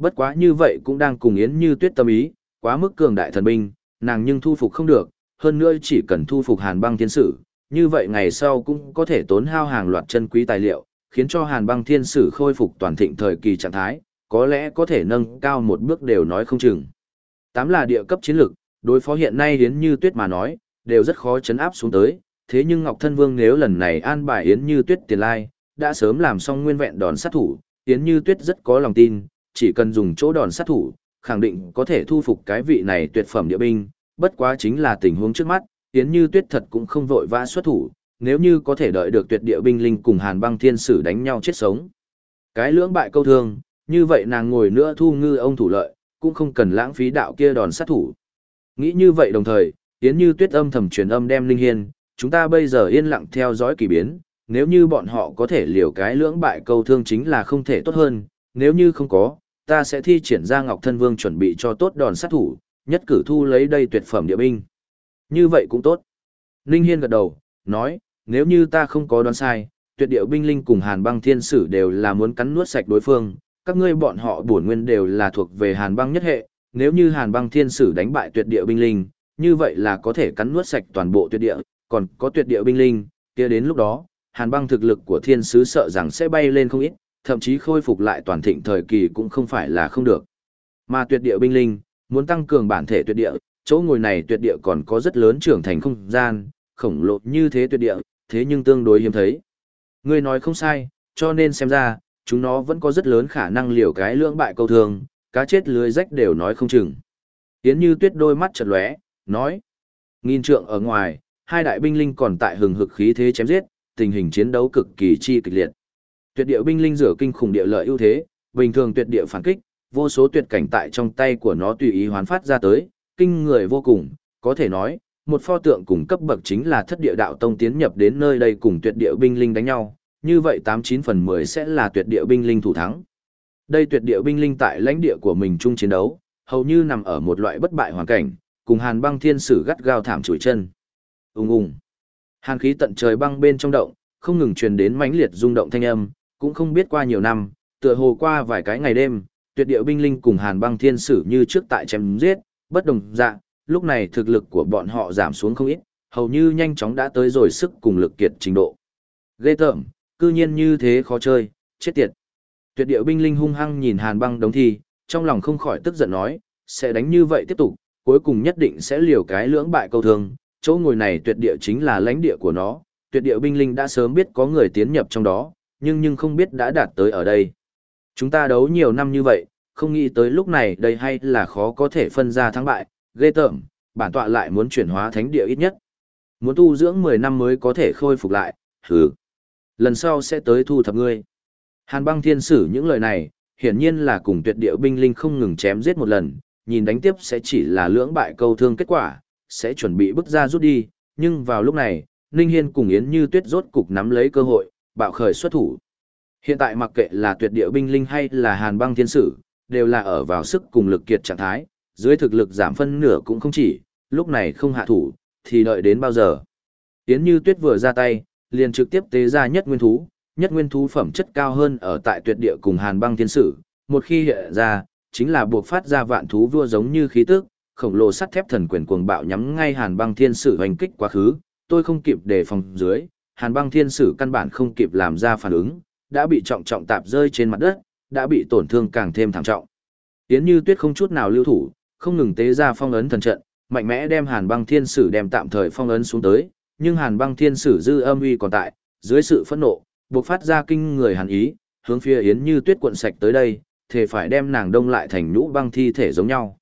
Bất quá như vậy cũng đang cùng Yến Như Tuyết tâm ý, quá mức cường đại thần binh, nàng nhưng thu phục không được, hơn nữa chỉ cần thu phục Hàn Băng Thiên Sử, như vậy ngày sau cũng có thể tốn hao hàng loạt chân quý tài liệu, khiến cho Hàn Băng Thiên Sử khôi phục toàn thịnh thời kỳ trạng thái, có lẽ có thể nâng cao một bước đều nói không chừng. Tám là địa cấp chiến lực, đối phó hiện nay Yến Như Tuyết mà nói, đều rất khó chấn áp xuống tới, thế nhưng Ngọc Thân Vương nếu lần này an bài Yến Như Tuyết tiền lai, đã sớm làm xong nguyên vẹn đòn sát thủ, Yến Như Tuyết rất có lòng tin, chỉ cần dùng chỗ đòn sát thủ, khẳng định có thể thu phục cái vị này tuyệt phẩm địa binh, bất quá chính là tình huống trước mắt, Yến Như Tuyết thật cũng không vội vã xuất thủ, nếu như có thể đợi được tuyệt địa binh linh cùng Hàn Băng Thiên Sử đánh nhau chết sống. Cái lưỡng bại câu thương, như vậy nàng ngồi nữa thu ngư ông thủ lợi, cũng không cần lãng phí đạo kia đòn sát thủ. Nghĩ như vậy đồng thời, Yến Như Tuyết âm thầm truyền âm đem Linh Hiên, chúng ta bây giờ yên lặng theo dõi kỳ biến, nếu như bọn họ có thể liều cái lưỡng bại câu thương chính là không thể tốt hơn, nếu như không có, ta sẽ thi triển ra Ngọc Thân Vương chuẩn bị cho tốt đòn sát thủ, nhất cử thu lấy đây tuyệt phẩm địa binh. Như vậy cũng tốt. Linh Hiên gật đầu, nói, nếu như ta không có đoán sai, tuyệt địa binh linh cùng Hàn băng thiên sử đều là muốn cắn nuốt sạch đối phương, các ngươi bọn họ bổn nguyên đều là thuộc về Hàn băng nhất hệ, nếu như Hàn băng thiên sử đánh bại tuyệt địa binh linh, như vậy là có thể cắn nuốt sạch toàn bộ tuyệt địa, còn có tuyệt địa binh linh, kia đến lúc đó, Hàn băng thực lực của thiên sứ sợ rằng sẽ bay lên không ít, thậm chí khôi phục lại toàn thịnh thời kỳ cũng không phải là không được. Mà tuyệt địa binh linh, muốn tăng cường bản thể tuyệt địa, chỗ ngồi này tuyệt địa còn có rất lớn trưởng thành không gian, khổng lồ như thế tuyệt địa, thế nhưng tương đối hiếm thấy. Ngươi nói không sai, cho nên xem ra, chúng nó vẫn có rất lớn khả năng liều cái lưỡng bại câu thường, cá chết lưới rách đều nói không chừng. yến như tuyết đôi mắt chật lóe, nói. Nghìn trượng ở ngoài, hai đại binh linh còn tại hừng hực khí thế chém giết, tình hình chiến đấu cực kỳ chi kịch liệt. Tuyệt địa binh linh rửa kinh khủng địa lợi ưu thế, bình thường tuyệt địa phản kích, vô số tuyệt cảnh tại trong tay của nó tùy ý hoán phát ra tới, kinh người vô cùng, có thể nói, một pho tượng cùng cấp bậc chính là thất địa đạo tông tiến nhập đến nơi đây cùng tuyệt địa binh linh đánh nhau, như vậy 89 phần 10 sẽ là tuyệt địa binh linh thủ thắng. Đây tuyệt địa binh linh tại lãnh địa của mình chung chiến đấu, hầu như nằm ở một loại bất bại hoàn cảnh, cùng Hàn Băng Thiên Sử gắt gao thảm chùi chân. Ùng ùng. Hàn khí tận trời băng bên trong động, không ngừng truyền đến mãnh liệt rung động thanh âm, cũng không biết qua nhiều năm, tựa hồ qua vài cái ngày đêm, tuyệt địa binh linh cùng Hàn Băng Thiên Sử như trước tại chém giết, bất đồng dạng, lúc này thực lực của bọn họ giảm xuống không ít, hầu như nhanh chóng đã tới rồi sức cùng lực kiệt trình độ. Ghê tởm, cư nhiên như thế khó chơi, chết tiệt. Tuyệt địa binh linh hung hăng nhìn Hàn Băng đống thi, trong lòng không khỏi tức giận nói, sẽ đánh như vậy tiếp tục, cuối cùng nhất định sẽ liều cái lưỡng bại câu thương, chỗ ngồi này tuyệt địa chính là lãnh địa của nó, tuyệt địa binh linh đã sớm biết có người tiến nhập trong đó, nhưng nhưng không biết đã đạt tới ở đây. Chúng ta đấu nhiều năm như vậy, không nghĩ tới lúc này đây hay là khó có thể phân ra thắng bại, ghê tởm, bản tọa lại muốn chuyển hóa thánh địa ít nhất. Muốn tu dưỡng 10 năm mới có thể khôi phục lại, hừ. Lần sau sẽ tới thu thập ngươi. Hàn băng thiên sử những lời này, hiển nhiên là cùng tuyệt địa binh linh không ngừng chém giết một lần, nhìn đánh tiếp sẽ chỉ là lưỡng bại câu thương kết quả, sẽ chuẩn bị bước ra rút đi, nhưng vào lúc này, Ninh Hiên cùng Yến Như Tuyết rốt cục nắm lấy cơ hội, bạo khởi xuất thủ. Hiện tại mặc kệ là tuyệt địa binh linh hay là hàn băng thiên sử, đều là ở vào sức cùng lực kiệt trạng thái, dưới thực lực giảm phân nửa cũng không chỉ, lúc này không hạ thủ, thì đợi đến bao giờ. Yến Như Tuyết vừa ra tay, liền trực tiếp tế ra nhất nguyên thú, nhất nguyên thú phẩm chất cao hơn ở tại tuyệt địa cùng Hàn Băng Thiên Sử, một khi hiện ra, chính là buộc phát ra vạn thú vua giống như khí tức, khổng lồ sắt thép thần quyền cuồng bạo nhắm ngay Hàn Băng Thiên Sử hoành kích quá khứ, tôi không kịp để phòng dưới, Hàn Băng Thiên Sử căn bản không kịp làm ra phản ứng, đã bị trọng trọng tạp rơi trên mặt đất, đã bị tổn thương càng thêm thảm trọng. Yến Như Tuyết không chút nào lưu thủ, không ngừng tế ra phong ấn thần trận, mạnh mẽ đem Hàn Băng Thiên Sử đem tạm thời phong ấn xuống tới, nhưng Hàn Băng Thiên Sử dư âm uy còn tại, dưới sự phẫn nộ, buộc phát ra kinh người hàn ý, hướng phía Yến Như Tuyết cuộn sạch tới đây, thể phải đem nàng đông lại thành nhũ băng thi thể giống nhau.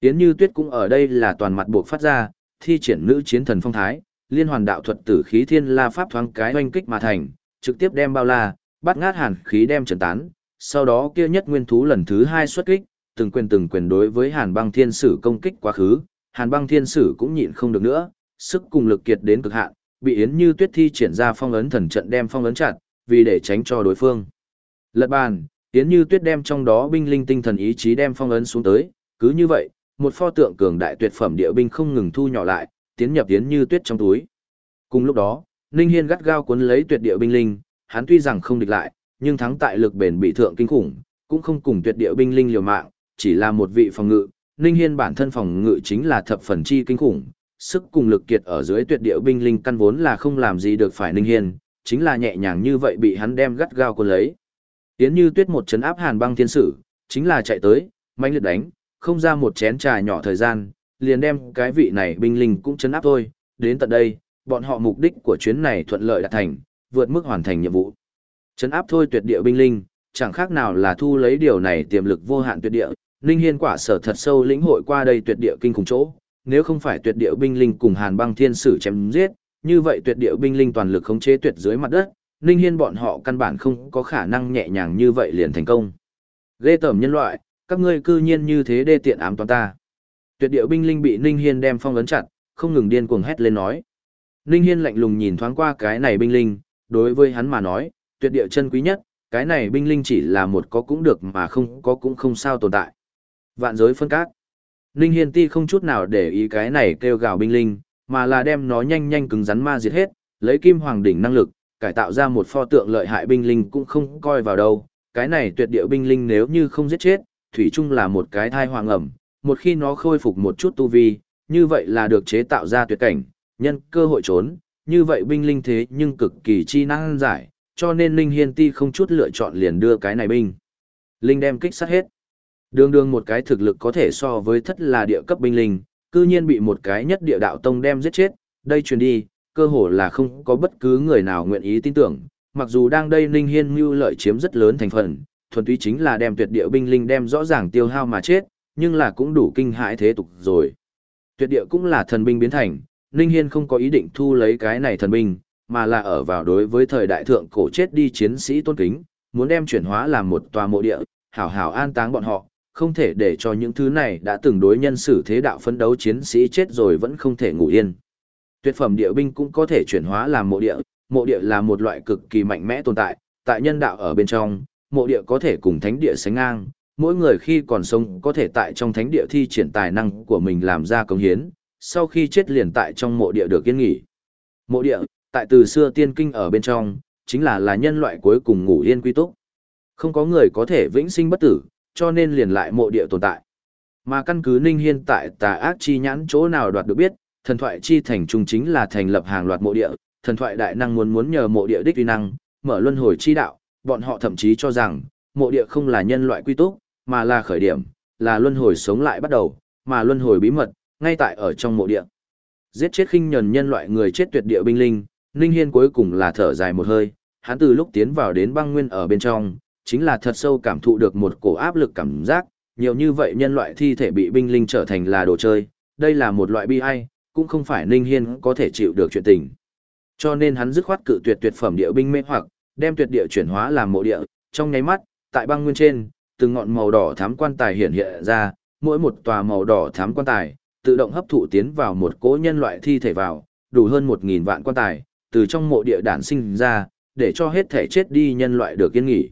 Yến Như Tuyết cũng ở đây là toàn mặt buộc phát ra, thi triển nữ chiến thần phong thái, liên hoàn đạo thuật tử khí thiên la pháp thoáng cái oanh kích mà thành, trực tiếp đem bao la, bắt ngát hàn khí đem trần tán, sau đó kia nhất nguyên thú lần thứ hai xuất kích, từng quyền từng quyền đối với hàn băng thiên sử công kích quá khứ, hàn băng thiên sử cũng nhịn không được nữa, sức cùng lực kiệt đến cực hạn, bị Yến Như Tuyết thi triển ra phong ấn thần trận đem phong ấn chặt, vì để tránh cho đối phương. Lật bàn, Yến Như Tuyết đem trong đó binh linh tinh thần ý chí đem phong ấn xuống tới, cứ như vậy, một pho tượng cường đại tuyệt phẩm địa binh không ngừng thu nhỏ lại, tiến nhập tiến Như Tuyết trong túi. Cùng lúc đó, Ninh Hiên gắt gao cuốn lấy tuyệt địa binh linh, hắn tuy rằng không địch lại, nhưng thắng tại lực bền bị thượng kinh khủng, cũng không cùng tuyệt địa binh linh liều mạng, chỉ là một vị phòng ngự. Ninh Hiên bản thân phòng ngự chính là thập phần chi kinh khủng, sức cùng lực kiệt ở dưới tuyệt địa binh linh căn vốn là không làm gì được phải Ninh Hiên, chính là nhẹ nhàng như vậy bị hắn đem gắt gao cuốn lấy. Tiến như tuyết một chấn áp hàn băng thiên sử, chính là chạy tới, mãnh liệt đánh, không ra một chén trà nhỏ thời gian, liền đem cái vị này binh linh cũng chấn áp thôi, đến tận đây, bọn họ mục đích của chuyến này thuận lợi đạt thành, vượt mức hoàn thành nhiệm vụ. Chấn áp thôi tuyệt địa binh linh, chẳng khác nào là thu lấy điều này tiềm lực vô hạn tuyệt địa, Ninh Hiên quả sở thật sâu lĩnh hội qua đây tuyệt địa kinh khủng chỗ, nếu không phải tuyệt địa binh linh cùng Hàn Băng Thiên Sử chém giết, như vậy tuyệt địa binh linh toàn lực khống chế tuyệt dưới mặt đất, Ninh Hiên bọn họ căn bản không có khả năng nhẹ nhàng như vậy liền thành công. Ghê tởm nhân loại, các ngươi cư nhiên như thế đê tiện ám toán ta. Tuyệt địa binh linh bị Ninh Hiên đem phong ấn chặt, không ngừng điên cuồng hét lên nói. Ninh Hiên lạnh lùng nhìn thoáng qua cái này binh linh, đối với hắn mà nói, tuyệt địa chân quý nhất, cái này binh linh chỉ là một có cũng được mà không có cũng không sao tồn tại. Vạn giới phân cát. Ninh Hiên ti không chút nào để ý cái này kêu gào binh linh, mà là đem nó nhanh nhanh cứng rắn ma diệt hết, lấy kim hoàng đỉnh năng lực, cải tạo ra một pho tượng lợi hại binh linh cũng không coi vào đâu. Cái này tuyệt địa binh linh nếu như không giết chết, thủy chung là một cái thai hoàng ẩm, một khi nó khôi phục một chút tu vi, như vậy là được chế tạo ra tuyệt cảnh, nhân cơ hội trốn, như vậy binh linh thế nhưng cực kỳ chi năng giải, cho nên Linh Hiên Ti không chút lựa chọn liền đưa cái này binh. Linh đem kích sát hết. Đường đường một cái thực lực có thể so với thất là địa cấp binh linh, cư nhiên bị một cái nhất địa đạo tông đem giết chết, đây truyền đi, cơ hồ là không có bất cứ người nào nguyện ý tin tưởng, mặc dù đang đây linh Hiên mưu lợi chiếm rất lớn thành phần, thuần túy chính là đem tuyệt địa binh linh đem rõ ràng tiêu hao mà chết, nhưng là cũng đủ kinh hãi thế tục rồi. Tuyệt địa cũng là thần binh biến thành, Ninh Hiên không có ý định thu lấy cái này thần binh, mà là ở vào đối với thời đại thượng cổ chết đi chiến sĩ tôn kính, muốn đem chuyển hóa làm một tòa mộ địa, hảo hảo an táng bọn họ, không thể để cho những thứ này đã từng đối nhân xử thế đạo phấn đấu chiến sĩ chết rồi vẫn không thể ngủ yên. Tuyệt phẩm địa binh cũng có thể chuyển hóa làm mộ địa, mộ địa là một loại cực kỳ mạnh mẽ tồn tại, tại nhân đạo ở bên trong, mộ địa có thể cùng thánh địa sánh ngang, mỗi người khi còn sống có thể tại trong thánh địa thi triển tài năng của mình làm ra công hiến, sau khi chết liền tại trong mộ địa được yên nghỉ. Mộ địa, tại từ xưa tiên kinh ở bên trong, chính là là nhân loại cuối cùng ngủ yên quy túc. Không có người có thể vĩnh sinh bất tử, cho nên liền lại mộ địa tồn tại. Mà căn cứ Ninh Hiên tại tà ác chi nhãn chỗ nào đoạt được biết, thần thoại chi thành trung chính là thành lập hàng loạt mộ địa, thần thoại đại năng muốn muốn nhờ mộ địa đích uy năng, mở luân hồi chi đạo, bọn họ thậm chí cho rằng, mộ địa không là nhân loại quy túc, mà là khởi điểm, là luân hồi sống lại bắt đầu, mà luân hồi bí mật, ngay tại ở trong mộ địa. Giết chết khinh nhẫn nhân loại người chết tuyệt địa binh linh, Ninh Hiên cuối cùng là thở dài một hơi, hắn từ lúc tiến vào đến băng nguyên ở bên trong, chính là thật sâu cảm thụ được một cổ áp lực cảm giác, nhiều như vậy nhân loại thi thể bị binh linh trở thành là đồ chơi, đây là một loại bi ai, cũng không phải Ninh Hiên có thể chịu được chuyện tình. Cho nên hắn dứt khoát cự tuyệt tuyệt phẩm địa binh mê hoặc, đem tuyệt địa chuyển hóa làm mộ địa, trong nháy mắt, tại băng nguyên trên, từng ngọn màu đỏ thắm quan tài hiện hiện ra, mỗi một tòa màu đỏ thắm quan tài, tự động hấp thụ tiến vào một cỗ nhân loại thi thể vào, đủ hơn 1000 vạn quan tài, từ trong mộ địa đản sinh ra, để cho hết thể chết đi nhân loại được yên nghỉ.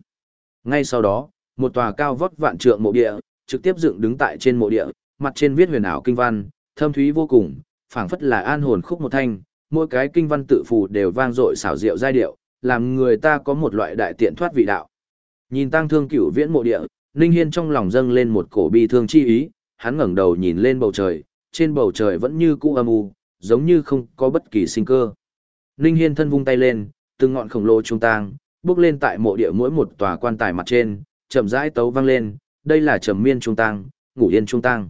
Ngay sau đó, một tòa cao vót vạn trượng mộ địa, trực tiếp dựng đứng tại trên mộ địa, mặt trên viết huyền ảo kinh văn, thâm thúy vô cùng, phảng phất là an hồn khúc một thanh, mỗi cái kinh văn tự phù đều vang dội xảo diệu giai điệu, làm người ta có một loại đại tiện thoát vị đạo. Nhìn tăng thương cửu viễn mộ địa, Ninh Hiên trong lòng dâng lên một cổ bi thương chi ý, hắn ngẩng đầu nhìn lên bầu trời, trên bầu trời vẫn như cũ âm u, giống như không có bất kỳ sinh cơ. Ninh Hiên thân vung tay lên, từng ngọn khổng lồ trung tang, bước lên tại mộ địa mỗi một tòa quan tài mặt trên, chậm rãi tấu vang lên, đây là trầm miên trung tang, ngủ yên trung tang.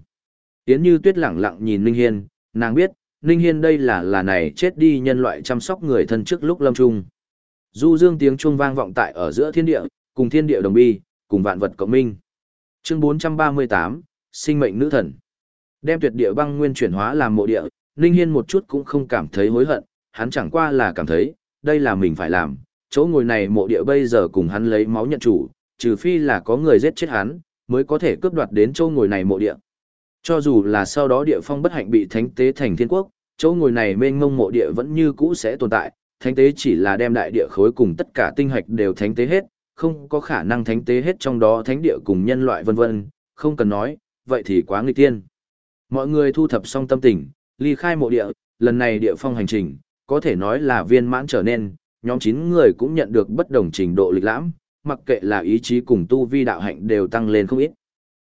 Yến Như Tuyết lặng lặng nhìn Ninh Hiên, nàng biết, Ninh Hiên đây là là này chết đi nhân loại chăm sóc người thân trước lúc lâm trung. Du dương tiếng chuông vang vọng tại ở giữa thiên địa, cùng thiên địa đồng bi, cùng vạn vật cộng minh. Chương 438, sinh mệnh nữ thần. Đem tuyệt địa băng nguyên chuyển hóa làm mộ địa, Ninh Hiên một chút cũng không cảm thấy hối hận, hắn chẳng qua là cảm thấy, đây là mình phải làm, chỗ ngồi này mộ địa bây giờ cùng hắn lấy máu nhận chủ, trừ phi là có người giết chết hắn, mới có thể cướp đoạt đến chỗ ngồi này mộ địa. Cho dù là sau đó địa phong bất hạnh bị thánh tế thành thiên quốc, chỗ ngồi này mênh mông mộ địa vẫn như cũ sẽ tồn tại, thánh tế chỉ là đem đại địa khối cùng tất cả tinh hạch đều thánh tế hết, không có khả năng thánh tế hết trong đó thánh địa cùng nhân loại vân vân, không cần nói, vậy thì quá nghịch tiên. Mọi người thu thập xong tâm tình, ly khai mộ địa, lần này địa phong hành trình, có thể nói là viên mãn trở nên, nhóm 9 người cũng nhận được bất đồng trình độ lịch lãm, mặc kệ là ý chí cùng tu vi đạo hạnh đều tăng lên không ít.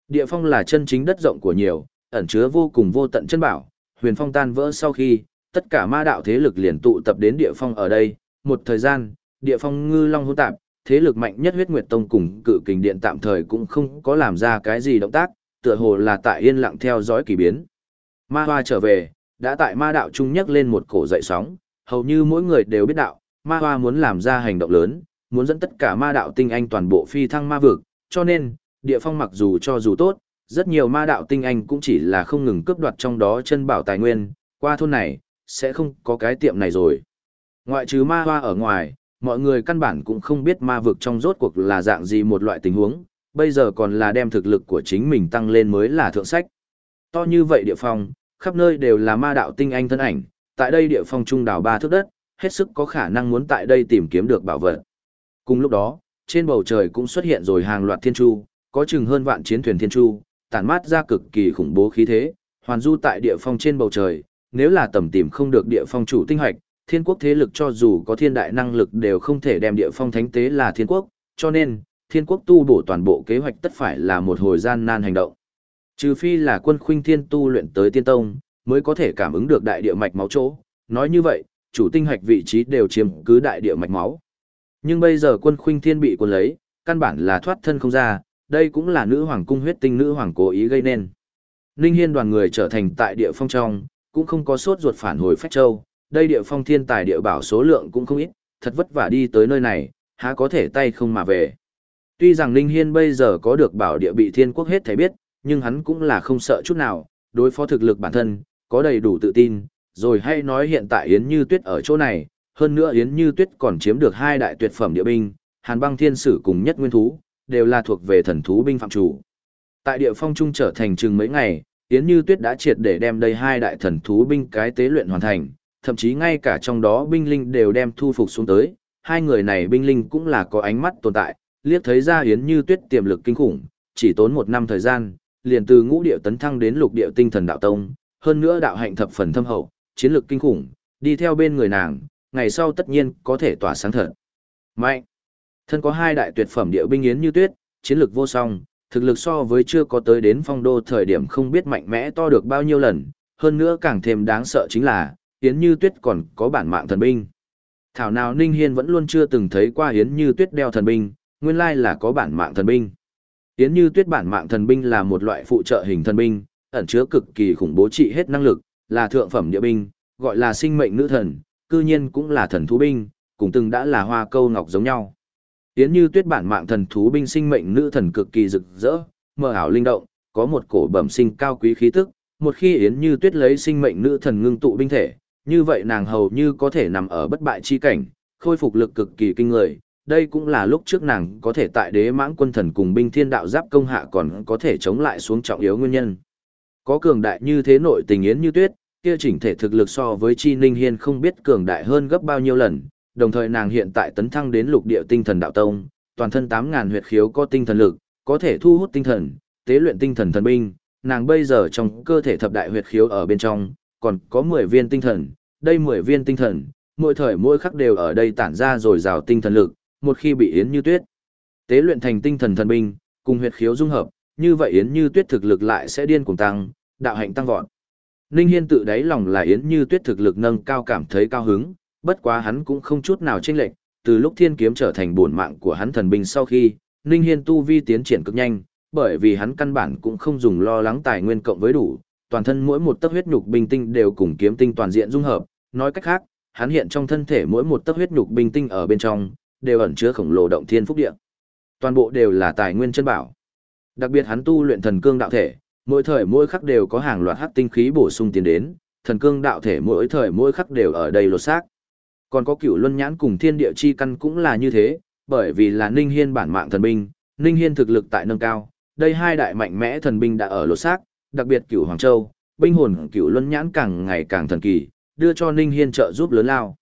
Địa phong là chân chính đất rộng của nhiều, ẩn chứa vô cùng vô tận chân bảo, huyền phong tan vỡ sau khi, tất cả ma đạo thế lực liền tụ tập đến địa phong ở đây, một thời gian, địa phong ngư long hỗn tạp, thế lực mạnh nhất huyết nguyệt tông cùng cự kình điện tạm thời cũng không có làm ra cái gì động tác, tựa hồ là tại yên lặng theo dõi kỳ biến. Ma hoa trở về, đã tại ma đạo trung nhắc lên một cổ dậy sóng, hầu như mỗi người đều biết đạo, ma hoa muốn làm ra hành động lớn, muốn dẫn tất cả ma đạo tinh anh toàn bộ phi thăng ma vực, cho nên, địa phong mặc dù cho dù tốt, rất nhiều ma đạo tinh anh cũng chỉ là không ngừng cướp đoạt trong đó chân bảo tài nguyên, qua thôn này, sẽ không có cái tiệm này rồi. Ngoại trừ ma hoa ở ngoài, mọi người căn bản cũng không biết ma vực trong rốt cuộc là dạng gì một loại tình huống, bây giờ còn là đem thực lực của chính mình tăng lên mới là thượng sách. To như vậy địa phong, khắp nơi đều là ma đạo tinh anh thân ảnh, tại đây địa phong trung đảo ba thước đất, hết sức có khả năng muốn tại đây tìm kiếm được bảo vật. Cùng lúc đó, trên bầu trời cũng xuất hiện rồi hàng loạt thiên chu, có chừng hơn vạn chiến thuyền thiên chu, tản mát ra cực kỳ khủng bố khí thế, hoàn du tại địa phong trên bầu trời, nếu là tầm tìm không được địa phong chủ tinh hoạch, thiên quốc thế lực cho dù có thiên đại năng lực đều không thể đem địa phong thánh tế là thiên quốc, cho nên, thiên quốc tu bổ toàn bộ kế hoạch tất phải là một hồi gian nan hành động. Trừ phi là quân khuynh thiên tu luyện tới tiên tông, mới có thể cảm ứng được đại địa mạch máu chỗ, nói như vậy, chủ tinh hoạch vị trí đều chiếm cứ đại địa mạch máu. Nhưng bây giờ quân khuynh thiên bị quân lấy, căn bản là thoát thân không ra, đây cũng là nữ hoàng cung huyết tinh nữ hoàng cố ý gây nên. Ninh Hiên đoàn người trở thành tại địa phong trong, cũng không có sốt ruột phản hồi phách châu, đây địa phong thiên tài địa bảo số lượng cũng không ít, thật vất vả đi tới nơi này, há có thể tay không mà về. Tuy rằng Ninh Hiên bây giờ có được bảo địa bị thiên quốc hết thấy biết, nhưng hắn cũng là không sợ chút nào, đối phó thực lực bản thân, có đầy đủ tự tin, rồi hay nói hiện tại Yến Như Tuyết ở chỗ này, hơn nữa Yến Như Tuyết còn chiếm được hai đại tuyệt phẩm địa binh, Hàn Băng Thiên Sử cùng Nhất Nguyên Thú, đều là thuộc về thần thú binh phạm chủ. Tại địa phong trung trở thành chừng mấy ngày, Yến Như Tuyết đã triệt để đem đây hai đại thần thú binh cái tế luyện hoàn thành, thậm chí ngay cả trong đó binh linh đều đem thu phục xuống tới, hai người này binh linh cũng là có ánh mắt tồn tại, liếc thấy ra Yến Như Tuyết tiềm lực kinh khủng, chỉ tốn một năm thời gian, liền từ ngũ điệu tấn thăng đến lục điệu tinh thần đạo tông, hơn nữa đạo hạnh thập phần thâm hậu, chiến lược kinh khủng, đi theo bên người nàng, ngày sau tất nhiên có thể tỏa sáng thật. Mạnh. Thân có hai đại tuyệt phẩm địa binh Yến Như Tuyết, chiến lược vô song, thực lực so với chưa có tới đến phong đô thời điểm không biết mạnh mẽ to được bao nhiêu lần, hơn nữa càng thêm đáng sợ chính là, Yến Như Tuyết còn có bản mạng thần binh. Thảo nào Ninh Hiên vẫn luôn chưa từng thấy qua Yến Như Tuyết đeo thần binh, nguyên lai là có bản mạng thần binh. Yến Như Tuyết bản mạng thần binh là một loại phụ trợ hình thần binh, ẩn chứa cực kỳ khủng bố trị hết năng lực, là thượng phẩm địa binh, gọi là sinh mệnh nữ thần, cư nhiên cũng là thần thú binh, cùng từng đã là hoa câu ngọc giống nhau. Yến Như Tuyết bản mạng thần thú binh sinh mệnh nữ thần cực kỳ rực rỡ, mờ ảo linh động, có một cổ bẩm sinh cao quý khí tức, một khi Yến Như Tuyết lấy sinh mệnh nữ thần ngưng tụ binh thể, như vậy nàng hầu như có thể nằm ở bất bại chi cảnh, khôi phục lực cực kỳ kinh người. Đây cũng là lúc trước nàng có thể tại đế mãng quân thần cùng binh thiên đạo giáp công hạ còn có thể chống lại xuống trọng yếu nguyên nhân. Có cường đại như thế nội tình yến như tuyết, kia chỉnh thể thực lực so với Chi Ninh Hiên không biết cường đại hơn gấp bao nhiêu lần, đồng thời nàng hiện tại tấn thăng đến lục địa tinh thần đạo tông, toàn thân 8000 huyệt khiếu có tinh thần lực, có thể thu hút tinh thần, tế luyện tinh thần thần binh, nàng bây giờ trong cơ thể thập đại huyệt khiếu ở bên trong, còn có 10 viên tinh thần, đây 10 viên tinh thần, mỗi thời mỗi khắc đều ở đây tản ra rồi rào tinh thần lực, một khi bị Yến Như Tuyết tế luyện thành tinh thần thần binh, cùng huyệt khiếu dung hợp, như vậy Yến Như Tuyết thực lực lại sẽ điên cuồng tăng, đạo hạnh tăng vọt. Ninh Hiên tự đáy lòng là Yến Như Tuyết thực lực nâng cao cảm thấy cao hứng, bất quá hắn cũng không chút nào chênh lệch, từ lúc thiên kiếm trở thành bổn mạng của hắn thần binh sau khi, Ninh Hiên tu vi tiến triển cực nhanh, bởi vì hắn căn bản cũng không dùng lo lắng tài nguyên cộng với đủ, toàn thân mỗi một tấc huyết nhục binh tinh đều cùng kiếm tinh toàn diện dung hợp, nói cách khác, hắn hiện trong thân thể mỗi một tấc huyết nhục binh tinh ở bên trong đều ẩn chứa khổng lồ động thiên phúc địa. Toàn bộ đều là tài nguyên chân bảo. Đặc biệt hắn tu luyện thần cương đạo thể, mỗi thời mỗi khắc đều có hàng loạt hắc tinh khí bổ sung tiến đến, thần cương đạo thể mỗi thời mỗi khắc đều ở đây lột xác. Còn có cửu luân nhãn cùng thiên địa chi căn cũng là như thế, bởi vì là Ninh Hiên bản mạng thần binh, Ninh Hiên thực lực tại nâng cao, đây hai đại mạnh mẽ thần binh đã ở lột xác, đặc biệt cửu Hoàng Châu, binh hồn cửu luân nhãn càng ngày càng thần kỳ, đưa cho Ninh Hiên trợ giúp lớn lao.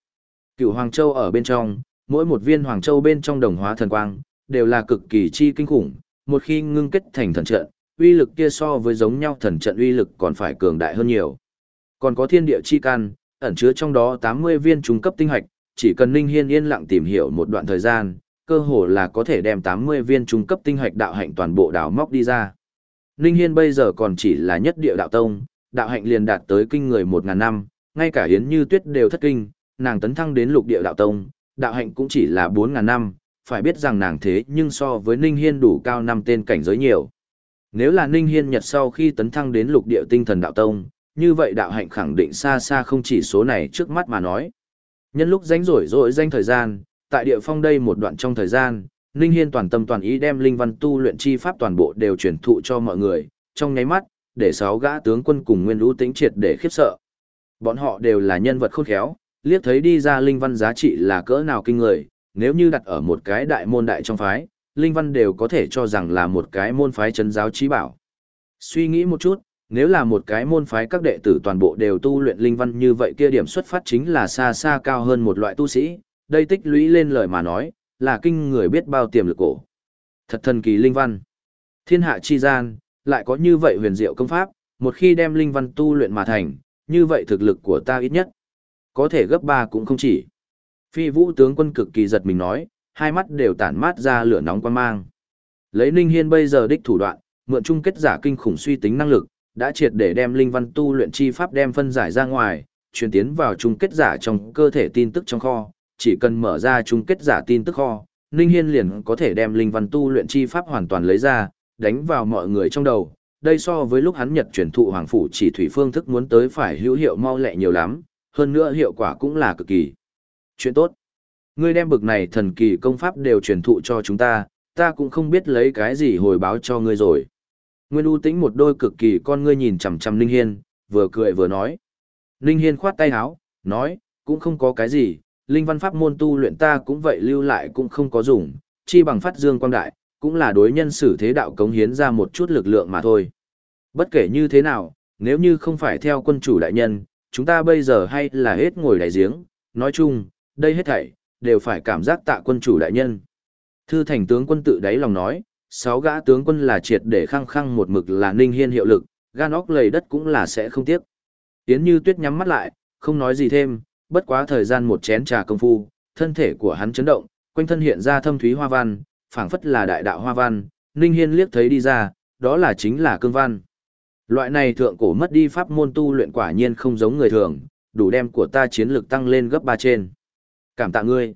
Cửu Hoàng Châu ở bên trong, mỗi một viên Hoàng Châu bên trong đồng hóa thần quang, đều là cực kỳ chi kinh khủng, một khi ngưng kết thành thần trận, uy lực kia so với giống nhau thần trận uy lực còn phải cường đại hơn nhiều. Còn có thiên địa chi can, ẩn chứa trong đó 80 viên trung cấp tinh hạch, chỉ cần Ninh Hiên yên lặng tìm hiểu một đoạn thời gian, cơ hồ là có thể đem 80 viên trung cấp tinh hạch đạo hạnh toàn bộ đào móc đi ra. Ninh Hiên bây giờ còn chỉ là nhất địa đạo tông, đạo hạnh liền đạt tới kinh người 1000 năm, ngay cả Yến Như Tuyết đều thất kinh, nàng tấn thăng đến lục địa đạo tông, đạo hạnh cũng chỉ là 4000 năm, phải biết rằng nàng thế nhưng so với Ninh Hiên đủ cao năm tên cảnh giới nhiều. Nếu là Ninh Hiên Nhật sau khi tấn thăng đến lục địa tinh thần đạo tông, như vậy đạo hạnh khẳng định xa xa không chỉ số này trước mắt mà nói. Nhân lúc rảnh rỗi rỗi danh thời gian, tại địa phong đây một đoạn trong thời gian, Ninh Hiên toàn tâm toàn ý đem linh văn tu luyện chi pháp toàn bộ đều truyền thụ cho mọi người, trong nháy mắt, để sáu gã tướng quân cùng Nguyên Vũ Tĩnh triệt để khiếp sợ. Bọn họ đều là nhân vật khôn khéo, liếc thấy đi ra linh văn giá trị là cỡ nào kinh người, nếu như đặt ở một cái đại môn đại trong phái, linh văn đều có thể cho rằng là một cái môn phái chân giáo trí bảo. Suy nghĩ một chút, nếu là một cái môn phái các đệ tử toàn bộ đều tu luyện linh văn như vậy kia điểm xuất phát chính là xa xa cao hơn một loại tu sĩ, đây tích lũy lên lời mà nói, là kinh người biết bao tiềm lực cổ. Thật thần kỳ linh văn. Thiên hạ chi gian, lại có như vậy huyền diệu công pháp, một khi đem linh văn tu luyện mà thành, như vậy thực lực của ta ít nhất. Có thể gấp ba cũng không chỉ. Phi vũ tướng quân cực kỳ giật mình nói, hai mắt đều tản mát ra lửa nóng quan mang. Lấy Ninh Hiên bây giờ đích thủ đoạn, mượn chung kết giả kinh khủng suy tính năng lực, đã triệt để đem linh văn tu luyện chi pháp đem phân giải ra ngoài, truyền tiến vào chung kết giả trong cơ thể tin tức trong kho, chỉ cần mở ra chung kết giả tin tức kho, Ninh Hiên liền có thể đem linh văn tu luyện chi pháp hoàn toàn lấy ra, đánh vào mọi người trong đầu. Đây so với lúc hắn Nhật chuyển thụ hoàng phủ chỉ thủy phương thức muốn tới phải hữu hiệu mau lẹ nhiều lắm, hơn nữa hiệu quả cũng là cực kỳ. Chuyện tốt. Ngươi đem bực này thần kỳ công pháp đều truyền thụ cho chúng ta, ta cũng không biết lấy cái gì hồi báo cho ngươi rồi. Nguyên U Tĩnh một đôi cực kỳ con ngươi nhìn chằm chằm Ninh Hiên, vừa cười vừa nói. Ninh Hiên khoát tay áo, nói, cũng không có cái gì, linh văn pháp môn tu luyện ta cũng vậy lưu lại cũng không có dùng, chi bằng phát dương quang đại, cũng là đối nhân xử thế đạo cống hiến ra một chút lực lượng mà thôi. Bất kể như thế nào, nếu như không phải theo quân chủ đại nhân, chúng ta bây giờ hay là hết ngồi đại giếng, nói chung, đây hết thảy, đều phải cảm giác tạ quân chủ đại nhân. Thư thành tướng quân tự đáy lòng nói, sáu gã tướng quân là triệt để khăng khăng một mực là ninh hiên hiệu lực, gan óc lầy đất cũng là sẽ không tiếc. Tiến như tuyết nhắm mắt lại, không nói gì thêm, bất quá thời gian một chén trà công phu, thân thể của hắn chấn động, quanh thân hiện ra thâm thúy hoa văn, phảng phất là đại đạo hoa văn, ninh hiên liếc thấy đi ra, đó là chính là cương văn. Loại này thượng cổ mất đi pháp môn tu luyện quả nhiên không giống người thường, đủ đem của ta chiến lực tăng lên gấp ba trên. Cảm tạ ngươi.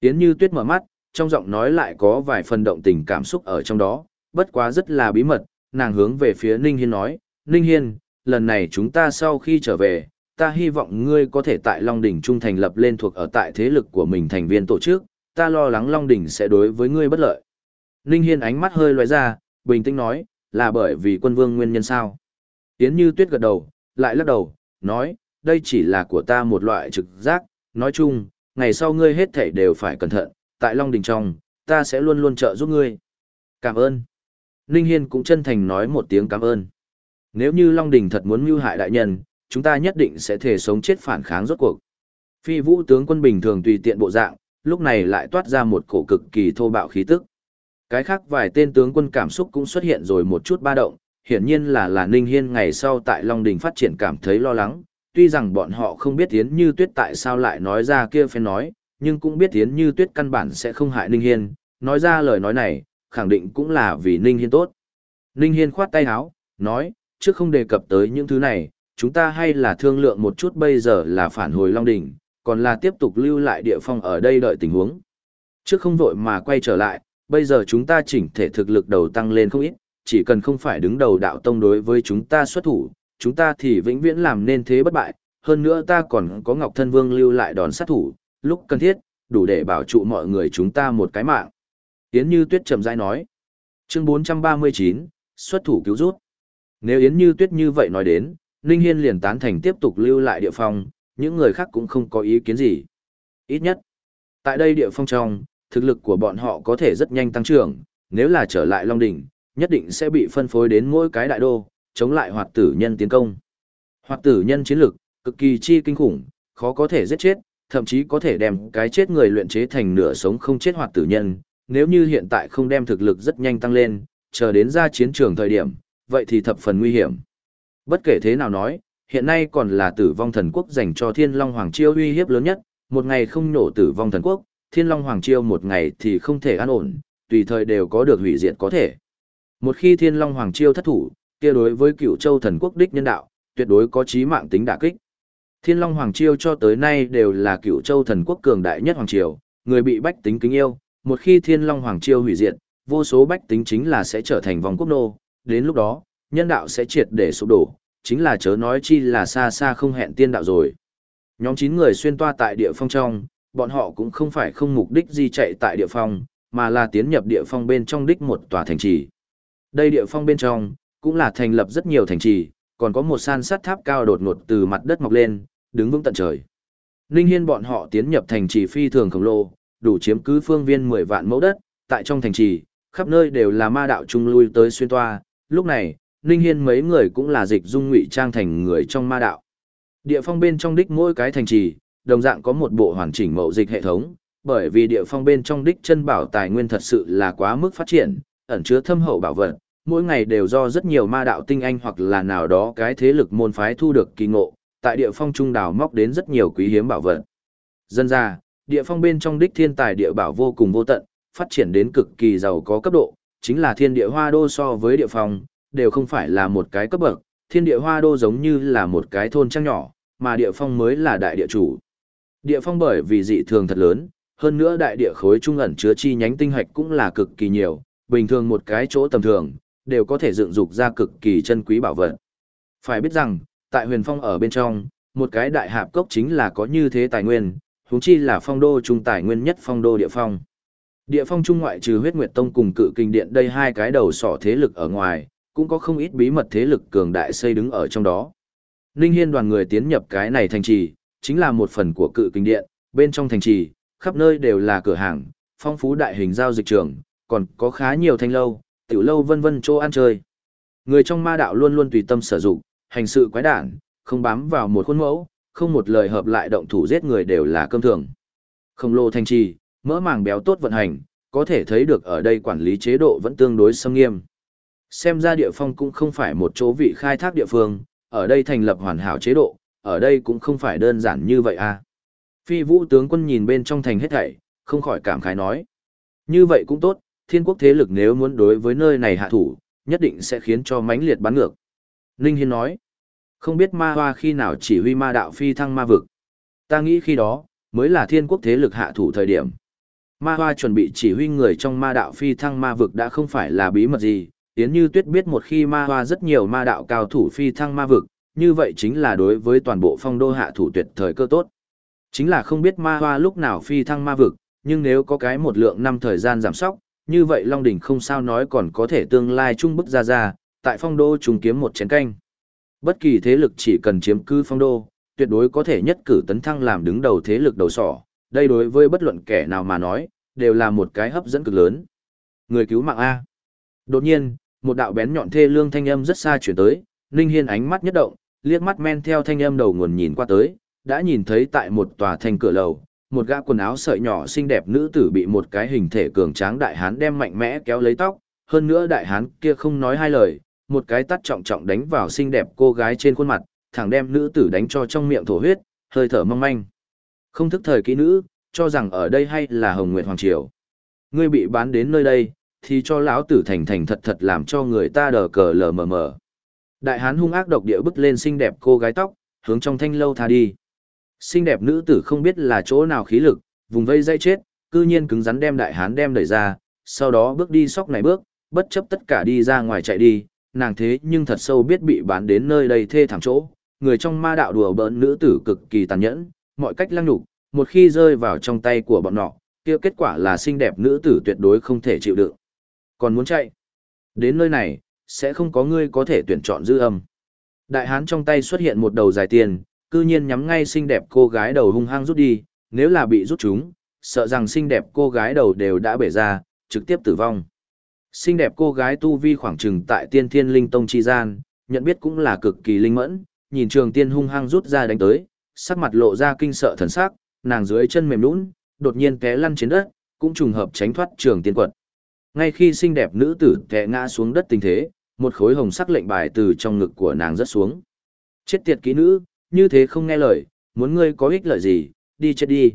Tiến như tuyết mở mắt, trong giọng nói lại có vài phần động tình cảm xúc ở trong đó, bất quá rất là bí mật, nàng hướng về phía Ninh Hiên nói, Ninh Hiên, lần này chúng ta sau khi trở về, ta hy vọng ngươi có thể tại Long Đỉnh Trung thành lập lên thuộc ở tại thế lực của mình thành viên tổ chức, ta lo lắng Long Đỉnh sẽ đối với ngươi bất lợi. Ninh Hiên ánh mắt hơi lóe ra, bình tĩnh nói, là bởi vì quân vương nguyên nhân sao. Yến như tuyết gật đầu, lại lắc đầu, nói, đây chỉ là của ta một loại trực giác, nói chung, ngày sau ngươi hết thảy đều phải cẩn thận, tại Long Đình trong, ta sẽ luôn luôn trợ giúp ngươi. Cảm ơn. Ninh Hiên cũng chân thành nói một tiếng cảm ơn. Nếu như Long Đình thật muốn mưu hại đại nhân, chúng ta nhất định sẽ thể sống chết phản kháng rốt cuộc. Phi vũ tướng quân bình thường tùy tiện bộ dạng, lúc này lại toát ra một cổ cực kỳ thô bạo khí tức. Cái khác vài tên tướng quân cảm xúc cũng xuất hiện rồi một chút ba động, hiển nhiên là là Ninh Hiên ngày sau tại Long Đình phát triển cảm thấy lo lắng, tuy rằng bọn họ không biết Yến Như Tuyết tại sao lại nói ra kia phép nói, nhưng cũng biết Yến Như Tuyết căn bản sẽ không hại Ninh Hiên, nói ra lời nói này, khẳng định cũng là vì Ninh Hiên tốt. Ninh Hiên khoát tay áo, nói, trước không đề cập tới những thứ này, chúng ta hay là thương lượng một chút bây giờ là phản hồi Long Đỉnh, còn là tiếp tục lưu lại địa phong ở đây đợi tình huống. Trước không vội mà quay trở lại, bây giờ chúng ta chỉnh thể thực lực đầu tăng lên không ít, chỉ cần không phải đứng đầu đạo tông đối với chúng ta xuất thủ, chúng ta thì vĩnh viễn làm nên thế bất bại, hơn nữa ta còn có Ngọc Thân Vương lưu lại đòn sát thủ, lúc cần thiết, đủ để bảo trụ mọi người chúng ta một cái mạng. Yến Như Tuyết chậm rãi nói. Chương 439, xuất thủ cứu rút. Nếu Yến Như Tuyết như vậy nói đến, Ninh Hiên liền tán thành tiếp tục lưu lại địa phong, những người khác cũng không có ý kiến gì. Ít nhất, tại đây địa phong trong, thực lực của bọn họ có thể rất nhanh tăng trưởng, nếu là trở lại Long Đỉnh, nhất định sẽ bị phân phối đến mỗi cái đại đô, chống lại hoạt tử nhân tiến công. Hoạt tử nhân chiến lực, cực kỳ chi kinh khủng, khó có thể giết chết, thậm chí có thể đem cái chết người luyện chế thành nửa sống không chết hoạt tử nhân, nếu như hiện tại không đem thực lực rất nhanh tăng lên, chờ đến ra chiến trường thời điểm, vậy thì thập phần nguy hiểm. Bất kể thế nào nói, hiện nay còn là tử vong thần quốc dành cho Thiên Long Hoàng Chiêu uy hiếp lớn nhất, một ngày không nổ tử vong thần quốc, Thiên Long Hoàng Chiêu một ngày thì không thể an ổn, tùy thời đều có được hủy diệt có thể. Một khi Thiên Long Hoàng Chiêu thất thủ, kia đối với cựu châu thần quốc đích nhân đạo, tuyệt đối có chí mạng tính đả kích. Thiên Long Hoàng Chiêu cho tới nay đều là cựu châu thần quốc cường đại nhất Hoàng Triều, người bị bách tính kính yêu, một khi Thiên Long Hoàng Chiêu hủy diệt, vô số bách tính chính là sẽ trở thành vòng quốc nô, đến lúc đó, nhân đạo sẽ triệt để sụp đổ, chính là chớ nói chi là xa xa không hẹn tiên đạo rồi. Nhóm 9 người xuyên toa tại địa phong trong, bọn họ cũng không phải không mục đích gì chạy tại địa phong, mà là tiến nhập địa phong bên trong đích một tòa thành trì. Đây địa phong bên trong, cũng là thành lập rất nhiều thành trì, còn có một san sắt tháp cao đột ngột từ mặt đất mọc lên, đứng vững tận trời. Ninh Hiên bọn họ tiến nhập thành trì phi thường khổng lồ, đủ chiếm cứ phương viên 10 vạn mẫu đất, tại trong thành trì, khắp nơi đều là ma đạo trung lui tới xuyên toa, lúc này, Ninh Hiên mấy người cũng là dịch dung ngụy trang thành người trong ma đạo. Địa phong bên trong đích mỗi cái thành trì, đồng dạng có một bộ hoàn chỉnh mậu dịch hệ thống, bởi vì địa phong bên trong đích chân bảo tài nguyên thật sự là quá mức phát triển, ẩn chứa thâm hậu bảo vật, mỗi ngày đều do rất nhiều ma đạo tinh anh hoặc là nào đó cái thế lực môn phái thu được kỳ ngộ, tại địa phong trung đảo móc đến rất nhiều quý hiếm bảo vật. Dân ra, địa phong bên trong đích thiên tài địa bảo vô cùng vô tận, phát triển đến cực kỳ giàu có cấp độ, chính là thiên địa hoa đô so với địa phong, đều không phải là một cái cấp bậc, thiên địa hoa đô giống như là một cái thôn trang nhỏ, mà địa phong mới là đại địa chủ. Địa phong bởi vì dị thường thật lớn, hơn nữa đại địa khối trung ẩn chứa chi nhánh tinh hạch cũng là cực kỳ nhiều, bình thường một cái chỗ tầm thường, đều có thể dựng dục ra cực kỳ chân quý bảo vật. Phải biết rằng, tại huyền phong ở bên trong, một cái đại hạp cốc chính là có như thế tài nguyên, huống chi là phong đô trung tài nguyên nhất phong đô địa phong. Địa phong trung ngoại trừ huyết nguyệt tông cùng cự kinh điện đây hai cái đầu sỏ thế lực ở ngoài, cũng có không ít bí mật thế lực cường đại xây đứng ở trong đó. Ninh Hiên đoàn người tiến nhập cái này thành trì, chính là một phần của cự kinh điện, bên trong thành trì, khắp nơi đều là cửa hàng, phong phú đại hình giao dịch trường, còn có khá nhiều thanh lâu, tiểu lâu vân vân chỗ ăn chơi. Người trong ma đạo luôn luôn tùy tâm sử dụng, hành sự quái đản, không bám vào một khuôn mẫu, không một lời hợp lại động thủ giết người đều là cơm thường. Khổng lồ thành trì, mỡ màng béo tốt vận hành, có thể thấy được ở đây quản lý chế độ vẫn tương đối nghiêm nghiêm. Xem ra địa phong cũng không phải một chỗ vị khai thác địa phương, ở đây thành lập hoàn hảo chế độ, ở đây cũng không phải đơn giản như vậy à. Phi vũ tướng quân nhìn bên trong thành hết thảy, không khỏi cảm khái nói. Như vậy cũng tốt, thiên quốc thế lực nếu muốn đối với nơi này hạ thủ, nhất định sẽ khiến cho mãnh liệt bắn ngược. Ninh Hiên nói, không biết ma hoa khi nào chỉ huy ma đạo phi thăng ma vực. Ta nghĩ khi đó, mới là thiên quốc thế lực hạ thủ thời điểm. Ma hoa chuẩn bị chỉ huy người trong ma đạo phi thăng ma vực đã không phải là bí mật gì, Yến Như Tuyết biết một khi ma hoa rất nhiều ma đạo cao thủ phi thăng ma vực, như vậy chính là đối với toàn bộ phong đô hạ thủ tuyệt thời cơ tốt. Chính là không biết ma hoa lúc nào phi thăng ma vực, nhưng nếu có cái một lượng năm thời gian giảm sóc, như vậy Long Đỉnh không sao nói còn có thể tương lai trung bức ra ra, tại phong đô trùng kiếm một chén canh. Bất kỳ thế lực chỉ cần chiếm cư phong đô, tuyệt đối có thể nhất cử tấn thăng làm đứng đầu thế lực đầu sỏ, đây đối với bất luận kẻ nào mà nói, đều là một cái hấp dẫn cực lớn. Người cứu mạng A. Đột nhiên, một đạo bén nhọn thê lương thanh âm rất xa chuyển tới, Ninh Hiên ánh mắt nhất động, liếc mắt men theo thanh âm đầu nguồn nhìn qua tới, đã nhìn thấy tại một tòa thành cửa lầu, một gã quần áo sợi nhỏ xinh đẹp nữ tử bị một cái hình thể cường tráng đại hán đem mạnh mẽ kéo lấy tóc, hơn nữa đại hán kia không nói hai lời, một cái tát trọng trọng đánh vào xinh đẹp cô gái trên khuôn mặt, thẳng đem nữ tử đánh cho trong miệng thổ huyết, hơi thở mong manh. Không thức thời kỹ nữ, cho rằng ở đây hay là Hồng Nguyệt Hoàng Triều. Ngươi bị bán đến nơi đây, thì cho lão tử thành thành thật thật làm cho người ta đờ cờ lờ mờ mờ. Đại hán hung ác độc địa bức lên xinh đẹp cô gái tóc, hướng trong thanh lâu tha đi. Xinh đẹp nữ tử không biết là chỗ nào khí lực, vùng vây dây chết, cư nhiên cứng rắn đem đại hán đem đẩy ra, sau đó bước đi sóc này bước, bất chấp tất cả đi ra ngoài chạy đi, nàng thế nhưng thật sâu biết bị bán đến nơi đây thê thảm chỗ, người trong ma đạo đùa bỡn nữ tử cực kỳ tàn nhẫn, mọi cách lăng nhục, một khi rơi vào trong tay của bọn nọ, kia kết quả là xinh đẹp nữ tử tuyệt đối không thể chịu đựng. Còn muốn chạy? Đến nơi này, sẽ không có ngươi có thể tuyển chọn dư âm. Đại hán trong tay xuất hiện một đầu dài tiền, cư nhiên nhắm ngay xinh đẹp cô gái đầu hung hăng rút đi, nếu là bị rút chúng, sợ rằng xinh đẹp cô gái đầu đều đã bể ra, trực tiếp tử vong. Xinh đẹp cô gái tu vi khoảng chừng tại tiên thiên linh tông chi gian, nhận biết cũng là cực kỳ linh mẫn, nhìn trường tiên hung hăng rút ra đánh tới, sắc mặt lộ ra kinh sợ thần sắc, nàng dưới chân mềm nũng, đột nhiên té lăn trên đất, cũng trùng hợp tránh thoát trường tiên quật. Ngay khi xinh đẹp nữ tử té ngã xuống đất tình thế, một khối hồng sắc lệnh bài từ trong ngực của nàng rớt xuống. Chết tiệt kỹ nữ, như thế không nghe lời, muốn ngươi có ích lợi gì, đi chết đi.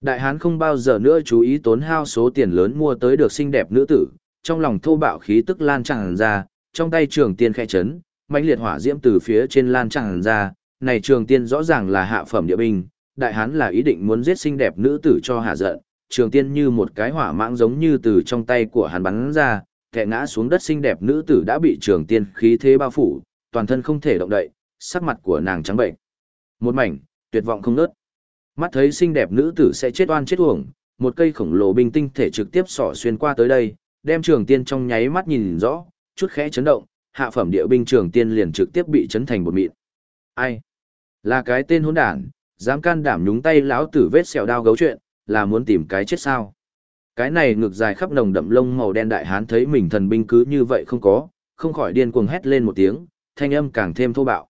Đại hán không bao giờ nữa chú ý tốn hao số tiền lớn mua tới được xinh đẹp nữ tử, trong lòng thô bạo khí tức lan tràn ra, trong tay trường tiên khẽ chấn, mãnh liệt hỏa diễm từ phía trên lan tràn ra, này trường tiên rõ ràng là hạ phẩm địa binh, đại hán là ý định muốn giết xinh đẹp nữ tử cho hạ giận, trường tiên như một cái hỏa mãng giống như từ trong tay của hắn bắn ra, kẻ ngã xuống đất xinh đẹp nữ tử đã bị trường tiên khí thế bao phủ, toàn thân không thể động đậy, sắc mặt của nàng trắng bệnh. Một mảnh, tuyệt vọng không ngớt. Mắt thấy xinh đẹp nữ tử sẽ chết oan chết uổng, một cây khổng lồ binh tinh thể trực tiếp xỏ xuyên qua tới đây, đem trường tiên trong nháy mắt nhìn rõ, chút khẽ chấn động, hạ phẩm địa binh trường tiên liền trực tiếp bị chấn thành một mịn. Ai? Là cái tên hỗn đản, dám can đảm nhúng tay lão tử vết sẹo đao gấu chuyện, là muốn tìm cái chết sao? Cái này ngược dài khắp nồng đậm lông màu đen đại hán thấy mình thần binh cứ như vậy không có, không khỏi điên cuồng hét lên một tiếng, thanh âm càng thêm thô bạo.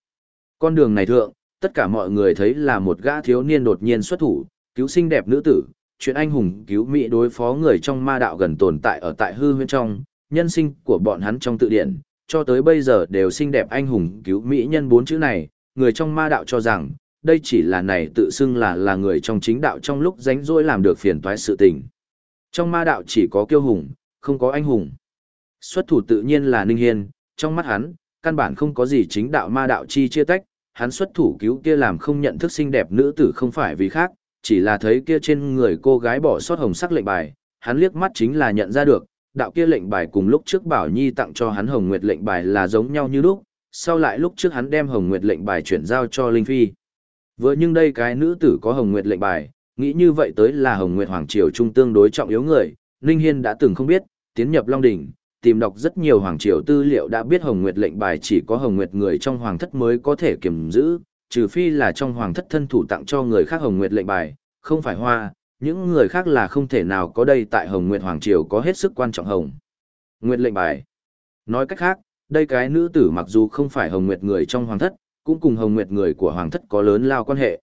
Con đường này thượng, tất cả mọi người thấy là một gã thiếu niên đột nhiên xuất thủ, cứu xinh đẹp nữ tử, chuyện anh hùng cứu mỹ đối phó người trong ma đạo gần tồn tại ở tại hư huyễn trong, nhân sinh của bọn hắn trong tự điển, cho tới bây giờ đều xinh đẹp anh hùng cứu mỹ nhân bốn chữ này, người trong ma đạo cho rằng, đây chỉ là này tự xưng là là người trong chính đạo trong lúc rảnh rỗi làm được phiền toái sự tình. Trong ma đạo chỉ có kiêu hùng, không có anh hùng. Xuất thủ tự nhiên là Ninh Hiên, trong mắt hắn, căn bản không có gì chính đạo ma đạo chi chia tách, hắn xuất thủ cứu kia làm không nhận thức xinh đẹp nữ tử không phải vì khác, chỉ là thấy kia trên người cô gái bỏ sót hồng sắc lệnh bài, hắn liếc mắt chính là nhận ra được, đạo kia lệnh bài cùng lúc trước Bảo Nhi tặng cho hắn hồng nguyệt lệnh bài là giống nhau như lúc, sau lại lúc trước hắn đem hồng nguyệt lệnh bài chuyển giao cho Linh Phi. Vừa nhưng đây cái nữ tử có hồng nguyệt lệnh bài, nghĩ như vậy tới là hồng nguyệt hoàng triều trung tương đối trọng yếu người, Linh Hiên đã từng không biết, tiến nhập Long Đỉnh, tìm đọc rất nhiều hoàng triều tư liệu đã biết hồng nguyệt lệnh bài chỉ có hồng nguyệt người trong hoàng thất mới có thể kiểm giữ, trừ phi là trong hoàng thất thân thủ tặng cho người khác hồng nguyệt lệnh bài, không phải hoa, những người khác là không thể nào có đây tại hồng nguyệt hoàng triều có hết sức quan trọng hồng. Nguyệt lệnh bài. Nói cách khác, đây cái nữ tử mặc dù không phải hồng nguyệt người trong hoàng thất, cũng cùng hồng nguyệt người của hoàng thất có lớn lao quan hệ.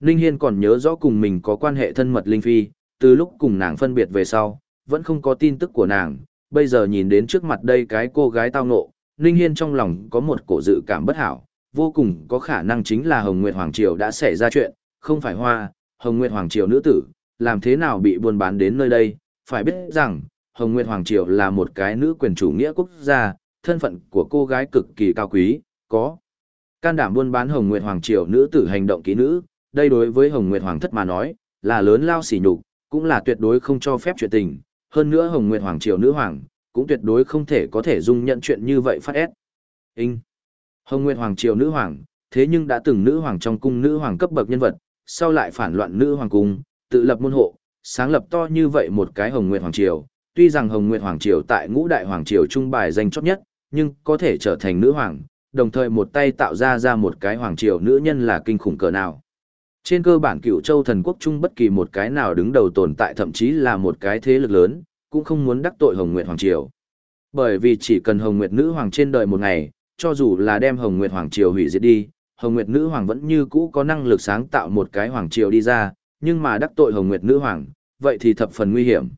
Ninh Hiên còn nhớ rõ cùng mình có quan hệ thân mật Linh Phi, từ lúc cùng nàng phân biệt về sau, vẫn không có tin tức của nàng, bây giờ nhìn đến trước mặt đây cái cô gái tao ngộ, Ninh Hiên trong lòng có một cổ dự cảm bất hảo, vô cùng có khả năng chính là Hồng Nguyệt Hoàng Triều đã xảy ra chuyện, không phải hoa, Hồng Nguyệt Hoàng Triều nữ tử, làm thế nào bị buôn bán đến nơi đây, phải biết rằng, Hồng Nguyệt Hoàng Triều là một cái nữ quyền chủ nghĩa quốc gia, thân phận của cô gái cực kỳ cao quý, có can đảm buôn bán Hồng Nguyệt Hoàng Triều nữ tử hành động kỹ nữ, đây đối với Hồng Nguyệt Hoàng thất mà nói, là lớn lao sỉ nhục, cũng là tuyệt đối không cho phép chuyện tình, hơn nữa Hồng Nguyệt Hoàng Triều nữ hoàng, cũng tuyệt đối không thể có thể dung nhận chuyện như vậy phát ép. Inh, Hồng Nguyệt Hoàng Triều nữ hoàng, thế nhưng đã từng nữ hoàng trong cung nữ hoàng cấp bậc nhân vật, sau lại phản loạn nữ hoàng cung, tự lập môn hộ, sáng lập to như vậy một cái Hồng Nguyệt Hoàng Triều. Tuy rằng Hồng Nguyệt Hoàng Triều tại ngũ đại Hoàng Triều trung bài danh chót nhất, nhưng có thể trở thành nữ hoàng, đồng thời một tay tạo ra ra một cái Hoàng Triều nữ nhân là kinh khủng cỡ nào. Trên cơ bản cựu châu thần quốc trung bất kỳ một cái nào đứng đầu tồn tại thậm chí là một cái thế lực lớn, cũng không muốn đắc tội Hồng Nguyệt Hoàng Triều. Bởi vì chỉ cần Hồng Nguyệt Nữ Hoàng trên đời một ngày, cho dù là đem Hồng Nguyệt Hoàng Triều hủy diệt đi, Hồng Nguyệt Nữ Hoàng vẫn như cũ có năng lực sáng tạo một cái Hoàng Triều đi ra, nhưng mà đắc tội Hồng Nguyệt Nữ Hoàng, vậy thì thập phần nguy hiểm.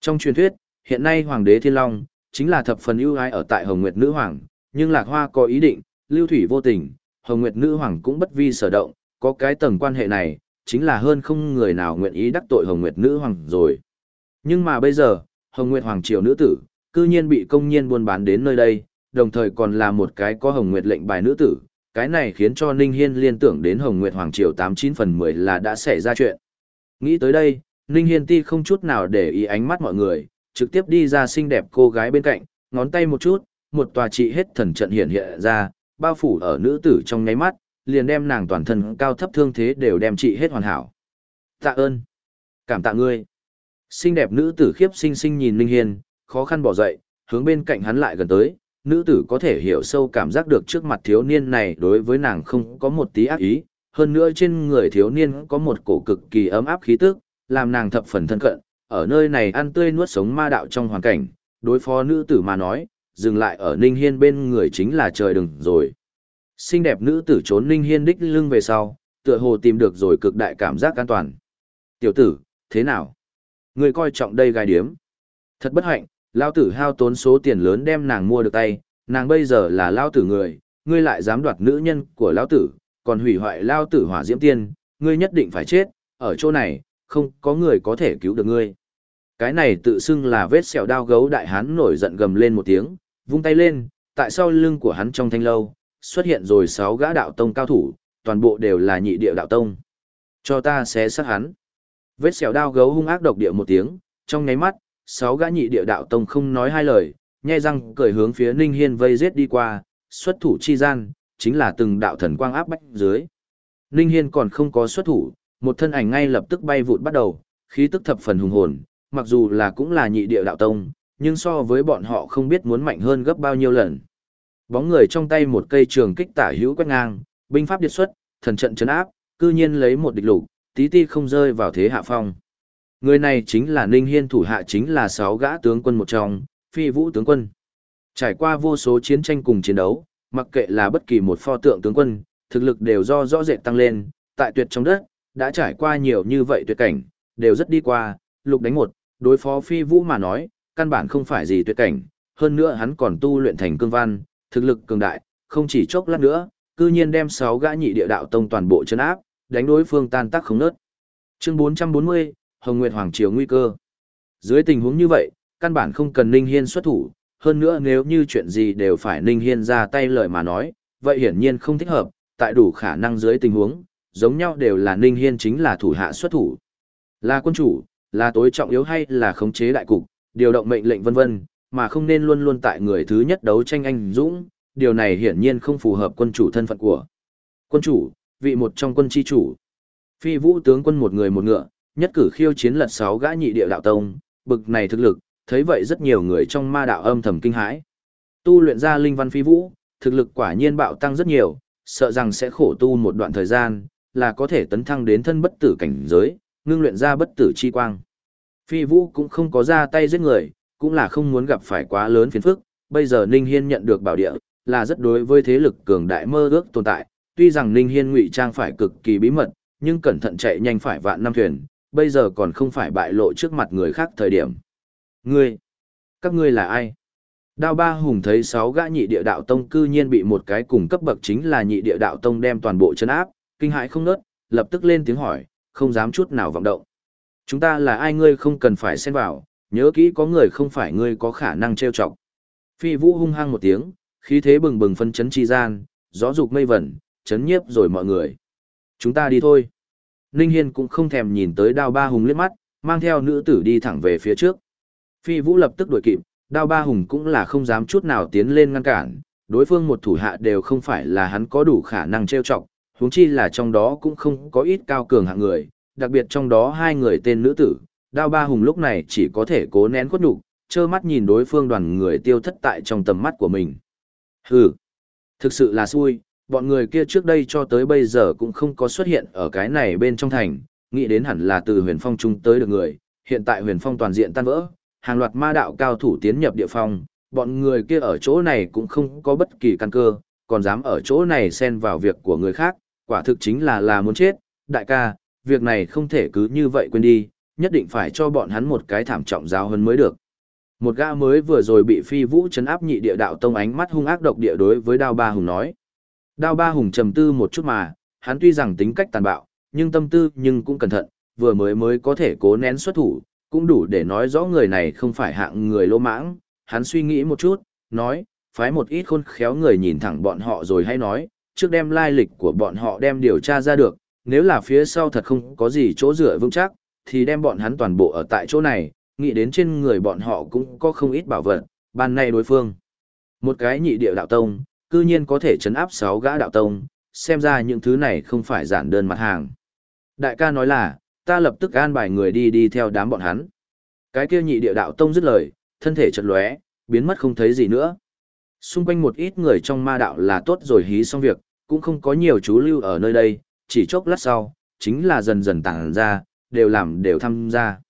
Trong truyền thuyết, hiện nay Hoàng đế Thiên Long, chính là thập phần ưu ái ở tại Hồng Nguyệt Nữ Hoàng, nhưng Lạc Hoa có ý định, Lưu Thủy vô tình, Hồng Nguyệt Nữ Hoàng cũng bất vi sở động, có cái tầng quan hệ này, chính là hơn không người nào nguyện ý đắc tội Hồng Nguyệt Nữ Hoàng rồi. Nhưng mà bây giờ, Hồng Nguyệt Hoàng Triều nữ tử, cư nhiên bị công nhiên buôn bán đến nơi đây, đồng thời còn là một cái có Hồng Nguyệt lệnh bài nữ tử, cái này khiến cho Ninh Hiên liên tưởng đến Hồng Nguyệt Hoàng Triều 89 phần 10 là đã xảy ra chuyện. Nghĩ tới đây, Ninh Hiên ti không chút nào để ý ánh mắt mọi người, trực tiếp đi ra xinh đẹp cô gái bên cạnh, ngón tay một chút, một tòa trị hết thần trận hiện hiện ra, bao phủ ở nữ tử trong nháy mắt, liền đem nàng toàn thân cao thấp thương thế đều đem trị hết hoàn hảo. Tạ ơn. Cảm tạ ngươi. Xinh đẹp nữ tử khiếp xinh xinh nhìn Ninh Hiên, khó khăn bỏ dậy, hướng bên cạnh hắn lại gần tới, nữ tử có thể hiểu sâu cảm giác được trước mặt thiếu niên này đối với nàng không có một tí ác ý, hơn nữa trên người thiếu niên có một cổ cực kỳ ấm áp khí tức, làm nàng thập phần thân cận, ở nơi này ăn tươi nuốt sống ma đạo trong hoàn cảnh, đối phó nữ tử mà nói, dừng lại ở Ninh Hiên bên người chính là trời đừng rồi. Xinh đẹp nữ tử trốn Ninh Hiên đích lưng về sau, tựa hồ tìm được rồi cực đại cảm giác an toàn. Tiểu tử, thế nào? Người coi trọng đây gai điếm. Thật bất hạnh, lao tử hao tốn số tiền lớn đem nàng mua được tay, nàng bây giờ là lao tử người, ngươi lại dám đoạt nữ nhân của lao tử, còn hủy hoại lao tử hỏa diễm tiên, ngươi nhất định phải chết, ở chỗ này, không có người có thể cứu được ngươi. Cái này tự xưng là vết sẹo đao gấu đại hán nổi giận gầm lên một tiếng, vung tay lên, tại sau lưng của hắn trong thanh lâu, xuất hiện rồi sáu gã đạo tông cao thủ, toàn bộ đều là nhị địa đạo tông. Cho ta xé xác hắn. Vết xẻo đao gấu hung ác độc địa một tiếng, trong nháy mắt, sáu gã nhị địa đạo tông không nói hai lời, nhai răng cười hướng phía Ninh Hiên vây giết đi qua, xuất thủ chi gian, chính là từng đạo thần quang áp bách dưới. Ninh Hiên còn không có xuất thủ, một thân ảnh ngay lập tức bay vụt bắt đầu, khí tức thập phần hùng hồn, mặc dù là cũng là nhị địa đạo tông, nhưng so với bọn họ không biết muốn mạnh hơn gấp bao nhiêu lần. Bóng người trong tay một cây trường kích tả hữu quét ngang, binh pháp điệt xuất, thần trận chấn áp, cư nhiên lấy một địch lục, tí ti không rơi vào thế hạ phong. Người này chính là Ninh Hiên thủ hạ chính là sáu gã tướng quân một trong, phi vũ tướng quân. Trải qua vô số chiến tranh cùng chiến đấu, mặc kệ là bất kỳ một pho tượng tướng quân, thực lực đều do rõ rệt tăng lên, tại tuyệt trong đất, đã trải qua nhiều như vậy tuyệt cảnh, đều rất đi qua, lục đánh một, đối phó phi vũ mà nói, căn bản không phải gì tuyệt cảnh, hơn nữa hắn còn tu luyện thành cương văn, thực lực cường đại, không chỉ chốc lát nữa, cư nhiên đem sáu gã nhị địa đạo tông toàn bộ chân áp, đánh đối phương tan tác không nớt. Chương 440, Hồng Nguyệt Hoàng Triều nguy cơ. Dưới tình huống như vậy, căn bản không cần Ninh Hiên xuất thủ, hơn nữa nếu như chuyện gì đều phải Ninh Hiên ra tay lời mà nói, vậy hiển nhiên không thích hợp, tại đủ khả năng dưới tình huống, giống nhau đều là Ninh Hiên chính là thủ hạ xuất thủ. Là quân chủ, là tối trọng yếu hay là khống chế đại cục, điều động mệnh lệnh vân vân, mà không nên luôn luôn tại người thứ nhất đấu tranh anh dũng, điều này hiển nhiên không phù hợp quân chủ thân phận của. Quân chủ, vị một trong quân chi chủ. Phi vũ tướng quân một người một ngựa, nhất cử khiêu chiến lật sáu gã nhị địa đạo tông, bực này thực lực, thấy vậy rất nhiều người trong ma đạo âm thầm kinh hãi. Tu luyện ra linh văn phi vũ, thực lực quả nhiên bạo tăng rất nhiều, sợ rằng sẽ khổ tu một đoạn thời gian, là có thể tấn thăng đến thân bất tử cảnh giới, ngưng luyện ra bất tử chi quang. Phi vũ cũng không có ra tay giết người, cũng là không muốn gặp phải quá lớn phiền phức, bây giờ Ninh Hiên nhận được bảo địa, là rất đối với thế lực cường đại mơ ước tồn tại, tuy rằng Ninh Hiên ngụy trang phải cực kỳ bí mật, nhưng cẩn thận chạy nhanh phải vạn năm thuyền, bây giờ còn không phải bại lộ trước mặt người khác thời điểm. Ngươi, các ngươi là ai? Đao ba hùng thấy sáu gã nhị địa đạo tông cư nhiên bị một cái cùng cấp bậc chính là nhị địa đạo tông đem toàn bộ chân áp, kinh hãi không nớt, lập tức lên tiếng hỏi, không dám chút nào vọng động. Chúng ta là ai ngươi không cần phải xen vào, nhớ kỹ có người không phải ngươi có khả năng trêu chọc. Phi vũ hung hăng một tiếng, khí thế bừng bừng phân chấn chi gian, gió dục mây vẩn, chấn nhiếp rồi mọi người. Chúng ta đi thôi. Ninh Hiên cũng không thèm nhìn tới đao ba hùng liếc mắt, mang theo nữ tử đi thẳng về phía trước. Phi vũ lập tức đuổi kịp, đao ba hùng cũng là không dám chút nào tiến lên ngăn cản, đối phương một thủ hạ đều không phải là hắn có đủ khả năng trêu chọc, huống chi là trong đó cũng không có ít cao cường hạng người, đặc biệt trong đó hai người tên nữ tử, đao ba hùng lúc này chỉ có thể cố nén khuất nhục, trơ mắt nhìn đối phương đoàn người tiêu thất tại trong tầm mắt của mình. Hừ, thực sự là xui, bọn người kia trước đây cho tới bây giờ cũng không có xuất hiện ở cái này bên trong thành, nghĩ đến hẳn là từ huyền phong trung tới được người, hiện tại huyền phong toàn diện tan vỡ, hàng loạt ma đạo cao thủ tiến nhập địa phong, bọn người kia ở chỗ này cũng không có bất kỳ căn cơ, còn dám ở chỗ này xen vào việc của người khác, quả thực chính là là muốn chết, đại ca, việc này không thể cứ như vậy quên đi, nhất định phải cho bọn hắn một cái thảm trọng giáo hơn mới được. Một gã mới vừa rồi bị phi vũ chấn áp nhị địa đạo tông ánh mắt hung ác độc địa đối với đao ba hùng nói. Đao ba hùng trầm tư một chút mà, hắn tuy rằng tính cách tàn bạo, nhưng tâm tư nhưng cũng cẩn thận, vừa mới mới có thể cố nén xuất thủ, cũng đủ để nói rõ người này không phải hạng người lỗ mãng. Hắn suy nghĩ một chút, nói, phái một ít khôn khéo người nhìn thẳng bọn họ rồi hay nói, trước đem lai lịch của bọn họ đem điều tra ra được, nếu là phía sau thật không có gì chỗ dựa vững chắc, thì đem bọn hắn toàn bộ ở tại chỗ này, nghĩ đến trên người bọn họ cũng có không ít bảo vật, ban nay đối phương. Một cái nhị địa đạo tông, cư nhiên có thể chấn áp sáu gã đạo tông, xem ra những thứ này không phải giản đơn mặt hàng. Đại ca nói là, ta lập tức an bài người đi đi theo đám bọn hắn. Cái kia nhị địa đạo tông dứt lời, thân thể chật lóe, biến mất không thấy gì nữa. Xung quanh một ít người trong ma đạo là tốt rồi hí xong việc, cũng không có nhiều chú lưu ở nơi đây, chỉ chốc lát sau, chính là dần dần tản ra, đều làm đều tham gia.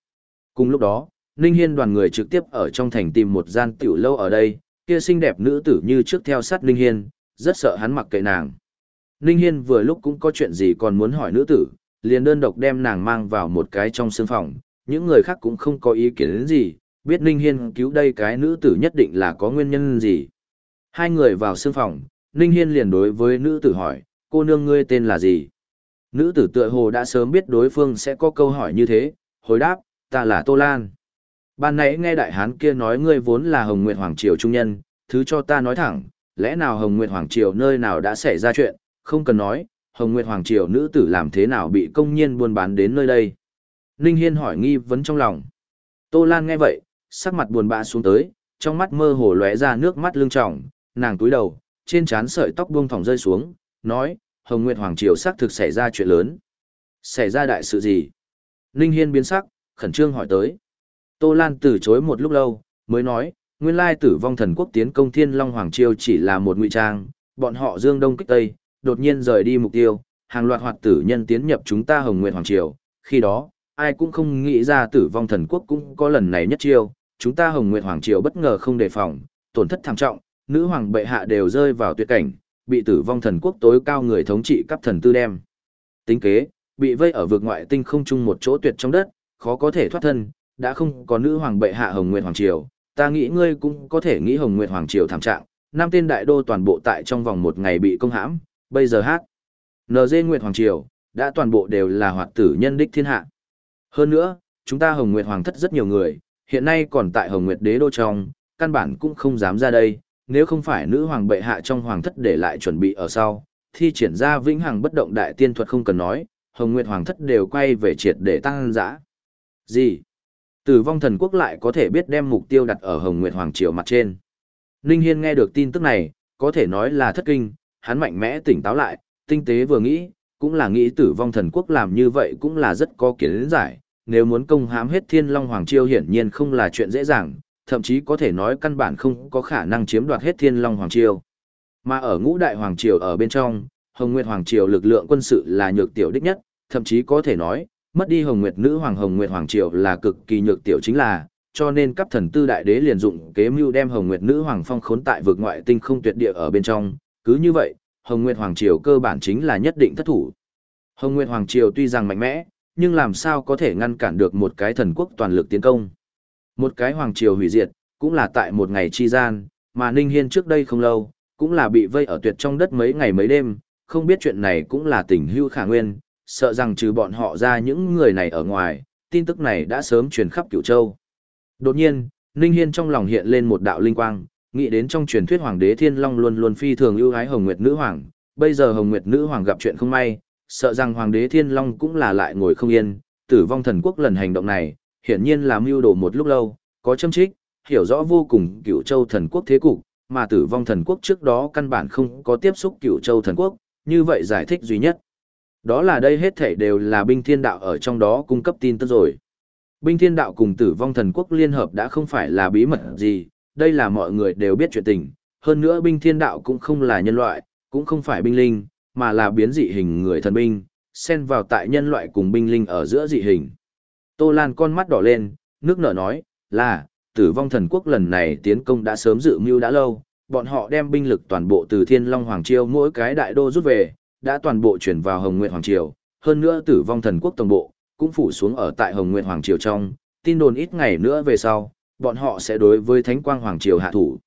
Cùng lúc đó, Ninh Hiên đoàn người trực tiếp ở trong thành tìm một gian tiểu lâu ở đây, kia xinh đẹp nữ tử như trước theo sát Ninh Hiên, rất sợ hắn mặc kệ nàng. Ninh Hiên vừa lúc cũng có chuyện gì còn muốn hỏi nữ tử, liền đơn độc đem nàng mang vào một cái trong sương phòng, những người khác cũng không có ý kiến đến gì, biết Ninh Hiên cứu đây cái nữ tử nhất định là có nguyên nhân gì. Hai người vào sương phòng, Ninh Hiên liền đối với nữ tử hỏi, cô nương ngươi tên là gì? Nữ tử tựa hồ đã sớm biết đối phương sẽ có câu hỏi như thế, hồi đáp, ta là Tô Lan. Ban nãy nghe đại hán kia nói ngươi vốn là Hồng Nguyệt Hoàng Triều Trung Nhân, thứ cho ta nói thẳng, lẽ nào Hồng Nguyệt Hoàng Triều nơi nào đã xảy ra chuyện, không cần nói, Hồng Nguyệt Hoàng Triều nữ tử làm thế nào bị công nhiên buôn bán đến nơi đây. Ninh Hiên hỏi nghi vấn trong lòng. Tô Lan nghe vậy, sắc mặt buồn bã xuống tới, trong mắt mơ hồ lóe ra nước mắt lưng tròng, nàng túi đầu, trên trán sợi tóc buông thòng rơi xuống, nói, Hồng Nguyệt Hoàng Triều xác thực xảy ra chuyện lớn. Xảy ra đại sự gì? Ninh Hiên biến sắc, khẩn trương hỏi tới. Tô Lan từ chối một lúc lâu, mới nói, nguyên lai tử vong thần quốc tiến công thiên long hoàng triều chỉ là một ngụy trang, bọn họ dương đông kích tây, đột nhiên rời đi mục tiêu, hàng loạt hoạt tử nhân tiến nhập chúng ta hồng nguyệt hoàng triều, khi đó, ai cũng không nghĩ ra tử vong thần quốc cũng có lần này nhất chiêu, chúng ta hồng nguyệt hoàng triều bất ngờ không đề phòng, tổn thất thảm trọng, nữ hoàng bệ hạ đều rơi vào tuyệt cảnh, bị tử vong thần quốc tối cao người thống trị cấp thần tư đem. Tính kế, bị vây ở vực ngoại tinh không chung một chỗ tuyệt trong đất, khó có thể thoát thân, đã không có nữ hoàng bệ hạ Hồng Nguyệt Hoàng Triều, ta nghĩ ngươi cũng có thể nghĩ Hồng Nguyệt Hoàng Triều thảm trạng, năm tên đại đô toàn bộ tại trong vòng một ngày bị công hãm, bây giờ hát. NG Nguyệt Hoàng Triều, đã toàn bộ đều là hoạt tử nhân đích thiên hạ. Hơn nữa, chúng ta Hồng Nguyệt Hoàng thất rất nhiều người, hiện nay còn tại Hồng Nguyệt Đế đô trong, căn bản cũng không dám ra đây, nếu không phải nữ hoàng bệ hạ trong hoàng thất để lại chuẩn bị ở sau, thi triển ra vĩnh hằng bất động đại tiên thuật không cần nói, Hồng Nguyệt hoàng thất đều quay về triệt để tăng dã. Gì? Tử vong thần quốc lại có thể biết đem mục tiêu đặt ở Hồng Nguyệt Hoàng Triều mặt trên. Ninh Hiên nghe được tin tức này, có thể nói là thất kinh, hắn mạnh mẽ tỉnh táo lại, tinh tế vừa nghĩ, cũng là nghĩ tử vong thần quốc làm như vậy cũng là rất có kiến giải. Nếu muốn công hãm hết thiên long hoàng triều hiển nhiên không là chuyện dễ dàng, thậm chí có thể nói căn bản không có khả năng chiếm đoạt hết thiên long hoàng triều. Mà ở ngũ đại hoàng triều ở bên trong, Hồng Nguyệt hoàng triều lực lượng quân sự là nhược tiểu đích nhất, thậm chí có thể nói, mất đi hồng nguyệt nữ hoàng hồng nguyệt hoàng triều là cực kỳ nhược tiểu chính là cho nên cấp thần tư đại đế liền dụng kế mưu đem hồng nguyệt nữ hoàng phong khốn tại vực ngoại tinh không tuyệt địa ở bên trong. Cứ như vậy hồng nguyệt hoàng triều cơ bản chính là nhất định thất thủ. Hồng nguyệt hoàng triều tuy rằng mạnh mẽ nhưng làm sao có thể ngăn cản được một cái thần quốc toàn lực tiến công? Một cái hoàng triều hủy diệt cũng là tại một ngày chi gian mà ninh hiên trước đây không lâu cũng là bị vây ở tuyệt trong đất mấy ngày mấy đêm không biết chuyện này cũng là tình hưu khả nguyên sợ rằng trừ bọn họ ra những người này ở ngoài, tin tức này đã sớm truyền khắp cửu châu. Đột nhiên, Ninh Hiên trong lòng hiện lên một đạo linh quang, nghĩ đến trong truyền thuyết Hoàng đế Thiên Long luôn luôn phi thường ưu ái Hồng Nguyệt Nữ Hoàng, bây giờ Hồng Nguyệt Nữ Hoàng gặp chuyện không may, sợ rằng Hoàng đế Thiên Long cũng là lại ngồi không yên, tử vong thần quốc lần hành động này, hiển nhiên là mưu đồ một lúc lâu, có châm trích, hiểu rõ vô cùng cửu châu thần quốc thế cục, mà tử vong thần quốc trước đó căn bản không có tiếp xúc cửu châu thần quốc, như vậy giải thích duy nhất. Đó là đây hết thảy đều là binh thiên đạo ở trong đó cung cấp tin tức rồi. Binh thiên đạo cùng tử vong thần quốc liên hợp đã không phải là bí mật gì, đây là mọi người đều biết chuyện tình. Hơn nữa binh thiên đạo cũng không là nhân loại, cũng không phải binh linh, mà là biến dị hình người thần binh, xen vào tại nhân loại cùng binh linh ở giữa dị hình. Tô Lan con mắt đỏ lên, nước nở nói, là, tử vong thần quốc lần này tiến công đã sớm dự mưu đã lâu, bọn họ đem binh lực toàn bộ từ Thiên Long Hoàng Triều mỗi cái đại đô rút về, đã toàn bộ chuyển vào Hồng Nguyệt Hoàng Triều, hơn nữa tử vong thần quốc tổng bộ, cũng phủ xuống ở tại Hồng Nguyệt Hoàng Triều trong, tin đồn ít ngày nữa về sau, bọn họ sẽ đối với Thánh Quang Hoàng Triều hạ thủ.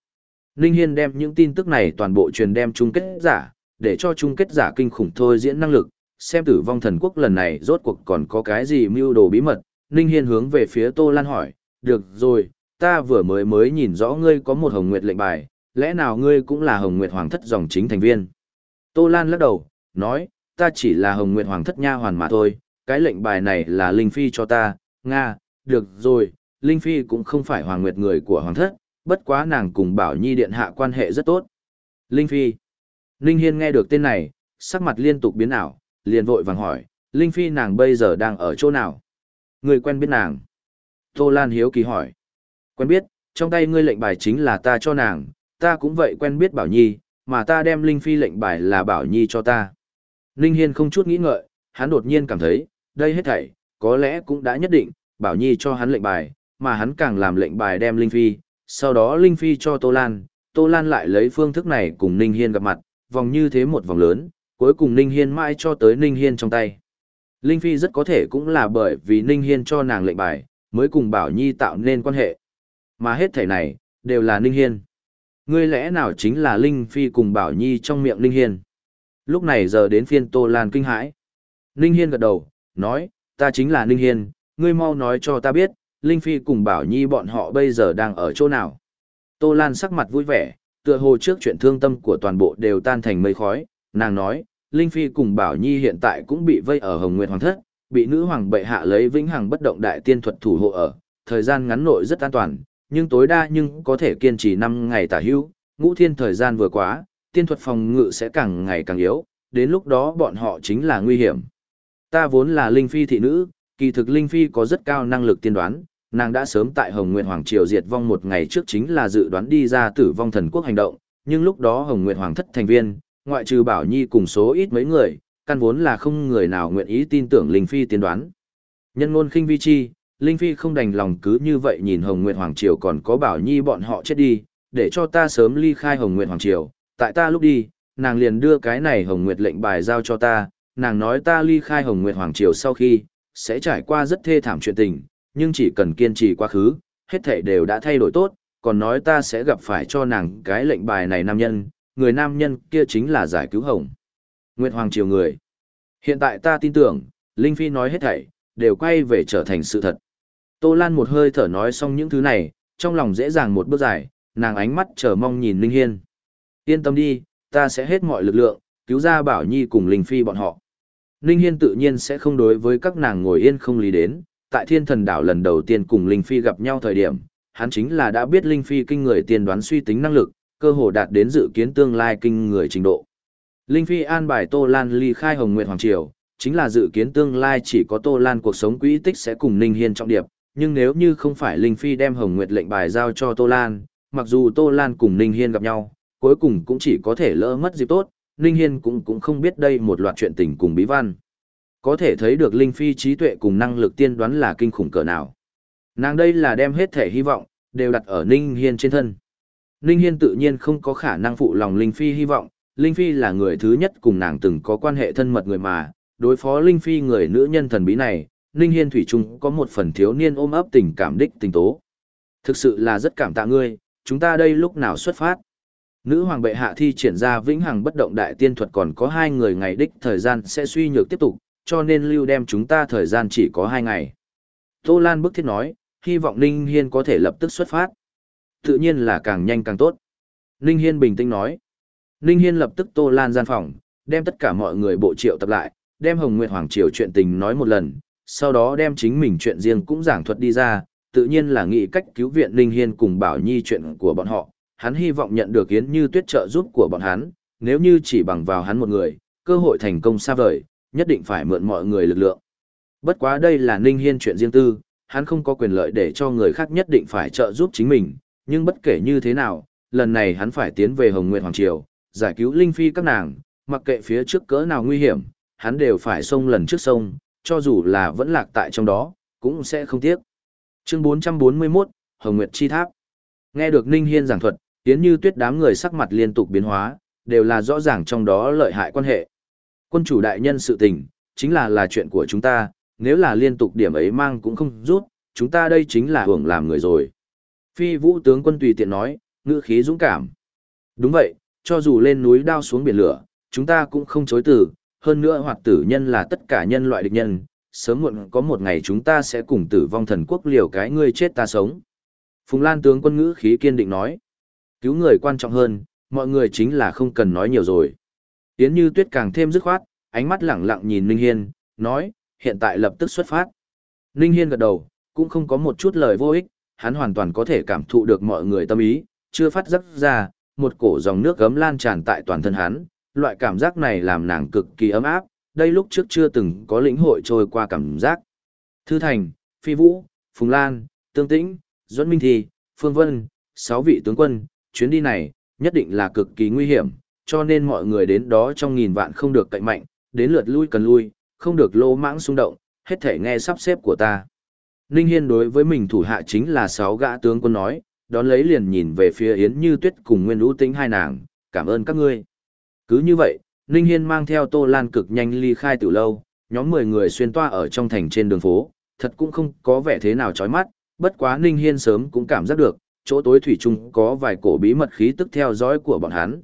Ninh Hiên đem những tin tức này toàn bộ truyền đem chung kết giả, để cho chung kết giả kinh khủng thôi diễn năng lực, xem tử vong thần quốc lần này rốt cuộc còn có cái gì mưu đồ bí mật. Ninh Hiên hướng về phía Tô Lan hỏi, được rồi, ta vừa mới mới nhìn rõ ngươi có một hồng nguyệt lệnh bài, lẽ nào ngươi cũng là hồng nguyệt hoàng thất dòng chính thành viên? Tô Lan lắc đầu, nói, ta chỉ là hồng nguyệt hoàng thất nha hoàn mà thôi, cái lệnh bài này là Linh Phi cho ta, Nga, được rồi, Linh Phi cũng không phải hoàng nguyệt người của hoàng thất, bất quá nàng cùng Bảo Nhi Điện Hạ quan hệ rất tốt. Linh Phi. Linh Hiên nghe được tên này, sắc mặt liên tục biến ảo, liền vội vàng hỏi, Linh Phi nàng bây giờ đang ở chỗ nào? Người quen biết nàng. Tô Lan hiếu kỳ hỏi. Quen biết, trong tay ngươi lệnh bài chính là ta cho nàng, ta cũng vậy quen biết Bảo Nhi, mà ta đem Linh Phi lệnh bài là Bảo Nhi cho ta. Linh Hiên không chút nghĩ ngợi, hắn đột nhiên cảm thấy, đây hết thảy, có lẽ cũng đã nhất định, Bảo Nhi cho hắn lệnh bài, mà hắn càng làm lệnh bài đem Linh Phi, sau đó Linh Phi cho Tô Lan, Tô Lan lại lấy phương thức này cùng Ninh Hiên gặp mặt, vòng như thế một vòng lớn, cuối cùng Ninh Hiên mãi cho tới Ninh Hiên trong tay. Linh Phi rất có thể cũng là bởi vì Ninh Hiên cho nàng lệnh bài, mới cùng Bảo Nhi tạo nên quan hệ. Mà hết thảy này, đều là Ninh Hiên. Ngươi lẽ nào chính là Linh Phi cùng Bảo Nhi trong miệng Ninh Hiên? Lúc này giờ đến phiên Tô Lan kinh hãi. Ninh Hiên gật đầu, nói, ta chính là Ninh Hiên, ngươi mau nói cho ta biết, Linh Phi cùng Bảo Nhi bọn họ bây giờ đang ở chỗ nào. Tô Lan sắc mặt vui vẻ, tựa hồ trước chuyện thương tâm của toàn bộ đều tan thành mây khói, nàng nói, Linh Phi cùng Bảo Nhi hiện tại cũng bị vây ở Hồng Nguyệt Hoàng Thất, bị nữ hoàng bệ hạ lấy vĩnh hằng bất động đại tiên thuật thủ hộ ở, thời gian ngắn nội rất an toàn, nhưng tối đa nhưng có thể kiên trì 5 ngày tả hữu, ngũ thiên thời gian vừa quá, tiên thuật phòng ngự sẽ càng ngày càng yếu, đến lúc đó bọn họ chính là nguy hiểm. Ta vốn là Linh Phi thị nữ, kỳ thực Linh Phi có rất cao năng lực tiên đoán, nàng đã sớm tại Hồng Nguyệt Hoàng Triều diệt vong một ngày trước chính là dự đoán đi ra tử vong thần quốc hành động, nhưng lúc đó Hồng Nguyệt Hoàng thất thành viên, ngoại trừ Bảo Nhi cùng số ít mấy người, căn vốn là không người nào nguyện ý tin tưởng Linh Phi tiên đoán. Nhân ngôn khinh vi chi, Linh Phi không đành lòng cứ như vậy nhìn Hồng Nguyệt Hoàng Triều còn có Bảo Nhi bọn họ chết đi, để cho ta sớm ly khai Hồng Nguyệt Hoàng Triều, tại ta lúc đi, nàng liền đưa cái này Hồng Nguyệt lệnh bài giao cho ta, nàng nói ta ly khai Hồng Nguyệt Hoàng Triều sau khi, sẽ trải qua rất thê thảm chuyện tình, nhưng chỉ cần kiên trì quá khứ, hết thảy đều đã thay đổi tốt, còn nói ta sẽ gặp phải cho nàng cái lệnh bài này nam nhân, người nam nhân kia chính là giải cứu Hồng. Nguyệt Hoàng Triều người. Hiện tại ta tin tưởng, Linh Phi nói hết thảy, đều quay về trở thành sự thật. Tô Lan một hơi thở nói xong những thứ này, trong lòng dễ dàng một bước dài, nàng ánh mắt chờ mong nhìn Linh Hiên. Yên tâm đi, ta sẽ hết mọi lực lượng, cứu ra Bảo Nhi cùng Linh Phi bọn họ. Linh Hiên tự nhiên sẽ không đối với các nàng ngồi yên không lý đến, tại thiên thần đảo lần đầu tiên cùng Linh Phi gặp nhau thời điểm, hắn chính là đã biết Linh Phi kinh người tiên đoán suy tính năng lực, cơ hồ đạt đến dự kiến tương lai kinh người trình độ. Linh Phi an bài Tô Lan ly khai Hồng Nguyệt Hoàng Triều, chính là dự kiến tương lai chỉ có Tô Lan cuộc sống quỹ tích sẽ cùng Ninh Hiên trọng điệp, nhưng nếu như không phải Linh Phi đem Hồng Nguyệt lệnh bài giao cho Tô Lan, mặc dù Tô Lan cùng Ninh Hiên gặp nhau, cuối cùng cũng chỉ có thể lỡ mất dịp tốt, Ninh Hiên cũng cũng không biết đây một loạt chuyện tình cùng bí văn. Có thể thấy được Linh Phi trí tuệ cùng năng lực tiên đoán là kinh khủng cỡ nào. Nàng đây là đem hết thể hy vọng, đều đặt ở Ninh Hiên trên thân. Ninh Hiên tự nhiên không có khả năng phụ lòng Linh Phi hy vọng, Linh Phi là người thứ nhất cùng nàng từng có quan hệ thân mật người mà, đối phó Linh Phi người nữ nhân thần bí này, Ninh Hiên Thủy Trung có một phần thiếu niên ôm ấp tình cảm đích tình tố. Thực sự là rất cảm tạ ngươi, chúng ta đây lúc nào xuất phát. Nữ hoàng bệ hạ thi triển ra vĩnh hằng bất động đại tiên thuật còn có hai người ngày đích thời gian sẽ suy nhược tiếp tục, cho nên lưu đem chúng ta thời gian chỉ có hai ngày. Tô Lan bức thiết nói, hy vọng Ninh Hiên có thể lập tức xuất phát. Tự nhiên là càng nhanh càng tốt. Ninh Hiên bình tĩnh nói. Ninh Hiên lập tức Tô Lan gian phòng, đem tất cả mọi người bộ triệu tập lại, đem Hồng Nguyệt Hoàng Triều chuyện tình nói một lần, sau đó đem chính mình chuyện riêng cũng giảng thuật đi ra, tự nhiên là nghĩ cách cứu viện Ninh Hiên cùng Bảo Nhi chuyện của bọn họ. Hắn hy vọng nhận được Yến Như Tuyết trợ giúp của bọn hắn, nếu như chỉ bằng vào hắn một người, cơ hội thành công xa vời, nhất định phải mượn mọi người lực lượng. Bất quá đây là Ninh Hiên chuyện riêng tư, hắn không có quyền lợi để cho người khác nhất định phải trợ giúp chính mình, nhưng bất kể như thế nào, lần này hắn phải tiến về Hồng Nguyệt Hoàng Triều, giải cứu Linh Phi các nàng, mặc kệ phía trước cỡ nào nguy hiểm, hắn đều phải xông lần trước sông, cho dù là vẫn lạc tại trong đó, cũng sẽ không tiếc. Chương 441, Hồng Nguyệt Chi Tháp Nghe được Ninh Hiên giảng thuật, tiến như tuyết đám người sắc mặt liên tục biến hóa, đều là rõ ràng trong đó lợi hại quan hệ. Quân chủ đại nhân sự tình, chính là là chuyện của chúng ta, nếu là liên tục điểm ấy mang cũng không rút, chúng ta đây chính là hưởng làm người rồi. Phi vũ tướng quân tùy tiện nói, ngữ khí dũng cảm. Đúng vậy, cho dù lên núi đao xuống biển lửa, chúng ta cũng không chối từ, hơn nữa hoạt tử nhân là tất cả nhân loại địch nhân, sớm muộn có một ngày chúng ta sẽ cùng tử vong thần quốc liều cái ngươi chết ta sống. Phùng Lan tướng quân ngữ khí kiên định nói, cứu người quan trọng hơn, mọi người chính là không cần nói nhiều rồi. Yến Như Tuyết càng thêm dứt khoát, ánh mắt lẳng lặng nhìn Ninh Hiên, nói, hiện tại lập tức xuất phát. Ninh Hiên gật đầu, cũng không có một chút lời vô ích, hắn hoàn toàn có thể cảm thụ được mọi người tâm ý, chưa phát giác ra, một cổ dòng nước gấm lan tràn tại toàn thân hắn, loại cảm giác này làm nàng cực kỳ ấm áp, đây lúc trước chưa từng có lĩnh hội trôi qua cảm giác. Thư Thành, Phi Vũ, Phùng Lan, Tương Tĩnh, Duẫn Minh Thi, Phương Vân, sáu vị tướng quân, chuyến đi này, nhất định là cực kỳ nguy hiểm, cho nên mọi người đến đó trong nghìn vạn không được cậy mạnh, đến lượt lui cần lui, không được lô mãng xung động, hết thể nghe sắp xếp của ta. Ninh Hiên đối với mình thủ hạ chính là sáu gã tướng quân nói, đón lấy liền nhìn về phía Yến Như Tuyết cùng Nguyên Ú Tĩnh hai nàng, cảm ơn các ngươi. Cứ như vậy, Ninh Hiên mang theo Tô Lan cực nhanh ly khai từ lâu, nhóm 10 người xuyên toa ở trong thành trên đường phố, thật cũng không có vẻ thế nào chói mắt, bất quá Ninh Hiên sớm cũng cảm giác được, chỗ tối thủy chung có vài cổ bí mật khí tức theo dõi của bọn hắn.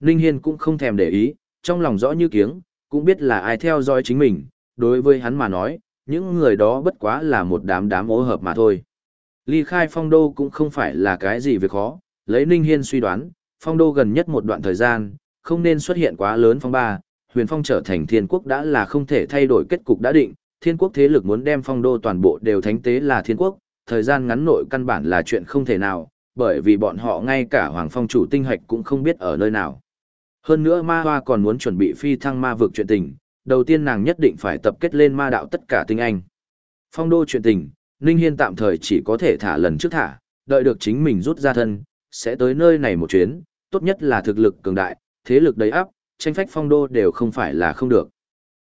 Ninh Hiên cũng không thèm để ý, trong lòng rõ như kiếng, cũng biết là ai theo dõi chính mình, đối với hắn mà nói, những người đó bất quá là một đám đám ố hợp mà thôi. Ly khai phong đô cũng không phải là cái gì việc khó, lấy Ninh Hiên suy đoán, phong đô gần nhất một đoạn thời gian, không nên xuất hiện quá lớn phong ba, huyền phong trở thành thiên quốc đã là không thể thay đổi kết cục đã định, thiên quốc thế lực muốn đem phong đô toàn bộ đều thánh tế là thiên quốc, thời gian ngắn nội căn bản là chuyện không thể nào, bởi vì bọn họ ngay cả hoàng phong chủ tinh hạch cũng không biết ở nơi nào. Hơn nữa ma hoa còn muốn chuẩn bị phi thăng ma vực chuyện tình, đầu tiên nàng nhất định phải tập kết lên ma đạo tất cả tinh anh. Phong đô chuyện tình, Ninh Hiên tạm thời chỉ có thể thả lần trước thả, đợi được chính mình rút ra thân, sẽ tới nơi này một chuyến, tốt nhất là thực lực cường đại, thế lực đầy áp, tranh phách phong đô đều không phải là không được.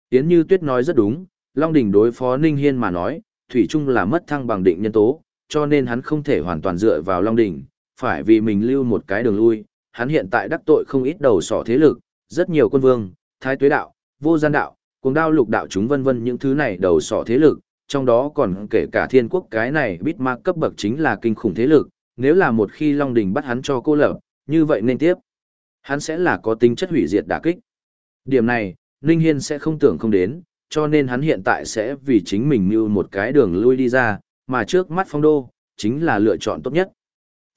Yến Như Tuyết nói rất đúng, Long Đình đối phó Ninh Hiên mà nói, Thủy chung là mất thăng bằng định nhân tố, cho nên hắn không thể hoàn toàn dựa vào Long Đình, phải vì mình lưu một cái đường lui, hắn hiện tại đắc tội không ít đầu sỏ thế lực, rất nhiều quân vương, thái tuế đạo, vô gian đạo, cuồng đao lục đạo chúng vân vân những thứ này đầu sỏ thế lực, trong đó còn kể cả thiên quốc cái này bít ma cấp bậc chính là kinh khủng thế lực, nếu là một khi Long Đình bắt hắn cho cô lập, như vậy nên tiếp. Hắn sẽ là có tính chất hủy diệt đả kích. Điểm này, Ninh Hiên sẽ không tưởng không đến, cho nên hắn hiện tại sẽ vì chính mình như một cái đường lui đi ra, mà trước mắt phong đô, chính là lựa chọn tốt nhất.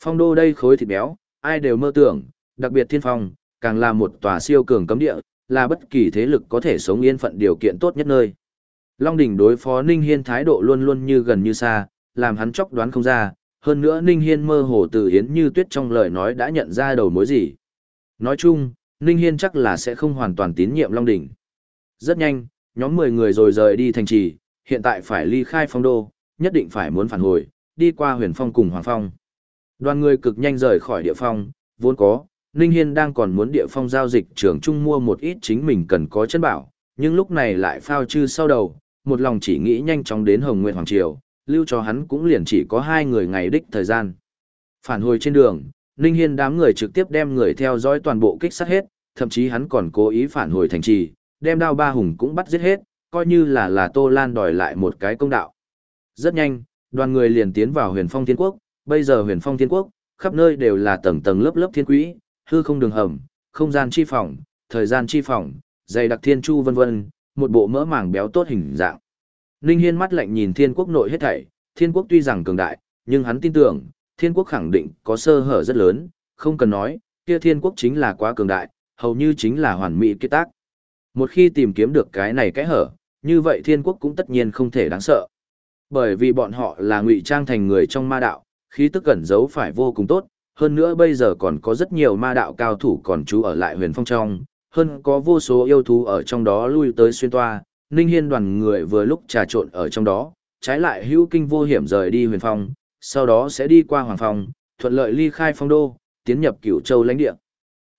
Phong đô đây khối thịt béo, ai đều mơ tưởng, đặc biệt thiên phong, càng là một tòa siêu cường cấm địa, là bất kỳ thế lực có thể sống yên phận điều kiện tốt nhất nơi. Long đỉnh đối phó Ninh Hiên thái độ luôn luôn như gần như xa, làm hắn chóc đoán không ra, hơn nữa Ninh Hiên mơ hồ từ Yến Như Tuyết trong lời nói đã nhận ra đầu mối gì. Nói chung, Ninh Hiên chắc là sẽ không hoàn toàn tín nhiệm Long đỉnh. Rất nhanh, nhóm 10 người rồi rời đi thành trì, hiện tại phải ly khai phong đô, nhất định phải muốn phản hồi, đi qua huyền phong cùng hoàng phong. Đoàn người cực nhanh rời khỏi địa phong, vốn có, Ninh Hiên đang còn muốn địa phong giao dịch trường trung mua một ít chính mình cần có chân bảo, nhưng lúc này lại phao chư sau đầu, một lòng chỉ nghĩ nhanh chóng đến Hồng Nguyệt Hoàng Triều, lưu cho hắn cũng liền chỉ có hai người ngày đích thời gian. Phản hồi trên đường, Ninh Hiên đám người trực tiếp đem người theo dõi toàn bộ kích sát hết, thậm chí hắn còn cố ý phản hồi thành trì, đem đao ba hùng cũng bắt giết hết, coi như là là Tô Lan đòi lại một cái công đạo. Rất nhanh, đoàn người liền tiến vào huyền phong thiên quốc, bây giờ huyền phong thiên quốc, khắp nơi đều là tầng tầng lớp lớp thiên quỹ, hư không đường hầm, không gian chi phòng, thời gian chi phòng, dày đặc thiên chu vân vân, một bộ mỡ màng béo tốt hình dạng. Ninh Hiên mắt lạnh nhìn thiên quốc nội hết thảy, thiên quốc tuy rằng cường đại, nhưng hắn tin tưởng, thiên quốc khẳng định có sơ hở rất lớn, không cần nói, kia thiên quốc chính là quá cường đại, hầu như chính là hoàn mỹ kết tác. Một khi tìm kiếm được cái này cái hở, như vậy thiên quốc cũng tất nhiên không thể đáng sợ. Bởi vì bọn họ là ngụy trang thành người trong ma đạo, khí tức cẩn giấu phải vô cùng tốt, hơn nữa bây giờ còn có rất nhiều ma đạo cao thủ còn trú ở lại huyền phong trong, hơn có vô số yêu thú ở trong đó lui tới xuyên toa, Ninh Hiên đoàn người vừa lúc trà trộn ở trong đó, trái lại hữu kinh vô hiểm rời đi huyền phong, sau đó sẽ đi qua hoàng phong, thuận lợi ly khai phong đô, tiến nhập cửu châu lãnh địa.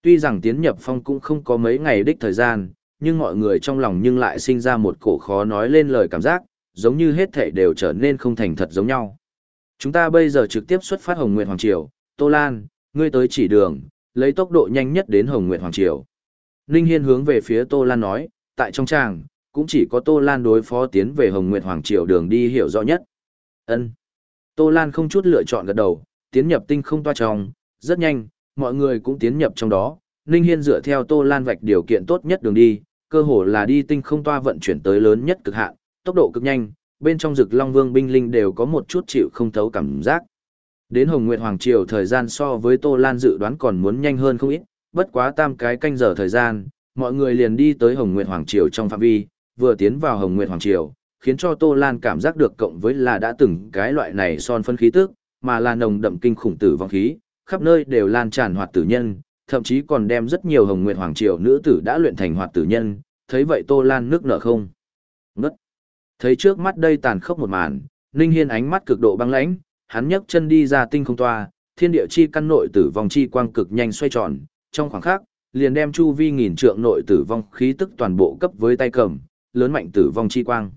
Tuy rằng tiến nhập phong cũng không có mấy ngày đích thời gian, nhưng mọi người trong lòng nhưng lại sinh ra một cổ khó nói lên lời cảm giác, giống như hết thảy đều trở nên không thành thật giống nhau. Chúng ta bây giờ trực tiếp xuất phát Hồng Nguyệt Hoàng Triều, Tô Lan, ngươi tới chỉ đường, lấy tốc độ nhanh nhất đến Hồng Nguyệt Hoàng Triều. Ninh Hiên hướng về phía Tô Lan nói, tại trong tràng, cũng chỉ có Tô Lan đối phó tiến về Hồng Nguyệt Hoàng Triều đường đi hiểu rõ nhất. Ân. Tô Lan không chút lựa chọn gật đầu, tiến nhập tinh không toa trong, rất nhanh, mọi người cũng tiến nhập trong đó. Ninh Hiên dựa theo Tô Lan vạch điều kiện tốt nhất đường đi, cơ hồ là đi tinh không toa vận chuyển tới lớn nhất cực hạn, tốc độ cực nhanh, bên trong rực Long Vương binh linh đều có một chút chịu không thấu cảm giác. Đến Hồng Nguyệt Hoàng Triều thời gian so với Tô Lan dự đoán còn muốn nhanh hơn không ít, bất quá tam cái canh giờ thời gian, mọi người liền đi tới Hồng Nguyệt Hoàng Triều trong phạm vi, vừa tiến vào Hồng Nguyệt Hoàng Triều, khiến cho Tô Lan cảm giác được cộng với là đã từng cái loại này son phân khí tức, mà là nồng đậm kinh khủng tử vong khí, khắp nơi đều lan tràn hoạt tử nhân, thậm chí còn đem rất nhiều Hồng Nguyệt Hoàng Triều nữ tử đã luyện thành hoạt tử nhân, thấy vậy Tô Lan nước nở không. Ngất. Thấy trước mắt đây tàn khốc một màn, Ninh Hiên ánh mắt cực độ băng lãnh, hắn nhấc chân đi ra tinh không toa, thiên địa chi căn nội tử vong chi quang cực nhanh xoay tròn, trong khoảng khắc, liền đem chu vi nghìn trượng nội tử vong khí tức toàn bộ cấp với tay cầm, lớn mạnh tử vong chi quang.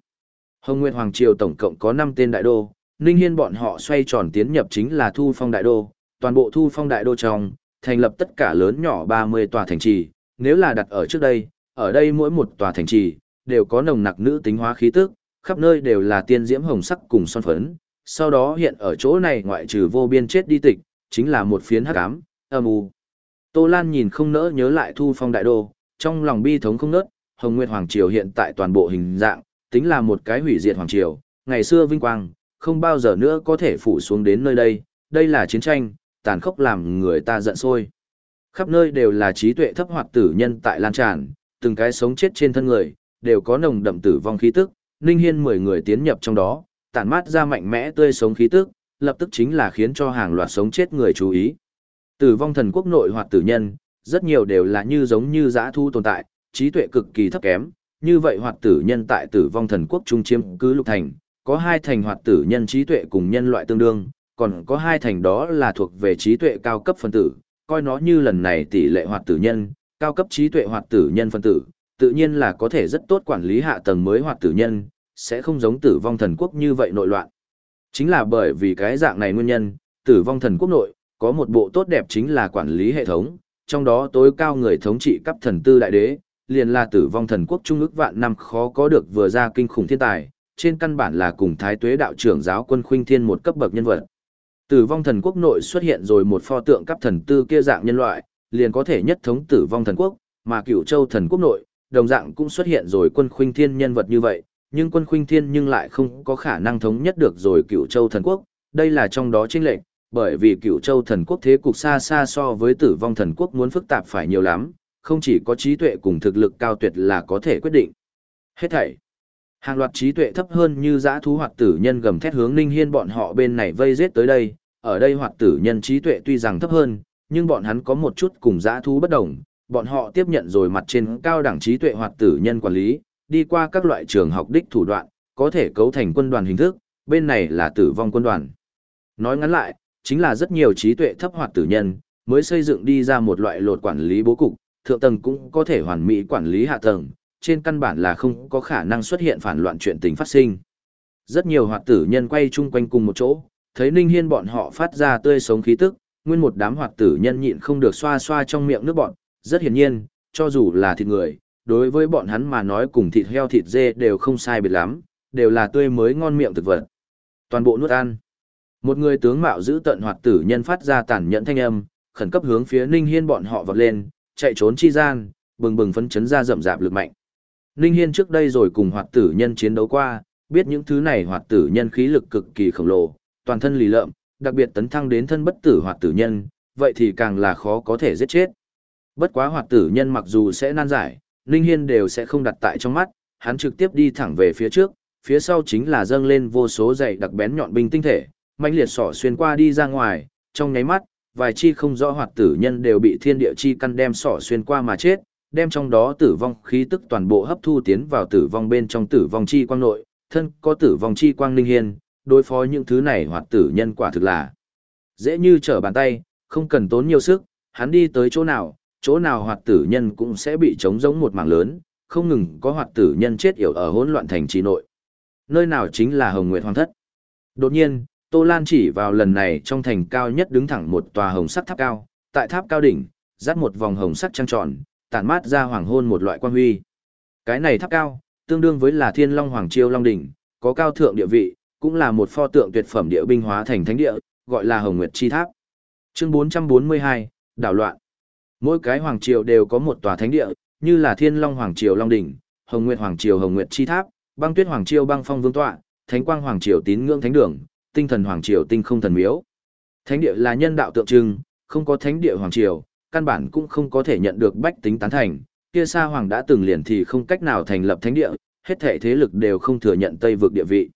Hồng nguyên Hoàng Triều tổng cộng có 5 tên đại đô, Ninh Hiên bọn họ xoay tròn tiến nhập chính là Thu Phong Đại Đô, toàn bộ Thu Phong Đại Đô trong, thành lập tất cả lớn nhỏ 30 tòa thành trì, nếu là đặt ở trước đây, ở đây mỗi một tòa thành trì, đều có nồng nặc nữ tính hóa khí tức, khắp nơi đều là tiên diễm hồng sắc cùng son phấn, sau đó hiện ở chỗ này ngoại trừ vô biên chết đi tịch, chính là một phiến hắc ám, âm u. Tô Lan nhìn không nỡ nhớ lại Thu Phong Đại Đô, trong lòng bi thống không nớt, Hồng Nguyệt Hoàng Triều hiện tại toàn bộ hình dạng, tính là một cái hủy diệt Hoàng Triều, ngày xưa vinh quang, không bao giờ nữa có thể phủ xuống đến nơi đây, đây là chiến tranh, tàn khốc làm người ta giận sôi. Khắp nơi đều là trí tuệ thấp hoạt tử nhân tại lan tràn, từng cái sống chết trên thân người, đều có nồng đậm tử vong khí tức, Ninh Hiên 10 người tiến nhập trong đó, tản mát ra mạnh mẽ tươi sống khí tức, lập tức chính là khiến cho hàng loạt sống chết người chú ý. Tử vong thần quốc nội hoạt tử nhân, rất nhiều đều là như giống như giã thu tồn tại, trí tuệ cực kỳ thấp kém, như vậy hoạt tử nhân tại tử vong thần quốc trung chiếm cứ lục thành, có hai thành hoạt tử nhân trí tuệ cùng nhân loại tương đương, còn có hai thành đó là thuộc về trí tuệ cao cấp phân tử, coi nó như lần này tỷ lệ hoạt tử nhân, cao cấp trí tuệ hoạt tử nhân phân tử, tự nhiên là có thể rất tốt quản lý hạ tầng mới hoạt tử nhân, sẽ không giống tử vong thần quốc như vậy nội loạn. Chính là bởi vì cái dạng này nguyên nhân, tử vong thần quốc nội, có một bộ tốt đẹp chính là quản lý hệ thống, trong đó tối cao người thống trị cấp thần tư đại đế, liền là tử vong thần quốc trung ước vạn năm khó có được vừa ra kinh khủng thiên tài, trên căn bản là cùng thái tuế đạo trưởng giáo quân khuynh thiên một cấp bậc nhân vật. Tử vong thần quốc nội xuất hiện rồi một pho tượng cấp thần tư kia dạng nhân loại, liền có thể nhất thống tử vong thần quốc, mà cửu châu thần quốc nội, đồng dạng cũng xuất hiện rồi quân khuynh thiên nhân vật như vậy, nhưng quân khuynh thiên nhưng lại không có khả năng thống nhất được rồi cửu châu thần quốc, đây là trong đó chênh lệnh, bởi vì cửu châu thần quốc thế cục xa xa so với tử vong thần quốc muốn phức tạp phải nhiều lắm, không chỉ có trí tuệ cùng thực lực cao tuyệt là có thể quyết định. Hết thảy. Hàng loạt trí tuệ thấp hơn như dã thú hoạt tử nhân gầm thét hướng Ninh Hiên bọn họ bên này vây giết tới đây, ở đây hoạt tử nhân trí tuệ tuy rằng thấp hơn, nhưng bọn hắn có một chút cùng dã thú bất đồng, bọn họ tiếp nhận rồi mặt trên cao đẳng trí tuệ hoạt tử nhân quản lý, đi qua các loại trường học đích thủ đoạn, có thể cấu thành quân đoàn hình thức, bên này là tử vong quân đoàn. Nói ngắn lại, chính là rất nhiều trí tuệ thấp hoạt tử nhân, mới xây dựng đi ra một loại lột quản lý bố cục, thượng tầng cũng có thể hoàn mỹ quản lý hạ tầng, trên căn bản là không có khả năng xuất hiện phản loạn chuyện tình phát sinh. Rất nhiều hoạt tử nhân quay chung quanh cùng một chỗ, thấy Ninh Hiên bọn họ phát ra tươi sống khí tức, nguyên một đám hoạt tử nhân nhịn không được xoa xoa trong miệng nước bọn, rất hiển nhiên, cho dù là thịt người, đối với bọn hắn mà nói cùng thịt heo thịt dê đều không sai biệt lắm, đều là tươi mới ngon miệng thực vật. Toàn bộ nuốt ăn. Một người tướng mạo giữ tận hoạt tử nhân phát ra tàn nhẫn thanh âm, khẩn cấp hướng phía Ninh Hiên bọn họ vọt lên, chạy trốn chi gian, bừng bừng phấn chấn ra rậm rạp lực mạnh. Ninh Hiên trước đây rồi cùng hoạt tử nhân chiến đấu qua, biết những thứ này hoạt tử nhân khí lực cực kỳ khổng lồ, toàn thân lì lợm, đặc biệt tấn thăng đến thân bất tử hoạt tử nhân, vậy thì càng là khó có thể giết chết. Bất quá hoạt tử nhân mặc dù sẽ nan giải, Ninh Hiên đều sẽ không đặt tại trong mắt, hắn trực tiếp đi thẳng về phía trước, phía sau chính là dâng lên vô số dày đặc bén nhọn binh tinh thể, mãnh liệt sỏ xuyên qua đi ra ngoài, trong nháy mắt, vài chi không rõ hoạt tử nhân đều bị thiên địa chi căn đem sỏ xuyên qua mà chết, đem trong đó tử vong khí tức toàn bộ hấp thu tiến vào tử vong bên trong tử vong chi quang nội, thân có tử vong chi quang linh hiên, đối phó những thứ này hoạt tử nhân quả thực là dễ như trở bàn tay, không cần tốn nhiều sức, hắn đi tới chỗ nào, chỗ nào hoạt tử nhân cũng sẽ bị trống giống một mảng lớn, không ngừng có hoạt tử nhân chết yểu ở hỗn loạn thành trì nội. Nơi nào chính là Hồng Nguyệt Hoàng thất. Đột nhiên, Tô Lan chỉ vào lần này trong thành cao nhất đứng thẳng một tòa hồng sắt tháp cao, tại tháp cao đỉnh, dắt một vòng hồng sắt trăng tròn, tản mát ra hoàng hôn một loại quan huy. Cái này tháp cao, tương đương với là Thiên Long Hoàng Chiêu Long đỉnh, có cao thượng địa vị, cũng là một pho tượng tuyệt phẩm địa binh hóa thành thánh địa, gọi là Hồng Nguyệt Chi Tháp. Chương 442, Đảo loạn. Mỗi cái hoàng triều đều có một tòa thánh địa, như là Thiên Long Hoàng triều Long đỉnh, Hồng Nguyệt Hoàng triều Hồng Nguyệt Chi Tháp, Băng Tuyết Hoàng triều Băng Phong Vương tọa, Thánh Quang Hoàng triều Tín Ngưỡng Thánh đường, Tinh Thần Hoàng triều Tinh Không Thần miếu. Thánh địa là nhân đạo tượng trưng, không có thánh địa hoàng triều, căn bản cũng không có thể nhận được bách tính tán thành. Kia Sa Hoàng đã từng liền thì không cách nào thành lập thánh địa, hết thể thế lực đều không thừa nhận Tây vực địa vị.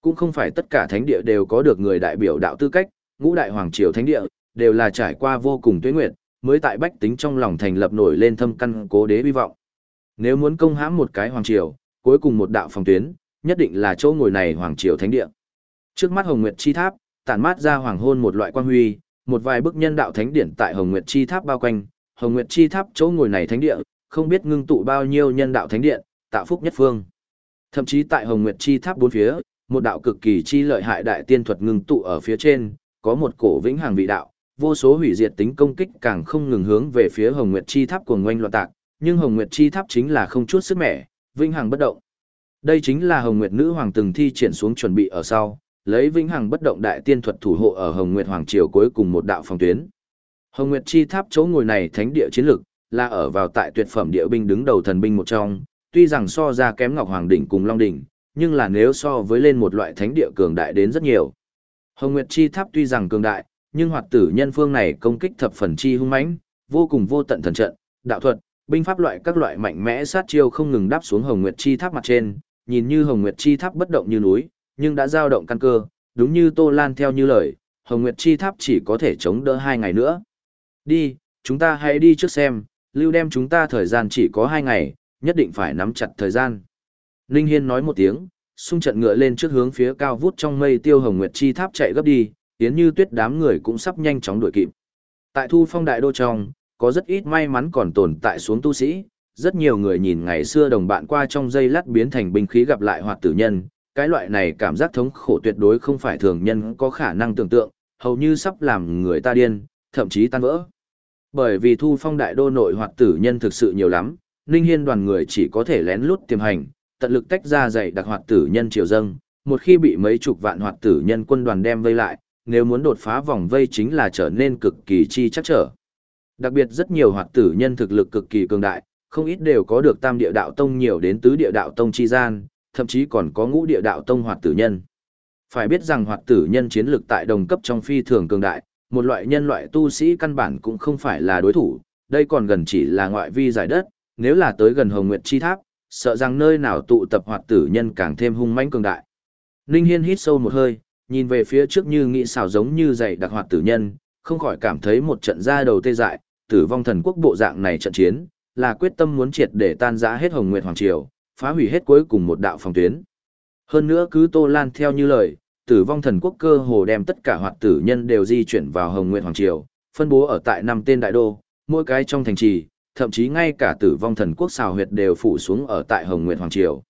Cũng không phải tất cả thánh địa đều có được người đại biểu đạo tư cách, ngũ đại hoàng triều thánh địa đều là trải qua vô cùng tuyết nguyệt, mới tại bách tính trong lòng thành lập nổi lên thâm căn cố đế hy vọng. Nếu muốn công hãm một cái hoàng triều, cuối cùng một đạo phòng tuyến, nhất định là chỗ ngồi này hoàng triều thánh địa. Trước mắt Hồng Nguyệt chi tháp, tản mát ra hoàng hôn một loại quang huy, một vài bức nhân đạo thánh điển tại Hồng Nguyệt chi tháp bao quanh, Hồng Nguyệt chi tháp chỗ ngồi này thánh địa, không biết ngưng tụ bao nhiêu nhân đạo thánh điện, tạo phúc nhất phương. Thậm chí tại Hồng Nguyệt chi tháp bốn phía, một đạo cực kỳ chi lợi hại đại tiên thuật ngưng tụ ở phía trên, có một cổ vĩnh hằng vị đạo, vô số hủy diệt tính công kích càng không ngừng hướng về phía Hồng Nguyệt chi tháp cuồng ngoanh loạn tạc, nhưng Hồng Nguyệt chi tháp chính là không chút sức mẻ, vĩnh hằng bất động. Đây chính là Hồng Nguyệt nữ hoàng từng thi triển xuống chuẩn bị ở sau, lấy vĩnh hằng bất động đại tiên thuật thủ hộ ở Hồng Nguyệt hoàng triều cuối cùng một đạo phòng tuyến. Hồng Nguyệt chi tháp chỗ ngồi này thánh địa chiến lực, là ở vào tại tuyệt phẩm địa binh đứng đầu thần binh một trong, tuy rằng so ra kém Ngọc Hoàng đỉnh cùng Long đỉnh, nhưng là nếu so với lên một loại thánh địa cường đại đến rất nhiều. Hồng Nguyệt chi tháp tuy rằng cường đại, nhưng hoạt tử nhân phương này công kích thập phần chi hung mãnh, vô cùng vô tận thần trận, đạo thuật, binh pháp loại các loại mạnh mẽ sát chiêu không ngừng đáp xuống Hồng Nguyệt chi tháp mặt trên, nhìn như Hồng Nguyệt chi tháp bất động như núi, nhưng đã dao động căn cơ, đúng như Tô Lan theo như lời, Hồng Nguyệt chi tháp chỉ có thể chống đỡ hai ngày nữa. Đi, chúng ta hãy đi trước xem, lưu đem chúng ta thời gian chỉ có hai ngày, nhất định phải nắm chặt thời gian. Ninh Hiên nói một tiếng, xung trận ngựa lên trước hướng phía cao vút trong mây tiêu hồng nguyệt chi tháp chạy gấp đi, Yến như tuyết đám người cũng sắp nhanh chóng đuổi kịp. Tại thu phong đại đô trong, có rất ít may mắn còn tồn tại xuống tu sĩ, rất nhiều người nhìn ngày xưa đồng bạn qua trong dây lát biến thành binh khí gặp lại hoạt tử nhân, cái loại này cảm giác thống khổ tuyệt đối không phải thường nhân có khả năng tưởng tượng, hầu như sắp làm người ta điên, thậm chí tan vỡ. Bởi vì thu phong đại đô nội hoạt tử nhân thực sự nhiều lắm, Ninh Hiên đoàn người chỉ có thể lén lút tiềm hành, tận lực tách ra dày đặc hoạt tử nhân triều dâng, một khi bị mấy chục vạn hoạt tử nhân quân đoàn đem vây lại, nếu muốn đột phá vòng vây chính là trở nên cực kỳ chi chắc trở. Đặc biệt rất nhiều hoạt tử nhân thực lực cực kỳ cường đại, không ít đều có được tam địa đạo tông nhiều đến tứ địa đạo tông chi gian, thậm chí còn có ngũ địa đạo tông hoạt tử nhân. Phải biết rằng hoạt tử nhân chiến lực tại đồng cấp trong phi thường cường đại, một loại nhân loại tu sĩ căn bản cũng không phải là đối thủ, đây còn gần chỉ là ngoại vi giải đất, nếu là tới gần Hồng Nguyệt Chi Tháp, sợ rằng nơi nào tụ tập hoạt tử nhân càng thêm hung mãnh cường đại. Ninh Hiên hít sâu một hơi, nhìn về phía trước như nghĩ xào giống như dày đặc hoạt tử nhân, không khỏi cảm thấy một trận ra đầu tê dại, tử vong thần quốc bộ dạng này trận chiến, là quyết tâm muốn triệt để tan rã hết Hồng Nguyệt Hoàng Triều, phá hủy hết cuối cùng một đạo phòng tuyến. Hơn nữa cứ Tô Lan theo như lời, tử vong thần quốc cơ hồ đem tất cả hoạt tử nhân đều di chuyển vào Hồng Nguyệt Hoàng Triều, phân bố ở tại năm tên đại đô, mỗi cái trong thành trì, thậm chí ngay cả tử vong thần quốc xào huyệt đều phủ xuống ở tại Hồng Nguyệt Hoàng Triều.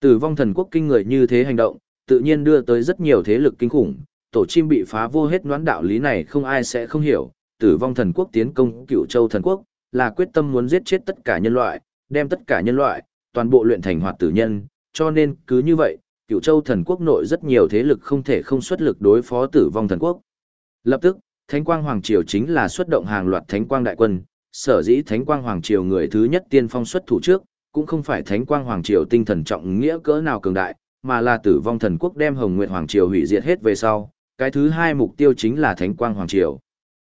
Tử vong thần quốc kinh người như thế hành động, tự nhiên đưa tới rất nhiều thế lực kinh khủng, tổ chim bị phá vô hết noán đạo lý này không ai sẽ không hiểu, tử vong thần quốc tiến công cựu châu thần quốc, là quyết tâm muốn giết chết tất cả nhân loại, đem tất cả nhân loại, toàn bộ luyện thành hoạt tử nhân, cho nên cứ như vậy, cựu châu thần quốc nội rất nhiều thế lực không thể không xuất lực đối phó tử vong thần quốc. Lập tức, Thánh Quang Hoàng Triều chính là xuất động hàng loạt Thánh Quang Đại Quân, sở dĩ Thánh Quang Hoàng Triều người thứ nhất tiên phong xuất thủ trước, cũng không phải Thánh Quang Hoàng Triều tinh thần trọng nghĩa cỡ nào cường đại, mà là tử vong thần quốc đem Hồng Nguyệt Hoàng Triều hủy diệt hết về sau, cái thứ hai mục tiêu chính là Thánh Quang Hoàng Triều.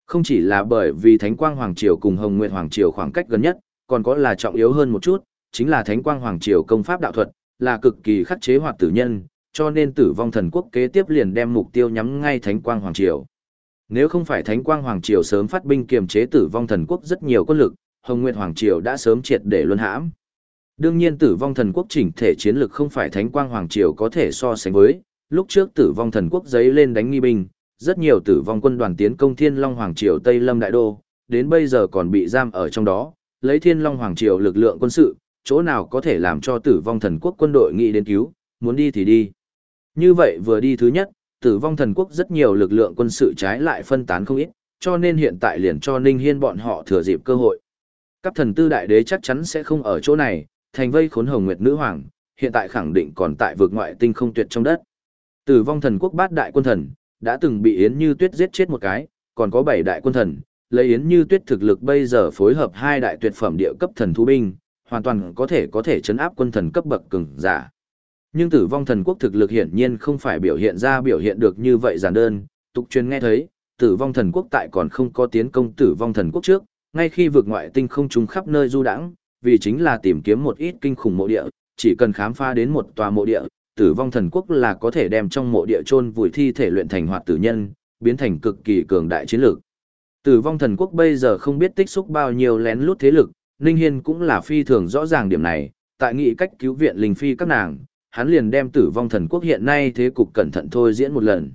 Không chỉ là bởi vì Thánh Quang Hoàng Triều cùng Hồng Nguyệt Hoàng Triều khoảng cách gần nhất, còn có là trọng yếu hơn một chút, chính là Thánh Quang Hoàng Triều công pháp đạo thuật, là cực kỳ khắc chế hoạt tử nhân, cho nên tử vong thần quốc kế tiếp liền đem mục tiêu nhắm ngay Thánh Quang Hoàng Triều. Nếu không phải Thánh Quang Hoàng Triều sớm phát binh kiềm chế tử vong thần quốc rất nhiều quân lực, Hồng Nguyệt Hoàng Triều đã sớm triệt để luân hãm. Đương nhiên tử vong thần quốc chỉnh thể chiến lực không phải Thánh Quang Hoàng Triều có thể so sánh với, lúc trước tử vong thần quốc giấy lên đánh nghi binh, rất nhiều tử vong quân đoàn tiến công Thiên Long Hoàng Triều Tây Lâm Đại Đô, đến bây giờ còn bị giam ở trong đó, lấy Thiên Long Hoàng Triều lực lượng quân sự, chỗ nào có thể làm cho tử vong thần quốc quân đội nghĩ đến cứu, muốn đi thì đi. Như vậy vừa đi thứ nhất, tử vong thần quốc rất nhiều lực lượng quân sự trái lại phân tán không ít, cho nên hiện tại liền cho Ninh Hiên bọn họ thừa dịp cơ hội. Các thần tư đại đế chắc chắn sẽ không ở chỗ này, thành vây khốn hồng nguyệt nữ hoàng, hiện tại khẳng định còn tại vực ngoại tinh không tuyệt trong đất. Tử vong thần quốc bát đại quân thần, đã từng bị Yến Như Tuyết giết chết một cái, còn có bảy đại quân thần, lấy Yến Như Tuyết thực lực bây giờ phối hợp hai đại tuyệt phẩm địa cấp thần thú binh, hoàn toàn có thể có thể chấn áp quân thần cấp bậc cường giả. Nhưng tử vong thần quốc thực lực hiển nhiên không phải biểu hiện ra biểu hiện được như vậy giản đơn, tục truyền nghe thấy, tử vong thần quốc tại còn không có tiến công tử vong thần quốc trước, ngay khi vực ngoại tinh không chúng khắp nơi du đãng, vì chính là tìm kiếm một ít kinh khủng mộ địa, chỉ cần khám phá đến một tòa mộ địa, tử vong thần quốc là có thể đem trong mộ địa chôn vùi thi thể luyện thành hoạt tử nhân, biến thành cực kỳ cường đại chiến lược. Tử vong thần quốc bây giờ không biết tích xúc bao nhiêu lén lút thế lực, Ninh Hiên cũng là phi thường rõ ràng điểm này, tại nghị cách cứu viện linh phi các nàng, hắn liền đem tử vong thần quốc hiện nay thế cục cẩn thận thôi diễn một lần.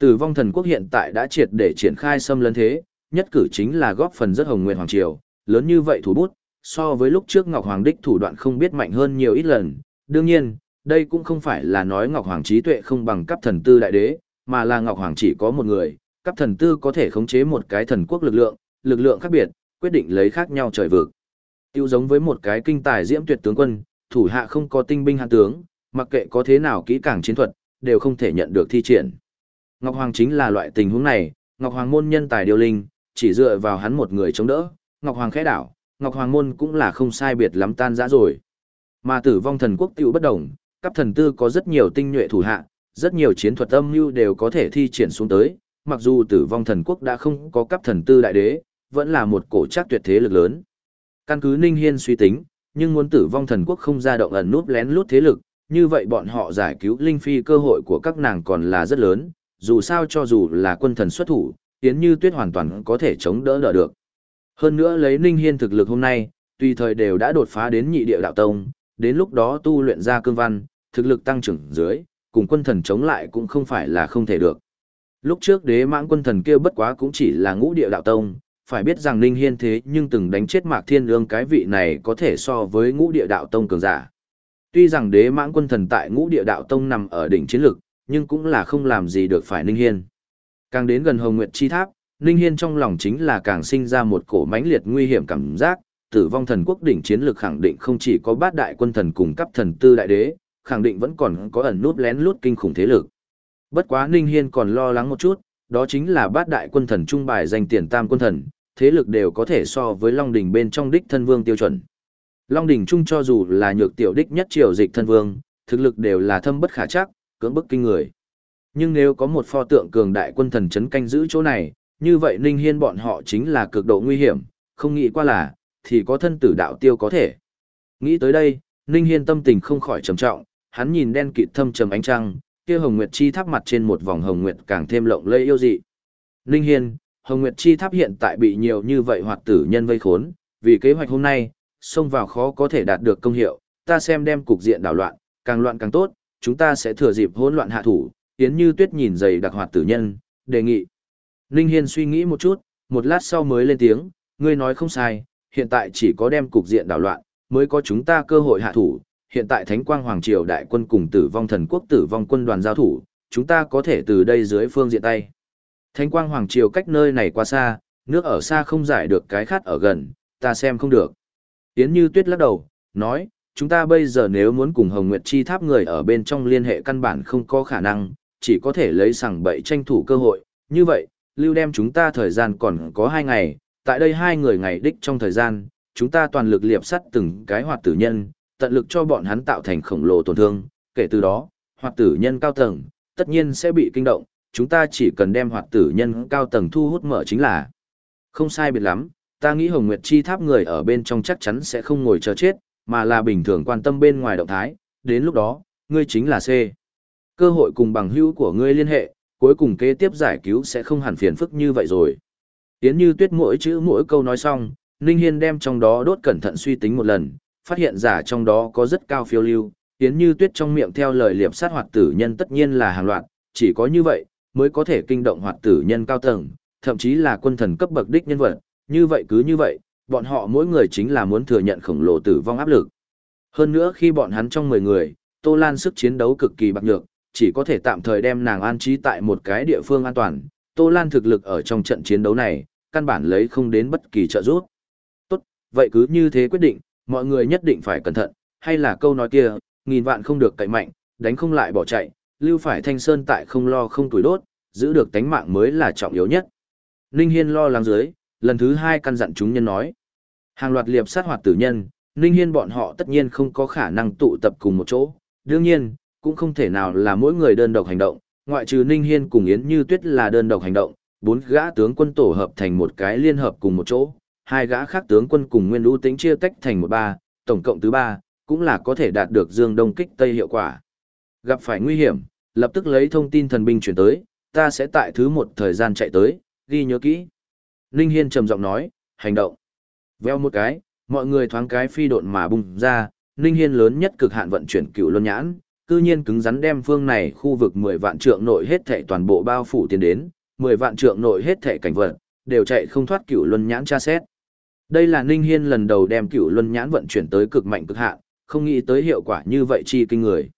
Tử vong thần quốc hiện tại đã triệt để triển khai xâm lấn thế, nhất cử chính là góp phần rất hồng nguyện hoàng triều, lớn như vậy thủ bút, so với lúc trước Ngọc Hoàng đích thủ đoạn không biết mạnh hơn nhiều ít lần. Đương nhiên, đây cũng không phải là nói Ngọc Hoàng trí tuệ không bằng cấp thần tư đại đế, mà là Ngọc Hoàng chỉ có một người, cấp thần tư có thể khống chế một cái thần quốc lực lượng, lực lượng khác biệt, quyết định lấy khác nhau trời vực. Tiêu giống với một cái kinh tài diễm tuyệt tướng quân, thủ hạ không có tinh binh hạ tướng, mặc kệ có thế nào kỹ càng chiến thuật, đều không thể nhận được thi triển. Ngọc Hoàng chính là loại tình huống này, Ngọc Hoàng môn nhân tài điều linh, chỉ dựa vào hắn một người chống đỡ, Ngọc Hoàng khẽ đảo, Ngọc Hoàng môn cũng là không sai biệt lắm tan rã rồi. Mà tử vong thần quốc tiểu bất đồng, cấp thần tư có rất nhiều tinh nhuệ thủ hạ, rất nhiều chiến thuật âm mưu đều có thể thi triển xuống tới, mặc dù tử vong thần quốc đã không có cấp thần tư đại đế, vẫn là một cổ chắc tuyệt thế lực lớn. Căn cứ Ninh Hiên suy tính, nhưng muốn tử vong thần quốc không ra động ẩn núp lén lút thế lực, như vậy bọn họ giải cứu Linh Phi cơ hội của các nàng còn là rất lớn, dù sao cho dù là quân thần xuất thủ, tiến Như Tuyết hoàn toàn có thể chống đỡ đỡ được. Hơn nữa lấy Ninh Hiên thực lực hôm nay, tùy thời đều đã đột phá đến nhị địa đạo tông, đến lúc đó tu luyện ra cương văn, thực lực tăng trưởng dưới, cùng quân thần chống lại cũng không phải là không thể được. Lúc trước đế mãng quân thần kia bất quá cũng chỉ là ngũ địa đạo tông, phải biết rằng Ninh Hiên thế nhưng từng đánh chết Mạc Thiên Lương cái vị này có thể so với ngũ địa đạo tông cường giả. Tuy rằng đế mãng quân thần tại ngũ địa đạo tông nằm ở đỉnh chiến lực, nhưng cũng là không làm gì được phải Ninh Hiên. Càng đến gần Hồng Nguyệt Chi Tháp, Ninh Hiên trong lòng chính là càng sinh ra một cổ mãnh liệt nguy hiểm cảm giác, tử vong thần quốc đỉnh chiến lực khẳng định không chỉ có bát đại quân thần cùng cấp thần tư đại đế, khẳng định vẫn còn có ẩn nút lén lút kinh khủng thế lực. Bất quá Ninh Hiên còn lo lắng một chút, đó chính là bát đại quân thần trung bài danh tiền tam quân thần, thế lực đều có thể so với Long đỉnh bên trong đích thân vương tiêu chuẩn. Long đỉnh trung cho dù là nhược tiểu đích nhất triều dịch thân vương, thực lực đều là thâm bất khả chắc, cưỡng bức kinh người. Nhưng nếu có một pho tượng cường đại quân thần chấn canh giữ chỗ này, như vậy Ninh Hiên bọn họ chính là cực độ nguy hiểm, không nghĩ qua là, thì có thân tử đạo tiêu có thể. Nghĩ tới đây, Ninh Hiên tâm tình không khỏi trầm trọng, hắn nhìn đen kịt thâm trầm ánh trăng, kia hồng nguyệt chi tháp mặt trên một vòng hồng nguyệt càng thêm lộng lẫy yêu dị. Ninh Hiên, hồng nguyệt chi tháp hiện tại bị nhiều như vậy hoạt tử nhân vây khốn, vì kế hoạch hôm nay, xông vào khó có thể đạt được công hiệu, ta xem đem cục diện đảo loạn, càng loạn càng tốt, chúng ta sẽ thừa dịp hỗn loạn hạ thủ, Yến Như Tuyết nhìn dày đặc hoạt tử nhân, đề nghị. Ninh Hiên suy nghĩ một chút, một lát sau mới lên tiếng, ngươi nói không sai, hiện tại chỉ có đem cục diện đảo loạn, mới có chúng ta cơ hội hạ thủ. Hiện tại Thánh Quang Hoàng Triều đại quân cùng tử vong thần quốc tử vong quân đoàn giao thủ, chúng ta có thể từ đây dưới phương diện tay. Thánh Quang Hoàng Triều cách nơi này quá xa, nước ở xa không giải được cái khát ở gần, ta xem không được. Yến Như Tuyết lắc đầu, nói, chúng ta bây giờ nếu muốn cùng Hồng Nguyệt Chi Tháp người ở bên trong liên hệ căn bản không có khả năng, chỉ có thể lấy sằng bậy tranh thủ cơ hội, như vậy, lưu đem chúng ta thời gian còn có hai ngày, tại đây hai người ngày đích trong thời gian, chúng ta toàn lực liệp sắt từng cái hoạt tử nhân, tận lực cho bọn hắn tạo thành khổng lồ tổn thương, kể từ đó, hoạt tử nhân cao tầng, tất nhiên sẽ bị kinh động, chúng ta chỉ cần đem hoạt tử nhân cao tầng thu hút mở chính là. Không sai biệt lắm, ta nghĩ Hồng Nguyệt Chi Tháp người ở bên trong chắc chắn sẽ không ngồi chờ chết, mà là bình thường quan tâm bên ngoài động thái, đến lúc đó, ngươi chính là C. Cơ hội cùng bằng hữu của ngươi liên hệ, cuối cùng kế tiếp giải cứu sẽ không hẳn phiền phức như vậy rồi. Yến như tuyết mỗi chữ mỗi câu nói xong, Ninh Hiên đem trong đó đốt cẩn thận suy tính một lần, phát hiện giả trong đó có rất cao phiêu lưu. Yến như tuyết trong miệng theo lời liệp sát hoạt tử nhân tất nhiên là hàng loạt, chỉ có như vậy, mới có thể kinh động hoạt tử nhân cao tầng, thậm chí là quân thần cấp bậc đích nhân vật. Như vậy cứ như vậy, bọn họ mỗi người chính là muốn thừa nhận khổng lồ tử vong áp lực. Hơn nữa khi bọn hắn trong 10 người, Tô Lan sức chiến đấu cực kỳ bạc nhược, chỉ có thể tạm thời đem nàng an trí tại một cái địa phương an toàn. Tô Lan thực lực ở trong trận chiến đấu này, căn bản lấy không đến bất kỳ trợ giúp. Tốt, vậy cứ như thế quyết định, mọi người nhất định phải cẩn thận, hay là câu nói kia, nghìn vạn không được cậy mạnh, đánh không lại bỏ chạy, lưu phải thanh sơn tại không lo không tuổi đốt, giữ được tánh mạng mới là trọng yếu nhất. Ninh Hiên lo lắng dưới, lần thứ hai căn dặn chúng nhân nói. Hàng loạt liệp sát hoạt tử nhân, Ninh Hiên bọn họ tất nhiên không có khả năng tụ tập cùng một chỗ. Đương nhiên, cũng không thể nào là mỗi người đơn độc hành động, ngoại trừ Ninh Hiên cùng Yến Như Tuyết là đơn độc hành động, bốn gã tướng quân tổ hợp thành một cái liên hợp cùng một chỗ, hai gã khác tướng quân cùng Nguyên Vũ Tĩnh chia tách thành một ba, tổng cộng tứ ba, cũng là có thể đạt được Dương Đông kích Tây hiệu quả. Gặp phải nguy hiểm, lập tức lấy thông tin thần binh chuyển tới, ta sẽ tại thứ một thời gian chạy tới, ghi nhớ kỹ. Ninh Hiên trầm giọng nói, hành động. Veo một cái, mọi người thoáng cái phi độn mà bung ra, Ninh Hiên lớn nhất cực hạn vận chuyển cựu luân nhãn, cư nhiên cứng rắn đem phương này khu vực 10 vạn trượng nội hết thảy toàn bộ bao phủ tiến đến, 10 vạn trượng nội hết thảy cảnh vật, đều chạy không thoát cửu luân nhãn tra xét. Đây là Ninh Hiên lần đầu đem cửu luân nhãn vận chuyển tới cực mạnh cực hạn, không nghĩ tới hiệu quả như vậy chi kinh người.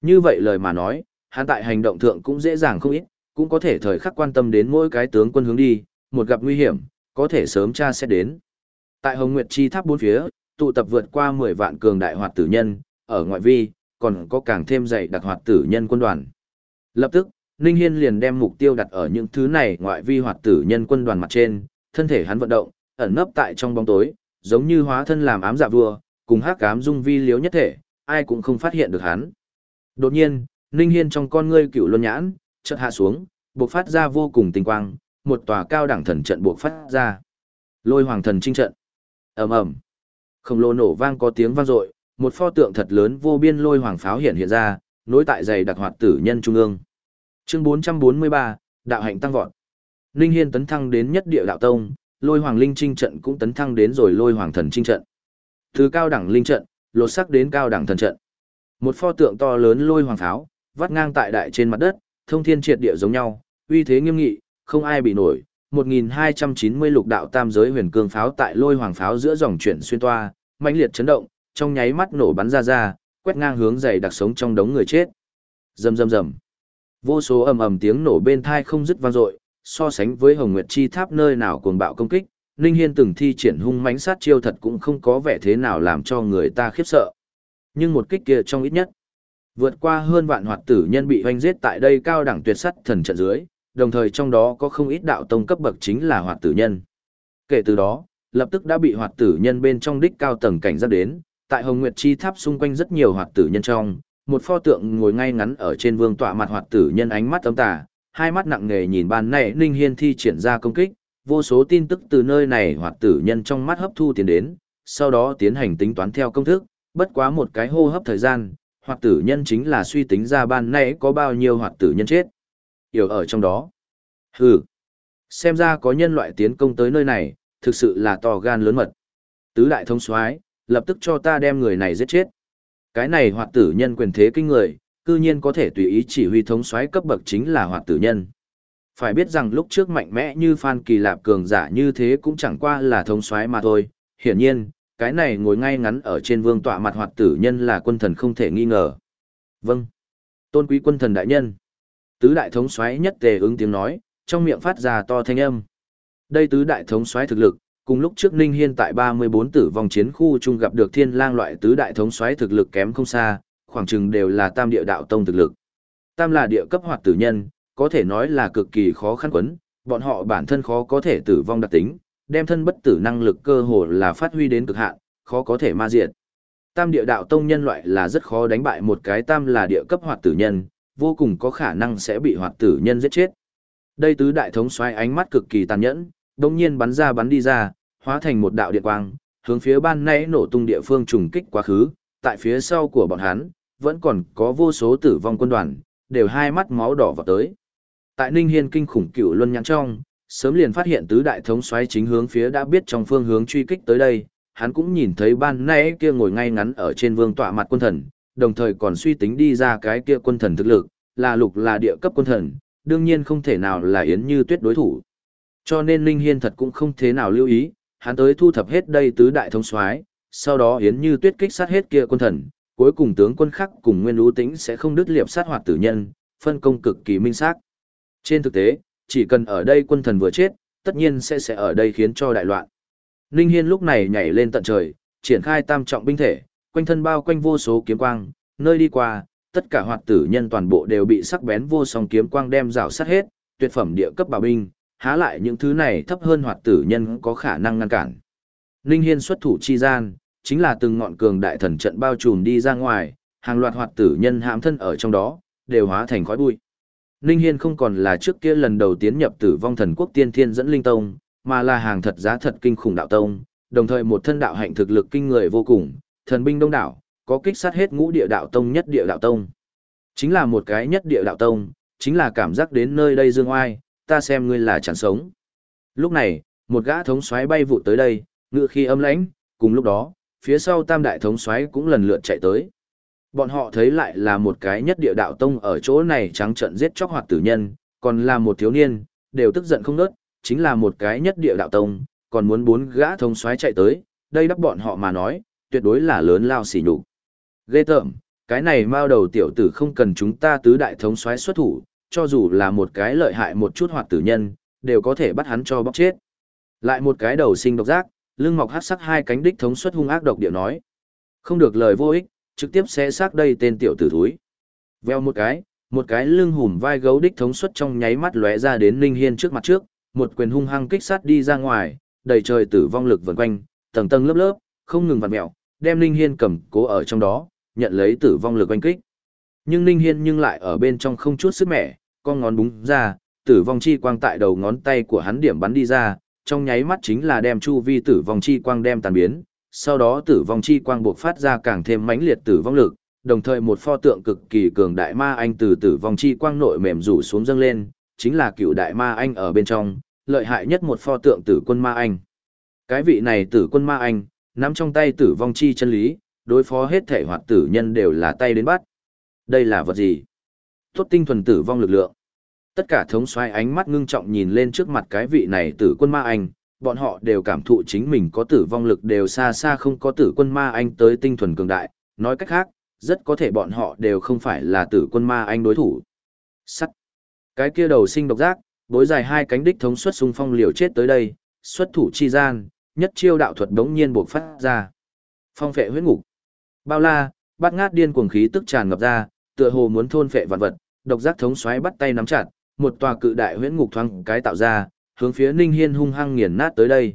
Như vậy lời mà nói, hắn tại hành động thượng cũng dễ dàng không ít, cũng có thể thời khắc quan tâm đến mỗi cái tướng quân hướng đi, một gặp nguy hiểm, có thể sớm tra xét đến. Tại Hồng Nguyệt Chi Tháp bốn phía, tụ tập vượt qua 10 vạn cường đại hoạt tử nhân, ở ngoại vi, còn có càng thêm dày đặc hoạt tử nhân quân đoàn. Lập tức, Ninh Hiên liền đem mục tiêu đặt ở những thứ này ngoại vi hoạt tử nhân quân đoàn mặt trên, thân thể hắn vận động, ẩn nấp tại trong bóng tối, giống như hóa thân làm ám dạ vua, cùng hắc ám dung vi liếu nhất thể, ai cũng không phát hiện được hắn. Đột nhiên, Ninh Hiên trong con ngươi cựu luân nhãn, chợt hạ xuống, bộc phát ra vô cùng tinh quang, một tòa cao đẳng thần trận bộc phát ra. Lôi hoàng thần trinh trận. ầm ầm, khổng lồ nổ vang có tiếng vang dội, một pho tượng thật lớn vô biên lôi hoàng pháo hiện hiện ra, nối tại dày đặc hoạt tử nhân trung ương. Chương 443, đạo hạnh tăng vọt. linh Hiên tấn thăng đến nhất địa đạo tông, lôi hoàng linh trinh trận cũng tấn thăng đến rồi lôi hoàng thần trinh trận. Từ cao đẳng linh trận, lột sắc đến cao đẳng thần trận. Một pho tượng to lớn lôi hoàng pháo, vắt ngang tại đại trên mặt đất, thông thiên triệt địa giống nhau, uy thế nghiêm nghị, không ai bị nổi. 1290 lục đạo tam giới huyền cương pháo tại lôi hoàng pháo giữa dòng chuyển xuyên toa, mãnh liệt chấn động, trong nháy mắt nổ bắn ra ra, quét ngang hướng dày đặc sống trong đống người chết. Rầm rầm rầm. Vô số ầm ầm tiếng nổ bên thai không dứt vang dội, so sánh với Hồng Nguyệt Chi Tháp nơi nào cuồng bạo công kích, Ninh Hiên từng thi triển hung mãnh sát chiêu thật cũng không có vẻ thế nào làm cho người ta khiếp sợ. Nhưng một kích kia trong ít nhất, vượt qua hơn vạn hoạt tử nhân bị hoanh giết tại đây cao đẳng tuyệt sắt thần trận dưới, đồng thời trong đó có không ít đạo tông cấp bậc chính là hoạt tử nhân. Kể từ đó, lập tức đã bị hoạt tử nhân bên trong đích cao tầng cảnh giác đến, tại Hồng Nguyệt Chi Tháp xung quanh rất nhiều hoạt tử nhân trong, một pho tượng ngồi ngay ngắn ở trên vương tọa mặt hoạt tử nhân ánh mắt âm tà, hai mắt nặng nề nhìn bàn này Ninh Hiên thi triển ra công kích, vô số tin tức từ nơi này hoạt tử nhân trong mắt hấp thu tiến đến, sau đó tiến hành tính toán theo công thức, bất quá một cái hô hấp thời gian, hoạt tử nhân chính là suy tính ra ban nãy có bao nhiêu hoạt tử nhân chết. Hiểu ở trong đó. Hừ. Xem ra có nhân loại tiến công tới nơi này, thực sự là to gan lớn mật. Tứ đại thông soái, lập tức cho ta đem người này giết chết. Cái này hoạt tử nhân quyền thế kinh người, cư nhiên có thể tùy ý chỉ huy thống soái cấp bậc chính là hoạt tử nhân. Phải biết rằng lúc trước mạnh mẽ như Phan Kỳ Lạp cường giả như thế cũng chẳng qua là thống soái mà thôi. Hiển nhiên, cái này ngồi ngay ngắn ở trên vương tọa mặt hoạt tử nhân là quân thần không thể nghi ngờ. Vâng. Tôn quý quân thần đại nhân. Tứ đại thống soái nhất tề ứng tiếng nói, trong miệng phát ra to thanh âm. Đây tứ đại thống soái thực lực, cùng lúc trước Ninh Hiên tại 34 tử vong chiến khu chung gặp được thiên lang loại tứ đại thống soái thực lực kém không xa, khoảng chừng đều là tam địa đạo tông thực lực. Tam là địa cấp hoạt tử nhân, có thể nói là cực kỳ khó khăn quấn, bọn họ bản thân khó có thể tử vong đặc tính, đem thân bất tử năng lực cơ hồ là phát huy đến cực hạn, khó có thể ma diệt. Tam địa đạo tông nhân loại là rất khó đánh bại một cái tam là địa cấp hoạt tử nhân, vô cùng có khả năng sẽ bị hoạt tử nhân giết chết. Đây tứ đại thống xoay ánh mắt cực kỳ tàn nhẫn, đồng nhiên bắn ra bắn đi ra, hóa thành một đạo điện quang, hướng phía ban nãy nổ tung địa phương trùng kích quá khứ, tại phía sau của bọn hắn, vẫn còn có vô số tử vong quân đoàn, đều hai mắt máu đỏ vào tới. Tại Ninh Hiên kinh khủng cựu luân nhãn trong, sớm liền phát hiện tứ đại thống xoáy chính hướng phía đã biết trong phương hướng truy kích tới đây, hắn cũng nhìn thấy ban nãy kia ngồi ngay ngắn ở trên vương tọa mặt quân thần, đồng thời còn suy tính đi ra cái kia quân thần thực lực, là lục là địa cấp quân thần, đương nhiên không thể nào là Yến Như Tuyết đối thủ. Cho nên Ninh Hiên thật cũng không thế nào lưu ý, hắn tới thu thập hết đây tứ đại thống soái, sau đó Yến Như Tuyết kích sát hết kia quân thần, cuối cùng tướng quân khắc cùng Nguyên Lũ Tĩnh sẽ không đứt liệp sát hoạt tử nhân, phân công cực kỳ minh xác. Trên thực tế, chỉ cần ở đây quân thần vừa chết, tất nhiên sẽ sẽ ở đây khiến cho đại loạn. Ninh Hiên lúc này nhảy lên tận trời, triển khai tam trọng binh thể, quanh thân bao quanh vô số kiếm quang, nơi đi qua, tất cả hoạt tử nhân toàn bộ đều bị sắc bén vô song kiếm quang đem rào sát hết, tuyệt phẩm địa cấp bảo binh, há lại những thứ này thấp hơn hoạt tử nhân có khả năng ngăn cản. Ninh Hiên xuất thủ chi gian, chính là từng ngọn cường đại thần trận bao trùm đi ra ngoài, hàng loạt hoạt tử nhân hãm thân ở trong đó, đều hóa thành khói bụi. Ninh Hiên không còn là trước kia lần đầu tiến nhập tử vong thần quốc tiên thiên dẫn linh tông, mà là hàng thật giá thật kinh khủng đạo tông, đồng thời một thân đạo hạnh thực lực kinh người vô cùng, thần binh đông đảo, có kích sát hết ngũ địa đạo tông nhất địa đạo tông. Chính là một cái nhất địa đạo tông, chính là cảm giác đến nơi đây dương oai, ta xem ngươi là chẳng sống. Lúc này, một gã thống soái bay vụ tới đây, ngựa khi âm lãnh, cùng lúc đó, phía sau tam đại thống soái cũng lần lượt chạy tới. Bọn họ thấy lại là một cái nhất địa đạo tông ở chỗ này trắng trận giết chóc hoạt tử nhân, còn là một thiếu niên, đều tức giận không nớt, chính là một cái nhất địa đạo tông, còn muốn bốn gã thống soái chạy tới, đây đắp bọn họ mà nói, tuyệt đối là lớn lao xỉ nhục. Ghê tởm, cái này mao đầu tiểu tử không cần chúng ta tứ đại thống soái xuất thủ, cho dù là một cái lợi hại một chút hoạt tử nhân, đều có thể bắt hắn cho bóc chết. Lại một cái đầu sinh độc giác, lưng mọc hát sắc hai cánh đích thống suất hung ác độc điệu nói. Không được lời vô ích, trực tiếp sẽ xác đây tên tiểu tử thúi. Veo một cái, một cái lưng hùm vai gấu đích thống suất trong nháy mắt lóe ra đến Ninh Hiên trước mặt trước, một quyền hung hăng kích sát đi ra ngoài, đầy trời tử vong lực vần quanh, tầng tầng lớp lớp, không ngừng vặn mèo, đem Ninh Hiên cầm cố ở trong đó, nhận lấy tử vong lực quanh kích. Nhưng Ninh Hiên nhưng lại ở bên trong không chút sức mẻ, con ngón búng ra, tử vong chi quang tại đầu ngón tay của hắn điểm bắn đi ra, trong nháy mắt chính là đem chu vi tử vong chi quang đem tàn biến, sau đó tử vong chi quang buộc phát ra càng thêm mãnh liệt tử vong lực, đồng thời một pho tượng cực kỳ cường đại ma anh từ tử vong chi quang nội mềm rủ xuống dâng lên, chính là cựu đại ma anh ở bên trong, lợi hại nhất một pho tượng tử quân ma anh. Cái vị này tử quân ma anh, nắm trong tay tử vong chi chân lý, đối phó hết thể hoạt tử nhân đều là tay đến bắt. Đây là vật gì? Tốt tinh thuần tử vong lực lượng. Tất cả thống soái ánh mắt ngưng trọng nhìn lên trước mặt cái vị này tử quân ma anh, bọn họ đều cảm thụ chính mình có tử vong lực đều xa xa không có tử quân ma anh tới tinh thuần cường đại, nói cách khác, rất có thể bọn họ đều không phải là tử quân ma anh đối thủ. Sắt. Cái kia đầu sinh độc giác, bối dài hai cánh đích thống xuất xung phong liều chết tới đây, xuất thủ chi gian, nhất chiêu đạo thuật đống nhiên buộc phát ra. Phong phệ huyết ngục. Bao la, bát ngát điên cuồng khí tức tràn ngập ra, tựa hồ muốn thôn phệ vạn vật, độc giác thống xoáy bắt tay nắm chặt, một tòa cự đại huyễn ngục thoáng cái tạo ra, hướng phía Ninh Hiên hung hăng nghiền nát tới đây.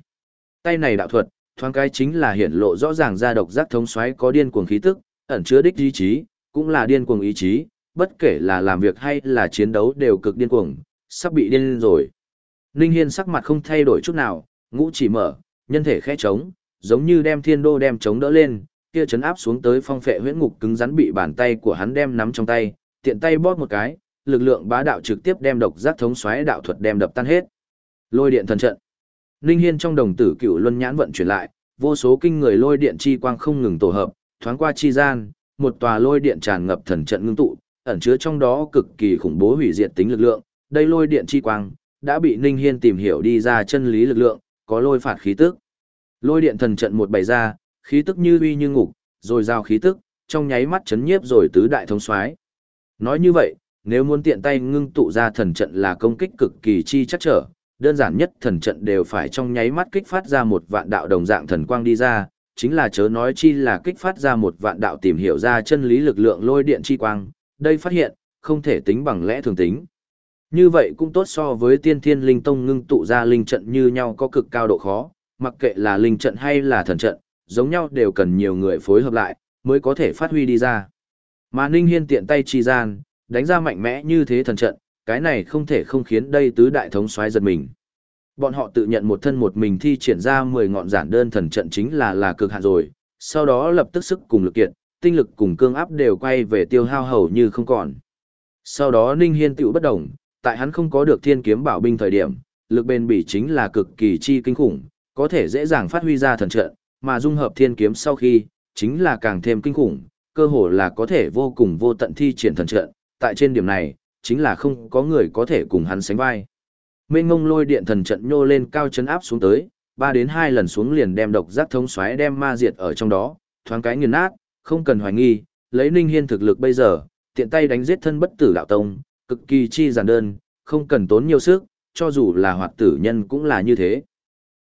Tay này đạo thuật, thoáng cái chính là hiện lộ rõ ràng ra độc giác thống xoáy có điên cuồng khí tức, ẩn chứa đích ý chí, cũng là điên cuồng ý chí, bất kể là làm việc hay là chiến đấu đều cực điên cuồng, sắp bị điên rồi. Ninh Hiên sắc mặt không thay đổi chút nào, ngũ chỉ mở, nhân thể khẽ trống, giống như đem thiên đô đem trống đỡ lên, kia chấn áp xuống tới phong phệ huyễn ngục cứng rắn bị bàn tay của hắn đem nắm trong tay, tiện tay bóp một cái, lực lượng bá đạo trực tiếp đem độc giác thống xoáy đạo thuật đem đập tan hết. Lôi điện thần trận. Ninh Hiên trong đồng tử cựu luân nhãn vận chuyển lại, vô số kinh người lôi điện chi quang không ngừng tổ hợp, thoáng qua chi gian, một tòa lôi điện tràn ngập thần trận ngưng tụ, ẩn chứa trong đó cực kỳ khủng bố hủy diệt tính lực lượng. Đây lôi điện chi quang đã bị Ninh Hiên tìm hiểu đi ra chân lý lực lượng, có lôi phạt khí tức. Lôi điện thần trận một bày ra, khí tức như uy như ngục, rồi giao khí tức, trong nháy mắt chấn nhiếp rồi tứ đại thống soái. Nói như vậy, nếu muốn tiện tay ngưng tụ ra thần trận là công kích cực kỳ chi chắc trở, đơn giản nhất thần trận đều phải trong nháy mắt kích phát ra một vạn đạo đồng dạng thần quang đi ra, chính là chớ nói chi là kích phát ra một vạn đạo tìm hiểu ra chân lý lực lượng lôi điện chi quang, đây phát hiện, không thể tính bằng lẽ thường tính. Như vậy cũng tốt so với tiên thiên linh tông ngưng tụ ra linh trận như nhau có cực cao độ khó, mặc kệ là linh trận hay là thần trận, giống nhau đều cần nhiều người phối hợp lại, mới có thể phát huy đi ra. Mà Ninh Hiên tiện tay chi gian, đánh ra mạnh mẽ như thế thần trận, cái này không thể không khiến đây tứ đại thống soái giật mình. Bọn họ tự nhận một thân một mình thi triển ra 10 ngọn giản đơn thần trận chính là là cực hạn rồi, sau đó lập tức sức cùng lực kiện, tinh lực cùng cương áp đều quay về tiêu hao hầu như không còn. Sau đó Ninh Hiên tựu bất động, tại hắn không có được thiên kiếm bảo binh thời điểm, lực bền bỉ chính là cực kỳ chi kinh khủng, có thể dễ dàng phát huy ra thần trận, mà dung hợp thiên kiếm sau khi, chính là càng thêm kinh khủng, cơ hồ là có thể vô cùng vô tận thi triển thần trận, tại trên điểm này, chính là không có người có thể cùng hắn sánh vai. Mênh ngông lôi điện thần trận nhô lên cao chấn áp xuống tới, ba đến hai lần xuống liền đem độc giác thống xoáy đem ma diệt ở trong đó, thoáng cái nghiền nát, không cần hoài nghi, lấy Ninh Hiên thực lực bây giờ, tiện tay đánh giết thân bất tử đạo tông, cực kỳ chi giản đơn, không cần tốn nhiều sức, cho dù là hoạt tử nhân cũng là như thế.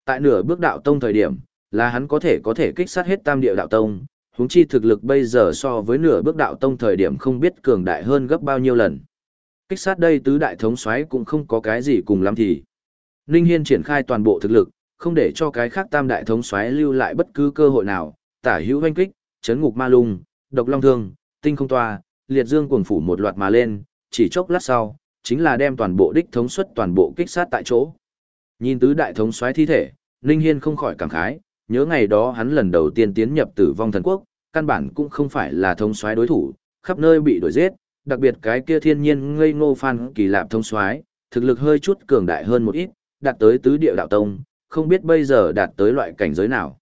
Tại nửa bước đạo tông thời điểm, là hắn có thể có thể kích sát hết tam địa đạo tông, huống chi thực lực bây giờ so với nửa bước đạo tông thời điểm không biết cường đại hơn gấp bao nhiêu lần. Kích sát đây tứ đại thống soái cũng không có cái gì cùng lắm thì. Ninh Hiên triển khai toàn bộ thực lực, không để cho cái khác tam đại thống soái lưu lại bất cứ cơ hội nào, tả hữu hoanh kích, chấn ngục ma lung, độc long thương, tinh không toa, liệt dương cuồng phủ một loạt mà lên, chỉ chốc lát sau, chính là đem toàn bộ đích thống suất toàn bộ kích sát tại chỗ. Nhìn tứ đại thống soái thi thể, Ninh Hiên không khỏi cảm khái, nhớ ngày đó hắn lần đầu tiên tiến nhập tử vong thần quốc, căn bản cũng không phải là thông soái đối thủ, khắp nơi bị đuổi giết, đặc biệt cái kia thiên nhiên ngây ngô phan kỳ lạp thông soái, thực lực hơi chút cường đại hơn một ít, đạt tới tứ địa đạo tông, không biết bây giờ đạt tới loại cảnh giới nào.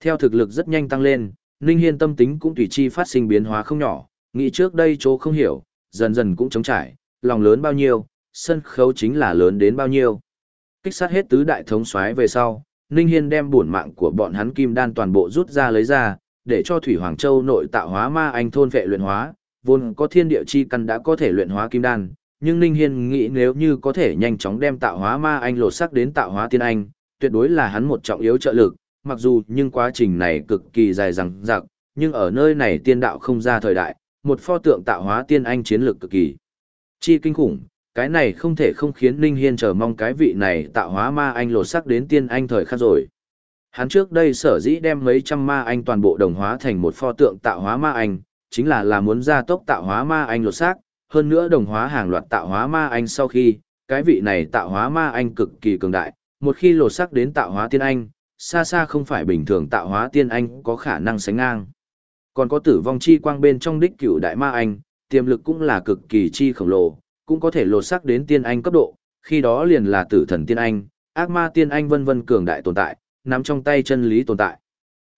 Theo thực lực rất nhanh tăng lên, Ninh Hiên tâm tính cũng tùy chi phát sinh biến hóa không nhỏ, nghĩ trước đây chỗ không hiểu, dần dần cũng chống trải, lòng lớn bao nhiêu, sân khấu chính là lớn đến bao nhiêu. Kích sát hết tứ đại thống soái về sau, Ninh Hiên đem bổn mạng của bọn hắn kim đan toàn bộ rút ra lấy ra, để cho Thủy Hoàng Châu nội tạo hóa ma anh thôn vệ luyện hóa, vốn có thiên địa chi căn đã có thể luyện hóa kim đan, nhưng Ninh Hiên nghĩ nếu như có thể nhanh chóng đem tạo hóa ma anh lột sắc đến tạo hóa tiên anh, tuyệt đối là hắn một trọng yếu trợ lực, mặc dù nhưng quá trình này cực kỳ dài dằng dặc, nhưng ở nơi này tiên đạo không ra thời đại, một pho tượng tạo hóa tiên anh chiến lược cực kỳ chi kinh khủng, cái này không thể không khiến Ninh Hiên chờ mong cái vị này tạo hóa ma anh lột sắc đến tiên anh thời khắc rồi. Hắn trước đây sở dĩ đem mấy trăm ma anh toàn bộ đồng hóa thành một pho tượng tạo hóa ma anh, chính là là muốn gia tốc tạo hóa ma anh lột xác, hơn nữa đồng hóa hàng loạt tạo hóa ma anh sau khi, cái vị này tạo hóa ma anh cực kỳ cường đại, một khi lột xác đến tạo hóa tiên anh, xa xa không phải bình thường tạo hóa tiên anh có khả năng sánh ngang. Còn có tử vong chi quang bên trong đích cửu đại ma anh, tiềm lực cũng là cực kỳ chi khổng lồ, cũng có thể lột xác đến tiên anh cấp độ, khi đó liền là tử thần tiên anh, ác ma tiên anh vân vân cường đại tồn tại, nắm trong tay chân lý tồn tại.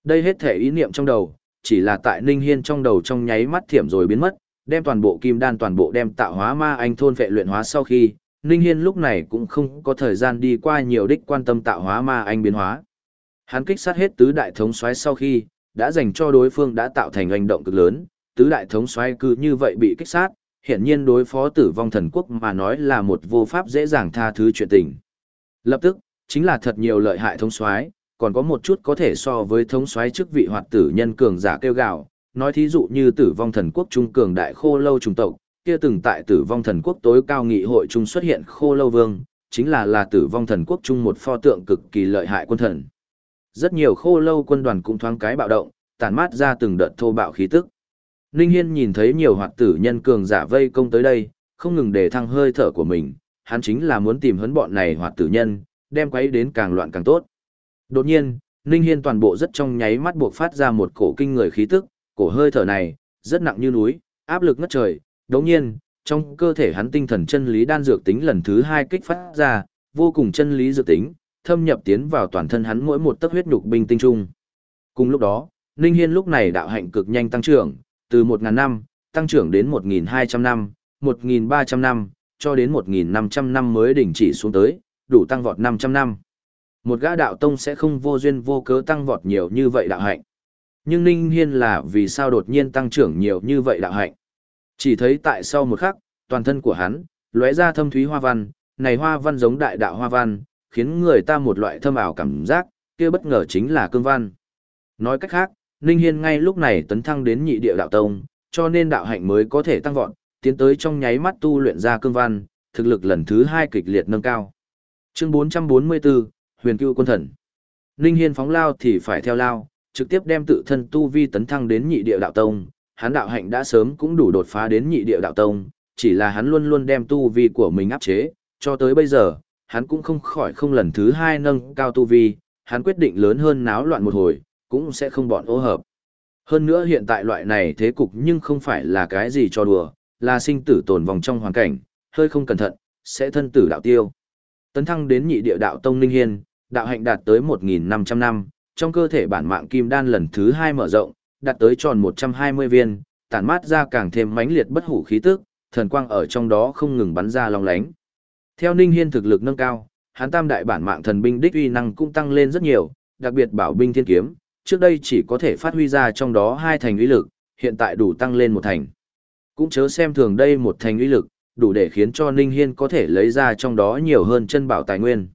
Đây hết thể ý niệm trong đầu, chỉ là tại Ninh Hiên trong đầu trong nháy mắt thiểm rồi biến mất, đem toàn bộ kim đan toàn bộ đem tạo hóa ma anh thôn vệ luyện hóa sau khi, Ninh Hiên lúc này cũng không có thời gian đi qua nhiều đích quan tâm tạo hóa ma anh biến hóa. Hắn kích sát hết tứ đại thống soái sau khi, đã dành cho đối phương đã tạo thành hành động cực lớn, tứ đại thống soái cứ như vậy bị kích sát, hiện nhiên đối phó tử vong thần quốc mà nói là một vô pháp dễ dàng tha thứ chuyện tình. Lập tức, chính là thật nhiều lợi hại thống soái, còn có một chút có thể so với thống soái chức vị hoạt tử nhân cường giả kêu gạo, nói thí dụ như tử vong thần quốc trung cường đại khô lâu trùng tộc, kia từng tại tử vong thần quốc tối cao nghị hội trung xuất hiện khô lâu vương, chính là là tử vong thần quốc trung một pho tượng cực kỳ lợi hại quân thần. Rất nhiều khô lâu quân đoàn cũng thoáng cái bạo động, tàn mát ra từng đợt thô bạo khí tức. Ninh Hiên nhìn thấy nhiều hoạt tử nhân cường giả vây công tới đây, không ngừng để thăng hơi thở của mình, hắn chính là muốn tìm hấn bọn này hoạt tử nhân, đem quấy đến càng loạn càng tốt. Đột nhiên, Ninh Hiên toàn bộ rất trong nháy mắt buộc phát ra một cổ kinh người khí tức, cổ hơi thở này, rất nặng như núi, áp lực ngất trời, đồng nhiên, trong cơ thể hắn tinh thần chân lý đan dược tính lần thứ hai kích phát ra, vô cùng chân lý dược tính, thâm nhập tiến vào toàn thân hắn mỗi một tấc huyết nhục binh tinh trung. Cùng lúc đó, Ninh Hiên lúc này đạo hạnh cực nhanh tăng trưởng, từ 1.000 năm, tăng trưởng đến 1.200 năm, 1.300 năm, cho đến 1.500 năm mới đỉnh chỉ xuống tới, đủ tăng vọt 500 năm. Một gã đạo tông sẽ không vô duyên vô cớ tăng vọt nhiều như vậy đạo hạnh. Nhưng Ninh Hiên là vì sao đột nhiên tăng trưởng nhiều như vậy đạo hạnh. Chỉ thấy tại sau một khắc, toàn thân của hắn, lóe ra thâm thúy hoa văn, này hoa văn giống đại đạo hoa văn, khiến người ta một loại thâm ảo cảm giác, kia bất ngờ chính là cương văn. Nói cách khác, Ninh Hiên ngay lúc này tấn thăng đến nhị địa đạo tông, cho nên đạo hạnh mới có thể tăng vọt, tiến tới trong nháy mắt tu luyện ra cương văn, thực lực lần thứ hai kịch liệt nâng cao. Chương 444, Huyền Cưu Quân Thần. Ninh Hiên phóng lao thì phải theo lao, trực tiếp đem tự thân tu vi tấn thăng đến nhị địa đạo tông, hắn đạo hạnh đã sớm cũng đủ đột phá đến nhị địa đạo tông, chỉ là hắn luôn luôn đem tu vi của mình áp chế, cho tới bây giờ, hắn cũng không khỏi không lần thứ hai nâng cao tu vi, hắn quyết định lớn hơn náo loạn một hồi, cũng sẽ không bọn ô hợp. Hơn nữa hiện tại loại này thế cục nhưng không phải là cái gì cho đùa, là sinh tử tồn vòng trong hoàn cảnh, hơi không cẩn thận, sẽ thân tử đạo tiêu. Tấn thăng đến nhị địa đạo tông Ninh hiên, đạo hạnh đạt tới 1.500 năm, trong cơ thể bản mạng kim đan lần thứ hai mở rộng, đạt tới tròn 120 viên, tản mát ra càng thêm mãnh liệt bất hủ khí tức, thần quang ở trong đó không ngừng bắn ra long lánh. Theo Ninh Hiên thực lực nâng cao, hắn tam đại bản mạng thần binh đích uy năng cũng tăng lên rất nhiều, đặc biệt bảo binh thiên kiếm, trước đây chỉ có thể phát huy ra trong đó hai thành uy lực, hiện tại đủ tăng lên một thành. Cũng chớ xem thường đây một thành uy lực, đủ để khiến cho Ninh Hiên có thể lấy ra trong đó nhiều hơn chân bảo tài nguyên.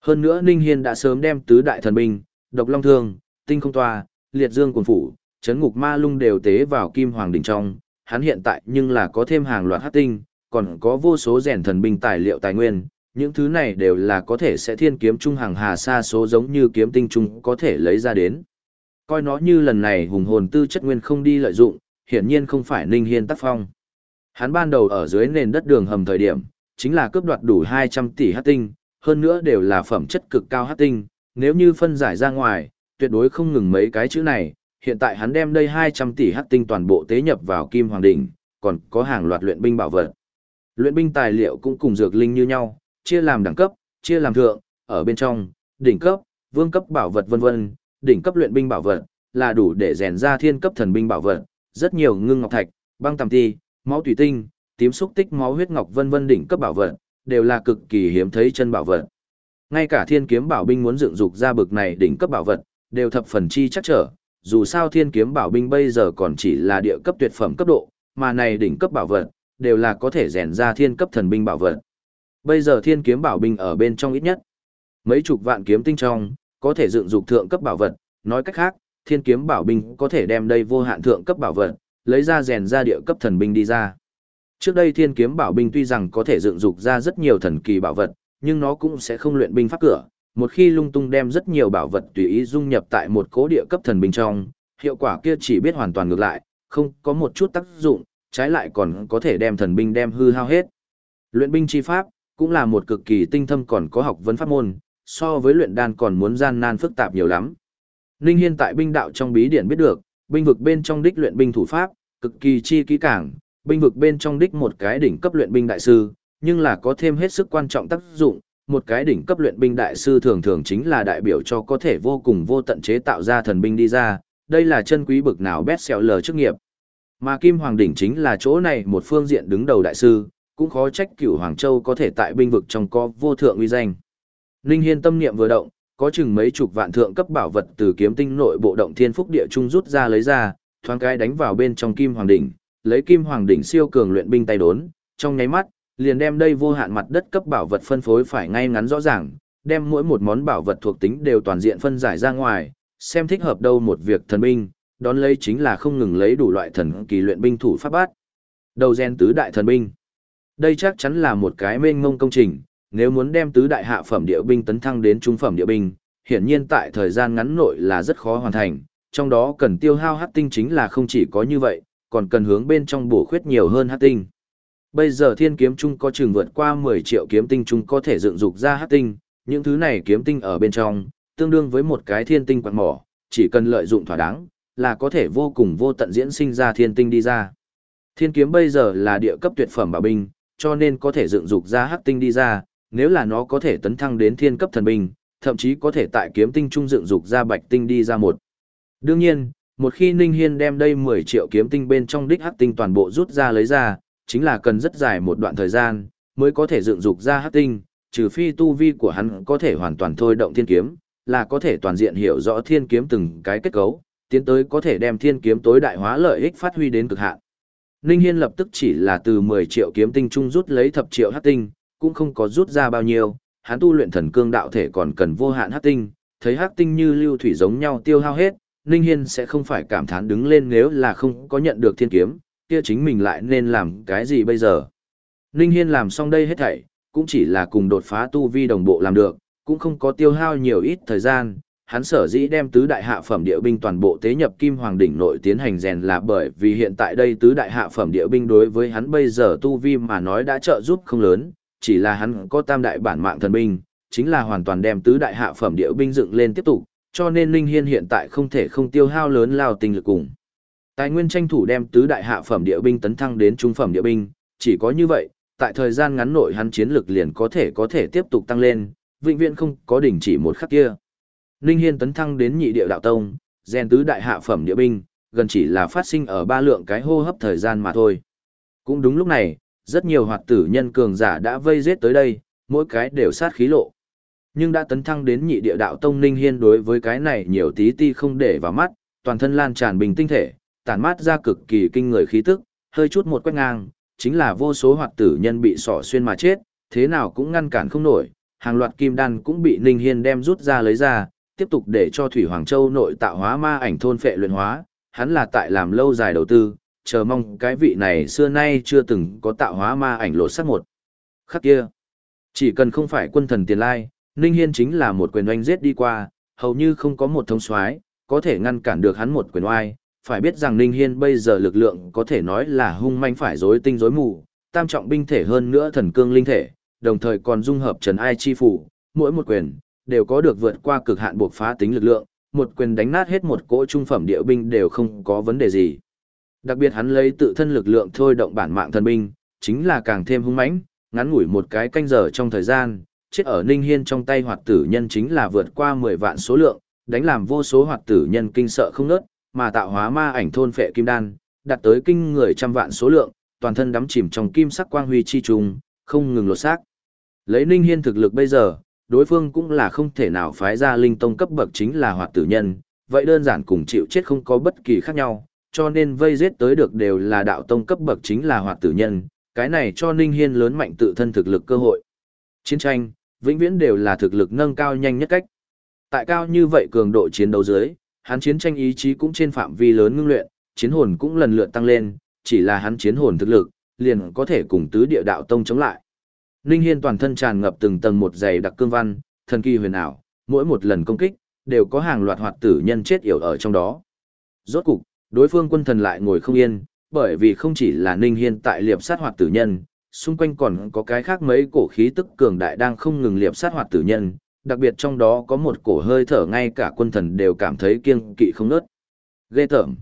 Hơn nữa Ninh Hiên đã sớm đem tứ đại thần binh, độc long thương, tinh không toa, liệt dương quần phủ, chấn ngục ma lung đều tế vào kim hoàng đỉnh trong, hắn hiện tại nhưng là có thêm hàng loạt hắc tinh, còn có vô số rèn thần binh tài liệu tài nguyên, những thứ này đều là có thể sẽ thiên kiếm trung hàng hà xa số giống như kiếm tinh trung có thể lấy ra đến. Coi nó như lần này hùng hồn tư chất nguyên không đi lợi dụng, hiển nhiên không phải Ninh Hiên tác phong. Hắn ban đầu ở dưới nền đất đường hầm thời điểm, chính là cướp đoạt đủ 200 tỷ hắc tinh, hơn nữa đều là phẩm chất cực cao hắc tinh, nếu như phân giải ra ngoài, tuyệt đối không ngừng mấy cái chữ này, hiện tại hắn đem đây 200 tỷ hắc tinh toàn bộ tế nhập vào Kim Hoàng Đỉnh, còn có hàng loạt luyện binh bảo vật. Luyện binh tài liệu cũng cùng dược linh như nhau, chia làm đẳng cấp, chia làm thượng, ở bên trong, đỉnh cấp, vương cấp bảo vật vân vân, đỉnh cấp luyện binh bảo vật là đủ để rèn ra thiên cấp thần binh bảo vật, rất nhiều ngưng ngọc thạch, băng tầm ti, máu thủy tinh, tím xúc tích máu huyết ngọc vân vân đỉnh cấp bảo vật, đều là cực kỳ hiếm thấy chân bảo vật. Ngay cả thiên kiếm bảo binh muốn dựng dục ra bực này đỉnh cấp bảo vật, đều thập phần chi chắc trở, dù sao thiên kiếm bảo binh bây giờ còn chỉ là địa cấp tuyệt phẩm cấp độ, mà này đỉnh cấp bảo vật, đều là có thể rèn ra thiên cấp thần binh bảo vật. Bây giờ thiên kiếm bảo binh ở bên trong ít nhất, mấy chục vạn kiếm tinh trong, có thể dựng dục thượng cấp bảo vật, nói cách khác, thiên kiếm bảo binh có thể đem đây vô hạn thượng cấp bảo vật, lấy ra rèn ra địa cấp thần binh đi ra. Trước đây thiên kiếm bảo binh tuy rằng có thể dựng dục ra rất nhiều thần kỳ bảo vật, nhưng nó cũng sẽ không luyện binh pháp cửa. Một khi lung tung đem rất nhiều bảo vật tùy ý dung nhập tại một cố địa cấp thần binh trong, hiệu quả kia chỉ biết hoàn toàn ngược lại, không có một chút tác dụng, trái lại còn có thể đem thần binh đem hư hao hết. Luyện binh chi pháp cũng là một cực kỳ tinh thâm còn có học vấn pháp môn, so với luyện đan còn muốn gian nan phức tạp nhiều lắm. Ninh Hiên tại binh đạo trong bí điển biết được, binh vực bên trong đích luyện binh thủ pháp, cực kỳ chi kỹ càng, binh vực bên trong đích một cái đỉnh cấp luyện binh đại sư, nhưng là có thêm hết sức quan trọng tác dụng, một cái đỉnh cấp luyện binh đại sư thường thường chính là đại biểu cho có thể vô cùng vô tận chế tạo ra thần binh đi ra, đây là chân quý bực nào best seller chức nghiệp. Mà Kim Hoàng đỉnh chính là chỗ này một phương diện đứng đầu đại sư, cũng khó trách Cửu Hoàng Châu có thể tại binh vực trong có vô thượng uy danh. Linh Hiên tâm niệm vừa động, có chừng mấy chục vạn thượng cấp bảo vật từ kiếm tinh nội bộ động thiên phúc địa trung rút ra lấy ra, thoáng cái đánh vào bên trong kim hoàng đỉnh, lấy kim hoàng đỉnh siêu cường luyện binh tay đốn, trong nháy mắt, liền đem đây vô hạn mặt đất cấp bảo vật phân phối phải ngay ngắn rõ ràng, đem mỗi một món bảo vật thuộc tính đều toàn diện phân giải ra ngoài, xem thích hợp đâu một việc thần binh, đón lấy chính là không ngừng lấy đủ loại thần kỳ luyện binh thủ pháp bát. Đầu gen tứ đại thần binh. Đây chắc chắn là một cái mênh mông công trình, nếu muốn đem tứ đại hạ phẩm địa binh tấn thăng đến trung phẩm địa binh, hiển nhiên tại thời gian ngắn nội là rất khó hoàn thành, trong đó cần tiêu hao hắc tinh chính là không chỉ có như vậy, còn cần hướng bên trong bổ khuyết nhiều hơn hắc tinh. Bây giờ thiên kiếm trung có chừng vượt qua 10 triệu kiếm tinh trung có thể dựng dục ra hắc tinh, những thứ này kiếm tinh ở bên trong, tương đương với một cái thiên tinh quạt mỏ, chỉ cần lợi dụng thỏa đáng, là có thể vô cùng vô tận diễn sinh ra thiên tinh đi ra. Thiên kiếm bây giờ là địa cấp tuyệt phẩm bảo binh, cho nên có thể dựng dục ra hắc tinh đi ra, nếu là nó có thể tấn thăng đến thiên cấp thần binh, thậm chí có thể tại kiếm tinh trung dựng dục ra bạch tinh đi ra một. Đương nhiên, một khi Ninh Hiên đem đây 10 triệu kiếm tinh bên trong đích hắc tinh toàn bộ rút ra lấy ra, chính là cần rất dài một đoạn thời gian, mới có thể dựng dục ra hắc tinh, trừ phi tu vi của hắn có thể hoàn toàn thôi động thiên kiếm, là có thể toàn diện hiểu rõ thiên kiếm từng cái kết cấu, tiến tới có thể đem thiên kiếm tối đại hóa lợi ích phát huy đến cực hạn. Ninh Hiên lập tức chỉ là từ 10 triệu kiếm tinh trung rút lấy thập triệu hắc tinh, cũng không có rút ra bao nhiêu, hắn tu luyện thần cương đạo thể còn cần vô hạn hắc tinh, thấy hắc tinh như lưu thủy giống nhau tiêu hao hết, Ninh Hiên sẽ không phải cảm thán đứng lên nếu là không có nhận được thiên kiếm, kia chính mình lại nên làm cái gì bây giờ. Ninh Hiên làm xong đây hết thảy, cũng chỉ là cùng đột phá tu vi đồng bộ làm được, cũng không có tiêu hao nhiều ít thời gian. Hắn sở dĩ đem tứ đại hạ phẩm địa binh toàn bộ tế nhập kim hoàng đỉnh nội tiến hành rèn là bởi vì hiện tại đây tứ đại hạ phẩm địa binh đối với hắn bây giờ tu vi mà nói đã trợ giúp không lớn, chỉ là hắn có tam đại bản mạng thần binh, chính là hoàn toàn đem tứ đại hạ phẩm địa binh dựng lên tiếp tục, cho nên Linh Hiên hiện tại không thể không tiêu hao lớn lao tinh lực cùng. Tài nguyên tranh thủ đem tứ đại hạ phẩm địa binh tấn thăng đến trung phẩm địa binh, chỉ có như vậy, tại thời gian ngắn nội hắn chiến lực liền có thể có thể tiếp tục tăng lên, vĩnh viễn không có đỉnh chỉ một khắc kia. Linh Hiên tấn thăng đến nhị địa đạo tông, gen tứ đại hạ phẩm địa binh, gần chỉ là phát sinh ở ba lượng cái hô hấp thời gian mà thôi. Cũng đúng lúc này, rất nhiều hoạt tử nhân cường giả đã vây giết tới đây, mỗi cái đều sát khí lộ. Nhưng đã tấn thăng đến nhị địa đạo tông Ninh Hiên đối với cái này nhiều tí ti không để vào mắt, toàn thân lan tràn bình tinh thể, tản mát ra cực kỳ kinh người khí tức, hơi chút một quét ngang, chính là vô số hoạt tử nhân bị sỏ xuyên mà chết, thế nào cũng ngăn cản không nổi, hàng loạt kim đan cũng bị Ninh Hiên đem rút ra lấy ra, tiếp tục để cho Thủy Hoàng Châu nội tạo hóa ma ảnh thôn phệ luyện hóa, hắn là tại làm lâu dài đầu tư, chờ mong cái vị này xưa nay chưa từng có tạo hóa ma ảnh lộ sắc một. Khắc kia, chỉ cần không phải quân thần tiền lai, Ninh Hiên chính là một quyền oanh giết đi qua, hầu như không có một thông soái có thể ngăn cản được hắn một quyền oai. Phải biết rằng Ninh Hiên bây giờ lực lượng có thể nói là hung manh phải rối tinh rối mù, tam trọng binh thể hơn nữa thần cương linh thể, đồng thời còn dung hợp trần ai chi phủ, mỗi một quyền đều có được vượt qua cực hạn buộc phá tính lực lượng, một quyền đánh nát hết một cỗ trung phẩm địa binh đều không có vấn đề gì. Đặc biệt hắn lấy tự thân lực lượng thôi động bản mạng thần binh, chính là càng thêm hung mãnh, ngắn ngủi một cái canh giờ trong thời gian, chết ở Ninh Hiên trong tay hoạt tử nhân chính là vượt qua 10 vạn số lượng, đánh làm vô số hoạt tử nhân kinh sợ không nớt, mà tạo hóa ma ảnh thôn phệ kim đan, đạt tới kinh người trăm vạn số lượng, toàn thân đắm chìm trong kim sắc quang huy chi trùng, không ngừng lột xác. Lấy Ninh Hiên thực lực bây giờ, đối phương cũng là không thể nào phái ra linh tông cấp bậc chính là hoạt tử nhân, vậy đơn giản cùng chịu chết không có bất kỳ khác nhau, cho nên vây giết tới được đều là đạo tông cấp bậc chính là hoạt tử nhân, cái này cho Ninh Hiên lớn mạnh tự thân thực lực cơ hội. Chiến tranh, vĩnh viễn đều là thực lực nâng cao nhanh nhất cách. Tại cao như vậy cường độ chiến đấu dưới, hắn chiến tranh ý chí cũng trên phạm vi lớn ngưng luyện, chiến hồn cũng lần lượt tăng lên, chỉ là hắn chiến hồn thực lực, liền có thể cùng tứ địa đạo tông chống lại. Ninh Hiên toàn thân tràn ngập từng tầng một dày đặc cương văn, thần kỳ huyền ảo, mỗi một lần công kích, đều có hàng loạt hoạt tử nhân chết yểu ở trong đó. Rốt cục, đối phương quân thần lại ngồi không yên, bởi vì không chỉ là Ninh Hiên tại liệp sát hoạt tử nhân, xung quanh còn có cái khác mấy cổ khí tức cường đại đang không ngừng liệp sát hoạt tử nhân, đặc biệt trong đó có một cổ hơi thở ngay cả quân thần đều cảm thấy kiêng kỵ không nớt. Ghê tởm.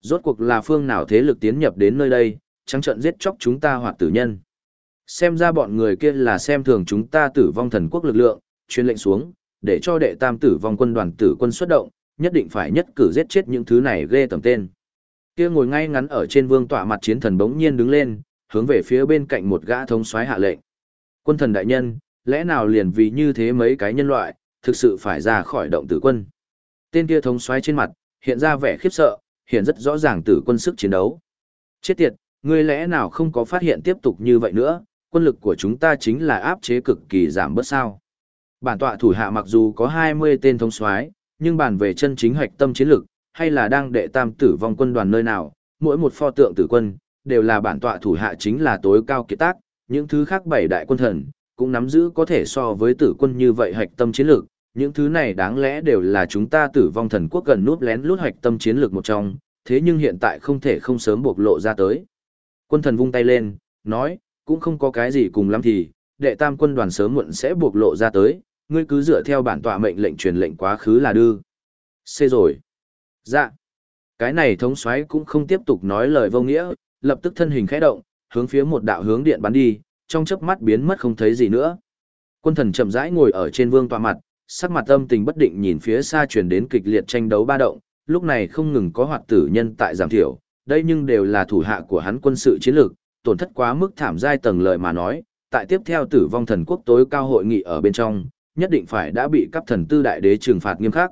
Rốt cuộc là phương nào thế lực tiến nhập đến nơi đây, trắng trận giết chóc chúng ta hoạt tử nhân. Xem ra bọn người kia là xem thường chúng ta tử vong thần quốc lực lượng, truyền lệnh xuống, để cho đệ tam tử vong quân đoàn tử quân xuất động, nhất định phải nhất cử giết chết những thứ này ghê tầm tên. Kia ngồi ngay ngắn ở trên vương tọa mặt chiến thần bỗng nhiên đứng lên, hướng về phía bên cạnh một gã thống soái hạ lệnh. Quân thần đại nhân, lẽ nào liền vì như thế mấy cái nhân loại, thực sự phải ra khỏi động tử quân. Tên kia thống soái trên mặt, hiện ra vẻ khiếp sợ, hiện rất rõ ràng tử quân sức chiến đấu. Chết tiệt, ngươi lẽ nào không có phát hiện tiếp tục như vậy nữa, quân lực của chúng ta chính là áp chế cực kỳ giảm bớt sao. Bản tọa thủ hạ mặc dù có 20 tên thống soái, nhưng bản về chân chính hoạch tâm chiến lực, hay là đang đệ tam tử vong quân đoàn nơi nào, mỗi một pho tượng tử quân, đều là bản tọa thủ hạ chính là tối cao kiệt tác, những thứ khác bảy đại quân thần, cũng nắm giữ có thể so với tử quân như vậy hoạch tâm chiến lược, những thứ này đáng lẽ đều là chúng ta tử vong thần quốc gần nút lén lút hoạch tâm chiến lược một trong, thế nhưng hiện tại không thể không sớm bộc lộ ra tới. Quân thần vung tay lên, nói, cũng không có cái gì cùng lắm thì, đệ tam quân đoàn sớm muộn sẽ bộc lộ ra tới, ngươi cứ dựa theo bản tọa mệnh lệnh truyền lệnh quá khứ là đưa. Xê rồi. Dạ. Cái này thống soái cũng không tiếp tục nói lời vô nghĩa, lập tức thân hình khẽ động, hướng phía một đạo hướng điện bắn đi, trong chớp mắt biến mất không thấy gì nữa. Quân thần chậm rãi ngồi ở trên vương tọa mặt, sắc mặt âm tình bất định nhìn phía xa truyền đến kịch liệt tranh đấu ba động, lúc này không ngừng có hoạt tử nhân tại giảm thiểu, đây nhưng đều là thủ hạ của hắn quân sự chiến lược, tổn thất quá mức thảm giai tầng lợi mà nói, tại tiếp theo tử vong thần quốc tối cao hội nghị ở bên trong, nhất định phải đã bị cấp thần tư đại đế trừng phạt nghiêm khắc.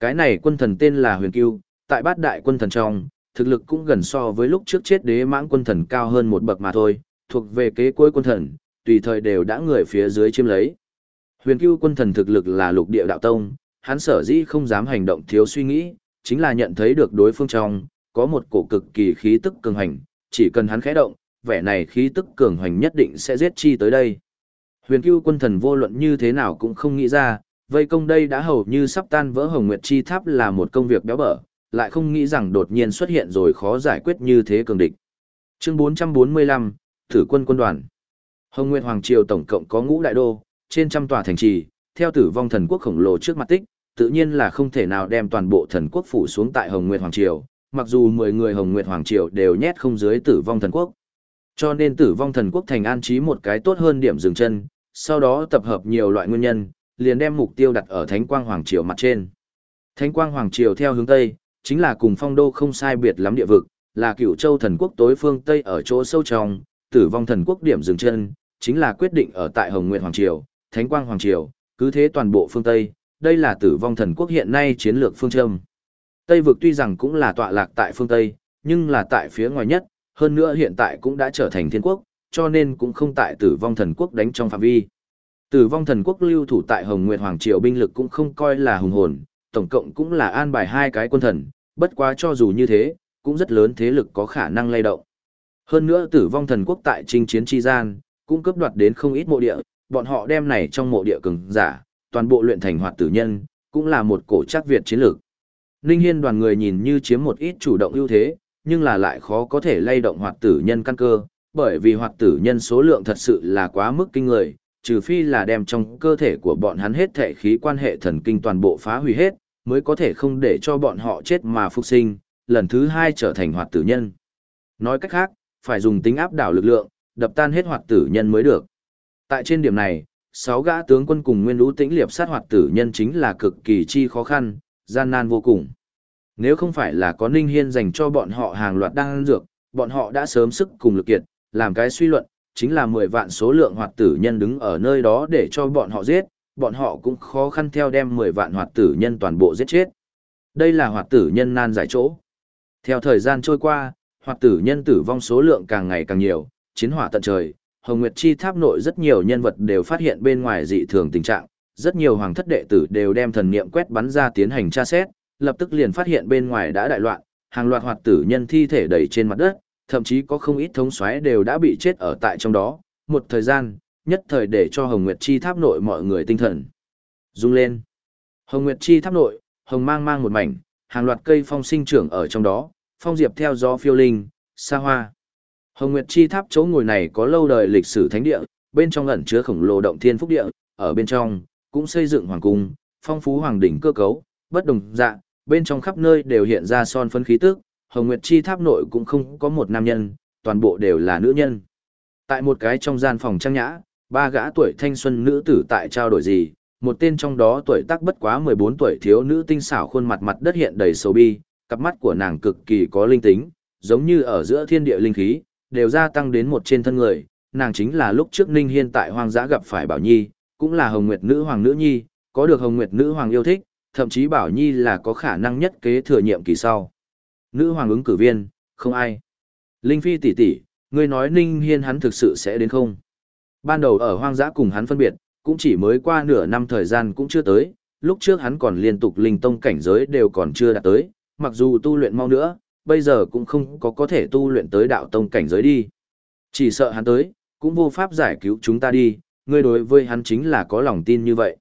Cái này quân thần tên là Huyền Cưu, tại bát đại quân thần trong, thực lực cũng gần so với lúc trước chết đế mãng quân thần cao hơn một bậc mà thôi, thuộc về kế cuối quân thần, tùy thời đều đã người phía dưới chiếm lấy. Huyền Cưu quân thần thực lực là lục địa đạo tông, hắn sở dĩ không dám hành động thiếu suy nghĩ, chính là nhận thấy được đối phương trong có một cổ cực kỳ khí tức cường hành, chỉ cần hắn khẽ động, vẻ này khí tức cường hành nhất định sẽ giết chi tới đây. Huyền Cưu quân thần vô luận như thế nào cũng không nghĩ ra, vây công đây đã hầu như sắp tan vỡ Hồng Nguyệt chi tháp là một công việc béo bở, lại không nghĩ rằng đột nhiên xuất hiện rồi khó giải quyết như thế cường địch. Chương 445, Tử quân quân đoàn. Hồng Nguyệt Hoàng Triều tổng cộng có ngũ đại đô, trên trăm tòa thành trì, theo tử vong thần quốc khổng lồ trước mặt tích, tự nhiên là không thể nào đem toàn bộ thần quốc phủ xuống tại Hồng Nguyệt Hoàng Triều, mặc dù 10 người Hồng Nguyệt Hoàng Triều đều nhét không dưới tử vong thần quốc. Cho nên tử vong thần quốc thành an trí một cái tốt hơn điểm dừng chân, sau đó tập hợp nhiều loại nguyên nhân, liền đem mục tiêu đặt ở Thánh Quang Hoàng Triều mặt trên. Thánh Quang Hoàng Triều theo hướng Tây, chính là cùng phong đô không sai biệt lắm địa vực, là cựu châu thần quốc tối phương Tây ở chỗ sâu trong, tử vong thần quốc điểm dừng chân, chính là quyết định ở tại Hồng Nguyệt Hoàng Triều, Thánh Quang Hoàng Triều, cứ thế toàn bộ phương Tây, đây là tử vong thần quốc hiện nay chiến lược phương châm. Tây vực tuy rằng cũng là tọa lạc tại phương Tây, nhưng là tại phía ngoài nhất, hơn nữa hiện tại cũng đã trở thành thiên quốc, cho nên cũng không tại tử vong thần quốc đánh trong phạm vi. Tử vong thần quốc lưu thủ tại Hồng Nguyệt Hoàng Triều binh lực cũng không coi là hùng hồn, tổng cộng cũng là an bài hai cái quân thần, bất quá cho dù như thế, cũng rất lớn thế lực có khả năng lay động. Hơn nữa tử vong thần quốc tại trinh chiến chi gian, cũng cướp đoạt đến không ít mộ địa, bọn họ đem này trong mộ địa cường giả, toàn bộ luyện thành hoạt tử nhân, cũng là một cổ chắc Việt chiến lược. Ninh Hiên đoàn người nhìn như chiếm một ít chủ động ưu thế, nhưng là lại khó có thể lay động hoạt tử nhân căn cơ, bởi vì hoạt tử nhân số lượng thật sự là quá mức kinh người, trừ phi là đem trong cơ thể của bọn hắn hết thể khí quan hệ thần kinh toàn bộ phá hủy hết, mới có thể không để cho bọn họ chết mà phục sinh, lần thứ hai trở thành hoạt tử nhân. Nói cách khác, phải dùng tính áp đảo lực lượng, đập tan hết hoạt tử nhân mới được. Tại trên điểm này, sáu gã tướng quân cùng nguyên lũ tĩnh liệp sát hoạt tử nhân chính là cực kỳ chi khó khăn, gian nan vô cùng. Nếu không phải là có Ninh Hiên dành cho bọn họ hàng loạt đan dược, bọn họ đã sớm sức cùng lực kiệt, làm cái suy luận, chính là 10 vạn số lượng hoạt tử nhân đứng ở nơi đó để cho bọn họ giết, bọn họ cũng khó khăn theo đem 10 vạn hoạt tử nhân toàn bộ giết chết. Đây là hoạt tử nhân nan giải chỗ. Theo thời gian trôi qua, hoạt tử nhân tử vong số lượng càng ngày càng nhiều, chiến hỏa tận trời, Hồng Nguyệt Chi tháp nội rất nhiều nhân vật đều phát hiện bên ngoài dị thường tình trạng, rất nhiều hoàng thất đệ tử đều đem thần niệm quét bắn ra tiến hành tra xét, lập tức liền phát hiện bên ngoài đã đại loạn, hàng loạt hoạt tử nhân thi thể đầy trên mặt đất, thậm chí có không ít thống soái đều đã bị chết ở tại trong đó, một thời gian, nhất thời để cho Hồng Nguyệt Chi tháp nội mọi người tinh thần. Rung lên. Hồng Nguyệt Chi tháp nội, hồng mang mang một mảnh, hàng loạt cây phong sinh trưởng ở trong đó, phong diệp theo gió phiêu linh, xa hoa. Hồng Nguyệt Chi tháp chỗ ngồi này có lâu đời lịch sử thánh địa, bên trong ẩn chứa khổng lồ động thiên phúc địa, ở bên trong cũng xây dựng hoàng cung, phong phú hoàng đỉnh cơ cấu, bất đồng dạng, bên trong khắp nơi đều hiện ra son phấn khí tức, Hồng Nguyệt Chi tháp nội cũng không có một nam nhân, toàn bộ đều là nữ nhân. Tại một cái trong gian phòng trang nhã, ba gã tuổi thanh xuân nữ tử tại trao đổi gì, một tên trong đó tuổi tác bất quá 14 tuổi thiếu nữ tinh xảo khuôn mặt mặt đất hiện đầy sầu bi, cặp mắt của nàng cực kỳ có linh tính, giống như ở giữa thiên địa linh khí, đều gia tăng đến một trên thân người, nàng chính là lúc trước Ninh Hiên tại hoang dã gặp phải Bảo Nhi, cũng là Hồng Nguyệt nữ hoàng nữ nhi, có được Hồng Nguyệt nữ hoàng yêu thích, thậm chí Bảo Nhi là có khả năng nhất kế thừa nhiệm kỳ sau. Nữ hoàng ứng cử viên, không ai. Linh Phi tỷ tỷ, ngươi nói Ninh Hiên hắn thực sự sẽ đến không? Ban đầu ở hoang dã cùng hắn phân biệt, cũng chỉ mới qua nửa năm thời gian cũng chưa tới, lúc trước hắn còn liên tục linh tông cảnh giới đều còn chưa đạt tới, mặc dù tu luyện mau nữa, bây giờ cũng không có có thể tu luyện tới đạo tông cảnh giới đi. Chỉ sợ hắn tới, cũng vô pháp giải cứu chúng ta đi, ngươi đối với hắn chính là có lòng tin như vậy.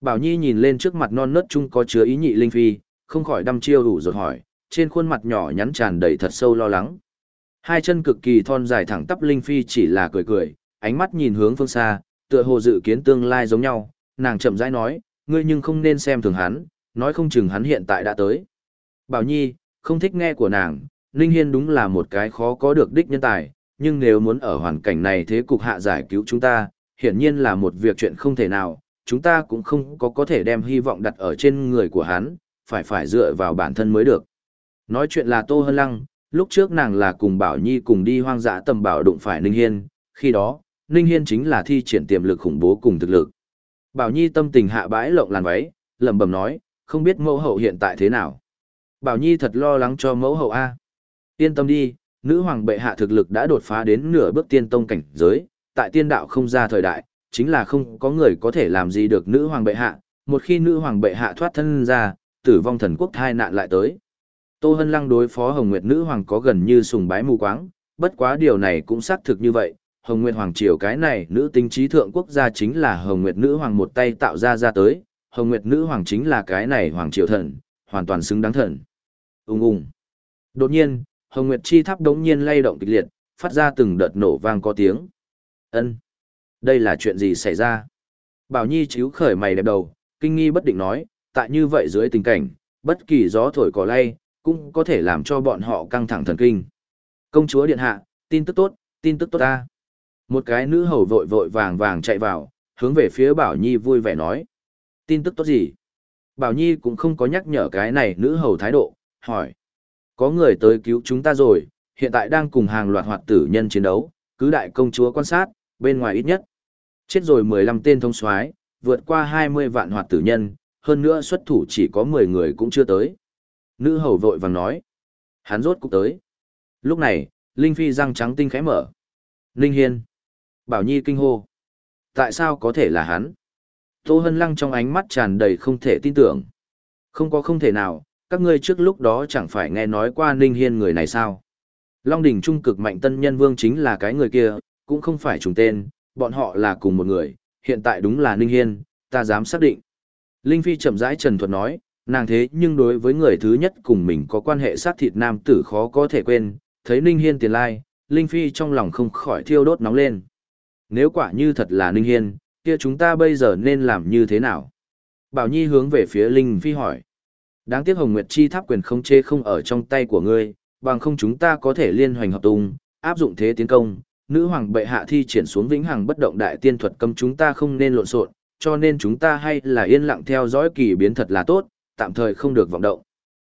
Bảo Nhi nhìn lên trước mặt non nớt chung có chứa ý nhị linh phi, không khỏi đăm chiêu đủ rồi hỏi, trên khuôn mặt nhỏ nhắn tràn đầy thật sâu lo lắng. Hai chân cực kỳ thon dài thẳng tắp linh phi chỉ là cười cười, ánh mắt nhìn hướng phương xa, tựa hồ dự kiến tương lai giống nhau, nàng chậm rãi nói, ngươi nhưng không nên xem thường hắn, nói không chừng hắn hiện tại đã tới. Bảo Nhi, không thích nghe của nàng, linh Hiên đúng là một cái khó có được đích nhân tài, nhưng nếu muốn ở hoàn cảnh này thế cục hạ giải cứu chúng ta, hiển nhiên là một việc chuyện không thể nào, chúng ta cũng không có có thể đem hy vọng đặt ở trên người của hắn, phải phải dựa vào bản thân mới được. Nói chuyện là Tô Hân Lăng, lúc trước nàng là cùng Bảo Nhi cùng đi hoang dã tầm bảo đụng phải Ninh Hiên, khi đó, Ninh Hiên chính là thi triển tiềm lực khủng bố cùng thực lực. Bảo Nhi tâm tình hạ bãi lộng làn váy, lẩm bẩm nói, không biết mẫu hậu hiện tại thế nào. Bảo Nhi thật lo lắng cho mẫu hậu A. Yên tâm đi, nữ hoàng bệ hạ thực lực đã đột phá đến nửa bước tiên tông cảnh giới, tại tiên đạo không ra thời đại, chính là không có người có thể làm gì được nữ hoàng bệ hạ, một khi nữ hoàng bệ hạ thoát thân ra, tử vong thần quốc thai nạn lại tới. Tô Hân Lăng đối phó Hồng Nguyệt nữ hoàng có gần như sùng bái mù quáng, bất quá điều này cũng xác thực như vậy, Hồng Nguyệt hoàng triều cái này nữ tính trí thượng quốc gia chính là Hồng Nguyệt nữ hoàng một tay tạo ra ra tới, Hồng Nguyệt nữ hoàng chính là cái này hoàng triều thần, hoàn toàn xứng đáng thần. Ung ung. Đột nhiên, Hồng Nguyệt chi tháp đống nhiên lay động kịch liệt, phát ra từng đợt nổ vang có tiếng. Ân, Đây là chuyện gì xảy ra? Bảo Nhi chíu khởi mày đẹp đầu, kinh nghi bất định nói, tại như vậy dưới tình cảnh, bất kỳ gió thổi cỏ lay, cũng có thể làm cho bọn họ căng thẳng thần kinh. Công chúa điện hạ, tin tức tốt, tin tức tốt ta. Một cái nữ hầu vội vội vàng vàng chạy vào, hướng về phía Bảo Nhi vui vẻ nói. Tin tức tốt gì? Bảo Nhi cũng không có nhắc nhở cái này nữ hầu thái độ, hỏi. Có người tới cứu chúng ta rồi, hiện tại đang cùng hàng loạt hoạt tử nhân chiến đấu, cứ đại công chúa quan sát, bên ngoài ít nhất. Chết rồi 15 tên thông soái vượt qua 20 vạn hoạt tử nhân, hơn nữa xuất thủ chỉ có 10 người cũng chưa tới. Nữ hầu vội vàng nói. Hắn rốt cục tới. Lúc này, Linh Phi răng trắng tinh khẽ mở. Linh Hiên. Bảo Nhi kinh hô. Tại sao có thể là hắn? Tô Hân Lăng trong ánh mắt tràn đầy không thể tin tưởng. Không có không thể nào, các ngươi trước lúc đó chẳng phải nghe nói qua Ninh Hiên người này sao? Long đỉnh trung cực mạnh tân nhân vương chính là cái người kia, cũng không phải trùng tên, bọn họ là cùng một người, hiện tại đúng là Ninh Hiên, ta dám xác định. Linh Phi chậm rãi trần thuật nói, nàng thế nhưng đối với người thứ nhất cùng mình có quan hệ sát thịt nam tử khó có thể quên, thấy Ninh Hiên tiền lai, Linh Phi trong lòng không khỏi thiêu đốt nóng lên. Nếu quả như thật là Ninh Hiên, kia chúng ta bây giờ nên làm như thế nào? Bảo Nhi hướng về phía Linh Phi hỏi. Đáng tiếc Hồng Nguyệt Chi tháp quyền không chê không ở trong tay của ngươi, bằng không chúng ta có thể liên hoành hợp tung, áp dụng thế tiến công. Nữ hoàng bệ hạ thi triển xuống vĩnh hằng bất động đại tiên thuật cấm chúng ta không nên lộn xộn, cho nên chúng ta hay là yên lặng theo dõi kỳ biến thật là tốt, tạm thời không được vọng động.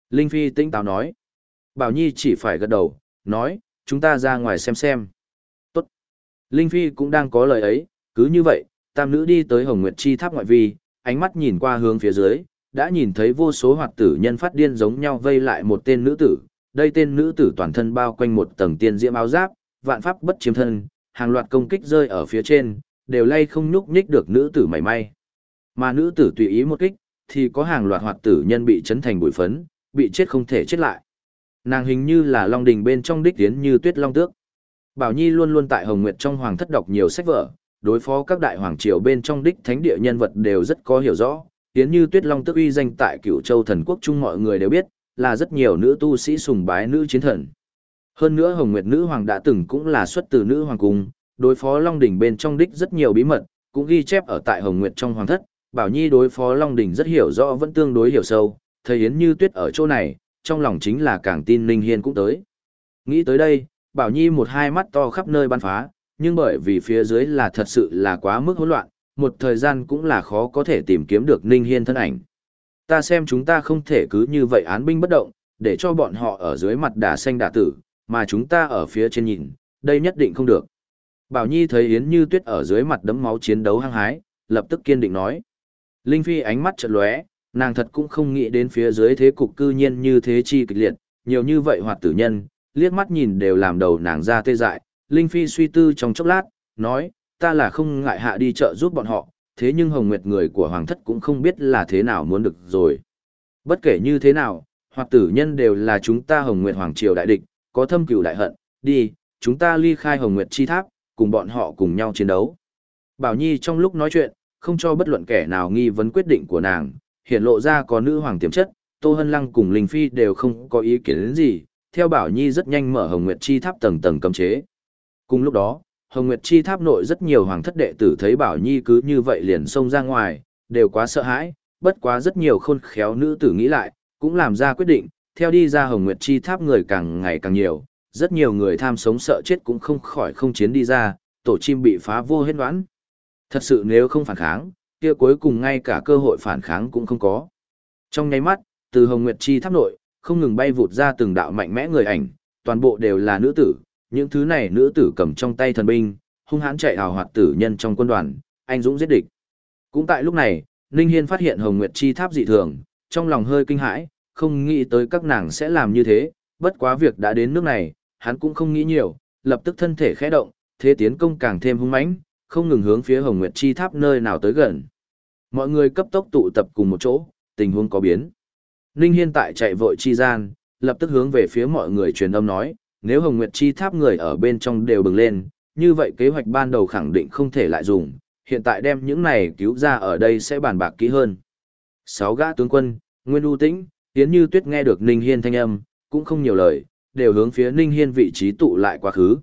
Linh Phi tinh táo nói. Bảo Nhi chỉ phải gật đầu, nói, chúng ta ra ngoài xem xem. Tốt. Linh Phi cũng đang có lời ấy, cứ như vậy, tam nữ đi tới Hồng Nguyệt Chi tháp ngoại vi, ánh mắt nhìn qua hướng phía dưới, đã nhìn thấy vô số hoạt tử nhân phát điên giống nhau vây lại một tên nữ tử. Đây tên nữ tử toàn thân bao quanh một tầng tiên diễm áo giáp, vạn pháp bất chiếm thân, hàng loạt công kích rơi ở phía trên, đều lay không nhúc nhích được nữ tử mảy may. Mà nữ tử tùy ý một kích, thì có hàng loạt hoạt tử nhân bị chấn thành bụi phấn, bị chết không thể chết lại. Nàng hình như là long đình bên trong đích tiến như tuyết long tước. Bảo Nhi luôn luôn tại Hồng Nguyệt trong hoàng thất đọc nhiều sách vở, đối phó các đại hoàng triều bên trong đích thánh địa nhân vật đều rất có hiểu rõ. Tiến như tuyết long tước uy danh tại cửu châu thần quốc chung mọi người đều biết, là rất nhiều nữ tu sĩ sùng bái nữ chiến thần. Hơn nữa Hồng Nguyệt nữ hoàng đã từng cũng là xuất từ nữ hoàng cung, đối phó long đỉnh bên trong đích rất nhiều bí mật, cũng ghi chép ở tại Hồng Nguyệt trong hoàng thất. Bảo Nhi đối phó long Đình rất hiểu rõ vẫn tương đối hiểu sâu, thầy Yến như tuyết ở chỗ này, trong lòng chính là càng tin Ninh Hiên cũng tới. Nghĩ tới đây, Bảo Nhi một hai mắt to khắp nơi bắn phá, nhưng bởi vì phía dưới là thật sự là quá mức hỗn loạn, một thời gian cũng là khó có thể tìm kiếm được Ninh Hiên thân ảnh. Ta xem chúng ta không thể cứ như vậy án binh bất động, để cho bọn họ ở dưới mặt đà xanh đà tử, mà chúng ta ở phía trên nhìn, đây nhất định không được. Bảo Nhi thấy Yến Như Tuyết ở dưới mặt đấm máu chiến đấu hăng hái, lập tức kiên định nói. Linh Phi ánh mắt chợt lóe, nàng thật cũng không nghĩ đến phía dưới thế cục cư nhiên như thế chi kịch liệt, nhiều như vậy hoạt tử nhân, liếc mắt nhìn đều làm đầu nàng ra tê dại. Linh Phi suy tư trong chốc lát, nói, ta là không ngại hạ đi chợ giúp bọn họ, thế nhưng Hồng Nguyệt người của Hoàng thất cũng không biết là thế nào muốn được rồi. Bất kể như thế nào, hoạt tử nhân đều là chúng ta Hồng Nguyệt Hoàng Triều đại địch, có thâm cửu đại hận, đi, chúng ta ly khai Hồng Nguyệt chi tháp, cùng bọn họ cùng nhau chiến đấu. Bảo Nhi trong lúc nói chuyện, không cho bất luận kẻ nào nghi vấn quyết định của nàng, hiện lộ ra có nữ hoàng tiềm chất, Tô Hân Lăng cùng Linh Phi đều không có ý kiến đến gì, theo Bảo Nhi rất nhanh mở Hồng Nguyệt Chi Tháp tầng tầng cấm chế. Cùng lúc đó, Hồng Nguyệt Chi Tháp nội rất nhiều hoàng thất đệ tử thấy Bảo Nhi cứ như vậy liền xông ra ngoài, đều quá sợ hãi, bất quá rất nhiều khôn khéo nữ tử nghĩ lại, cũng làm ra quyết định, theo đi ra Hồng Nguyệt Chi Tháp người càng ngày càng nhiều, rất nhiều người tham sống sợ chết cũng không khỏi không chiến đi ra, tổ chim bị phá vô hết đoán. Thật sự nếu không phản kháng, kia cuối cùng ngay cả cơ hội phản kháng cũng không có. Trong nháy mắt, từ Hồng Nguyệt Chi tháp nội, không ngừng bay vụt ra từng đạo mạnh mẽ người ảnh, toàn bộ đều là nữ tử, những thứ này nữ tử cầm trong tay thần binh, hung hãn chạy hào hoạt tử nhân trong quân đoàn, anh dũng giết địch. Cũng tại lúc này, Ninh Hiên phát hiện Hồng Nguyệt Chi tháp dị thường, trong lòng hơi kinh hãi, không nghĩ tới các nàng sẽ làm như thế, bất quá việc đã đến nước này, hắn cũng không nghĩ nhiều, lập tức thân thể khẽ động, thế tiến công càng thêm hung mãnh, không ngừng hướng phía Hồng Nguyệt Chi tháp nơi nào tới gần. Mọi người cấp tốc tụ tập cùng một chỗ, tình huống có biến. Ninh Hiên tại chạy vội chi gian, lập tức hướng về phía mọi người truyền âm nói, nếu Hồng Nguyệt Chi tháp người ở bên trong đều bừng lên, như vậy kế hoạch ban đầu khẳng định không thể lại dùng, hiện tại đem những này cứu ra ở đây sẽ bàn bạc kỹ hơn. Sáu gã tướng quân, Nguyên U Tĩnh, Tiến Như Tuyết nghe được Ninh Hiên thanh âm, cũng không nhiều lời, đều hướng phía Ninh Hiên vị trí tụ lại quá khứ.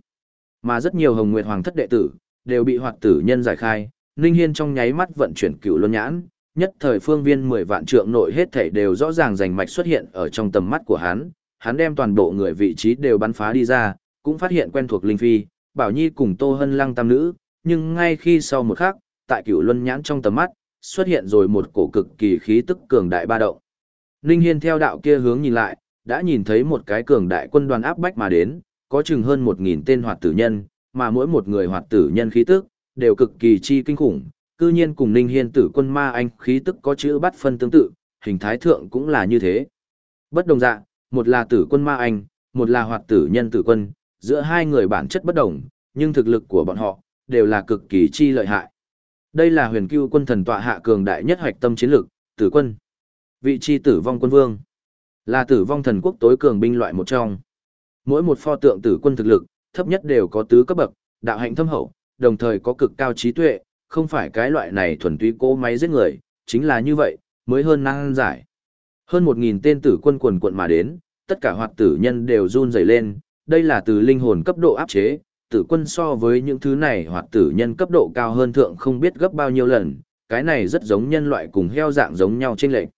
Mà rất nhiều Hồng Nguyệt Hoàng thất đệ tử, đều bị hoạt tử nhân giải khai, Ninh Hiên trong nháy mắt vận chuyển cựu luân nhãn, nhất thời phương viên 10 vạn trượng nội hết thảy đều rõ ràng rành mạch xuất hiện ở trong tầm mắt của hắn, hắn đem toàn bộ người vị trí đều bắn phá đi ra, cũng phát hiện quen thuộc Linh Phi, Bảo Nhi cùng Tô Hân Lăng tam nữ, nhưng ngay khi sau một khắc, tại cựu luân nhãn trong tầm mắt, xuất hiện rồi một cổ cực kỳ khí tức cường đại ba động. Ninh Hiên theo đạo kia hướng nhìn lại, đã nhìn thấy một cái cường đại quân đoàn áp bách mà đến, có chừng hơn 1.000 tên hoạt tử nhân, mà mỗi một người hoạt tử nhân khí tức, đều cực kỳ chi kinh khủng, cư nhiên cùng Ninh Hiên tử quân ma anh khí tức có chữ bắt phân tương tự, hình thái thượng cũng là như thế. Bất đồng dạng, một là tử quân ma anh, một là hoạt tử nhân tử quân, giữa hai người bản chất bất đồng, nhưng thực lực của bọn họ, đều là cực kỳ chi lợi hại. Đây là huyền cưu quân thần tọa hạ cường đại nhất hoạch tâm chiến lực, tử quân. Vị chi tử vong quân vương. Là tử vong thần quốc tối cường binh loại một trong. Mỗi một pho tượng tử quân thực lực, thấp nhất đều có tứ cấp bậc, đạo hạnh thâm hậu, đồng thời có cực cao trí tuệ, không phải cái loại này thuần túy cố máy giết người, chính là như vậy, mới hơn năng giải. Hơn một nghìn tên tử quân quần quận mà đến, tất cả hoạt tử nhân đều run rẩy lên, đây là từ linh hồn cấp độ áp chế, tử quân so với những thứ này hoạt tử nhân cấp độ cao hơn thượng không biết gấp bao nhiêu lần, cái này rất giống nhân loại cùng heo dạng giống nhau trên lệch.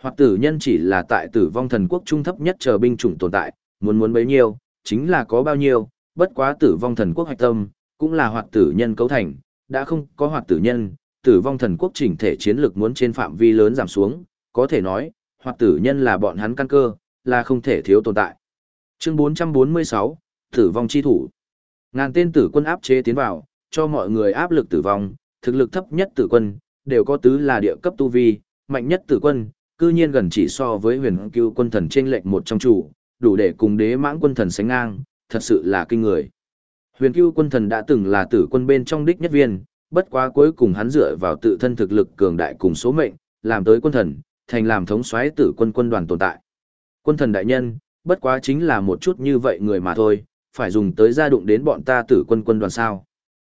Hoạt tử nhân chỉ là tại tử vong thần quốc trung thấp nhất chờ binh chủng tồn tại, muốn muốn bấy nhiêu, chính là có bao nhiêu, bất quá tử vong thần quốc hạch tâm, cũng là hoạt tử nhân cấu thành, đã không có hoạt tử nhân, tử vong thần quốc chỉnh thể chiến lược muốn trên phạm vi lớn giảm xuống, có thể nói, hoạt tử nhân là bọn hắn căn cơ, là không thể thiếu tồn tại. Chương 446, Tử vong chi thủ. Ngàn tên tử quân áp chế tiến vào, cho mọi người áp lực tử vong, thực lực thấp nhất tử quân, đều có tứ là địa cấp tu vi, mạnh nhất tử quân, cư nhiên gần chỉ so với huyền cưu quân thần trên lệnh một trong chủ, đủ để cùng đế mãng quân thần sánh ngang, thật sự là kinh người. Huyền cưu quân thần đã từng là tử quân bên trong đích nhất viên, bất quá cuối cùng hắn dựa vào tự thân thực lực cường đại cùng số mệnh, làm tới quân thần, thành làm thống soái tử quân quân đoàn tồn tại. Quân thần đại nhân, bất quá chính là một chút như vậy người mà thôi, phải dùng tới gia đụng đến bọn ta tử quân quân đoàn sao.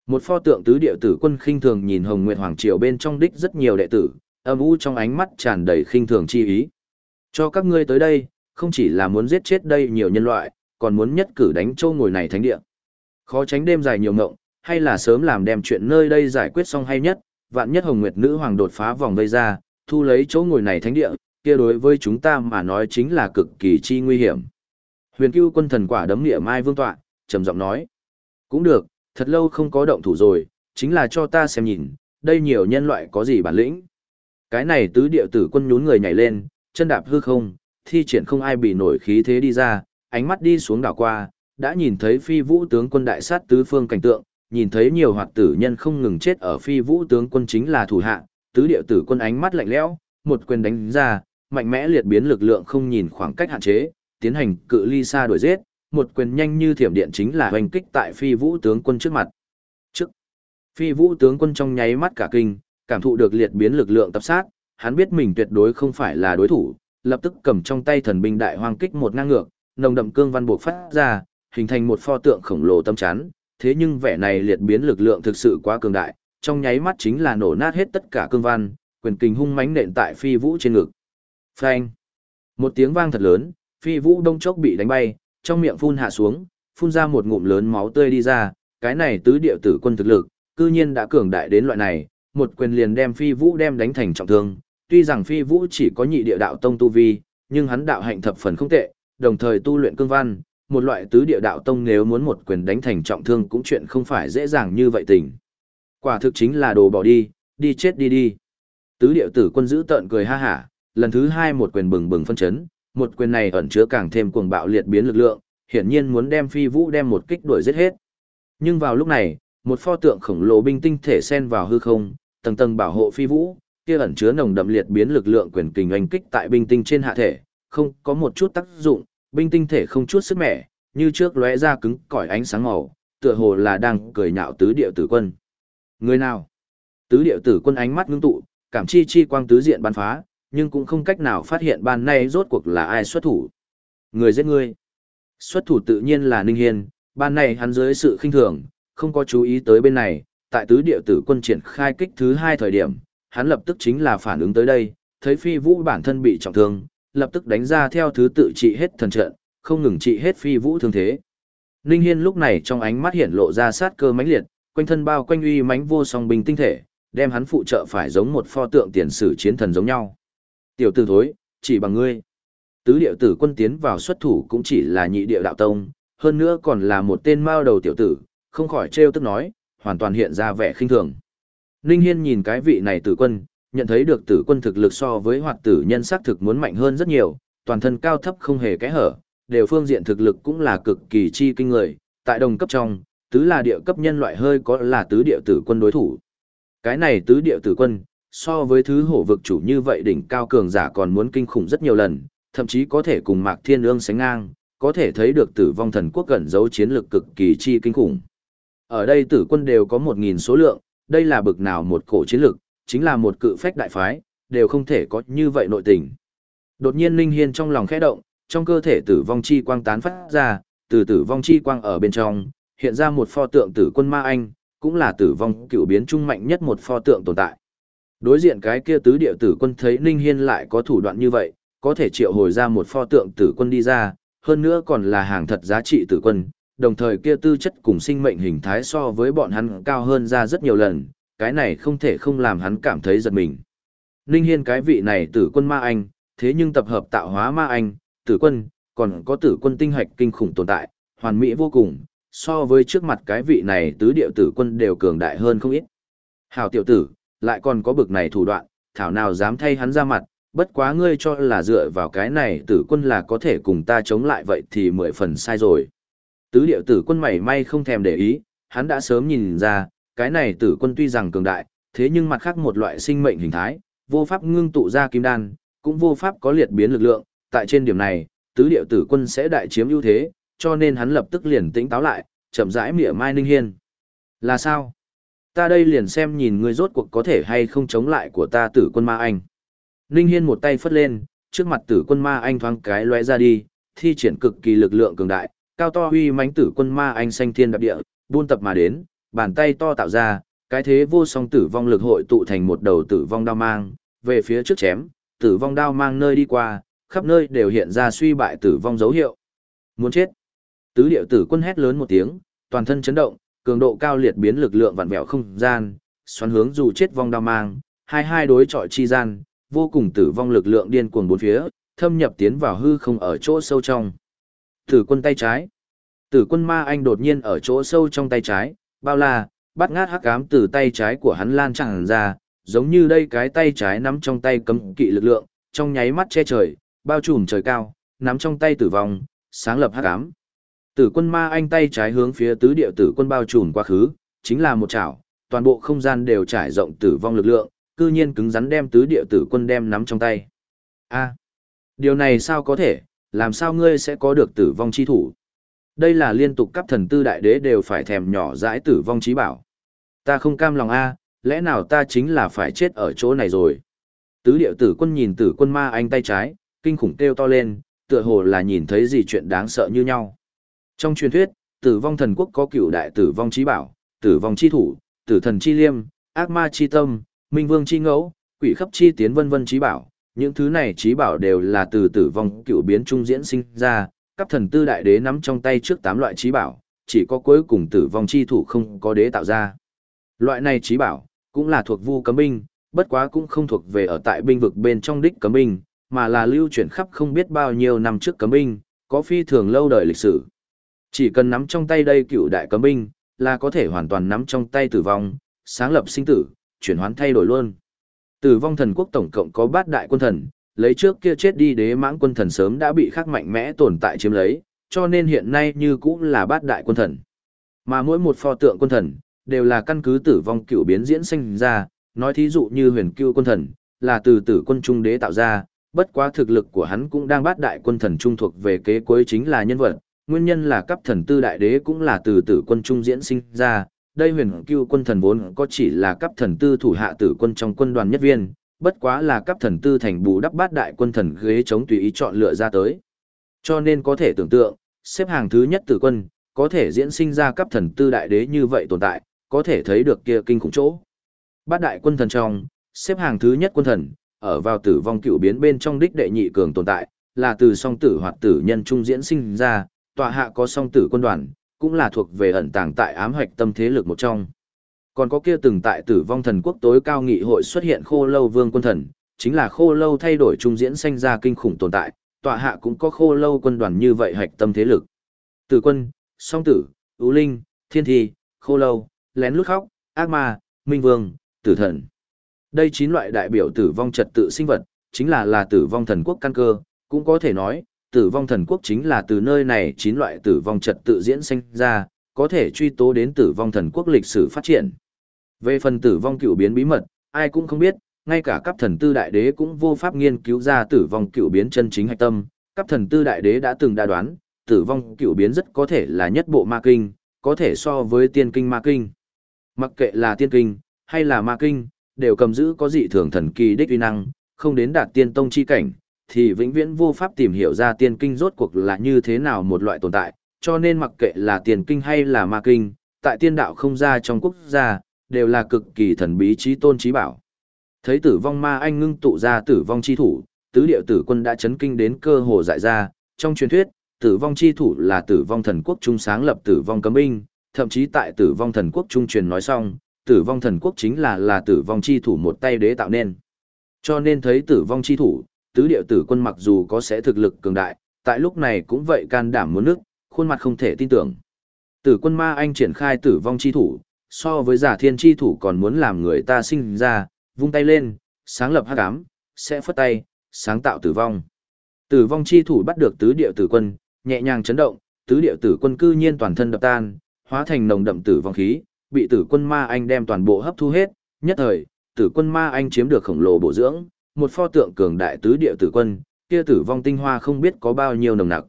Một pho tượng tứ địa tử quân khinh thường nhìn Hồng Nguyệt Hoàng Triều bên trong đích rất nhiều đệ tử, âm u trong ánh mắt tràn đầy khinh thường chi ý. Cho các ngươi tới đây, không chỉ là muốn giết chết đây nhiều nhân loại, còn muốn nhất cử đánh châu ngồi này thánh địa. Khó tránh đêm dài nhiều ngộng, hay là sớm làm đem chuyện nơi đây giải quyết xong hay nhất, vạn nhất Hồng Nguyệt Nữ Hoàng đột phá vòng vây ra, thu lấy chỗ ngồi này thánh địa, kia đối với chúng ta mà nói chính là cực kỳ chi nguy hiểm. Huyền Cưu quân thần quả đấm địa mai vương tọa, trầm giọng nói: "Cũng được, thật lâu không có động thủ rồi, chính là cho ta xem nhìn, đây nhiều nhân loại có gì bản lĩnh." Cái này tứ địa tử quân nhún người nhảy lên, chân đạp hư không, thi triển không ai bị nổi khí thế đi ra, ánh mắt đi xuống đảo qua, đã nhìn thấy phi vũ tướng quân đại sát tứ phương cảnh tượng, nhìn thấy nhiều hoạt tử nhân không ngừng chết ở phi vũ tướng quân chính là thủ hạ, tứ điệu tử quân ánh mắt lạnh lẽo, một quyền đánh ra, mạnh mẽ liệt biến lực lượng không nhìn khoảng cách hạn chế, tiến hành cự ly xa đuổi giết, một quyền nhanh như thiểm điện chính là hoành kích tại phi vũ tướng quân trước mặt. Trước, phi vũ tướng quân trong nháy mắt cả kinh, cảm thụ được liệt biến lực lượng tập sát, hắn biết mình tuyệt đối không phải là đối thủ, lập tức cầm trong tay thần binh đại hoang kích một ngang ngược, nồng đậm cương văn buộc phát ra, hình thành một pho tượng khổng lồ tâm chắn, thế nhưng vẻ này liệt biến lực lượng thực sự quá cường đại, trong nháy mắt chính là nổ nát hết tất cả cương văn, quyền kình hung mãnh nện tại phi vũ trên ngực. Phanh! Một tiếng vang thật lớn, phi vũ đông chốc bị đánh bay, trong miệng phun hạ xuống, phun ra một ngụm lớn máu tươi đi ra, cái này tứ địa tử quân thực lực, cư nhiên đã cường đại đến loại này, một quyền liền đem phi vũ đem đánh thành trọng thương, tuy rằng phi vũ chỉ có nhị địa đạo tông tu vi, nhưng hắn đạo hạnh thập phần không tệ, đồng thời tu luyện cương văn, một loại tứ địa đạo tông nếu muốn một quyền đánh thành trọng thương cũng chuyện không phải dễ dàng như vậy tình. Quả thực chính là đồ bỏ đi, đi chết đi đi. Tứ địa tử quân giữ tợn cười ha hả, lần thứ hai một quyền bừng bừng phân chấn, một quyền này ẩn chứa càng thêm cuồng bạo liệt biến lực lượng, hiển nhiên muốn đem phi vũ đem một kích đuổi giết hết. Nhưng vào lúc này, một pho tượng khổng lồ binh tinh thể xen vào hư không, tầng tầng bảo hộ phi vũ, kia ẩn chứa nồng đậm liệt biến lực lượng quyền kình oanh kích tại binh tinh trên hạ thể, không có một chút tác dụng, binh tinh thể không chút sức mẻ, như trước lóe ra cứng cỏi ánh sáng màu, tựa hồ là đang cười nhạo tứ điệu tử quân. Người nào? Tứ điệu tử quân ánh mắt ngưng tụ, cảm chi chi quang tứ diện bắn phá, nhưng cũng không cách nào phát hiện ban nay rốt cuộc là ai xuất thủ. Người giết người. Xuất thủ tự nhiên là Ninh Hiên, ban này hắn dưới sự khinh thường, không có chú ý tới bên này, tại tứ địa tử quân triển khai kích thứ hai thời điểm, hắn lập tức chính là phản ứng tới đây, thấy phi vũ bản thân bị trọng thương, lập tức đánh ra theo thứ tự trị hết thần trận, không ngừng trị hết phi vũ thương thế. Ninh Hiên lúc này trong ánh mắt hiện lộ ra sát cơ mãnh liệt, quanh thân bao quanh uy mãnh vô song bình tinh thể, đem hắn phụ trợ phải giống một pho tượng tiền sử chiến thần giống nhau. Tiểu tử thối, chỉ bằng ngươi. Tứ điệu tử quân tiến vào xuất thủ cũng chỉ là nhị địa đạo tông, hơn nữa còn là một tên mao đầu tiểu tử, không khỏi trêu tức nói, hoàn toàn hiện ra vẻ khinh thường. Ninh Hiên nhìn cái vị này tử quân, nhận thấy được tử quân thực lực so với hoạt tử nhân sắc thực muốn mạnh hơn rất nhiều, toàn thân cao thấp không hề kẽ hở, đều phương diện thực lực cũng là cực kỳ chi kinh người, tại đồng cấp trong, tứ là địa cấp nhân loại hơi có là tứ địa tử quân đối thủ. Cái này tứ địa tử quân, so với thứ hổ vực chủ như vậy đỉnh cao cường giả còn muốn kinh khủng rất nhiều lần, thậm chí có thể cùng Mạc Thiên Ương sánh ngang, có thể thấy được tử vong thần quốc gần giấu chiến lược cực kỳ chi kinh khủng. Ở đây tử quân đều có 1.000 số lượng, đây là bực nào một cổ chiến lược, chính là một cự phách đại phái, đều không thể có như vậy nội tình. Đột nhiên Linh Hiên trong lòng khẽ động, trong cơ thể tử vong chi quang tán phát ra, từ tử vong chi quang ở bên trong, hiện ra một pho tượng tử quân ma anh, cũng là tử vong cựu biến trung mạnh nhất một pho tượng tồn tại. Đối diện cái kia tứ địa tử quân thấy Ninh Hiên lại có thủ đoạn như vậy, có thể triệu hồi ra một pho tượng tử quân đi ra, hơn nữa còn là hàng thật giá trị tử quân, đồng thời kia tư chất cùng sinh mệnh hình thái so với bọn hắn cao hơn ra rất nhiều lần, cái này không thể không làm hắn cảm thấy giật mình. Ninh Hiên cái vị này tử quân ma anh, thế nhưng tập hợp tạo hóa ma anh, tử quân, còn có tử quân tinh hạch kinh khủng tồn tại, hoàn mỹ vô cùng, so với trước mặt cái vị này tứ điệu tử quân đều cường đại hơn không ít. Hảo tiểu tử, lại còn có bực này thủ đoạn, thảo nào dám thay hắn ra mặt, bất quá ngươi cho là dựa vào cái này tử quân là có thể cùng ta chống lại vậy thì mười phần sai rồi. Tứ điệu tử quân mảy may không thèm để ý, hắn đã sớm nhìn ra, cái này tử quân tuy rằng cường đại, thế nhưng mặt khác một loại sinh mệnh hình thái, vô pháp ngưng tụ ra kim đan, cũng vô pháp có liệt biến lực lượng, tại trên điểm này, tứ điệu tử quân sẽ đại chiếm ưu thế, cho nên hắn lập tức liền tĩnh táo lại, chậm rãi mỉa mai Ninh Hiên. Là sao? Ta đây liền xem nhìn ngươi rốt cuộc có thể hay không chống lại của ta tử quân ma anh. Ninh Hiên một tay phất lên, trước mặt tử quân ma anh thoáng cái lóe ra đi, thi triển cực kỳ lực lượng cường đại, cao to huy mãnh tử quân ma anh xanh thiên đạp địa, buôn tập mà đến, bàn tay to tạo ra, cái thế vô song tử vong lực hội tụ thành một đầu tử vong đao mang, về phía trước chém, tử vong đao mang nơi đi qua, khắp nơi đều hiện ra suy bại tử vong dấu hiệu. Muốn chết. Tứ điệu tử quân hét lớn một tiếng, toàn thân chấn động, cường độ cao liệt biến lực lượng vặn vẹo không gian, xoắn hướng dù chết vong đao mang, hai hai đối chọi chi gian, vô cùng tử vong lực lượng điên cuồng bốn phía, thâm nhập tiến vào hư không ở chỗ sâu trong. Tử quân tay trái. Tử quân ma anh đột nhiên ở chỗ sâu trong tay trái, bao la, bắt ngát hắc ám từ tay trái của hắn lan tràn ra, giống như đây cái tay trái nắm trong tay cấm kỵ lực lượng, trong nháy mắt che trời, bao trùm trời cao, nắm trong tay tử vong, sáng lập hắc ám. Tử quân ma anh tay trái hướng phía tứ địa tử quân bao trùm quá khứ, chính là một chảo, toàn bộ không gian đều trải rộng tử vong lực lượng, cư nhiên cứng rắn đem tứ địa tử quân đem nắm trong tay. A, điều này sao có thể, làm sao ngươi sẽ có được tử vong chi thủ? Đây là liên tục cấp thần tư đại đế đều phải thèm nhỏ dãi tử vong trí bảo. Ta không cam lòng a, lẽ nào ta chính là phải chết ở chỗ này rồi? Tứ điệu tử quân nhìn tử quân ma anh tay trái, kinh khủng kêu to lên, tựa hồ là nhìn thấy gì chuyện đáng sợ như nhau. Trong truyền thuyết, tử vong thần quốc có cựu đại tử vong trí bảo, tử vong chi thủ, tử thần chi liêm, ác ma chi tâm, minh vương chi ngẫu, quỷ khắp chi tiến vân vân trí bảo. Những thứ này trí bảo đều là từ tử vong cựu biến trung diễn sinh ra, các thần tư đại đế nắm trong tay trước tám loại trí bảo, chỉ có cuối cùng tử vong chi thủ không có đế tạo ra. Loại này trí bảo, cũng là thuộc vu cấm binh, bất quá cũng không thuộc về ở tại binh vực bên trong đích cấm binh, mà là lưu chuyển khắp không biết bao nhiêu năm trước cấm binh, có phi thường lâu đời lịch sử. Chỉ cần nắm trong tay đây cựu đại cấm binh, là có thể hoàn toàn nắm trong tay tử vong, sáng lập sinh tử, chuyển hoán thay đổi luôn. Tử vong thần quốc tổng cộng có bát đại quân thần, lấy trước kia chết đi đế mãng quân thần sớm đã bị khắc mạnh mẽ tồn tại chiếm lấy, cho nên hiện nay như cũng là bát đại quân thần. Mà mỗi một pho tượng quân thần, đều là căn cứ tử vong cựu biến diễn sinh ra, nói thí dụ như huyền cựu quân thần, là từ tử quân trung đế tạo ra, bất quá thực lực của hắn cũng đang bát đại quân thần trung thuộc về kế cuối chính là nhân vật, nguyên nhân là cấp thần tư đại đế cũng là từ tử quân trung diễn sinh ra, đây huyền cưu quân thần vốn có chỉ là cấp thần tư thủ hạ tử quân trong quân đoàn nhất viên, bất quá là cấp thần tư thành bù đắp bát đại quân thần ghế chống tùy ý chọn lựa ra tới. Cho nên có thể tưởng tượng, xếp hàng thứ nhất tử quân, có thể diễn sinh ra cấp thần tư đại đế như vậy tồn tại, có thể thấy được kia kinh khủng chỗ. Bát đại quân thần trong, xếp hàng thứ nhất quân thần, ở vào tử vong cựu biến bên trong đích đệ nhị cường tồn tại, là từ song tử hoặc tử nhân trung diễn sinh ra, tòa hạ có song tử quân đoàn, cũng là thuộc về ẩn tàng tại ám hoạch tâm thế lực một trong. Còn có kia từng tại tử vong thần quốc tối cao nghị hội xuất hiện khô lâu vương quân thần, chính là khô lâu thay đổi trung diễn sanh ra kinh khủng tồn tại, tọa hạ cũng có khô lâu quân đoàn như vậy hạch tâm thế lực. Tử quân, song tử, ưu linh, thiên thi, khô lâu, lén lút khóc, ác ma, minh vương, tử thần. Đây chín loại đại biểu tử vong trật tự sinh vật, chính là là tử vong thần quốc căn cơ, cũng có thể nói, tử vong thần quốc chính là từ nơi này chín loại tử vong trật tự diễn sinh ra, có thể truy tố đến tử vong thần quốc lịch sử phát triển. Về phần tử vong cựu biến bí mật, ai cũng không biết, ngay cả cấp thần tư đại đế cũng vô pháp nghiên cứu ra tử vong cựu biến chân chính hạch tâm. Cấp thần tư đại đế đã từng đa đoán, tử vong cựu biến rất có thể là nhất bộ ma kinh, có thể so với tiên kinh ma kinh. Mặc kệ là tiên kinh, hay là ma kinh, đều cầm giữ có dị thường thần kỳ đích uy năng, không đến đạt tiên tông chi cảnh, thì vĩnh viễn vô pháp tìm hiểu ra tiên kinh rốt cuộc là như thế nào một loại tồn tại, cho nên mặc kệ là tiền kinh hay là ma kinh, tại tiên đạo không ra trong quốc gia, đều là cực kỳ thần bí trí tôn trí bảo. Thấy tử vong ma anh ngưng tụ ra tử vong chi thủ, tứ điệu tử quân đã chấn kinh đến cơ hồ dại ra, trong truyền thuyết, tử vong chi thủ là tử vong thần quốc trung sáng lập tử vong cấm binh, thậm chí tại tử vong thần quốc trung truyền nói xong, tử vong thần quốc chính là là tử vong chi thủ một tay đế tạo nên. Cho nên thấy tử vong chi thủ, tứ điệu tử quân mặc dù có sẽ thực lực cường đại, tại lúc này cũng vậy can đảm muốn nước, khuôn mặt không thể tin tưởng. Tử quân ma anh triển khai tử vong chi thủ, so với giả thiên chi thủ còn muốn làm người ta sinh ra, vung tay lên, sáng lập hắc ám, sẽ phất tay, sáng tạo tử vong. Tử vong chi thủ bắt được tứ điệu tử quân, nhẹ nhàng chấn động, tứ điệu tử quân cư nhiên toàn thân đập tan, hóa thành nồng đậm tử vong khí, bị tử quân ma anh đem toàn bộ hấp thu hết, nhất thời, tử quân ma anh chiếm được khổng lồ bổ dưỡng, một pho tượng cường đại tứ điệu tử quân, kia tử vong tinh hoa không biết có bao nhiêu nồng nặc.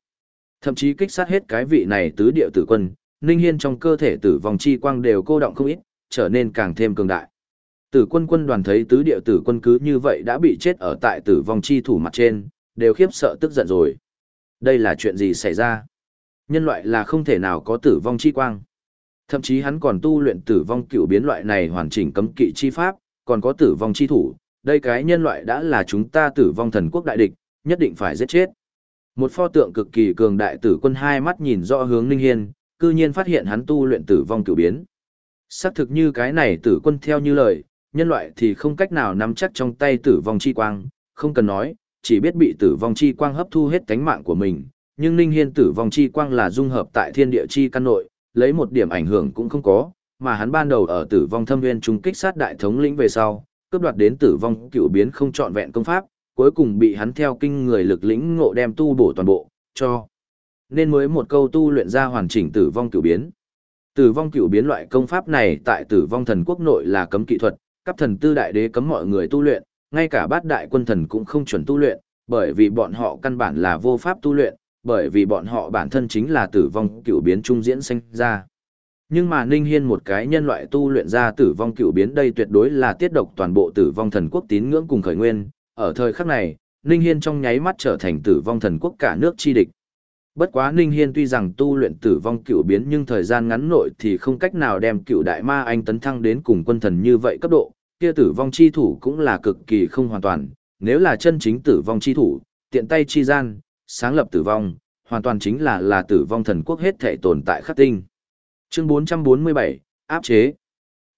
Thậm chí kích sát hết cái vị này tứ địa tử quân, Ninh Hiên trong cơ thể tử vong chi quang đều cô động không ít, trở nên càng thêm cường đại. Tử quân quân đoàn thấy tứ địa tử quân cứ như vậy đã bị chết ở tại tử vong chi thủ mặt trên, đều khiếp sợ tức giận rồi. Đây là chuyện gì xảy ra? Nhân loại là không thể nào có tử vong chi quang. Thậm chí hắn còn tu luyện tử vong cựu biến loại này hoàn chỉnh cấm kỵ chi pháp, còn có tử vong chi thủ. Đây cái nhân loại đã là chúng ta tử vong thần quốc đại địch, nhất định phải giết chết. Một pho tượng cực kỳ cường đại tử quân hai mắt nhìn rõ hướng Ninh Hiên, cư nhiên phát hiện hắn tu luyện tử vong cửu biến. Xác thực như cái này tử quân theo như lời, nhân loại thì không cách nào nắm chắc trong tay tử vong chi quang, không cần nói, chỉ biết bị tử vong chi quang hấp thu hết cánh mạng của mình. Nhưng Ninh Hiên tử vong chi quang là dung hợp tại thiên địa chi căn nội, lấy một điểm ảnh hưởng cũng không có, mà hắn ban đầu ở tử vong thâm nguyên trung kích sát đại thống lĩnh về sau, cướp đoạt đến tử vong cửu biến không trọn vẹn công pháp, cuối cùng bị hắn theo kinh người lực lĩnh ngộ đem tu bổ toàn bộ, cho. Nên mới một câu tu luyện ra hoàn chỉnh tử vong cửu biến. Tử vong cửu biến loại công pháp này tại tử vong thần quốc nội là cấm kỹ thuật, cấp thần tư đại đế cấm mọi người tu luyện, ngay cả bát đại quân thần cũng không chuẩn tu luyện, bởi vì bọn họ căn bản là vô pháp tu luyện, bởi vì bọn họ bản thân chính là tử vong cửu biến trung diễn sinh ra. Nhưng mà Ninh Hiên một cái nhân loại tu luyện ra tử vong cửu biến đây tuyệt đối là tiết độc toàn bộ tử vong thần quốc tín ngưỡng cùng khởi nguyên, ở thời khắc này, Ninh Hiên trong nháy mắt trở thành tử vong thần quốc cả nước chi địch. Bất quá Ninh Hiên tuy rằng tu luyện tử vong cựu biến nhưng thời gian ngắn nội thì không cách nào đem cựu đại ma anh tấn thăng đến cùng quân thần như vậy cấp độ, kia tử vong chi thủ cũng là cực kỳ không hoàn toàn, nếu là chân chính tử vong chi thủ, tiện tay chi gian, sáng lập tử vong, hoàn toàn chính là là tử vong thần quốc hết thể tồn tại khắc tinh. Chương 447, áp chế.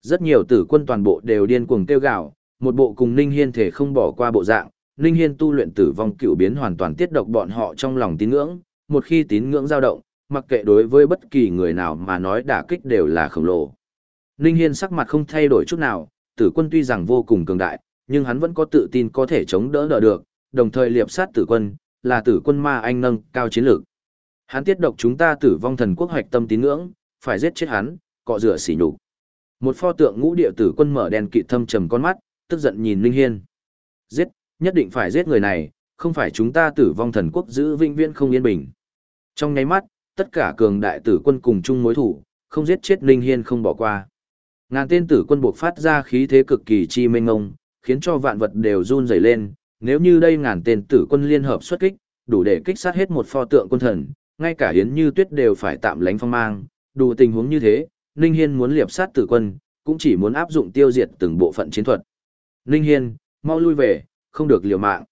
Rất nhiều tử quân toàn bộ đều điên cuồng tiêu gạo, một bộ cùng Ninh Hiên thể không bỏ qua bộ dạng, Ninh Hiên tu luyện tử vong cựu biến hoàn toàn tiết độc bọn họ trong lòng tín ngưỡng, một khi tín ngưỡng dao động, mặc kệ đối với bất kỳ người nào mà nói đả kích đều là khổng lồ. Ninh Hiên sắc mặt không thay đổi chút nào, tử quân tuy rằng vô cùng cường đại, nhưng hắn vẫn có tự tin có thể chống đỡ đỡ được, đồng thời liệp sát tử quân, là tử quân ma anh nâng cao chiến lược. Hắn tiết độc chúng ta tử vong thần quốc hoạch tâm tín ngưỡng, phải giết chết hắn, cọ rửa xỉ nhục. Một pho tượng ngũ địa tử quân mở đèn kỵ thâm trầm con mắt, tức giận nhìn Linh Hiên. Giết, nhất định phải giết người này, không phải chúng ta tử vong thần quốc giữ vinh viễn không yên bình. Trong nháy mắt, tất cả cường đại tử quân cùng chung mối thủ, không giết chết Linh Hiên không bỏ qua. Ngàn tên tử quân buộc phát ra khí thế cực kỳ chi mênh ngông, khiến cho vạn vật đều run rẩy lên, nếu như đây ngàn tên tử quân liên hợp xuất kích, đủ để kích sát hết một pho tượng quân thần, ngay cả Yến Như Tuyết đều phải tạm lánh phong mang, đủ tình huống như thế, Ninh Hiên muốn liệp sát tử quân, cũng chỉ muốn áp dụng tiêu diệt từng bộ phận chiến thuật. Ninh Hiên, mau lui về, không được liều mạng.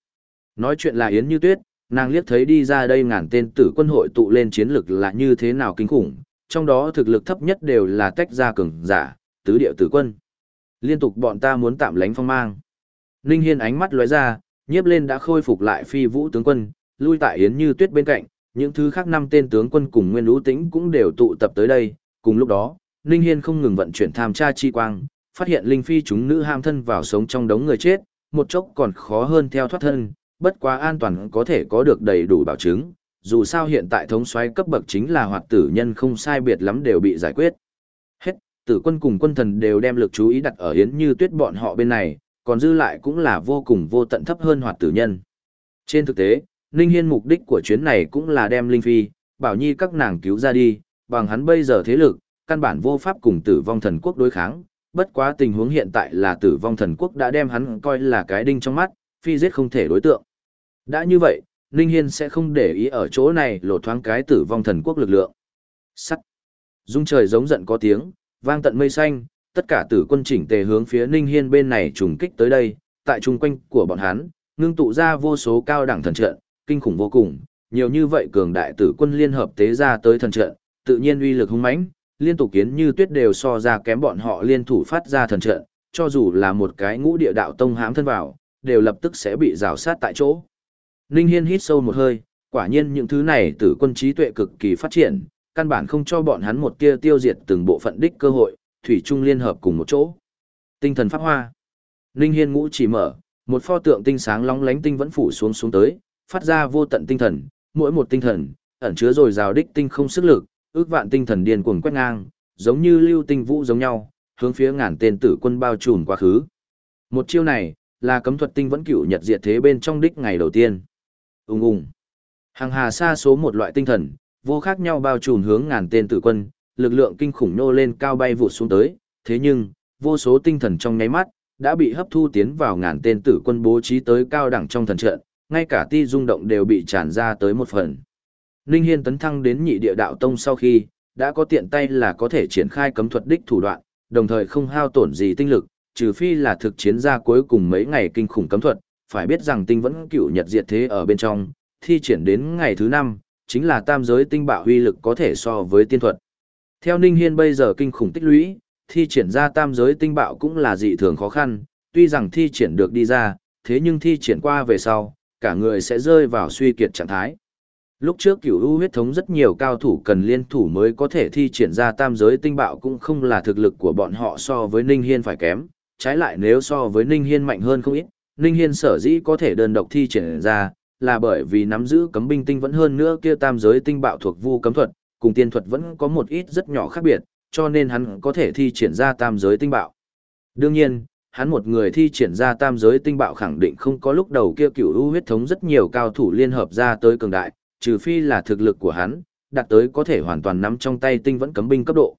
Nói chuyện là Yến Như Tuyết, nàng liếc thấy đi ra đây ngàn tên tử quân hội tụ lên chiến lực là như thế nào kinh khủng, trong đó thực lực thấp nhất đều là tách ra cường giả, tứ điệu tử quân. Liên tục bọn ta muốn tạm lánh phong mang. Ninh Hiên ánh mắt lóe ra, nhiếp lên đã khôi phục lại phi vũ tướng quân, lui tại Yến Như Tuyết bên cạnh, những thứ khác năm tên tướng quân cùng Nguyên Lũ Tĩnh cũng đều tụ tập tới đây, cùng lúc đó, Ninh Hiên không ngừng vận chuyển tham tra chi quang, phát hiện linh phi chúng nữ ham thân vào sống trong đống người chết, một chốc còn khó hơn theo thoát thân, bất quá an toàn có thể có được đầy đủ bảo chứng, dù sao hiện tại thống soái cấp bậc chính là hoạt tử nhân không sai biệt lắm đều bị giải quyết. Hết, tử quân cùng quân thần đều đem lực chú ý đặt ở Yến Như Tuyết bọn họ bên này, còn dư lại cũng là vô cùng vô tận thấp hơn hoạt tử nhân. Trên thực tế, Ninh Hiên mục đích của chuyến này cũng là đem Linh Phi, Bảo Nhi các nàng cứu ra đi, bằng hắn bây giờ thế lực, căn bản vô pháp cùng tử vong thần quốc đối kháng, bất quá tình huống hiện tại là tử vong thần quốc đã đem hắn coi là cái đinh trong mắt, phi giết không thể đối tượng. Đã như vậy, Ninh Hiên sẽ không để ý ở chỗ này lộ thoáng cái tử vong thần quốc lực lượng. Sắt. Dung trời giống giận có tiếng, vang tận mây xanh, tất cả tử quân chỉnh tề hướng phía Ninh Hiên bên này trùng kích tới đây, tại trung quanh của bọn hắn, ngưng tụ ra vô số cao đẳng thần trận, kinh khủng vô cùng, nhiều như vậy cường đại tử quân liên hợp tế ra tới thần trận, tự nhiên uy lực hung mãnh, liên tục kiến như tuyết đều so ra kém bọn họ liên thủ phát ra thần trận, cho dù là một cái ngũ địa đạo tông hãm thân vào, đều lập tức sẽ bị rào sát tại chỗ. Ninh Hiên hít sâu một hơi, quả nhiên những thứ này tử quân trí tuệ cực kỳ phát triển, căn bản không cho bọn hắn một tia tiêu diệt từng bộ phận đích cơ hội, thủy chung liên hợp cùng một chỗ. Tinh thần pháp hoa. Ninh Hiên ngũ chỉ mở, một pho tượng tinh sáng long lánh tinh vẫn phủ xuống xuống tới, phát ra vô tận tinh thần, mỗi một tinh thần ẩn chứa rồi rào đích tinh không sức lực, ước vạn tinh thần điên cuồng quét ngang, giống như lưu tinh vũ giống nhau, hướng phía ngàn tên tử quân bao trùm quá khứ. Một chiêu này, là cấm thuật tinh vẫn cửu nhật diệt thế bên trong đích ngày đầu tiên. Ung ung. Hàng hà xa số một loại tinh thần, vô khác nhau bao trùm hướng ngàn tên tử quân, lực lượng kinh khủng nô lên cao bay vụt xuống tới, thế nhưng, vô số tinh thần trong nháy mắt, đã bị hấp thu tiến vào ngàn tên tử quân bố trí tới cao đẳng trong thần trận, ngay cả ti rung động đều bị tràn ra tới một phần. Ninh Hiên tấn thăng đến nhị địa đạo tông sau khi, đã có tiện tay là có thể triển khai cấm thuật đích thủ đoạn, đồng thời không hao tổn gì tinh lực, trừ phi là thực chiến ra cuối cùng mấy ngày kinh khủng cấm thuật, phải biết rằng tinh vẫn cựu nhật diệt thế ở bên trong, thi triển đến ngày thứ năm, chính là tam giới tinh bạo huy lực có thể so với tiên thuật. Theo Ninh Hiên bây giờ kinh khủng tích lũy, thi triển ra tam giới tinh bạo cũng là dị thường khó khăn, tuy rằng thi triển được đi ra, thế nhưng thi triển qua về sau, cả người sẽ rơi vào suy kiệt trạng thái. Lúc trước cửu u huyết thống rất nhiều cao thủ cần liên thủ mới có thể thi triển ra tam giới tinh bạo cũng không là thực lực của bọn họ so với Ninh Hiên phải kém, trái lại nếu so với Ninh Hiên mạnh hơn không ít, Ninh Hiên sở dĩ có thể đơn độc thi triển ra, là bởi vì nắm giữ cấm binh tinh vẫn hơn nữa kia tam giới tinh bạo thuộc vu cấm thuật, cùng tiên thuật vẫn có một ít rất nhỏ khác biệt, cho nên hắn có thể thi triển ra tam giới tinh bạo. Đương nhiên, hắn một người thi triển ra tam giới tinh bạo khẳng định không có lúc đầu kia cửu u huyết thống rất nhiều cao thủ liên hợp ra tới cường đại, trừ phi là thực lực của hắn, đạt tới có thể hoàn toàn nắm trong tay tinh vẫn cấm binh cấp độ.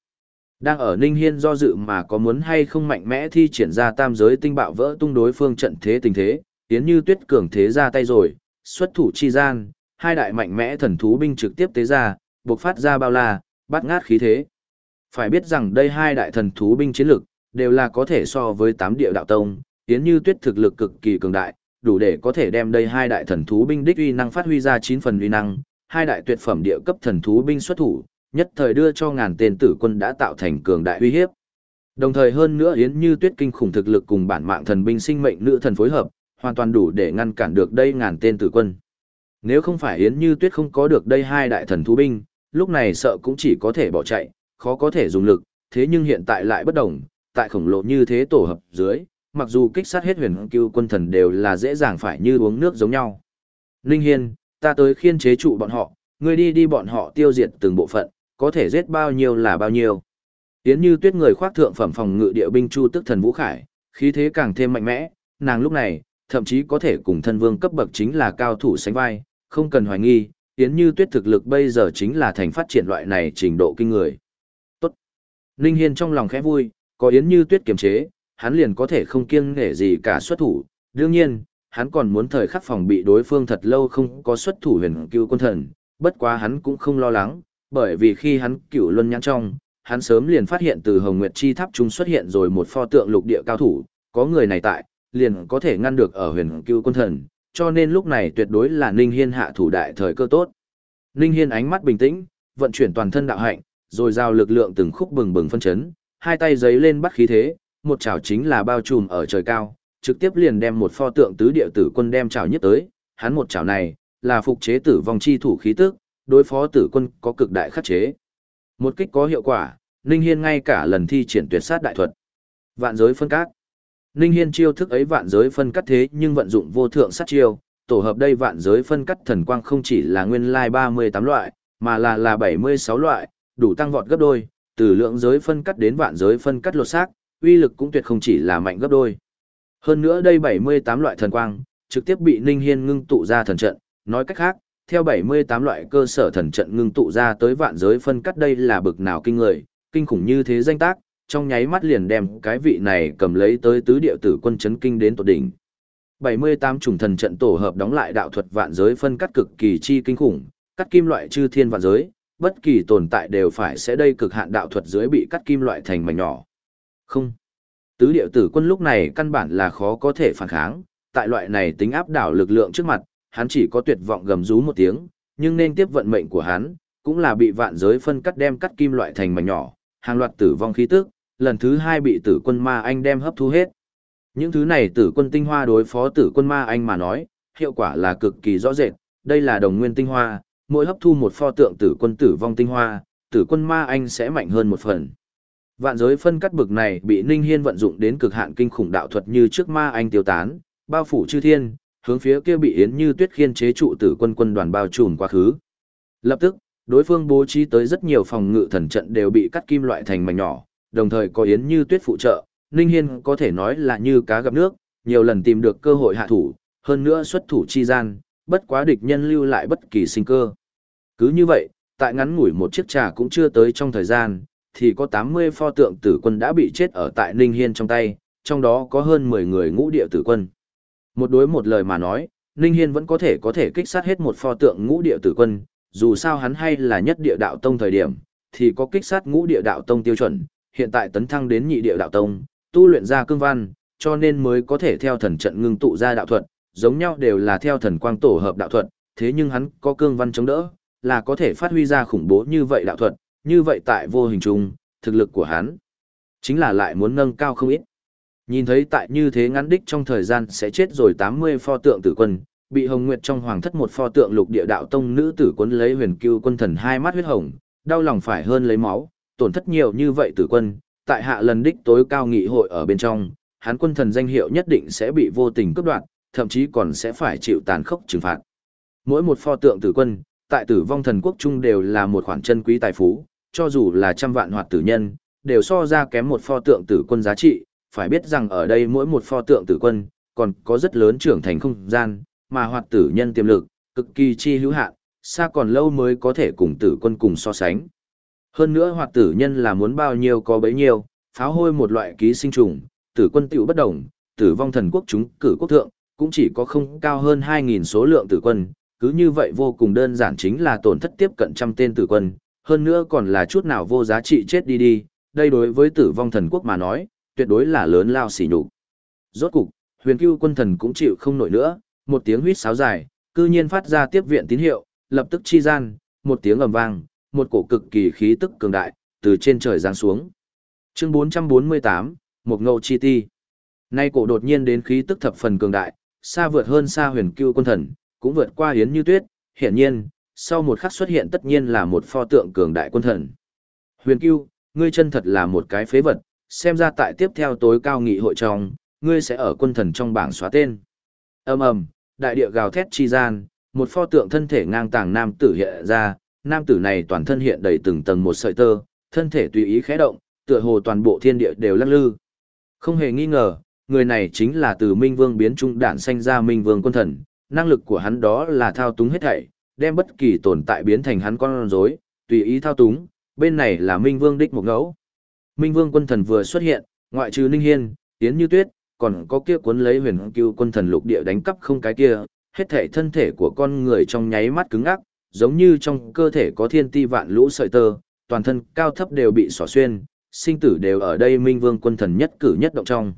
Đang ở Ninh Hiên do dự mà có muốn hay không mạnh mẽ thi triển ra tam giới tinh bạo vỡ tung đối phương trận thế tình thế, tiến như tuyết cường thế ra tay rồi, xuất thủ chi gian, hai đại mạnh mẽ thần thú binh trực tiếp tế ra, buộc phát ra bao la, bắt ngát khí thế. Phải biết rằng đây hai đại thần thú binh chiến lực, đều là có thể so với tám địa đạo tông, tiến như tuyết thực lực cực kỳ cường đại, đủ để có thể đem đây hai đại thần thú binh đích uy năng phát huy ra chín phần uy năng, hai đại tuyệt phẩm địa cấp thần thú binh xuất thủ, nhất thời đưa cho ngàn tên tử quân đã tạo thành cường đại uy hiếp. Đồng thời hơn nữa Yến Như Tuyết kinh khủng thực lực cùng bản mạng thần binh sinh mệnh nữ thần phối hợp, hoàn toàn đủ để ngăn cản được đây ngàn tên tử quân. Nếu không phải Yến Như Tuyết không có được đây hai đại thần thú binh, lúc này sợ cũng chỉ có thể bỏ chạy, khó có thể dùng lực, thế nhưng hiện tại lại bất đồng, tại khổng lồ như thế tổ hợp dưới, mặc dù kích sát hết huyền cưu quân thần đều là dễ dàng phải như uống nước giống nhau. Ninh Hiên, ta tới khiên chế trụ bọn họ, ngươi đi đi bọn họ tiêu diệt từng bộ phận, có thể giết bao nhiêu là bao nhiêu. Yến như tuyết người khoác thượng phẩm phòng ngự địa binh chu tức thần vũ khải, khí thế càng thêm mạnh mẽ, nàng lúc này, thậm chí có thể cùng thân vương cấp bậc chính là cao thủ sánh vai, không cần hoài nghi, Yến như tuyết thực lực bây giờ chính là thành phát triển loại này trình độ kinh người. Tốt. Ninh Hiên trong lòng khẽ vui, có Yến như tuyết kiềm chế, hắn liền có thể không kiêng nể gì cả xuất thủ. Đương nhiên, hắn còn muốn thời khắc phòng bị đối phương thật lâu không có xuất thủ huyền cứu quân thần, bất quá hắn cũng không lo lắng, bởi vì khi hắn cửu luân nhãn trong, hắn sớm liền phát hiện từ Hồng Nguyệt Chi Tháp trung xuất hiện rồi một pho tượng lục địa cao thủ, có người này tại, liền có thể ngăn được ở huyền cứu quân thần, cho nên lúc này tuyệt đối là Ninh Hiên hạ thủ đại thời cơ tốt. Ninh Hiên ánh mắt bình tĩnh, vận chuyển toàn thân đạo hạnh, rồi giao lực lượng từng khúc bừng bừng phân chấn, hai tay giấy lên bắt khí thế, một chảo chính là bao trùm ở trời cao, trực tiếp liền đem một pho tượng tứ địa tử quân đem chảo nhất tới, hắn một chảo này, là phục chế tử vong chi thủ khí tức, đối phó tử quân có cực đại khắc chế. Một kích có hiệu quả, Ninh Hiên ngay cả lần thi triển tuyệt sát đại thuật. Vạn giới phân cắt. Ninh Hiên chiêu thức ấy vạn giới phân cắt thế nhưng vận dụng vô thượng sát chiêu, tổ hợp đây vạn giới phân cắt thần quang không chỉ là nguyên lai 38 loại, mà là là 76 loại, đủ tăng vọt gấp đôi, từ lượng giới phân cắt đến vạn giới phân cắt lột xác, uy lực cũng tuyệt không chỉ là mạnh gấp đôi. Hơn nữa đây 78 loại thần quang, trực tiếp bị Ninh Hiên ngưng tụ ra thần trận, nói cách khác, theo 78 loại cơ sở thần trận ngưng tụ ra tới vạn giới phân cắt đây là bực nào kinh người, kinh khủng như thế danh tác, trong nháy mắt liền đem cái vị này cầm lấy tới tứ địa tử quân chấn kinh đến tột đỉnh. 78 chủng thần trận tổ hợp đóng lại đạo thuật vạn giới phân cắt cực kỳ chi kinh khủng, cắt kim loại chư thiên vạn giới, bất kỳ tồn tại đều phải sẽ đây cực hạn đạo thuật dưới bị cắt kim loại thành mảnh nhỏ. Không. Tứ điệu tử quân lúc này căn bản là khó có thể phản kháng, tại loại này tính áp đảo lực lượng trước mặt, hắn chỉ có tuyệt vọng gầm rú một tiếng, nhưng nên tiếp vận mệnh của hắn, cũng là bị vạn giới phân cắt đem cắt kim loại thành mảnh nhỏ, hàng loạt tử vong khí tức, lần thứ hai bị tử quân ma anh đem hấp thu hết. Những thứ này tử quân tinh hoa đối phó tử quân ma anh mà nói, hiệu quả là cực kỳ rõ rệt, đây là đồng nguyên tinh hoa, mỗi hấp thu một pho tượng tử quân tử vong tinh hoa, tử quân ma anh sẽ mạnh hơn một phần. Vạn giới phân cắt bực này bị Ninh Hiên vận dụng đến cực hạn kinh khủng đạo thuật như trước ma anh tiêu tán, bao phủ chư thiên, hướng phía kia bị Yến Như Tuyết khiên chế trụ tử quân quân đoàn bao trùm quá khứ. Lập tức, đối phương bố trí tới rất nhiều phòng ngự thần trận đều bị cắt kim loại thành mảnh nhỏ, đồng thời có Yến Như Tuyết phụ trợ, Ninh Hiên có thể nói là như cá gặp nước, nhiều lần tìm được cơ hội hạ thủ, hơn nữa xuất thủ chi gian, bất quá địch nhân lưu lại bất kỳ sinh cơ. Cứ như vậy, tại ngắn ngủi một chiếc trà cũng chưa tới trong thời gian, thì có 80 pho tượng tử quân đã bị chết ở tại Ninh Hiên trong tay, trong đó có hơn 10 người ngũ địa tử quân. Một đối một lời mà nói, Ninh Hiên vẫn có thể có thể kích sát hết một pho tượng ngũ địa tử quân, dù sao hắn hay là nhất địa đạo tông thời điểm, thì có kích sát ngũ địa đạo tông tiêu chuẩn, hiện tại tấn thăng đến nhị địa đạo tông, tu luyện ra cương văn, cho nên mới có thể theo thần trận ngưng tụ ra đạo thuật, giống nhau đều là theo thần quang tổ hợp đạo thuật, thế nhưng hắn có cương văn chống đỡ, là có thể phát huy ra khủng bố như vậy đạo thuật, như vậy tại vô hình chung, thực lực của hắn chính là lại muốn nâng cao không ít. Nhìn thấy tại như thế ngắn đích trong thời gian sẽ chết rồi 80 pho tượng tử quân, bị Hồng Nguyệt trong hoàng thất một pho tượng lục địa đạo tông nữ tử quân lấy huyền cưu quân thần hai mắt huyết hồng, đau lòng phải hơn lấy máu, tổn thất nhiều như vậy tử quân, tại hạ lần đích tối cao nghị hội ở bên trong, hắn quân thần danh hiệu nhất định sẽ bị vô tình cướp đoạt, thậm chí còn sẽ phải chịu tàn khốc trừng phạt. Mỗi một pho tượng tử quân, tại tử vong thần quốc trung đều là một khoản chân quý tài phú, cho dù là trăm vạn hoạt tử nhân, đều so ra kém một pho tượng tử quân giá trị, phải biết rằng ở đây mỗi một pho tượng tử quân, còn có rất lớn trưởng thành không gian, mà hoạt tử nhân tiềm lực, cực kỳ chi hữu hạn, xa còn lâu mới có thể cùng tử quân cùng so sánh. Hơn nữa hoạt tử nhân là muốn bao nhiêu có bấy nhiêu, pháo hôi một loại ký sinh trùng, tử quân tiểu bất đồng, tử vong thần quốc chúng cử quốc thượng, cũng chỉ có không cao hơn 2.000 số lượng tử quân, cứ như vậy vô cùng đơn giản chính là tổn thất tiếp cận trăm tên tử quân, hơn nữa còn là chút nào vô giá trị chết đi đi, đây đối với tử vong thần quốc mà nói, tuyệt đối là lớn lao xỉ nhục. Rốt cục, huyền cưu quân thần cũng chịu không nổi nữa, một tiếng huýt sáo dài, cư nhiên phát ra tiếp viện tín hiệu, lập tức chi gian, một tiếng ầm vang, một cổ cực kỳ khí tức cường đại, từ trên trời giáng xuống. Chương 448, một ngâu chi ti. Nay cổ đột nhiên đến khí tức thập phần cường đại, xa vượt hơn xa huyền cưu quân thần, cũng vượt qua hiến như tuyết, hiển nhiên, sau một khắc xuất hiện tất nhiên là một pho tượng cường đại quân thần. Huyền cưu, ngươi chân thật là một cái phế vật, xem ra tại tiếp theo tối cao nghị hội trong, ngươi sẽ ở quân thần trong bảng xóa tên. ầm ầm, đại địa gào thét chi gian, một pho tượng thân thể ngang tàng nam tử hiện ra, nam tử này toàn thân hiện đầy từng tầng một sợi tơ, thân thể tùy ý khẽ động, tựa hồ toàn bộ thiên địa đều lắc lư. Không hề nghi ngờ, người này chính là từ Minh Vương biến trung đản sanh ra Minh Vương quân thần, năng lực của hắn đó là thao túng hết thảy, đem bất kỳ tồn tại biến thành hắn con rối, tùy ý thao túng, bên này là Minh Vương đích một ngẫu. Minh Vương quân thần vừa xuất hiện, ngoại trừ Ninh Hiên, Tiễn Như Tuyết, còn có kia cuốn lấy huyền cưu quân thần lục địa đánh cắp không cái kia, hết thảy thân thể của con người trong nháy mắt cứng ngắc, giống như trong cơ thể có thiên ti vạn lũ sợi tơ, toàn thân cao thấp đều bị xỏ xuyên, sinh tử đều ở đây Minh Vương quân thần nhất cử nhất động trong.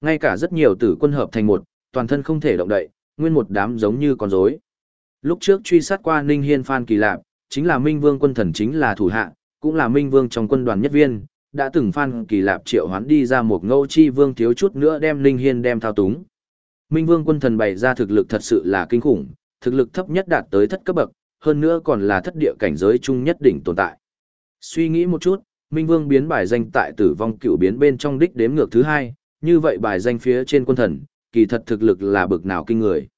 Ngay cả rất nhiều tử quân hợp thành một, toàn thân không thể động đậy, nguyên một đám giống như con rối. Lúc trước truy sát qua Ninh Hiên Phan Kỳ Lạp, chính là Minh Vương quân thần chính là thủ hạ, cũng là Minh Vương trong quân đoàn nhất viên, đã từng Phan Kỳ Lạp triệu hoán đi ra một ngâu chi vương thiếu chút nữa đem Ninh Hiên đem thao túng. Minh Vương quân thần bày ra thực lực thật sự là kinh khủng, thực lực thấp nhất đạt tới thất cấp bậc, hơn nữa còn là thất địa cảnh giới chung nhất đỉnh tồn tại. Suy nghĩ một chút, Minh Vương biến bài danh tại tử vong cựu biến bên trong đích đếm ngược thứ hai, như vậy bài danh phía trên quân thần, kỳ thật thực lực là bực nào kinh người.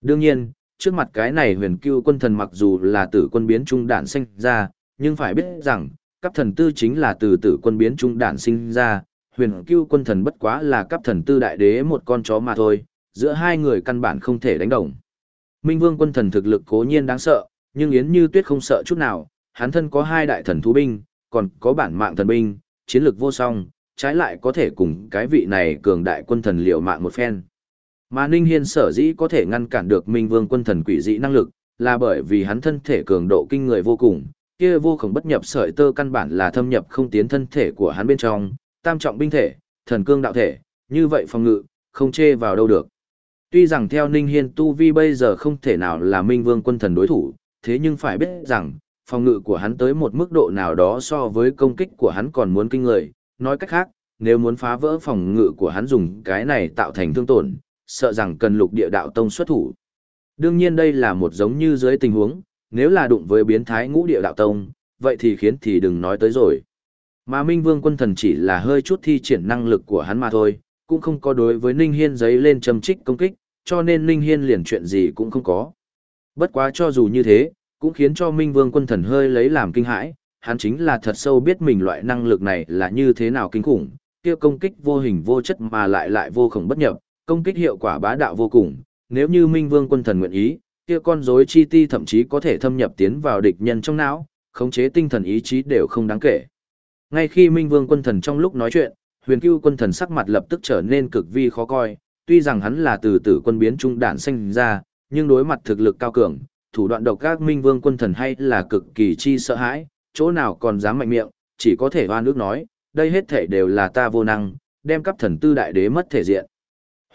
Đương nhiên, trước mặt cái này huyền cưu quân thần mặc dù là tử quân biến trung đản sinh ra, nhưng phải biết rằng, cấp thần tư chính là từ tử quân biến trung đản sinh ra, huyền cưu quân thần bất quá là cấp thần tư đại đế một con chó mà thôi, giữa hai người căn bản không thể đánh đồng. Minh Vương quân thần thực lực cố nhiên đáng sợ, nhưng Yến Như Tuyết không sợ chút nào, hắn thân có hai đại thần thú binh, còn có bản mạng thần binh, chiến lược vô song, trái lại có thể cùng cái vị này cường đại quân thần liệu mạng một phen. Mà Ninh Hiên sở dĩ có thể ngăn cản được Minh Vương quân thần quỷ dị năng lực, là bởi vì hắn thân thể cường độ kinh người vô cùng, kia vô khổng bất nhập sợi tơ căn bản là thâm nhập không tiến thân thể của hắn bên trong, tam trọng binh thể, thần cương đạo thể, như vậy phòng ngự, không chê vào đâu được. Tuy rằng theo Ninh Hiên tu vi bây giờ không thể nào là Minh Vương quân thần đối thủ, thế nhưng phải biết rằng, phòng ngự của hắn tới một mức độ nào đó so với công kích của hắn còn muốn kinh người, nói cách khác, nếu muốn phá vỡ phòng ngự của hắn dùng cái này tạo thành thương tổn, sợ rằng cần lục địa đạo tông xuất thủ. Đương nhiên đây là một giống như dưới tình huống, nếu là đụng với biến thái ngũ địa đạo tông, vậy thì khiến thì đừng nói tới rồi. Mà Minh Vương quân thần chỉ là hơi chút thi triển năng lực của hắn mà thôi, cũng không có đối với Ninh Hiên giấy lên châm trích công kích, cho nên Ninh Hiên liền chuyện gì cũng không có. Bất quá cho dù như thế, cũng khiến cho Minh Vương quân thần hơi lấy làm kinh hãi, hắn chính là thật sâu biết mình loại năng lực này là như thế nào kinh khủng, kia công kích vô hình vô chất mà lại lại vô khổng bất nhập, công kích hiệu quả bá đạo vô cùng, nếu như Minh Vương quân thần nguyện ý, kia con rối chi ti thậm chí có thể thâm nhập tiến vào địch nhân trong não, khống chế tinh thần ý chí đều không đáng kể. Ngay khi Minh Vương quân thần trong lúc nói chuyện, Huyền Cưu quân thần sắc mặt lập tức trở nên cực vi khó coi, tuy rằng hắn là từ tử quân biến trung đản sinh ra, nhưng đối mặt thực lực cao cường, thủ đoạn độc ác Minh Vương quân thần hay là cực kỳ chi sợ hãi, chỗ nào còn dám mạnh miệng, chỉ có thể oan ước nói, đây hết thể đều là ta vô năng, đem cấp thần tư đại đế mất thể diện.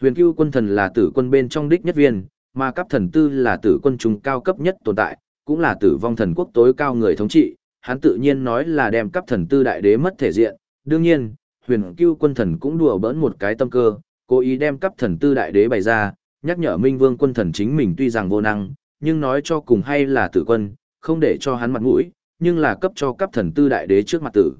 Huyền Cưu quân thần là tử quân bên trong đích nhất viên, mà cấp thần tư là tử quân trung cao cấp nhất tồn tại, cũng là tử vong thần quốc tối cao người thống trị, hắn tự nhiên nói là đem cấp thần tư đại đế mất thể diện. Đương nhiên, Huyền Cưu quân thần cũng đùa bỡn một cái tâm cơ, cố ý đem cấp thần tư đại đế bày ra, nhắc nhở Minh Vương quân thần chính mình tuy rằng vô năng, nhưng nói cho cùng hay là tử quân, không để cho hắn mặt mũi, nhưng là cấp cho cấp thần tư đại đế trước mặt tử.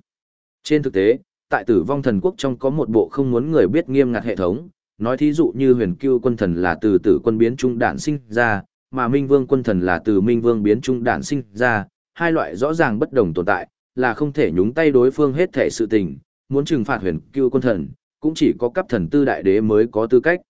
Trên thực tế, tại tử vong thần quốc trong có một bộ không muốn người biết nghiêm ngặt hệ thống, nói thí dụ như huyền cưu quân thần là từ tử quân biến trung đản sinh ra, mà minh vương quân thần là từ minh vương biến trung đản sinh ra, hai loại rõ ràng bất đồng tồn tại, là không thể nhúng tay đối phương hết thể sự tình, muốn trừng phạt huyền cưu quân thần, cũng chỉ có cấp thần tư đại đế mới có tư cách.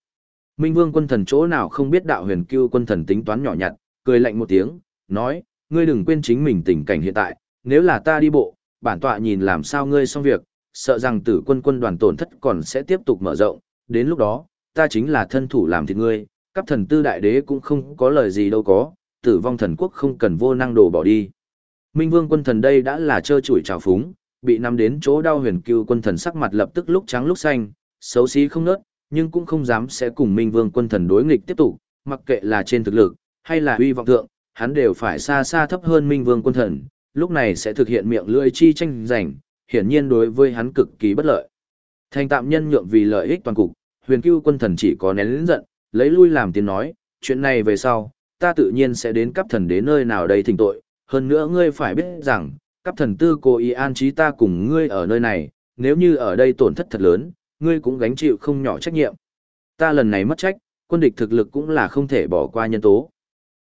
Minh vương quân thần chỗ nào không biết đạo huyền cưu quân thần tính toán nhỏ nhặt, cười lạnh một tiếng, nói, ngươi đừng quên chính mình tình cảnh hiện tại, nếu là ta đi bộ, bản tọa nhìn làm sao ngươi xong việc, sợ rằng tử quân quân đoàn tổn thất còn sẽ tiếp tục mở rộng, đến lúc đó, ta chính là thân thủ làm thịt ngươi, cấp thần tư đại đế cũng không có lời gì đâu có, tử vong thần quốc không cần vô năng đổ bỏ đi. Minh vương quân thần đây đã là trơ chủi trào phúng, bị nắm đến chỗ đau huyền cưu quân thần sắc mặt lập tức lúc trắng lúc xanh, xấu xí không nớt, nhưng cũng không dám sẽ cùng Minh vương quân thần đối nghịch tiếp tục, mặc kệ là trên thực lực, hay là uy vọng thượng, hắn đều phải xa xa thấp hơn Minh vương quân thần, lúc này sẽ thực hiện miệng lưỡi chi tranh giành, hiển nhiên đối với hắn cực kỳ bất lợi. Thành tạm nhân nhượng vì lợi ích toàn cục, huyền cưu quân thần chỉ có nén lĩnh giận, lấy lui làm tiếng nói, chuyện này về sau, ta tự nhiên sẽ đến cấp thần đến nơi nào đây thỉnh tội, hơn nữa ngươi phải biết rằng, cấp thần tư cố ý an trí ta cùng ngươi ở nơi này, nếu như ở đây tổn thất thật lớn, ngươi cũng gánh chịu không nhỏ trách nhiệm. Ta lần này mất trách, quân địch thực lực cũng là không thể bỏ qua nhân tố.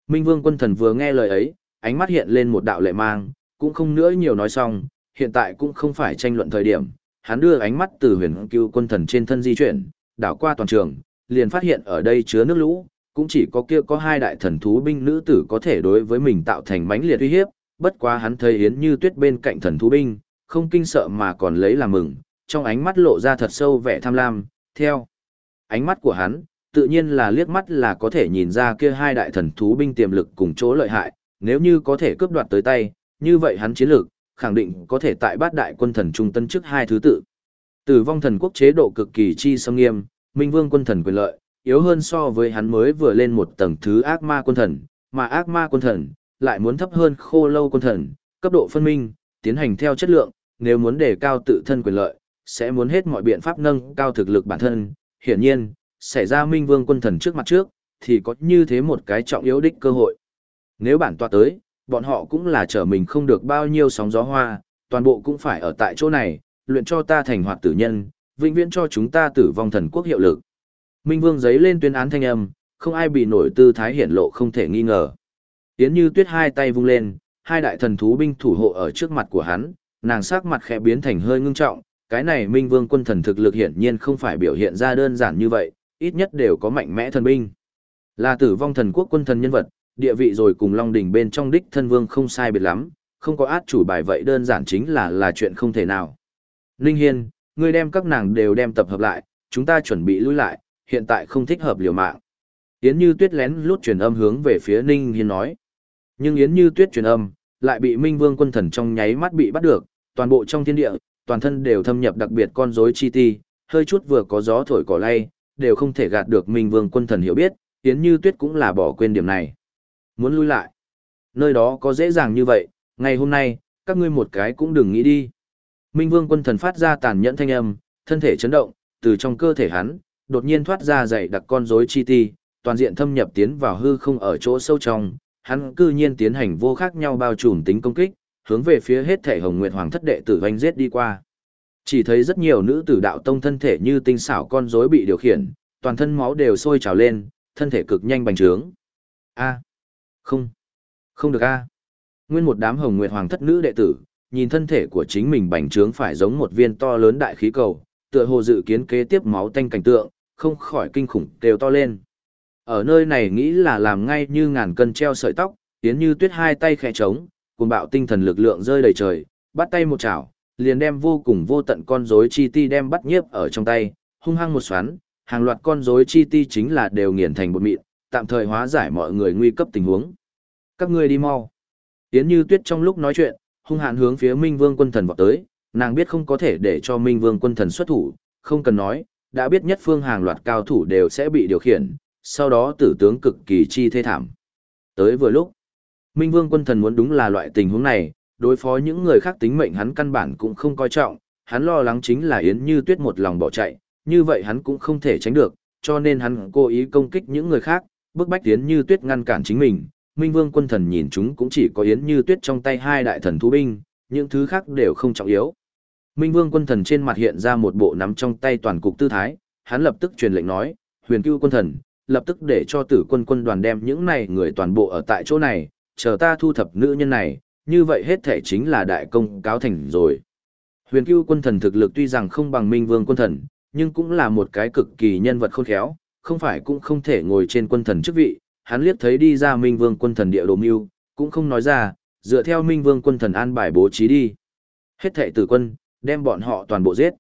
Minh Vương quân thần vừa nghe lời ấy, ánh mắt hiện lên một đạo lệ mang, cũng không nữa nhiều nói xong, hiện tại cũng không phải tranh luận thời điểm, hắn đưa ánh mắt từ huyền cưu quân thần trên thân di chuyển, đảo qua toàn trường, liền phát hiện ở đây chứa nước lũ, cũng chỉ có kia có hai đại thần thú binh nữ tử có thể đối với mình tạo thành mãnh liệt uy hiếp, bất quá hắn thấy Yến Như Tuyết bên cạnh thần thú binh, không kinh sợ mà còn lấy làm mừng, trong ánh mắt lộ ra thật sâu vẻ tham lam, theo ánh mắt của hắn, tự nhiên là liếc mắt là có thể nhìn ra kia hai đại thần thú binh tiềm lực cùng chỗ lợi hại, nếu như có thể cướp đoạt tới tay, như vậy hắn chiến lược, khẳng định có thể tại bát đại quân thần trung tân trước hai thứ tự. Tử vong thần quốc chế độ cực kỳ chi sâm nghiêm, minh vương quân thần quyền lợi, yếu hơn so với hắn mới vừa lên một tầng thứ ác ma quân thần, mà ác ma quân thần lại muốn thấp hơn khô lâu quân thần, cấp độ phân minh, tiến hành theo chất lượng, nếu muốn đề cao tự thân quyền lợi, sẽ muốn hết mọi biện pháp nâng cao thực lực bản thân. Hiển nhiên, xảy ra minh vương quân thần trước mặt trước, thì có như thế một cái trọng yếu đích cơ hội. Nếu bản tọa tới, bọn họ cũng là trở mình không được bao nhiêu sóng gió hoa, toàn bộ cũng phải ở tại chỗ này, luyện cho ta thành hoạt tử nhân, vĩnh viễn cho chúng ta tử vong thần quốc hiệu lực. Minh Vương giấy lên tuyên án thanh âm, không ai bị nổi tư thái hiển lộ không thể nghi ngờ. Tiến như tuyết hai tay vung lên, hai đại thần thú binh thủ hộ ở trước mặt của hắn, nàng sắc mặt khẽ biến thành hơi ngưng trọng, cái này Minh Vương quân thần thực lực hiển nhiên không phải biểu hiện ra đơn giản như vậy, ít nhất đều có mạnh mẽ thần binh. Là tử vong thần quốc quân thần nhân vật, địa vị rồi cùng Long đỉnh bên trong đích thân vương không sai biệt lắm, không có át chủ bài vậy đơn giản chính là là chuyện không thể nào. Ninh Hiên, ngươi đem các nàng đều đem tập hợp lại, chúng ta chuẩn bị lui lại, hiện tại không thích hợp liều mạng. Yến Như Tuyết lén lút truyền âm hướng về phía Ninh Hiên nói. Nhưng Yến Như Tuyết truyền âm, lại bị Minh Vương quân thần trong nháy mắt bị bắt được, toàn bộ trong thiên địa, toàn thân đều thâm nhập đặc biệt con rối chi ti, hơi chút vừa có gió thổi cỏ lay, đều không thể gạt được Minh Vương quân thần hiểu biết, Yến Như Tuyết cũng là bỏ quên điểm này. Muốn lui lại. Nơi đó có dễ dàng như vậy, ngày hôm nay, các ngươi một cái cũng đừng nghĩ đi. Minh Vương quân thần phát ra tàn nhẫn thanh âm, thân thể chấn động, từ trong cơ thể hắn, đột nhiên thoát ra dày đặc con rối chi ti, toàn diện thâm nhập tiến vào hư không ở chỗ sâu trong, hắn cư nhiên tiến hành vô khác nhau bao trùm tính công kích, hướng về phía hết thể Hồng Nguyệt Hoàng thất đệ tử vành giết đi qua. Chỉ thấy rất nhiều nữ tử đạo tông thân thể như tinh xảo con rối bị điều khiển, toàn thân máu đều sôi trào lên, thân thể cực nhanh bành trướng. A, không, không được a. Nguyên một đám Hồng Nguyệt Hoàng thất nữ đệ tử, nhìn thân thể của chính mình bành trướng phải giống một viên to lớn đại khí cầu, tựa hồ dự kiến kế tiếp máu tanh cảnh tượng, không khỏi kinh khủng kêu to lên. Ở nơi này nghĩ là làm ngay như ngàn cân treo sợi tóc, tiến như tuyết hai tay khẽ trống, cùng bạo tinh thần lực lượng rơi đầy trời, bắt tay một chảo, liền đem vô cùng vô tận con rối chi ti đem bắt nhiếp ở trong tay, hung hăng một xoắn, hàng loạt con rối chi ti chính là đều nghiền thành bột mịn, tạm thời hóa giải mọi người nguy cấp tình huống. Các ngươi đi mau. Yến như tuyết trong lúc nói chuyện, hung hãn hướng phía Minh Vương quân thần vọt tới, nàng biết không có thể để cho Minh Vương quân thần xuất thủ, không cần nói, đã biết nhất phương hàng loạt cao thủ đều sẽ bị điều khiển, sau đó tử tướng cực kỳ chi thê thảm. Tới vừa lúc, Minh Vương quân thần muốn đúng là loại tình huống này, đối phó những người khác tính mệnh hắn căn bản cũng không coi trọng, hắn lo lắng chính là Yến Như Tuyết một lòng bỏ chạy, như vậy hắn cũng không thể tránh được, cho nên hắn cố ý công kích những người khác, bức bách Yến Như Tuyết ngăn cản chính mình. Minh Vương quân thần nhìn chúng cũng chỉ có Yến Như Tuyết trong tay hai đại thần thú binh, những thứ khác đều không trọng yếu. Minh Vương quân thần trên mặt hiện ra một bộ nắm trong tay toàn cục tư thái, hắn lập tức truyền lệnh nói, huyền cưu quân thần, lập tức để cho tử quân quân đoàn đem những này người toàn bộ ở tại chỗ này, chờ ta thu thập nữ nhân này, như vậy hết thể chính là đại công cáo thành rồi. Huyền cưu quân thần thực lực tuy rằng không bằng Minh Vương quân thần, nhưng cũng là một cái cực kỳ nhân vật khôn khéo, không phải cũng không thể ngồi trên quân thần chức vị, hắn liếc thấy đi ra Minh Vương quân thần địa đồ mưu, cũng không nói ra, dựa theo Minh Vương quân thần an bài bố trí đi. Hết thệ tử quân, đem bọn họ toàn bộ giết.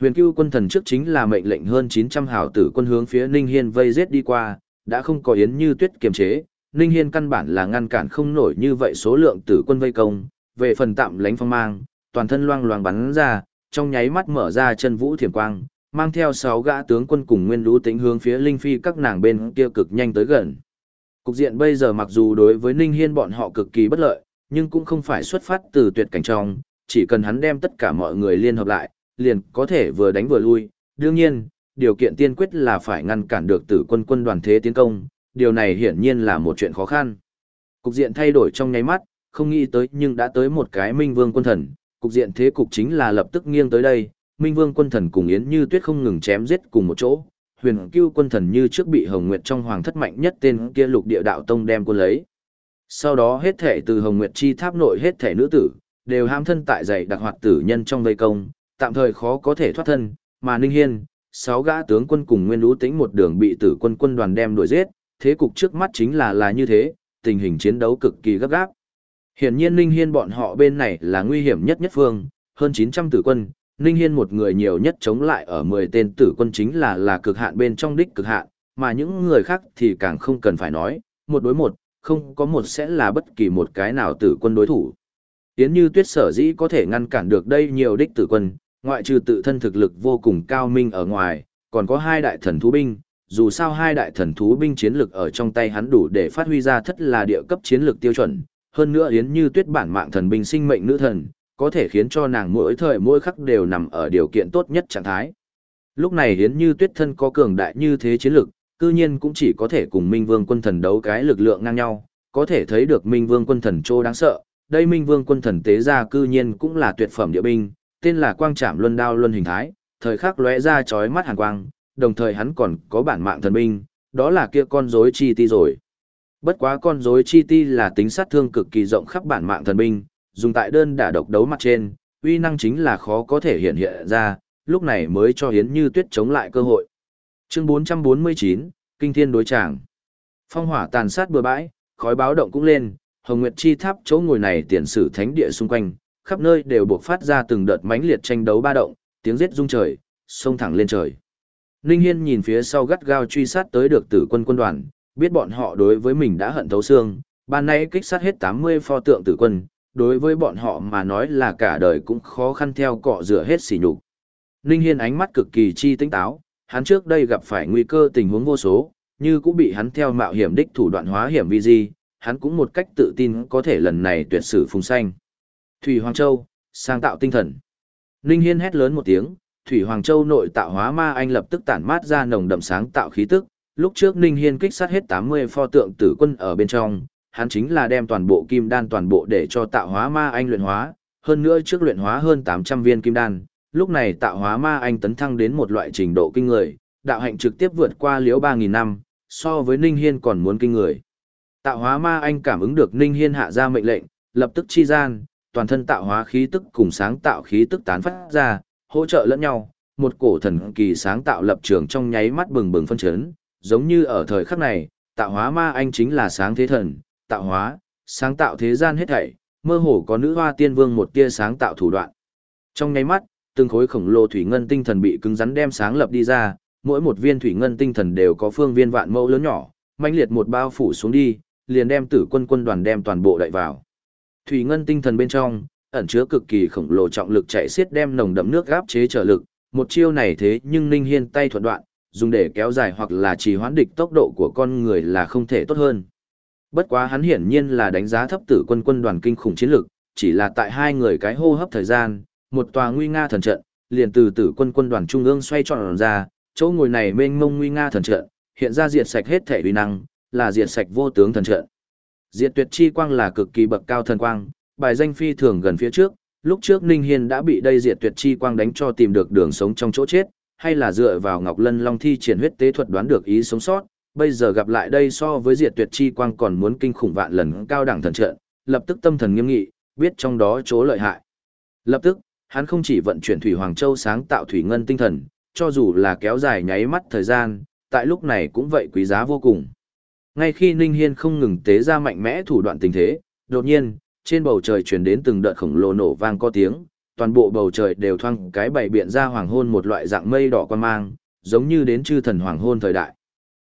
Huyền Cưu quân thần trước chính là mệnh lệnh hơn 900 hảo tử quân hướng phía Ninh Hiên vây giết đi qua, đã không có yến như tuyết kiềm chế, Ninh Hiên căn bản là ngăn cản không nổi như vậy số lượng tử quân vây công, về phần tạm lánh phong mang, toàn thân loang loang bắn ra, trong nháy mắt mở ra chân vũ thiểm quang, mang theo 6 gã tướng quân cùng nguyên lũ tính hướng phía Linh Phi các nàng bên kia cực nhanh tới gần. Cục diện bây giờ mặc dù đối với Ninh Hiên bọn họ cực kỳ bất lợi, nhưng cũng không phải xuất phát từ tuyệt cảnh trong, chỉ cần hắn đem tất cả mọi người liên hợp lại, liền có thể vừa đánh vừa lui. Đương nhiên, điều kiện tiên quyết là phải ngăn cản được tử quân quân đoàn thế tiến công, điều này hiển nhiên là một chuyện khó khăn. Cục diện thay đổi trong nháy mắt, không nghĩ tới nhưng đã tới một cái Minh Vương quân thần, cục diện thế cục chính là lập tức nghiêng tới đây, Minh Vương quân thần cùng Yến Như Tuyết không ngừng chém giết cùng một chỗ, huyền cưu quân thần như trước bị Hồng Nguyệt trong hoàng thất mạnh nhất tên kia lục địa đạo tông đem quân lấy. Sau đó hết thể từ Hồng Nguyệt chi tháp nội hết thể nữ tử, đều ham thân tại dày đặc hoạt tử nhân trong vây công, tạm thời khó có thể thoát thân, mà Ninh Hiên, sáu gã tướng quân cùng Nguyên Lũ Tĩnh một đường bị tử quân quân đoàn đem đuổi giết, thế cục trước mắt chính là là như thế, tình hình chiến đấu cực kỳ gấp gáp. Hiển nhiên Ninh Hiên bọn họ bên này là nguy hiểm nhất nhất phương, hơn 900 tử quân, Ninh Hiên một người nhiều nhất chống lại ở 10 tên tử quân chính là là cực hạn bên trong đích cực hạn, mà những người khác thì càng không cần phải nói, một đối một, không có một sẽ là bất kỳ một cái nào tử quân đối thủ. Yến Như Tuyết sở dĩ có thể ngăn cản được đây nhiều đích tử quân, ngoại trừ tự thân thực lực vô cùng cao minh ở ngoài, còn có hai đại thần thú binh, dù sao hai đại thần thú binh chiến lực ở trong tay hắn đủ để phát huy ra thất là địa cấp chiến lực tiêu chuẩn, hơn nữa Yến Như Tuyết bản mạng thần binh sinh mệnh nữ thần, có thể khiến cho nàng mỗi thời mỗi khắc đều nằm ở điều kiện tốt nhất trạng thái. Lúc này Yến Như Tuyết thân có cường đại như thế chiến lực, cư nhiên cũng chỉ có thể cùng Minh Vương quân thần đấu cái lực lượng ngang nhau, có thể thấy được Minh Vương quân thần trô đáng sợ, đây Minh Vương quân thần tế ra cư nhiên cũng là tuyệt phẩm địa binh, tên là Quang Trảm Luân Đao Luân hình thái, thời khắc lóe ra chói mắt hàn quang, đồng thời hắn còn có bản mạng thần binh, đó là kia con rối chi ti rồi. Bất quá con rối chi ti là tính sát thương cực kỳ rộng khắp bản mạng thần binh, dùng tại đơn đả độc đấu mặt trên, uy năng chính là khó có thể hiện hiện ra, lúc này mới cho Hiến Như Tuyết chống lại cơ hội. Chương 449, Kinh Thiên đối tràng. Phong hỏa tàn sát bừa bãi, khói báo động cũng lên, Hồng Nguyệt Chi Tháp chỗ ngồi này tiền sử thánh địa xung quanh, khắp nơi đều buộc phát ra từng đợt mãnh liệt tranh đấu ba động, tiếng giết rung trời, sông thẳng lên trời. Ninh Hiên nhìn phía sau gắt gao truy sát tới được tử quân quân đoàn, biết bọn họ đối với mình đã hận thấu xương, ban nay kích sát hết 80 pho tượng tử quân, đối với bọn họ mà nói là cả đời cũng khó khăn theo cọ rửa hết sỉ nhục. Ninh Hiên ánh mắt cực kỳ chi tinh táo, hắn trước đây gặp phải nguy cơ tình huống vô số, như cũng bị hắn theo mạo hiểm đích thủ đoạn hóa hiểm vi di, hắn cũng một cách tự tin có thể lần này tuyệt sử phùng xanh. Thủy Hoàng Châu, sáng tạo tinh thần. Ninh Hiên hét lớn một tiếng, Thủy Hoàng Châu nội tạo hóa ma anh lập tức tản mát ra nồng đậm sáng tạo khí tức. Lúc trước Ninh Hiên kích sát hết 80 pho tượng tử quân ở bên trong, hắn chính là đem toàn bộ kim đan toàn bộ để cho tạo hóa ma anh luyện hóa, hơn nữa trước luyện hóa hơn 800 viên kim đan, lúc này tạo hóa ma anh tấn thăng đến một loại trình độ kinh người, đạo hạnh trực tiếp vượt qua liễu 3.000 năm, so với Ninh Hiên còn muốn kinh người. Tạo hóa ma anh cảm ứng được Ninh Hiên hạ ra mệnh lệnh, lập tức chi gian, toàn thân tạo hóa khí tức cùng sáng tạo khí tức tán phát ra, hỗ trợ lẫn nhau, một cổ thần kỳ sáng tạo lập trường trong nháy mắt bừng bừng phân chấn, giống như ở thời khắc này, tạo hóa ma anh chính là sáng thế thần, tạo hóa, sáng tạo thế gian hết thảy, mơ hồ có nữ hoa tiên vương một tia sáng tạo thủ đoạn. Trong nháy mắt, từng khối khổng lồ thủy ngân tinh thần bị cứng rắn đem sáng lập đi ra, mỗi một viên thủy ngân tinh thần đều có phương viên vạn mẫu lớn nhỏ, mãnh liệt một bao phủ xuống đi, liền đem tử quân quân đoàn đem toàn bộ đậy vào. Thủy ngân tinh thần bên trong, ẩn chứa cực kỳ khổng lồ trọng lực chạy xiết đem nồng đậm nước gáp chế trở lực, một chiêu này thế nhưng Ninh Hiên tay thuận đoạn, dùng để kéo dài hoặc là trì hoãn địch tốc độ của con người là không thể tốt hơn. Bất quá hắn hiển nhiên là đánh giá thấp tử quân quân đoàn kinh khủng chiến lực, chỉ là tại hai người cái hô hấp thời gian, một tòa nguy nga thần trận, liền từ tử quân quân đoàn trung ương xoay tròn ra, chỗ ngồi này mênh mông nguy nga thần trận, hiện ra diệt sạch hết thể uy năng, là diệt sạch vô tướng thần trận. Diệt tuyệt chi quang là cực kỳ bậc cao thần quang, bài danh phi thường gần phía trước, lúc trước Ninh Hiên đã bị đây diệt tuyệt chi quang đánh cho tìm được đường sống trong chỗ chết, hay là dựa vào Ngọc Lân Long thi triển huyết tế thuật đoán được ý sống sót, bây giờ gặp lại đây so với diệt tuyệt chi quang còn muốn kinh khủng vạn lần cao đẳng thần trận, lập tức tâm thần nghiêm nghị, biết trong đó chỗ lợi hại. Lập tức, hắn không chỉ vận chuyển thủy hoàng châu sáng tạo thủy ngân tinh thần, cho dù là kéo dài nháy mắt thời gian, tại lúc này cũng vậy quý giá vô cùng. Ngay khi Ninh Hiên không ngừng tế ra mạnh mẽ thủ đoạn tình thế, đột nhiên, trên bầu trời truyền đến từng đợt khổng lồ nổ vang có tiếng, toàn bộ bầu trời đều thoang cái bảy biện ra hoàng hôn một loại dạng mây đỏ quan mang, giống như đến chư thần hoàng hôn thời đại.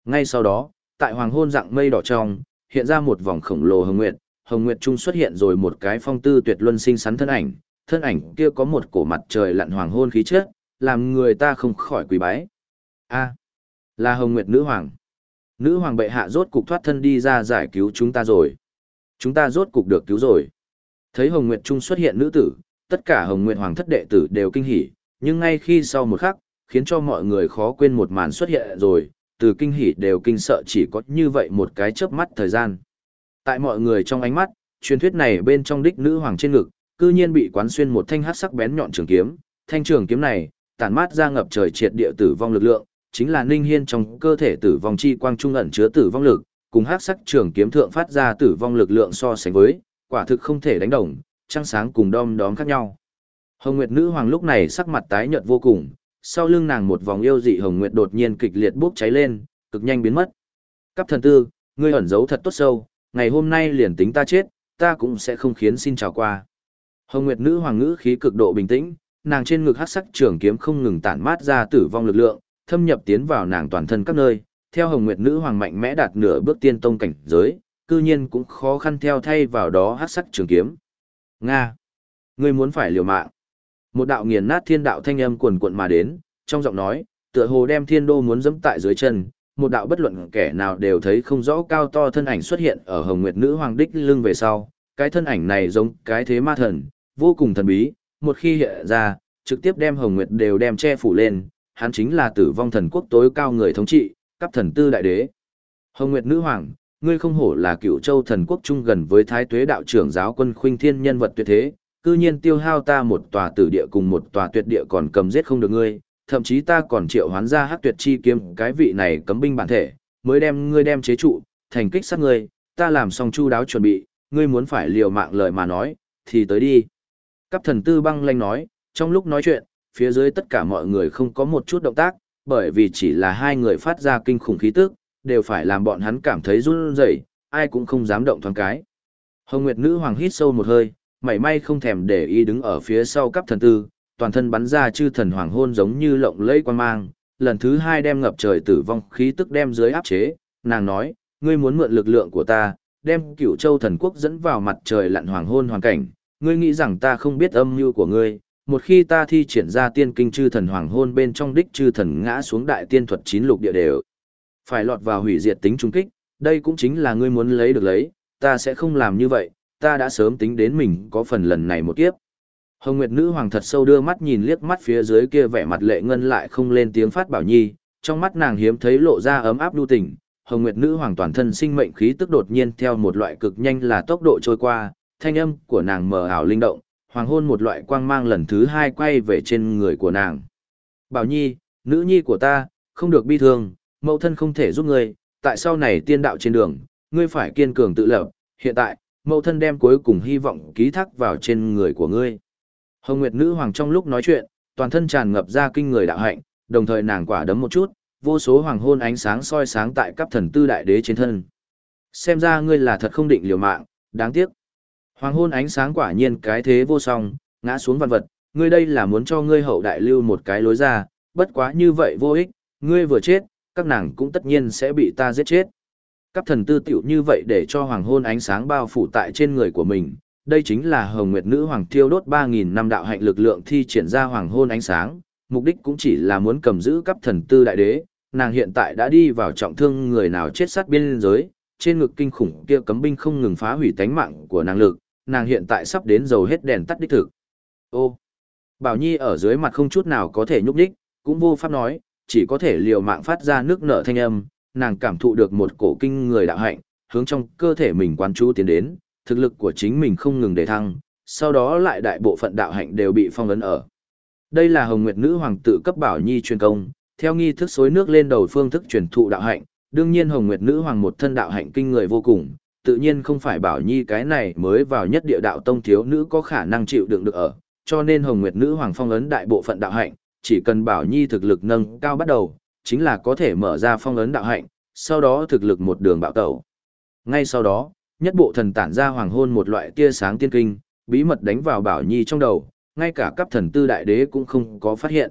Ngay sau đó, tại hoàng hôn dạng mây đỏ trong, hiện ra một vòng khổng lồ hồng nguyệt, hồng nguyệt trung xuất hiện rồi một cái phong tư tuyệt luân sinh sắn thân ảnh, thân ảnh kia có một cổ mặt trời lặn hoàng hôn khí chất, làm người ta không khỏi quỳ bái. A, là hồng nguyệt nữ hoàng. Nữ hoàng bệ hạ rốt cục thoát thân đi ra giải cứu chúng ta rồi. Chúng ta rốt cục được cứu rồi. Thấy Hồng Nguyệt Trung xuất hiện nữ tử, tất cả Hồng Nguyệt Hoàng thất đệ tử đều kinh hỉ, nhưng ngay khi sau một khắc, khiến cho mọi người khó quên một màn xuất hiện rồi, từ kinh hỉ đều kinh sợ chỉ có như vậy một cái chớp mắt thời gian. Tại mọi người trong ánh mắt, truyền thuyết này bên trong đích nữ hoàng trên ngực, cư nhiên bị quán xuyên một thanh hắc sắc bén nhọn trường kiếm, thanh trường kiếm này, tản mát ra ngập trời triệt địa tử vong lực lượng, chính là Ninh Hiên trong cơ thể tử vong chi quang trung ẩn chứa tử vong lực, cùng hắc sắc trường kiếm thượng phát ra tử vong lực lượng so sánh với, quả thực không thể đánh đồng, trăng sáng cùng đom đóm khác nhau. Hồng Nguyệt nữ hoàng lúc này sắc mặt tái nhợt vô cùng, sau lưng nàng một vòng yêu dị hồng nguyệt đột nhiên kịch liệt bốc cháy lên, cực nhanh biến mất. Cấp thần tư, ngươi ẩn giấu thật tốt sâu, ngày hôm nay liền tính ta chết, ta cũng sẽ không khiến xin chào qua. Hồng Nguyệt nữ hoàng ngữ khí cực độ bình tĩnh, nàng trên ngực hắc sắc trường kiếm không ngừng tản mát ra tử vong lực lượng, thâm nhập tiến vào nàng toàn thân các nơi, theo Hồng Nguyệt nữ hoàng mạnh mẽ đạt nửa bước tiên tông cảnh giới, cư nhiên cũng khó khăn theo thay vào đó hắc sắc trường kiếm. Nga! Ngươi muốn phải liều mạng. Một đạo nghiền nát thiên đạo thanh âm cuồn cuộn mà đến, trong giọng nói, tựa hồ đem thiên đô muốn dẫm tại dưới chân, một đạo bất luận kẻ nào đều thấy không rõ cao to thân ảnh xuất hiện ở Hồng Nguyệt nữ hoàng đích lưng về sau, cái thân ảnh này giống cái thế ma thần, vô cùng thần bí, một khi hiện ra, trực tiếp đem Hồng Nguyệt đều đem che phủ lên, hắn chính là tử vong thần quốc tối cao người thống trị, cấp thần tư đại đế. Hồng Nguyệt nữ hoàng, ngươi không hổ là cựu châu thần quốc trung gần với thái tuế đạo trưởng giáo quân khuynh thiên nhân vật tuyệt thế, cư nhiên tiêu hao ta một tòa tử địa cùng một tòa tuyệt địa còn cầm giết không được ngươi, thậm chí ta còn triệu hoán ra hắc tuyệt chi kiếm cái vị này cấm binh bản thể, mới đem ngươi đem chế trụ, thành kích sát ngươi, ta làm xong chu đáo chuẩn bị, ngươi muốn phải liều mạng lời mà nói, thì tới đi. Cấp thần tư băng lanh nói, trong lúc nói chuyện, phía dưới tất cả mọi người không có một chút động tác, bởi vì chỉ là hai người phát ra kinh khủng khí tức, đều phải làm bọn hắn cảm thấy run rẩy, ai cũng không dám động thoáng cái. Hồng Nguyệt Nữ Hoàng hít sâu một hơi, mảy may không thèm để ý đứng ở phía sau cấp thần tư, toàn thân bắn ra chư thần hoàng hôn giống như lộng lẫy quan mang, lần thứ hai đem ngập trời tử vong khí tức đem dưới áp chế, nàng nói, ngươi muốn mượn lực lượng của ta, đem cửu châu thần quốc dẫn vào mặt trời lặn hoàng hôn hoàn cảnh, ngươi nghĩ rằng ta không biết âm mưu của ngươi, một khi ta thi triển ra tiên kinh chư thần hoàng hôn bên trong đích chư thần ngã xuống đại tiên thuật chín lục địa đều, phải lọt vào hủy diệt tính trung kích, đây cũng chính là ngươi muốn lấy được lấy, ta sẽ không làm như vậy, ta đã sớm tính đến mình có phần lần này một kiếp. Hồng Nguyệt Nữ Hoàng thật sâu đưa mắt nhìn liếc mắt phía dưới kia vẻ mặt lệ ngân lại không lên tiếng phát bảo nhi, trong mắt nàng hiếm thấy lộ ra ấm áp lưu tình. Hồng Nguyệt Nữ Hoàng toàn thân sinh mệnh khí tức đột nhiên theo một loại cực nhanh là tốc độ trôi qua, thanh âm của nàng mờ ảo linh động, hoàng hôn một loại quang mang lần thứ hai quay về trên người của nàng. Bảo Nhi, nữ nhi của ta, không được bi thương, mẫu thân không thể giúp ngươi, tại sau này tiên đạo trên đường, ngươi phải kiên cường tự lập, hiện tại, mẫu thân đem cuối cùng hy vọng ký thác vào trên người của ngươi. Hồng Nguyệt Nữ Hoàng trong lúc nói chuyện, toàn thân tràn ngập ra kinh người đạo hạnh, đồng thời nàng quả đấm một chút, vô số hoàng hôn ánh sáng soi sáng tại cấp thần tư đại đế trên thân. Xem ra ngươi là thật không định liều mạng, đáng tiếc. Hoàng hôn ánh sáng quả nhiên cái thế vô song, ngã xuống văn vật, ngươi đây là muốn cho ngươi hậu đại lưu một cái lối ra, bất quá như vậy vô ích, ngươi vừa chết, các nàng cũng tất nhiên sẽ bị ta giết chết. Các thần tư tiểu như vậy để cho hoàng hôn ánh sáng bao phủ tại trên người của mình, đây chính là Hồng Nguyệt Nữ Hoàng thiêu đốt 3.000 năm đạo hạnh lực lượng thi triển ra hoàng hôn ánh sáng, mục đích cũng chỉ là muốn cầm giữ cấp thần tư đại đế, nàng hiện tại đã đi vào trọng thương người nào chết sát biên giới, trên ngực kinh khủng kia cấm binh không ngừng phá hủy tánh mạng của nàng lực, nàng hiện tại sắp đến dầu hết đèn tắt đích thực. Ô, Bảo Nhi ở dưới mặt không chút nào có thể nhúc đích, cũng vô pháp nói, chỉ có thể liều mạng phát ra nước nở thanh âm, nàng cảm thụ được một cổ kinh người đạo hạnh, hướng trong cơ thể mình quan chú tiến đến, thực lực của chính mình không ngừng để thăng, sau đó lại đại bộ phận đạo hạnh đều bị phong ấn ở. Đây là Hồng Nguyệt Nữ Hoàng tự cấp Bảo Nhi truyền công, theo nghi thức xối nước lên đầu phương thức truyền thụ đạo hạnh, đương nhiên Hồng Nguyệt Nữ Hoàng một thân đạo hạnh kinh người vô cùng, tự nhiên không phải Bảo Nhi cái này mới vào nhất địa đạo tông thiếu nữ có khả năng chịu đựng được ở, cho nên Hồng Nguyệt Nữ Hoàng phong ấn đại bộ phận đạo hạnh, chỉ cần Bảo Nhi thực lực nâng cao bắt đầu, chính là có thể mở ra phong ấn đạo hạnh, sau đó thực lực một đường bạo tẩu. Ngay sau đó, nhất bộ thần tản ra hoàng hôn một loại tia sáng tiên kinh, bí mật đánh vào Bảo Nhi trong đầu, ngay cả cấp thần tư đại đế cũng không có phát hiện.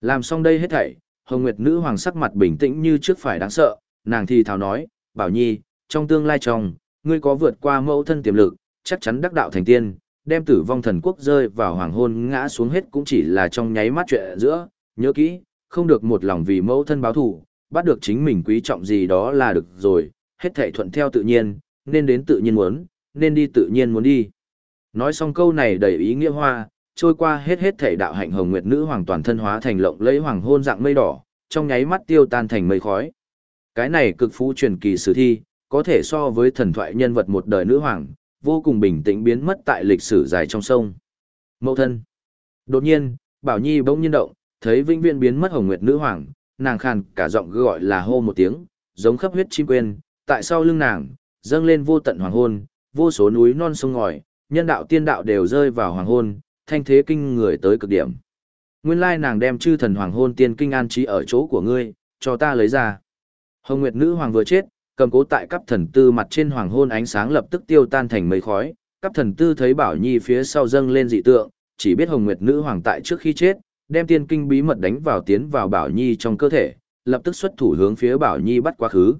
Làm xong đây hết thảy, Hồng Nguyệt nữ hoàng sắc mặt bình tĩnh như trước phải đáng sợ, nàng thì thào nói, Bảo Nhi, trong tương lai trong, ngươi có vượt qua mẫu thân tiềm lực, chắc chắn đắc đạo thành tiên, đem tử vong thần quốc rơi vào hoàng hôn ngã xuống hết cũng chỉ là trong nháy mắt chuyện giữa, nhớ kỹ, không được một lòng vì mẫu thân báo thù, bắt được chính mình quý trọng gì đó là được rồi, hết thảy thuận theo tự nhiên, nên đến tự nhiên muốn, nên đi tự nhiên muốn đi. Nói xong câu này đầy ý nghĩa hoa, trôi qua hết hết thảy đạo hạnh hồng nguyệt nữ hoàng toàn thân hóa thành lộng lẫy hoàng hôn dạng mây đỏ, trong nháy mắt tiêu tan thành mây khói. Cái này cực phú truyền kỳ sử thi, có thể so với thần thoại nhân vật một đời nữ hoàng, vô cùng bình tĩnh biến mất tại lịch sử dài trong sông. Mẫu thân. Đột nhiên, Bảo Nhi bỗng nhiên động, thấy vĩnh viễn biến mất hồng nguyệt nữ hoàng, nàng khàn cả giọng gọi là hô một tiếng, giống khắp huyết chim quên, tại sau lưng nàng, dâng lên vô tận hoàng hôn, vô số núi non sông ngòi, nhân đạo tiên đạo đều rơi vào hoàng hôn, thanh thế kinh người tới cực điểm. Nguyên lai nàng đem chư thần hoàng hôn tiên kinh an trí ở chỗ của ngươi, cho ta lấy ra. Hồng Nguyệt nữ hoàng vừa chết, cầm cố tại cấp thần tư mặt trên hoàng hôn ánh sáng lập tức tiêu tan thành mây khói, cấp thần tư thấy Bảo Nhi phía sau dâng lên dị tượng, chỉ biết Hồng Nguyệt nữ hoàng tại trước khi chết, đem tiên kinh bí mật đánh vào tiến vào Bảo Nhi trong cơ thể, lập tức xuất thủ hướng phía Bảo Nhi bắt quá khứ.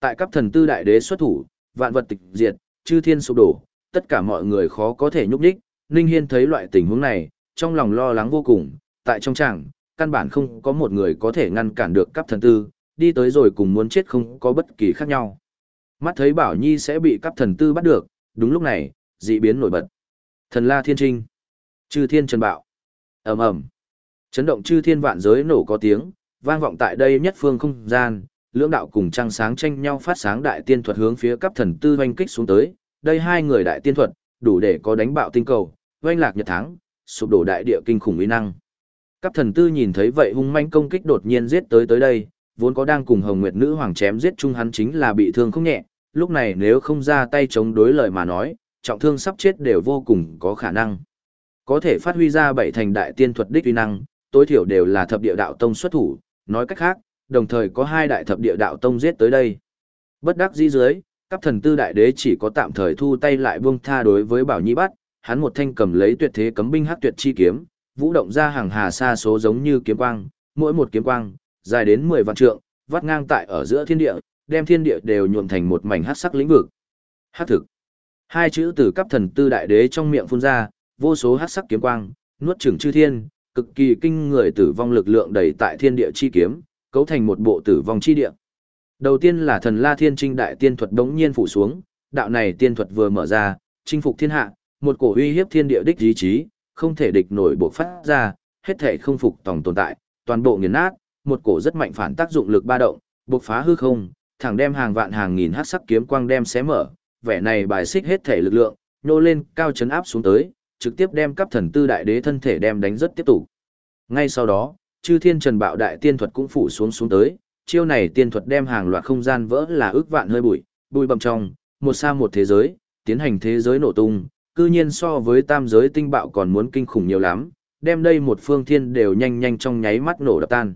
Tại cấp thần tư đại đế xuất thủ, vạn vật tịch diệt, chư thiên sụp đổ, tất cả mọi người khó có thể nhúc nhích. Ninh Hiên thấy loại tình huống này, trong lòng lo lắng vô cùng, tại trong tràng, căn bản không có một người có thể ngăn cản được cấp thần tư, đi tới rồi cùng muốn chết không có bất kỳ khác nhau. Mắt thấy Bảo Nhi sẽ bị cấp thần tư bắt được, đúng lúc này, dị biến nổi bật. Thần La Thiên Trinh, Chư Thiên Trần Bạo, ầm ầm, chấn động chư thiên vạn giới nổ có tiếng, vang vọng tại đây nhất phương không gian, lưỡng đạo cùng trăng sáng tranh nhau phát sáng đại tiên thuật hướng phía cấp thần tư oanh kích xuống tới, đây hai người đại tiên thuật, đủ để có đánh bạo tinh cầu, oanh lạc nhật thắng, sụp đổ đại địa kinh khủng uy năng. Cấp thần tư nhìn thấy vậy hung manh công kích đột nhiên giết tới tới đây, vốn có đang cùng Hồng Nguyệt nữ hoàng chém giết chung hắn chính là bị thương không nhẹ, lúc này nếu không ra tay chống đối lời mà nói, trọng thương sắp chết đều vô cùng có khả năng. Có thể phát huy ra bảy thành đại tiên thuật đích uy năng, tối thiểu đều là thập địa đạo tông xuất thủ, nói cách khác, đồng thời có hai đại thập địa đạo tông giết tới đây. Bất đắc dĩ dưới, các thần tư đại đế chỉ có tạm thời thu tay lại buông tha đối với Bảo Nhi bắt, hắn một thanh cầm lấy tuyệt thế cấm binh hắc tuyệt chi kiếm, vũ động ra hàng hà xa số giống như kiếm quang, mỗi một kiếm quang dài đến 10 vạn trượng, vắt ngang tại ở giữa thiên địa, đem thiên địa đều nhuộm thành một mảnh hắc sắc lĩnh vực. Hắc thực. Hai chữ từ cấp thần tư đại đế trong miệng phun ra, vô số hắc sắc kiếm quang, nuốt chửng chư thiên, cực kỳ kinh người tử vong lực lượng đầy tại thiên địa chi kiếm, cấu thành một bộ tử vong chi địa. Đầu tiên là thần La Thiên Trinh đại tiên thuật đống nhiên phủ xuống, đạo này tiên thuật vừa mở ra, chinh phục thiên hạ, một cổ uy hiếp thiên địa đích ý chí, không thể địch nổi bộ phát ra, hết thể không phục tổng tồn tại, toàn bộ nghiền nát, một cổ rất mạnh phản tác dụng lực ba động, bộc phá hư không, thẳng đem hàng vạn hàng nghìn hắc sắc kiếm quang đem xé mở, vẻ này bài xích hết thể lực lượng, nô lên cao chấn áp xuống tới, trực tiếp đem cấp thần tư đại đế thân thể đem đánh rất tiếp tục. Ngay sau đó, chư thiên trần bạo đại tiên thuật cũng phủ xuống xuống tới, chiêu này tiên thuật đem hàng loạt không gian vỡ là ước vạn hơi bụi, bụi bầm trong, một xa một thế giới, tiến hành thế giới nổ tung, cư nhiên so với tam giới tinh bạo còn muốn kinh khủng nhiều lắm, đem đây một phương thiên đều nhanh nhanh trong nháy mắt nổ đập tan.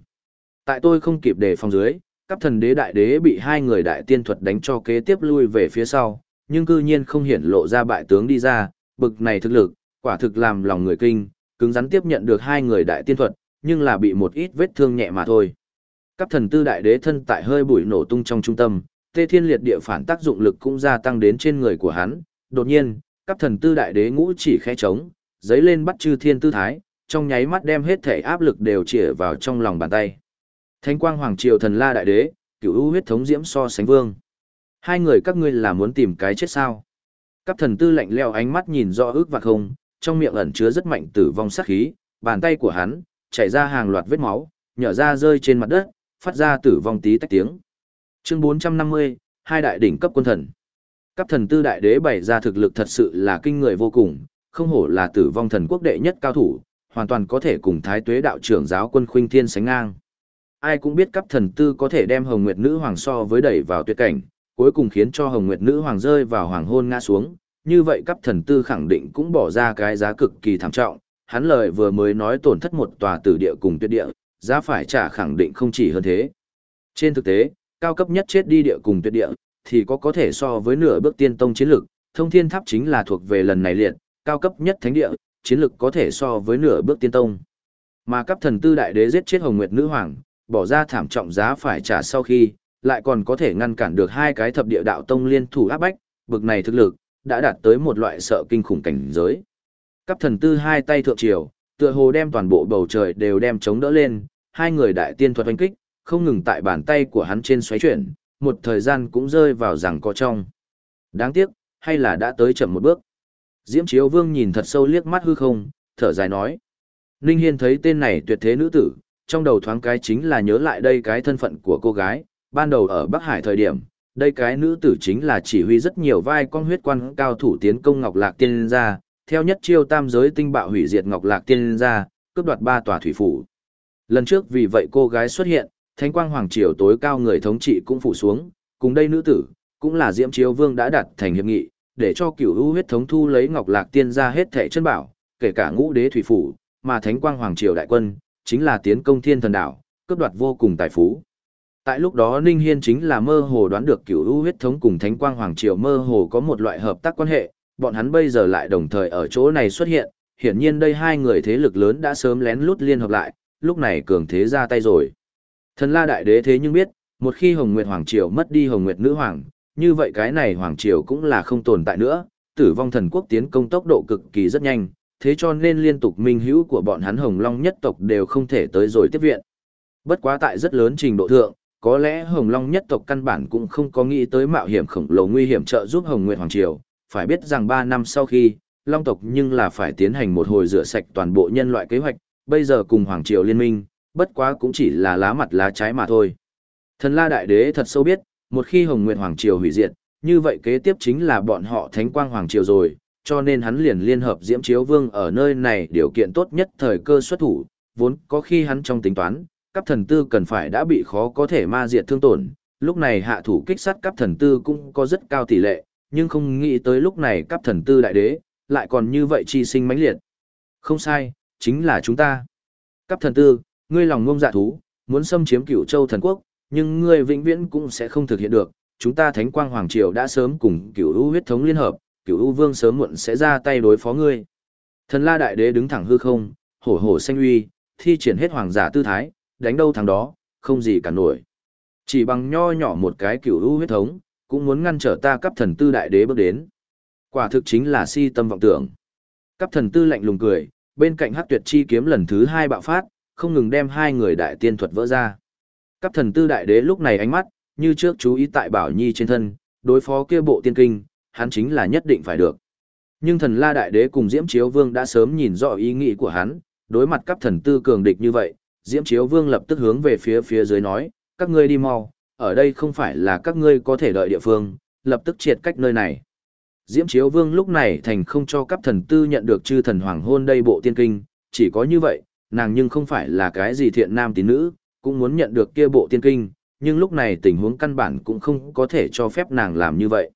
Tại tôi không kịp để phòng dưới, cấp thần đế đại đế bị hai người đại tiên thuật đánh cho kế tiếp lui về phía sau, nhưng cư nhiên không hiển lộ ra bại tướng đi ra, bực này thực lực, quả thực làm lòng người kinh, cứng rắn tiếp nhận được hai người đại tiên thuật, nhưng là bị một ít vết thương nhẹ mà thôi. Cấp thần tư đại đế thân tại hơi bụi nổ tung trong trung tâm, tê thiên liệt địa phản tác dụng lực cũng gia tăng đến trên người của hắn, đột nhiên, cấp thần tư đại đế ngũ chỉ khẽ trống, giấy lên bắt chư thiên tư thái, trong nháy mắt đem hết thể áp lực đều chĩa vào trong lòng bàn tay. Thánh quang hoàng triều thần la đại đế, cửu u huyết thống diễm so sánh vương. Hai người các ngươi là muốn tìm cái chết sao? Cấp thần tư lạnh leo ánh mắt nhìn rõ ước và không, trong miệng ẩn chứa rất mạnh tử vong sát khí, bàn tay của hắn chảy ra hàng loạt vết máu, nhỏ ra rơi trên mặt đất, phát ra tử vong tí tách tiếng. Chương 450, hai đại đỉnh cấp quân thần. Cấp thần tư đại đế bày ra thực lực thật sự là kinh người vô cùng, không hổ là tử vong thần quốc đệ nhất cao thủ, hoàn toàn có thể cùng thái tuế đạo trưởng giáo quân khuynh thiên sánh ngang. Ai cũng biết cấp thần tư có thể đem Hồng Nguyệt Nữ Hoàng so với đẩy vào tuyệt cảnh, cuối cùng khiến cho Hồng Nguyệt Nữ Hoàng rơi vào hoàng hôn ngã xuống, như vậy cấp thần tư khẳng định cũng bỏ ra cái giá cực kỳ thảm trọng, hắn lời vừa mới nói tổn thất một tòa tử địa cùng tuyệt địa, giá phải trả khẳng định không chỉ hơn thế. Trên thực tế, cao cấp nhất chết đi địa cùng tuyệt địa, thì có có thể so với nửa bước tiên tông chiến lực, thông thiên tháp chính là thuộc về lần này liệt, cao cấp nhất thánh địa, chiến lực có thể so với nửa bước tiên tông. Mà cấp thần tư đại đế giết chết Hồng Nguyệt nữ hoàng, bỏ ra thảm trọng giá phải trả sau khi, lại còn có thể ngăn cản được hai cái thập địa đạo tông liên thủ áp bách, bực này thực lực, đã đạt tới một loại sợ kinh khủng cảnh giới. Cấp thần tư hai tay thượng triều, tựa hồ đem toàn bộ bầu trời đều đem chống đỡ lên, hai người đại tiên thuật oanh kích, không ngừng tại bàn tay của hắn trên xoáy chuyển, một thời gian cũng rơi vào rằng có trong. Đáng tiếc, hay là đã tới chậm một bước. Diễm Chiếu Vương nhìn thật sâu liếc mắt hư không, thở dài nói. Ninh Hiên thấy tên này tuyệt thế nữ tử, trong đầu thoáng cái chính là nhớ lại đây cái thân phận của cô gái, ban đầu ở Bắc Hải thời điểm, đây cái nữ tử chính là chỉ huy rất nhiều vai con huyết quan cao thủ tiến công Ngọc Lạc Tiên gia, theo nhất chiêu tam giới tinh bạo hủy diệt Ngọc Lạc Tiên gia, cướp đoạt ba tòa thủy phủ. Lần trước vì vậy cô gái xuất hiện, Thánh Quang Hoàng triều tối cao người thống trị cũng phủ xuống, cùng đây nữ tử, cũng là Diễm Chiếu Vương đã đặt thành hiệp nghị, để cho cửu u huyết thống thu lấy Ngọc Lạc Tiên gia hết thảy chân bảo, kể cả ngũ đế thủy phủ, mà Thánh Quang Hoàng triều đại quân, chính là tiến công Thiên Thần đảo, cướp đoạt vô cùng tài phú. Tại lúc đó Ninh Hiên chính là mơ hồ đoán được cửu u huyết thống cùng Thánh Quang Hoàng triều mơ hồ có một loại hợp tác quan hệ, bọn hắn bây giờ lại đồng thời ở chỗ này xuất hiện, hiển nhiên đây hai người thế lực lớn đã sớm lén lút liên hợp lại, lúc này cường thế ra tay rồi. Thần La Đại Đế thế nhưng biết, một khi Hồng Nguyệt Hoàng triều mất đi Hồng Nguyệt Nữ Hoàng, như vậy cái này Hoàng triều cũng là không tồn tại nữa, tử vong thần quốc tiến công tốc độ cực kỳ rất nhanh, thế cho nên liên tục minh hữu của bọn hắn Hồng Long nhất tộc đều không thể tới rồi tiếp viện. Bất quá tại rất lớn trình độ thượng, có lẽ Hồng Long nhất tộc căn bản cũng không có nghĩ tới mạo hiểm khổng lồ nguy hiểm trợ giúp Hồng Nguyệt Hoàng Triều, phải biết rằng 3 năm sau khi, Long tộc nhưng là phải tiến hành một hồi rửa sạch toàn bộ nhân loại kế hoạch, bây giờ cùng Hoàng Triều liên minh, bất quá cũng chỉ là lá mặt lá trái mà thôi. Thần La Đại Đế thật sâu biết, một khi Hồng Nguyệt Hoàng Triều hủy diệt, như vậy kế tiếp chính là bọn họ Thánh Quang Hoàng Triều rồi, cho nên hắn liền liên hợp Diễm Chiếu Vương ở nơi này điều kiện tốt nhất thời cơ xuất thủ, vốn có khi hắn trong tính toán, cấp thần tư cần phải đã bị khó có thể ma diệt thương tổn, lúc này hạ thủ kích sát cấp thần tư cũng có rất cao tỷ lệ, nhưng không nghĩ tới lúc này cấp thần tư đại đế, lại còn như vậy chi sinh mãnh liệt. Không sai, chính là chúng ta. Cấp thần tư, ngươi lòng ngông dạ thú, muốn xâm chiếm cửu châu thần quốc, nhưng ngươi vĩnh viễn cũng sẽ không thực hiện được. Chúng ta Thánh Quang Hoàng Triều đã sớm cùng cửu u huyết thống liên hợp, cửu u vương sớm muộn sẽ ra tay đối phó ngươi. Thần La Đại Đế đứng thẳng hư không, hổ hổ xanh uy, thi triển hết hoàng giả tư thái, đánh đâu thằng đó, không gì cả nổi. Chỉ bằng nho nhỏ một cái cửu u huyết thống, cũng muốn ngăn trở ta cấp thần tư đại đế bước đến. Quả thực chính là si tâm vọng tưởng. Cấp thần tư lạnh lùng cười, bên cạnh hắc tuyệt chi kiếm lần thứ hai bạo phát, không ngừng đem hai người đại tiên thuật vỡ ra. Cấp thần tư đại đế lúc này ánh mắt, như trước chú ý tại Bảo Nhi trên thân, đối phó kia bộ tiên kinh, hắn chính là nhất định phải được. Nhưng thần la đại đế cùng Diễm Chiếu Vương đã sớm nhìn rõ ý nghĩ của hắn, đối mặt cấp thần tư cường địch như vậy, Diễm Chiếu Vương lập tức hướng về phía phía dưới nói, các ngươi đi mau, ở đây không phải là các ngươi có thể đợi địa phương, lập tức triệt cách nơi này. Diễm Chiếu Vương lúc này thành không cho cấp thần tư nhận được chư thần hoàng hôn đây bộ tiên kinh, chỉ có như vậy, nàng nhưng không phải là cái gì thiện nam tín nữ, cũng muốn nhận được kia bộ tiên kinh, nhưng lúc này tình huống căn bản cũng không có thể cho phép nàng làm như vậy.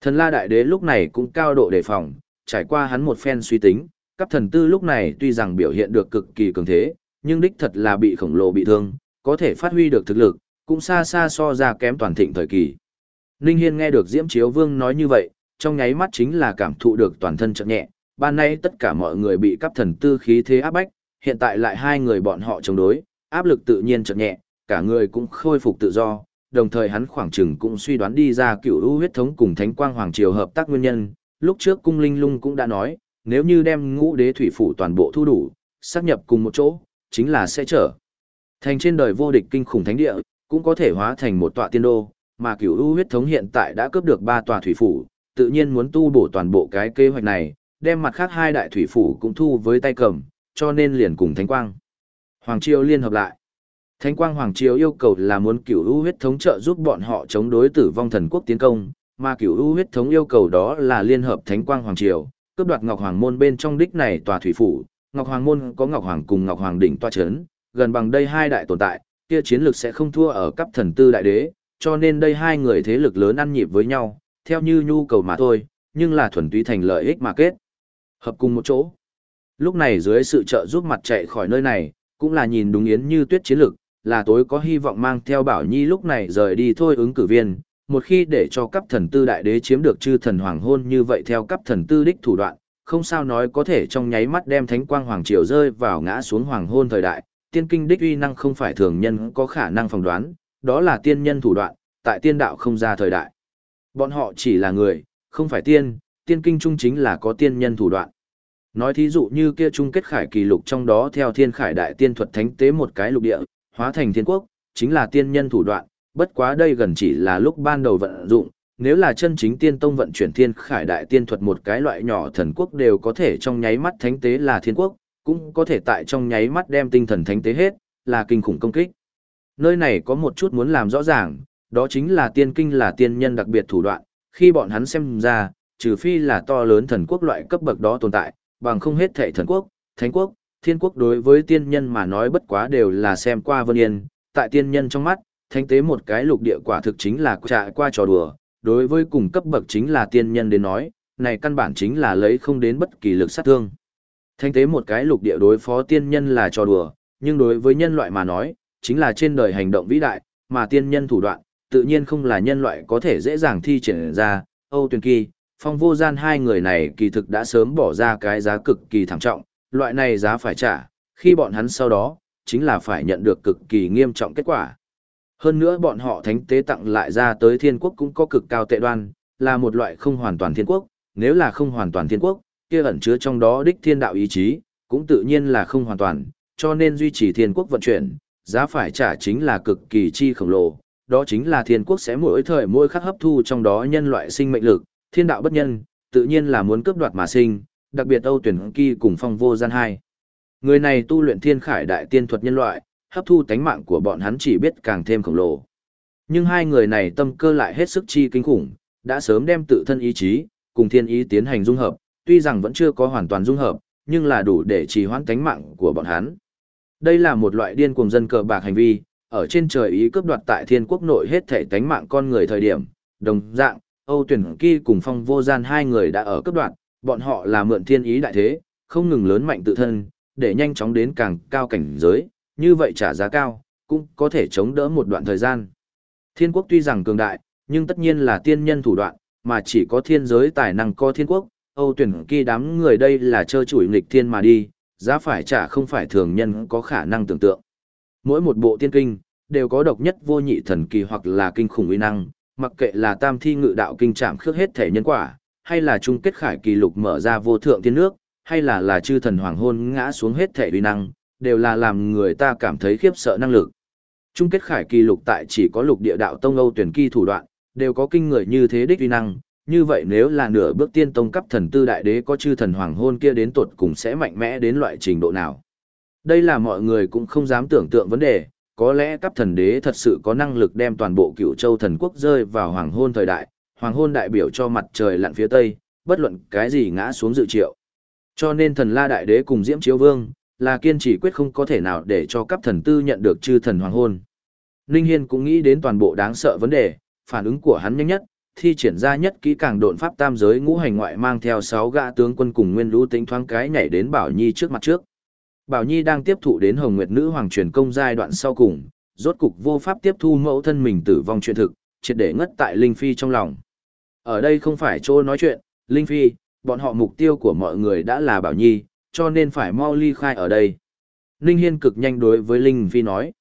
Thần la đại đế lúc này cũng cao độ đề phòng, trải qua hắn một phen suy tính, cấp thần tư lúc này tuy rằng biểu hiện được cực kỳ cường thế, nhưng đích thật là bị khổng lồ bị thương, có thể phát huy được thực lực, cũng xa xa so ra kém toàn thịnh thời kỳ. Ninh Hiên nghe được Diễm Chiếu Vương nói như vậy, trong nháy mắt chính là cảm thụ được toàn thân chậm nhẹ, ban nay tất cả mọi người bị cấp thần tư khí thế áp bách, hiện tại lại hai người bọn họ chống đối, áp lực tự nhiên chậm nhẹ, cả người cũng khôi phục tự do, đồng thời hắn khoảng chừng cũng suy đoán đi ra cựu ưu huyết thống cùng thánh quang hoàng triều hợp tác nguyên nhân, lúc trước cung linh lung cũng đã nói, nếu như đem ngũ đế thủy phủ toàn bộ thu đủ, sáp nhập cùng một chỗ, chính là sẽ trở thành trên đời vô địch kinh khủng thánh địa, cũng có thể hóa thành một tọa tiên đô, mà cửu u huyết thống hiện tại đã cướp được ba tòa thủy phủ, tự nhiên muốn tu bổ toàn bộ cái kế hoạch này, đem mặt khác hai đại thủy phủ cũng thu với tay cầm, cho nên liền cùng Thánh Quang. Hoàng Triều liên hợp lại. Thánh Quang Hoàng Triều yêu cầu là muốn cửu u huyết thống trợ giúp bọn họ chống đối tử vong thần quốc tiến công, mà cửu u huyết thống yêu cầu đó là liên hợp Thánh Quang Hoàng Triều, cướp đoạt Ngọc Hoàng môn bên trong đích này tòa thủy phủ. Ngọc Hoàng môn có Ngọc Hoàng cùng Ngọc Hoàng đỉnh toa chấn, gần bằng đây hai đại tồn tại, kia chiến lược sẽ không thua ở cấp thần tư đại đế, cho nên đây hai người thế lực lớn ăn nhịp với nhau, theo như nhu cầu mà thôi, nhưng là thuần túy thành lợi ích mà kết. Hợp cùng một chỗ. Lúc này dưới sự trợ giúp mặt chạy khỏi nơi này, cũng là nhìn đúng yến như tuyết chiến lược, là tối có hy vọng mang theo bảo nhi lúc này rời đi thôi ứng cử viên. Một khi để cho cấp thần tư đại đế chiếm được chư thần hoàng hôn như vậy theo cấp thần tư đích thủ đoạn, không sao nói có thể trong nháy mắt đem thánh quang hoàng triều rơi vào ngã xuống hoàng hôn thời đại, tiên kinh đích uy năng không phải thường nhân có khả năng phỏng đoán, đó là tiên nhân thủ đoạn, tại tiên đạo không ra thời đại. Bọn họ chỉ là người, không phải tiên, tiên kinh trung chính là có tiên nhân thủ đoạn. Nói thí dụ như kia chung kết khải kỳ lục trong đó theo thiên khải đại tiên thuật thánh tế một cái lục địa, hóa thành thiên quốc, chính là tiên nhân thủ đoạn, bất quá đây gần chỉ là lúc ban đầu vận dụng, nếu là chân chính tiên tông vận chuyển thiên khải đại tiên thuật một cái loại nhỏ thần quốc đều có thể trong nháy mắt thánh tế là thiên quốc, cũng có thể tại trong nháy mắt đem tinh thần thánh tế hết, là kinh khủng công kích. Nơi này có một chút muốn làm rõ ràng, đó chính là tiên kinh là tiên nhân đặc biệt thủ đoạn, khi bọn hắn xem ra, trừ phi là to lớn thần quốc loại cấp bậc đó tồn tại, bằng không hết thệ thần quốc, thánh quốc, thiên quốc đối với tiên nhân mà nói bất quá đều là xem qua vân yên, tại tiên nhân trong mắt, thánh tế một cái lục địa quả thực chính là trại qua trò đùa, đối với cùng cấp bậc chính là tiên nhân đến nói, này căn bản chính là lấy không đến bất kỳ lực sát thương. Thanh tế một cái lục địa đối phó tiên nhân là trò đùa, nhưng đối với nhân loại mà nói, chính là trên đời hành động vĩ đại, mà tiên nhân thủ đoạn, tự nhiên không là nhân loại có thể dễ dàng thi triển ra. Âu Tuyền Kỳ, Phong Vô Gian hai người này kỳ thực đã sớm bỏ ra cái giá cực kỳ thảm trọng, loại này giá phải trả, khi bọn hắn sau đó, chính là phải nhận được cực kỳ nghiêm trọng kết quả. Hơn nữa bọn họ thánh tế tặng lại ra tới thiên quốc cũng có cực cao tệ đoan, là một loại không hoàn toàn thiên quốc, nếu là không hoàn toàn thiên quốc, kia ẩn chứa trong đó đích thiên đạo ý chí, cũng tự nhiên là không hoàn toàn, cho nên duy trì thiên quốc vận chuyển, giá phải trả chính là cực kỳ chi khổng lồ, đó chính là thiên quốc sẽ mỗi thời mỗi khắc hấp thu trong đó nhân loại sinh mệnh lực, thiên đạo bất nhân, tự nhiên là muốn cướp đoạt mà sinh, đặc biệt Âu tuyển kỳ cùng phong vô gian hai. Người này tu luyện thiên khải đại tiên thuật nhân loại, hấp thu tánh mạng của bọn hắn chỉ biết càng thêm khổng lồ. Nhưng hai người này tâm cơ lại hết sức chi kinh khủng, đã sớm đem tự thân ý chí, cùng thiên ý tiến hành dung hợp, tuy rằng vẫn chưa có hoàn toàn dung hợp, nhưng là đủ để trì hoãn tánh mạng của bọn hắn. Đây là một loại điên cuồng dân cờ bạc hành vi, ở trên trời ý cướp đoạt tại thiên quốc nội hết thể tánh mạng con người thời điểm, đồng dạng, Âu tuyển kỳ cùng phong vô gian hai người đã ở cướp đoạt, bọn họ là mượn thiên ý đại thế, không ngừng lớn mạnh tự thân, để nhanh chóng đến càng cao cảnh giới, như vậy trả giá cao, cũng có thể chống đỡ một đoạn thời gian. Thiên quốc tuy rằng cường đại, nhưng tất nhiên là tiên nhân thủ đoạn, mà chỉ có thiên giới tài năng co thiên quốc, Âu tuyển kỳ đám người đây là chơi chủi nghịch thiên mà đi, giá phải trả không phải thường nhân có khả năng tưởng tượng. Mỗi một bộ tiên kinh, đều có độc nhất vô nhị thần kỳ hoặc là kinh khủng uy năng, mặc kệ là tam thi ngự đạo kinh trạm khước hết thể nhân quả, hay là chung kết khải kỳ lục mở ra vô thượng thiên nước, hay là là chư thần hoàng hôn ngã xuống hết thể uy năng, đều là làm người ta cảm thấy khiếp sợ năng lực. Chung kết khải kỳ lục tại chỉ có lục địa đạo tông Âu tuyển kỳ thủ đoạn, đều có kinh người như thế đích uy năng, như vậy nếu là nửa bước tiên tông cấp thần tư đại đế có chư thần hoàng hôn kia đến tuột cùng sẽ mạnh mẽ đến loại trình độ nào. Đây là mọi người cũng không dám tưởng tượng vấn đề, có lẽ cấp thần đế thật sự có năng lực đem toàn bộ cựu châu thần quốc rơi vào hoàng hôn thời đại, hoàng hôn đại biểu cho mặt trời lặn phía tây, bất luận cái gì ngã xuống dự triệu. Cho nên thần la đại đế cùng diễm chiếu vương, là kiên trì quyết không có thể nào để cho cấp thần tư nhận được chư thần hoàng hôn. Ninh Hiên cũng nghĩ đến toàn bộ đáng sợ vấn đề, phản ứng của hắn nhanh nhất, thi triển ra nhất kỹ càng độn pháp tam giới ngũ hành ngoại mang theo 6 gã tướng quân cùng nguyên lũ tính thoáng cái nhảy đến Bảo Nhi trước mặt trước. Bảo Nhi đang tiếp thụ đến Hồng Nguyệt Nữ Hoàng truyền công giai đoạn sau cùng, rốt cục vô pháp tiếp thu mẫu thân mình tử vong chuyện thực, triệt để ngất tại Linh Phi trong lòng. Ở đây không phải chỗ nói chuyện, Linh Phi, bọn họ mục tiêu của mọi người đã là Bảo Nhi, cho nên phải mau ly khai ở đây. Linh Hiên cực nhanh đối với Linh Phi nói.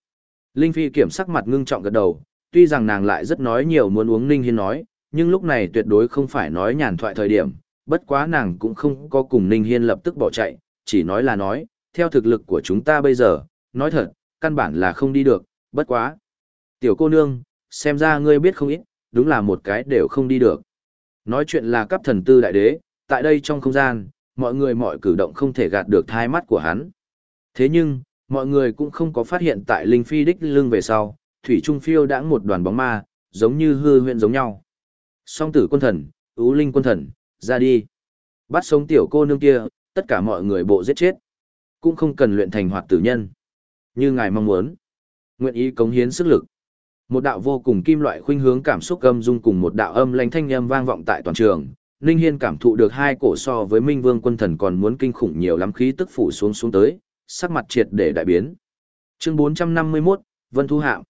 Linh Phi kiểm sắc mặt ngưng trọng gật đầu, tuy rằng nàng lại rất nói nhiều muốn uống Linh Hiên nói, nhưng lúc này tuyệt đối không phải nói nhàn thoại thời điểm, bất quá nàng cũng không có cùng Linh Hiên lập tức bỏ chạy, chỉ nói là nói, theo thực lực của chúng ta bây giờ, nói thật, căn bản là không đi được, bất quá. Tiểu cô nương, xem ra ngươi biết không ít, đúng là một cái đều không đi được. Nói chuyện là cấp thần tư đại đế, tại đây trong không gian, mọi người mọi cử động không thể gạt được thai mắt của hắn. Thế nhưng, mọi người cũng không có phát hiện tại Linh Phi đích lưng về sau, Thủy Trung phiêu đã một đoàn bóng ma, giống như hư huyện giống nhau. Song tử quân thần, ú linh quân thần, ra đi. Bắt sống tiểu cô nương kia, tất cả mọi người bộ giết chết. Cũng không cần luyện thành hoạt tử nhân. Như ngài mong muốn. Nguyện ý cống hiến sức lực. Một đạo vô cùng kim loại khuynh hướng cảm xúc âm dung cùng một đạo âm lãnh thanh âm vang vọng tại toàn trường. Ninh Hiên cảm thụ được hai cổ so với Minh Vương quân thần còn muốn kinh khủng nhiều lắm khí tức phủ xuống xuống tới, sắc mặt triệt để đại biến. Chương 451, Vân Thu Hạm.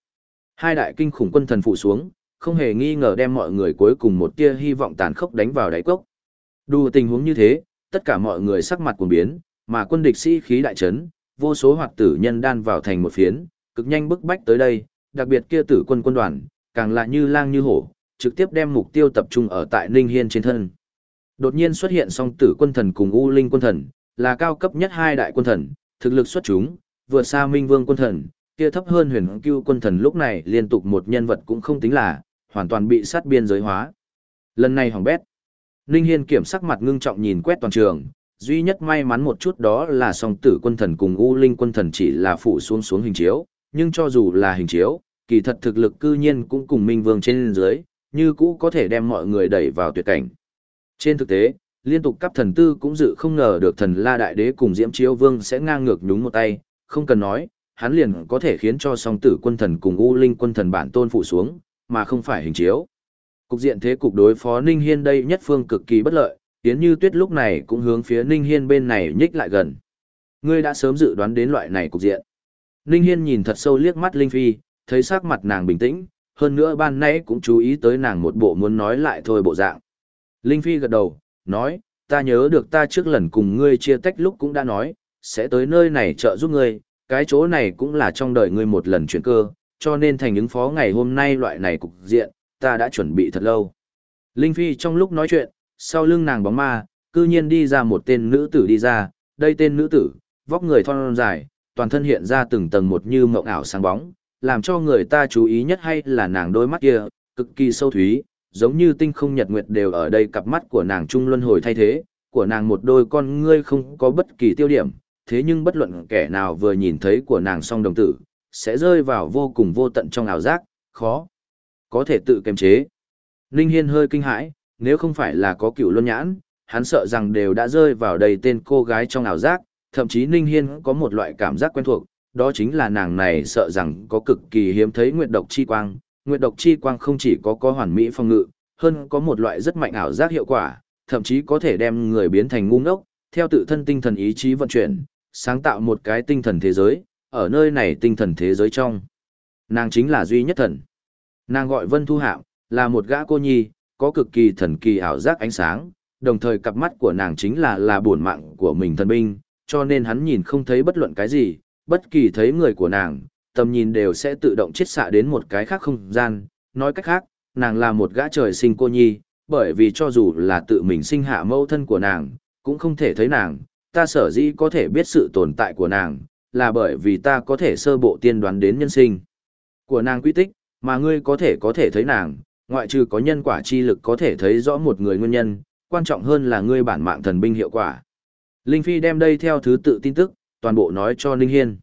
Hai đại kinh khủng quân thần phủ xuống, không hề nghi ngờ đem mọi người cuối cùng một tia hy vọng tàn khốc đánh vào đáy cốc. Đủ tình huống như thế, tất cả mọi người sắc mặt cuồng biến, mà quân địch sĩ khí đại chấn, vô số hoạt tử nhân đan vào thành một phiến, cực nhanh bức bách tới đây, đặc biệt kia tử quân quân đoàn, càng là như lang như hổ, trực tiếp đem mục tiêu tập trung ở tại Ninh Hiên trên thân. Đột nhiên xuất hiện song tử quân thần cùng U Linh quân thần, là cao cấp nhất hai đại quân thần, thực lực xuất chúng, vượt xa Minh Vương quân thần, kia thấp hơn huyền cưu quân thần lúc này liên tục một nhân vật cũng không tính là, hoàn toàn bị sát biên giới hóa. Lần này hỏng bét. Ninh Hiên kiểm sắc mặt ngưng trọng nhìn quét toàn trường, duy nhất may mắn một chút đó là song tử quân thần cùng U Linh quân thần chỉ là phụ xuống xuống hình chiếu, nhưng cho dù là hình chiếu, kỳ thật thực lực cư nhiên cũng cùng Minh Vương trên dưới, như cũ có thể đem mọi người đẩy vào tuyệt cảnh. Trên thực tế, liên tục cấp thần tư cũng dự không ngờ được thần La Đại Đế cùng Diễm Chiếu Vương sẽ ngang ngược nhúng một tay, không cần nói, hắn liền có thể khiến cho song tử quân thần cùng U Linh quân thần bản tôn phụ xuống, mà không phải hình chiếu. Cục diện thế cục đối phó Ninh Hiên đây nhất phương cực kỳ bất lợi, Yến Như Tuyết lúc này cũng hướng phía Ninh Hiên bên này nhích lại gần. Ngươi đã sớm dự đoán đến loại này cục diện. Ninh Hiên nhìn thật sâu liếc mắt Linh Phi, thấy sắc mặt nàng bình tĩnh, hơn nữa ban nãy cũng chú ý tới nàng một bộ muốn nói lại thôi bộ dạng. Linh Phi gật đầu, nói, ta nhớ được ta trước lần cùng ngươi chia tách lúc cũng đã nói, sẽ tới nơi này trợ giúp ngươi, cái chỗ này cũng là trong đời ngươi một lần chuyển cơ, cho nên thành ứng phó ngày hôm nay loại này cục diện, ta đã chuẩn bị thật lâu. Linh Phi trong lúc nói chuyện, sau lưng nàng bóng ma, cư nhiên đi ra một tên nữ tử đi ra, đây tên nữ tử, vóc người thon dài, toàn thân hiện ra từng tầng một như mộng ảo sáng bóng, làm cho người ta chú ý nhất hay là nàng đôi mắt kia, cực kỳ sâu thúy, giống như tinh không nhật nguyệt đều ở đây cặp mắt của nàng trung luân hồi thay thế, của nàng một đôi con ngươi không có bất kỳ tiêu điểm, thế nhưng bất luận kẻ nào vừa nhìn thấy của nàng song đồng tử, sẽ rơi vào vô cùng vô tận trong ảo giác, khó, có thể tự kiềm chế. Ninh Hiên hơi kinh hãi, nếu không phải là có cựu luân nhãn, hắn sợ rằng đều đã rơi vào đầy tên cô gái trong ảo giác, thậm chí Ninh Hiên có một loại cảm giác quen thuộc, đó chính là nàng này sợ rằng có cực kỳ hiếm thấy nguyệt độc chi quang. Nguyệt độc chi quang không chỉ có có hoàn mỹ phong ngự, hơn có một loại rất mạnh ảo giác hiệu quả, thậm chí có thể đem người biến thành ngu ngốc, theo tự thân tinh thần ý chí vận chuyển, sáng tạo một cái tinh thần thế giới, ở nơi này tinh thần thế giới trong. Nàng chính là duy nhất thần. Nàng gọi Vân Thu Hạm, là một gã cô nhi, có cực kỳ thần kỳ ảo giác ánh sáng, đồng thời cặp mắt của nàng chính là là bổn mạng của mình thần binh, cho nên hắn nhìn không thấy bất luận cái gì, bất kỳ thấy người của nàng, tầm nhìn đều sẽ tự động chiết xạ đến một cái khác không gian, nói cách khác, nàng là một gã trời sinh cô nhi, bởi vì cho dù là tự mình sinh hạ mẫu thân của nàng, cũng không thể thấy nàng, ta sở dĩ có thể biết sự tồn tại của nàng, là bởi vì ta có thể sơ bộ tiên đoán đến nhân sinh. Của nàng quy tích, mà ngươi có thể có thể thấy nàng, ngoại trừ có nhân quả chi lực có thể thấy rõ một người nguyên nhân, quan trọng hơn là ngươi bản mạng thần binh hiệu quả. Linh Phi đem đây theo thứ tự tin tức, toàn bộ nói cho Ninh Hiên.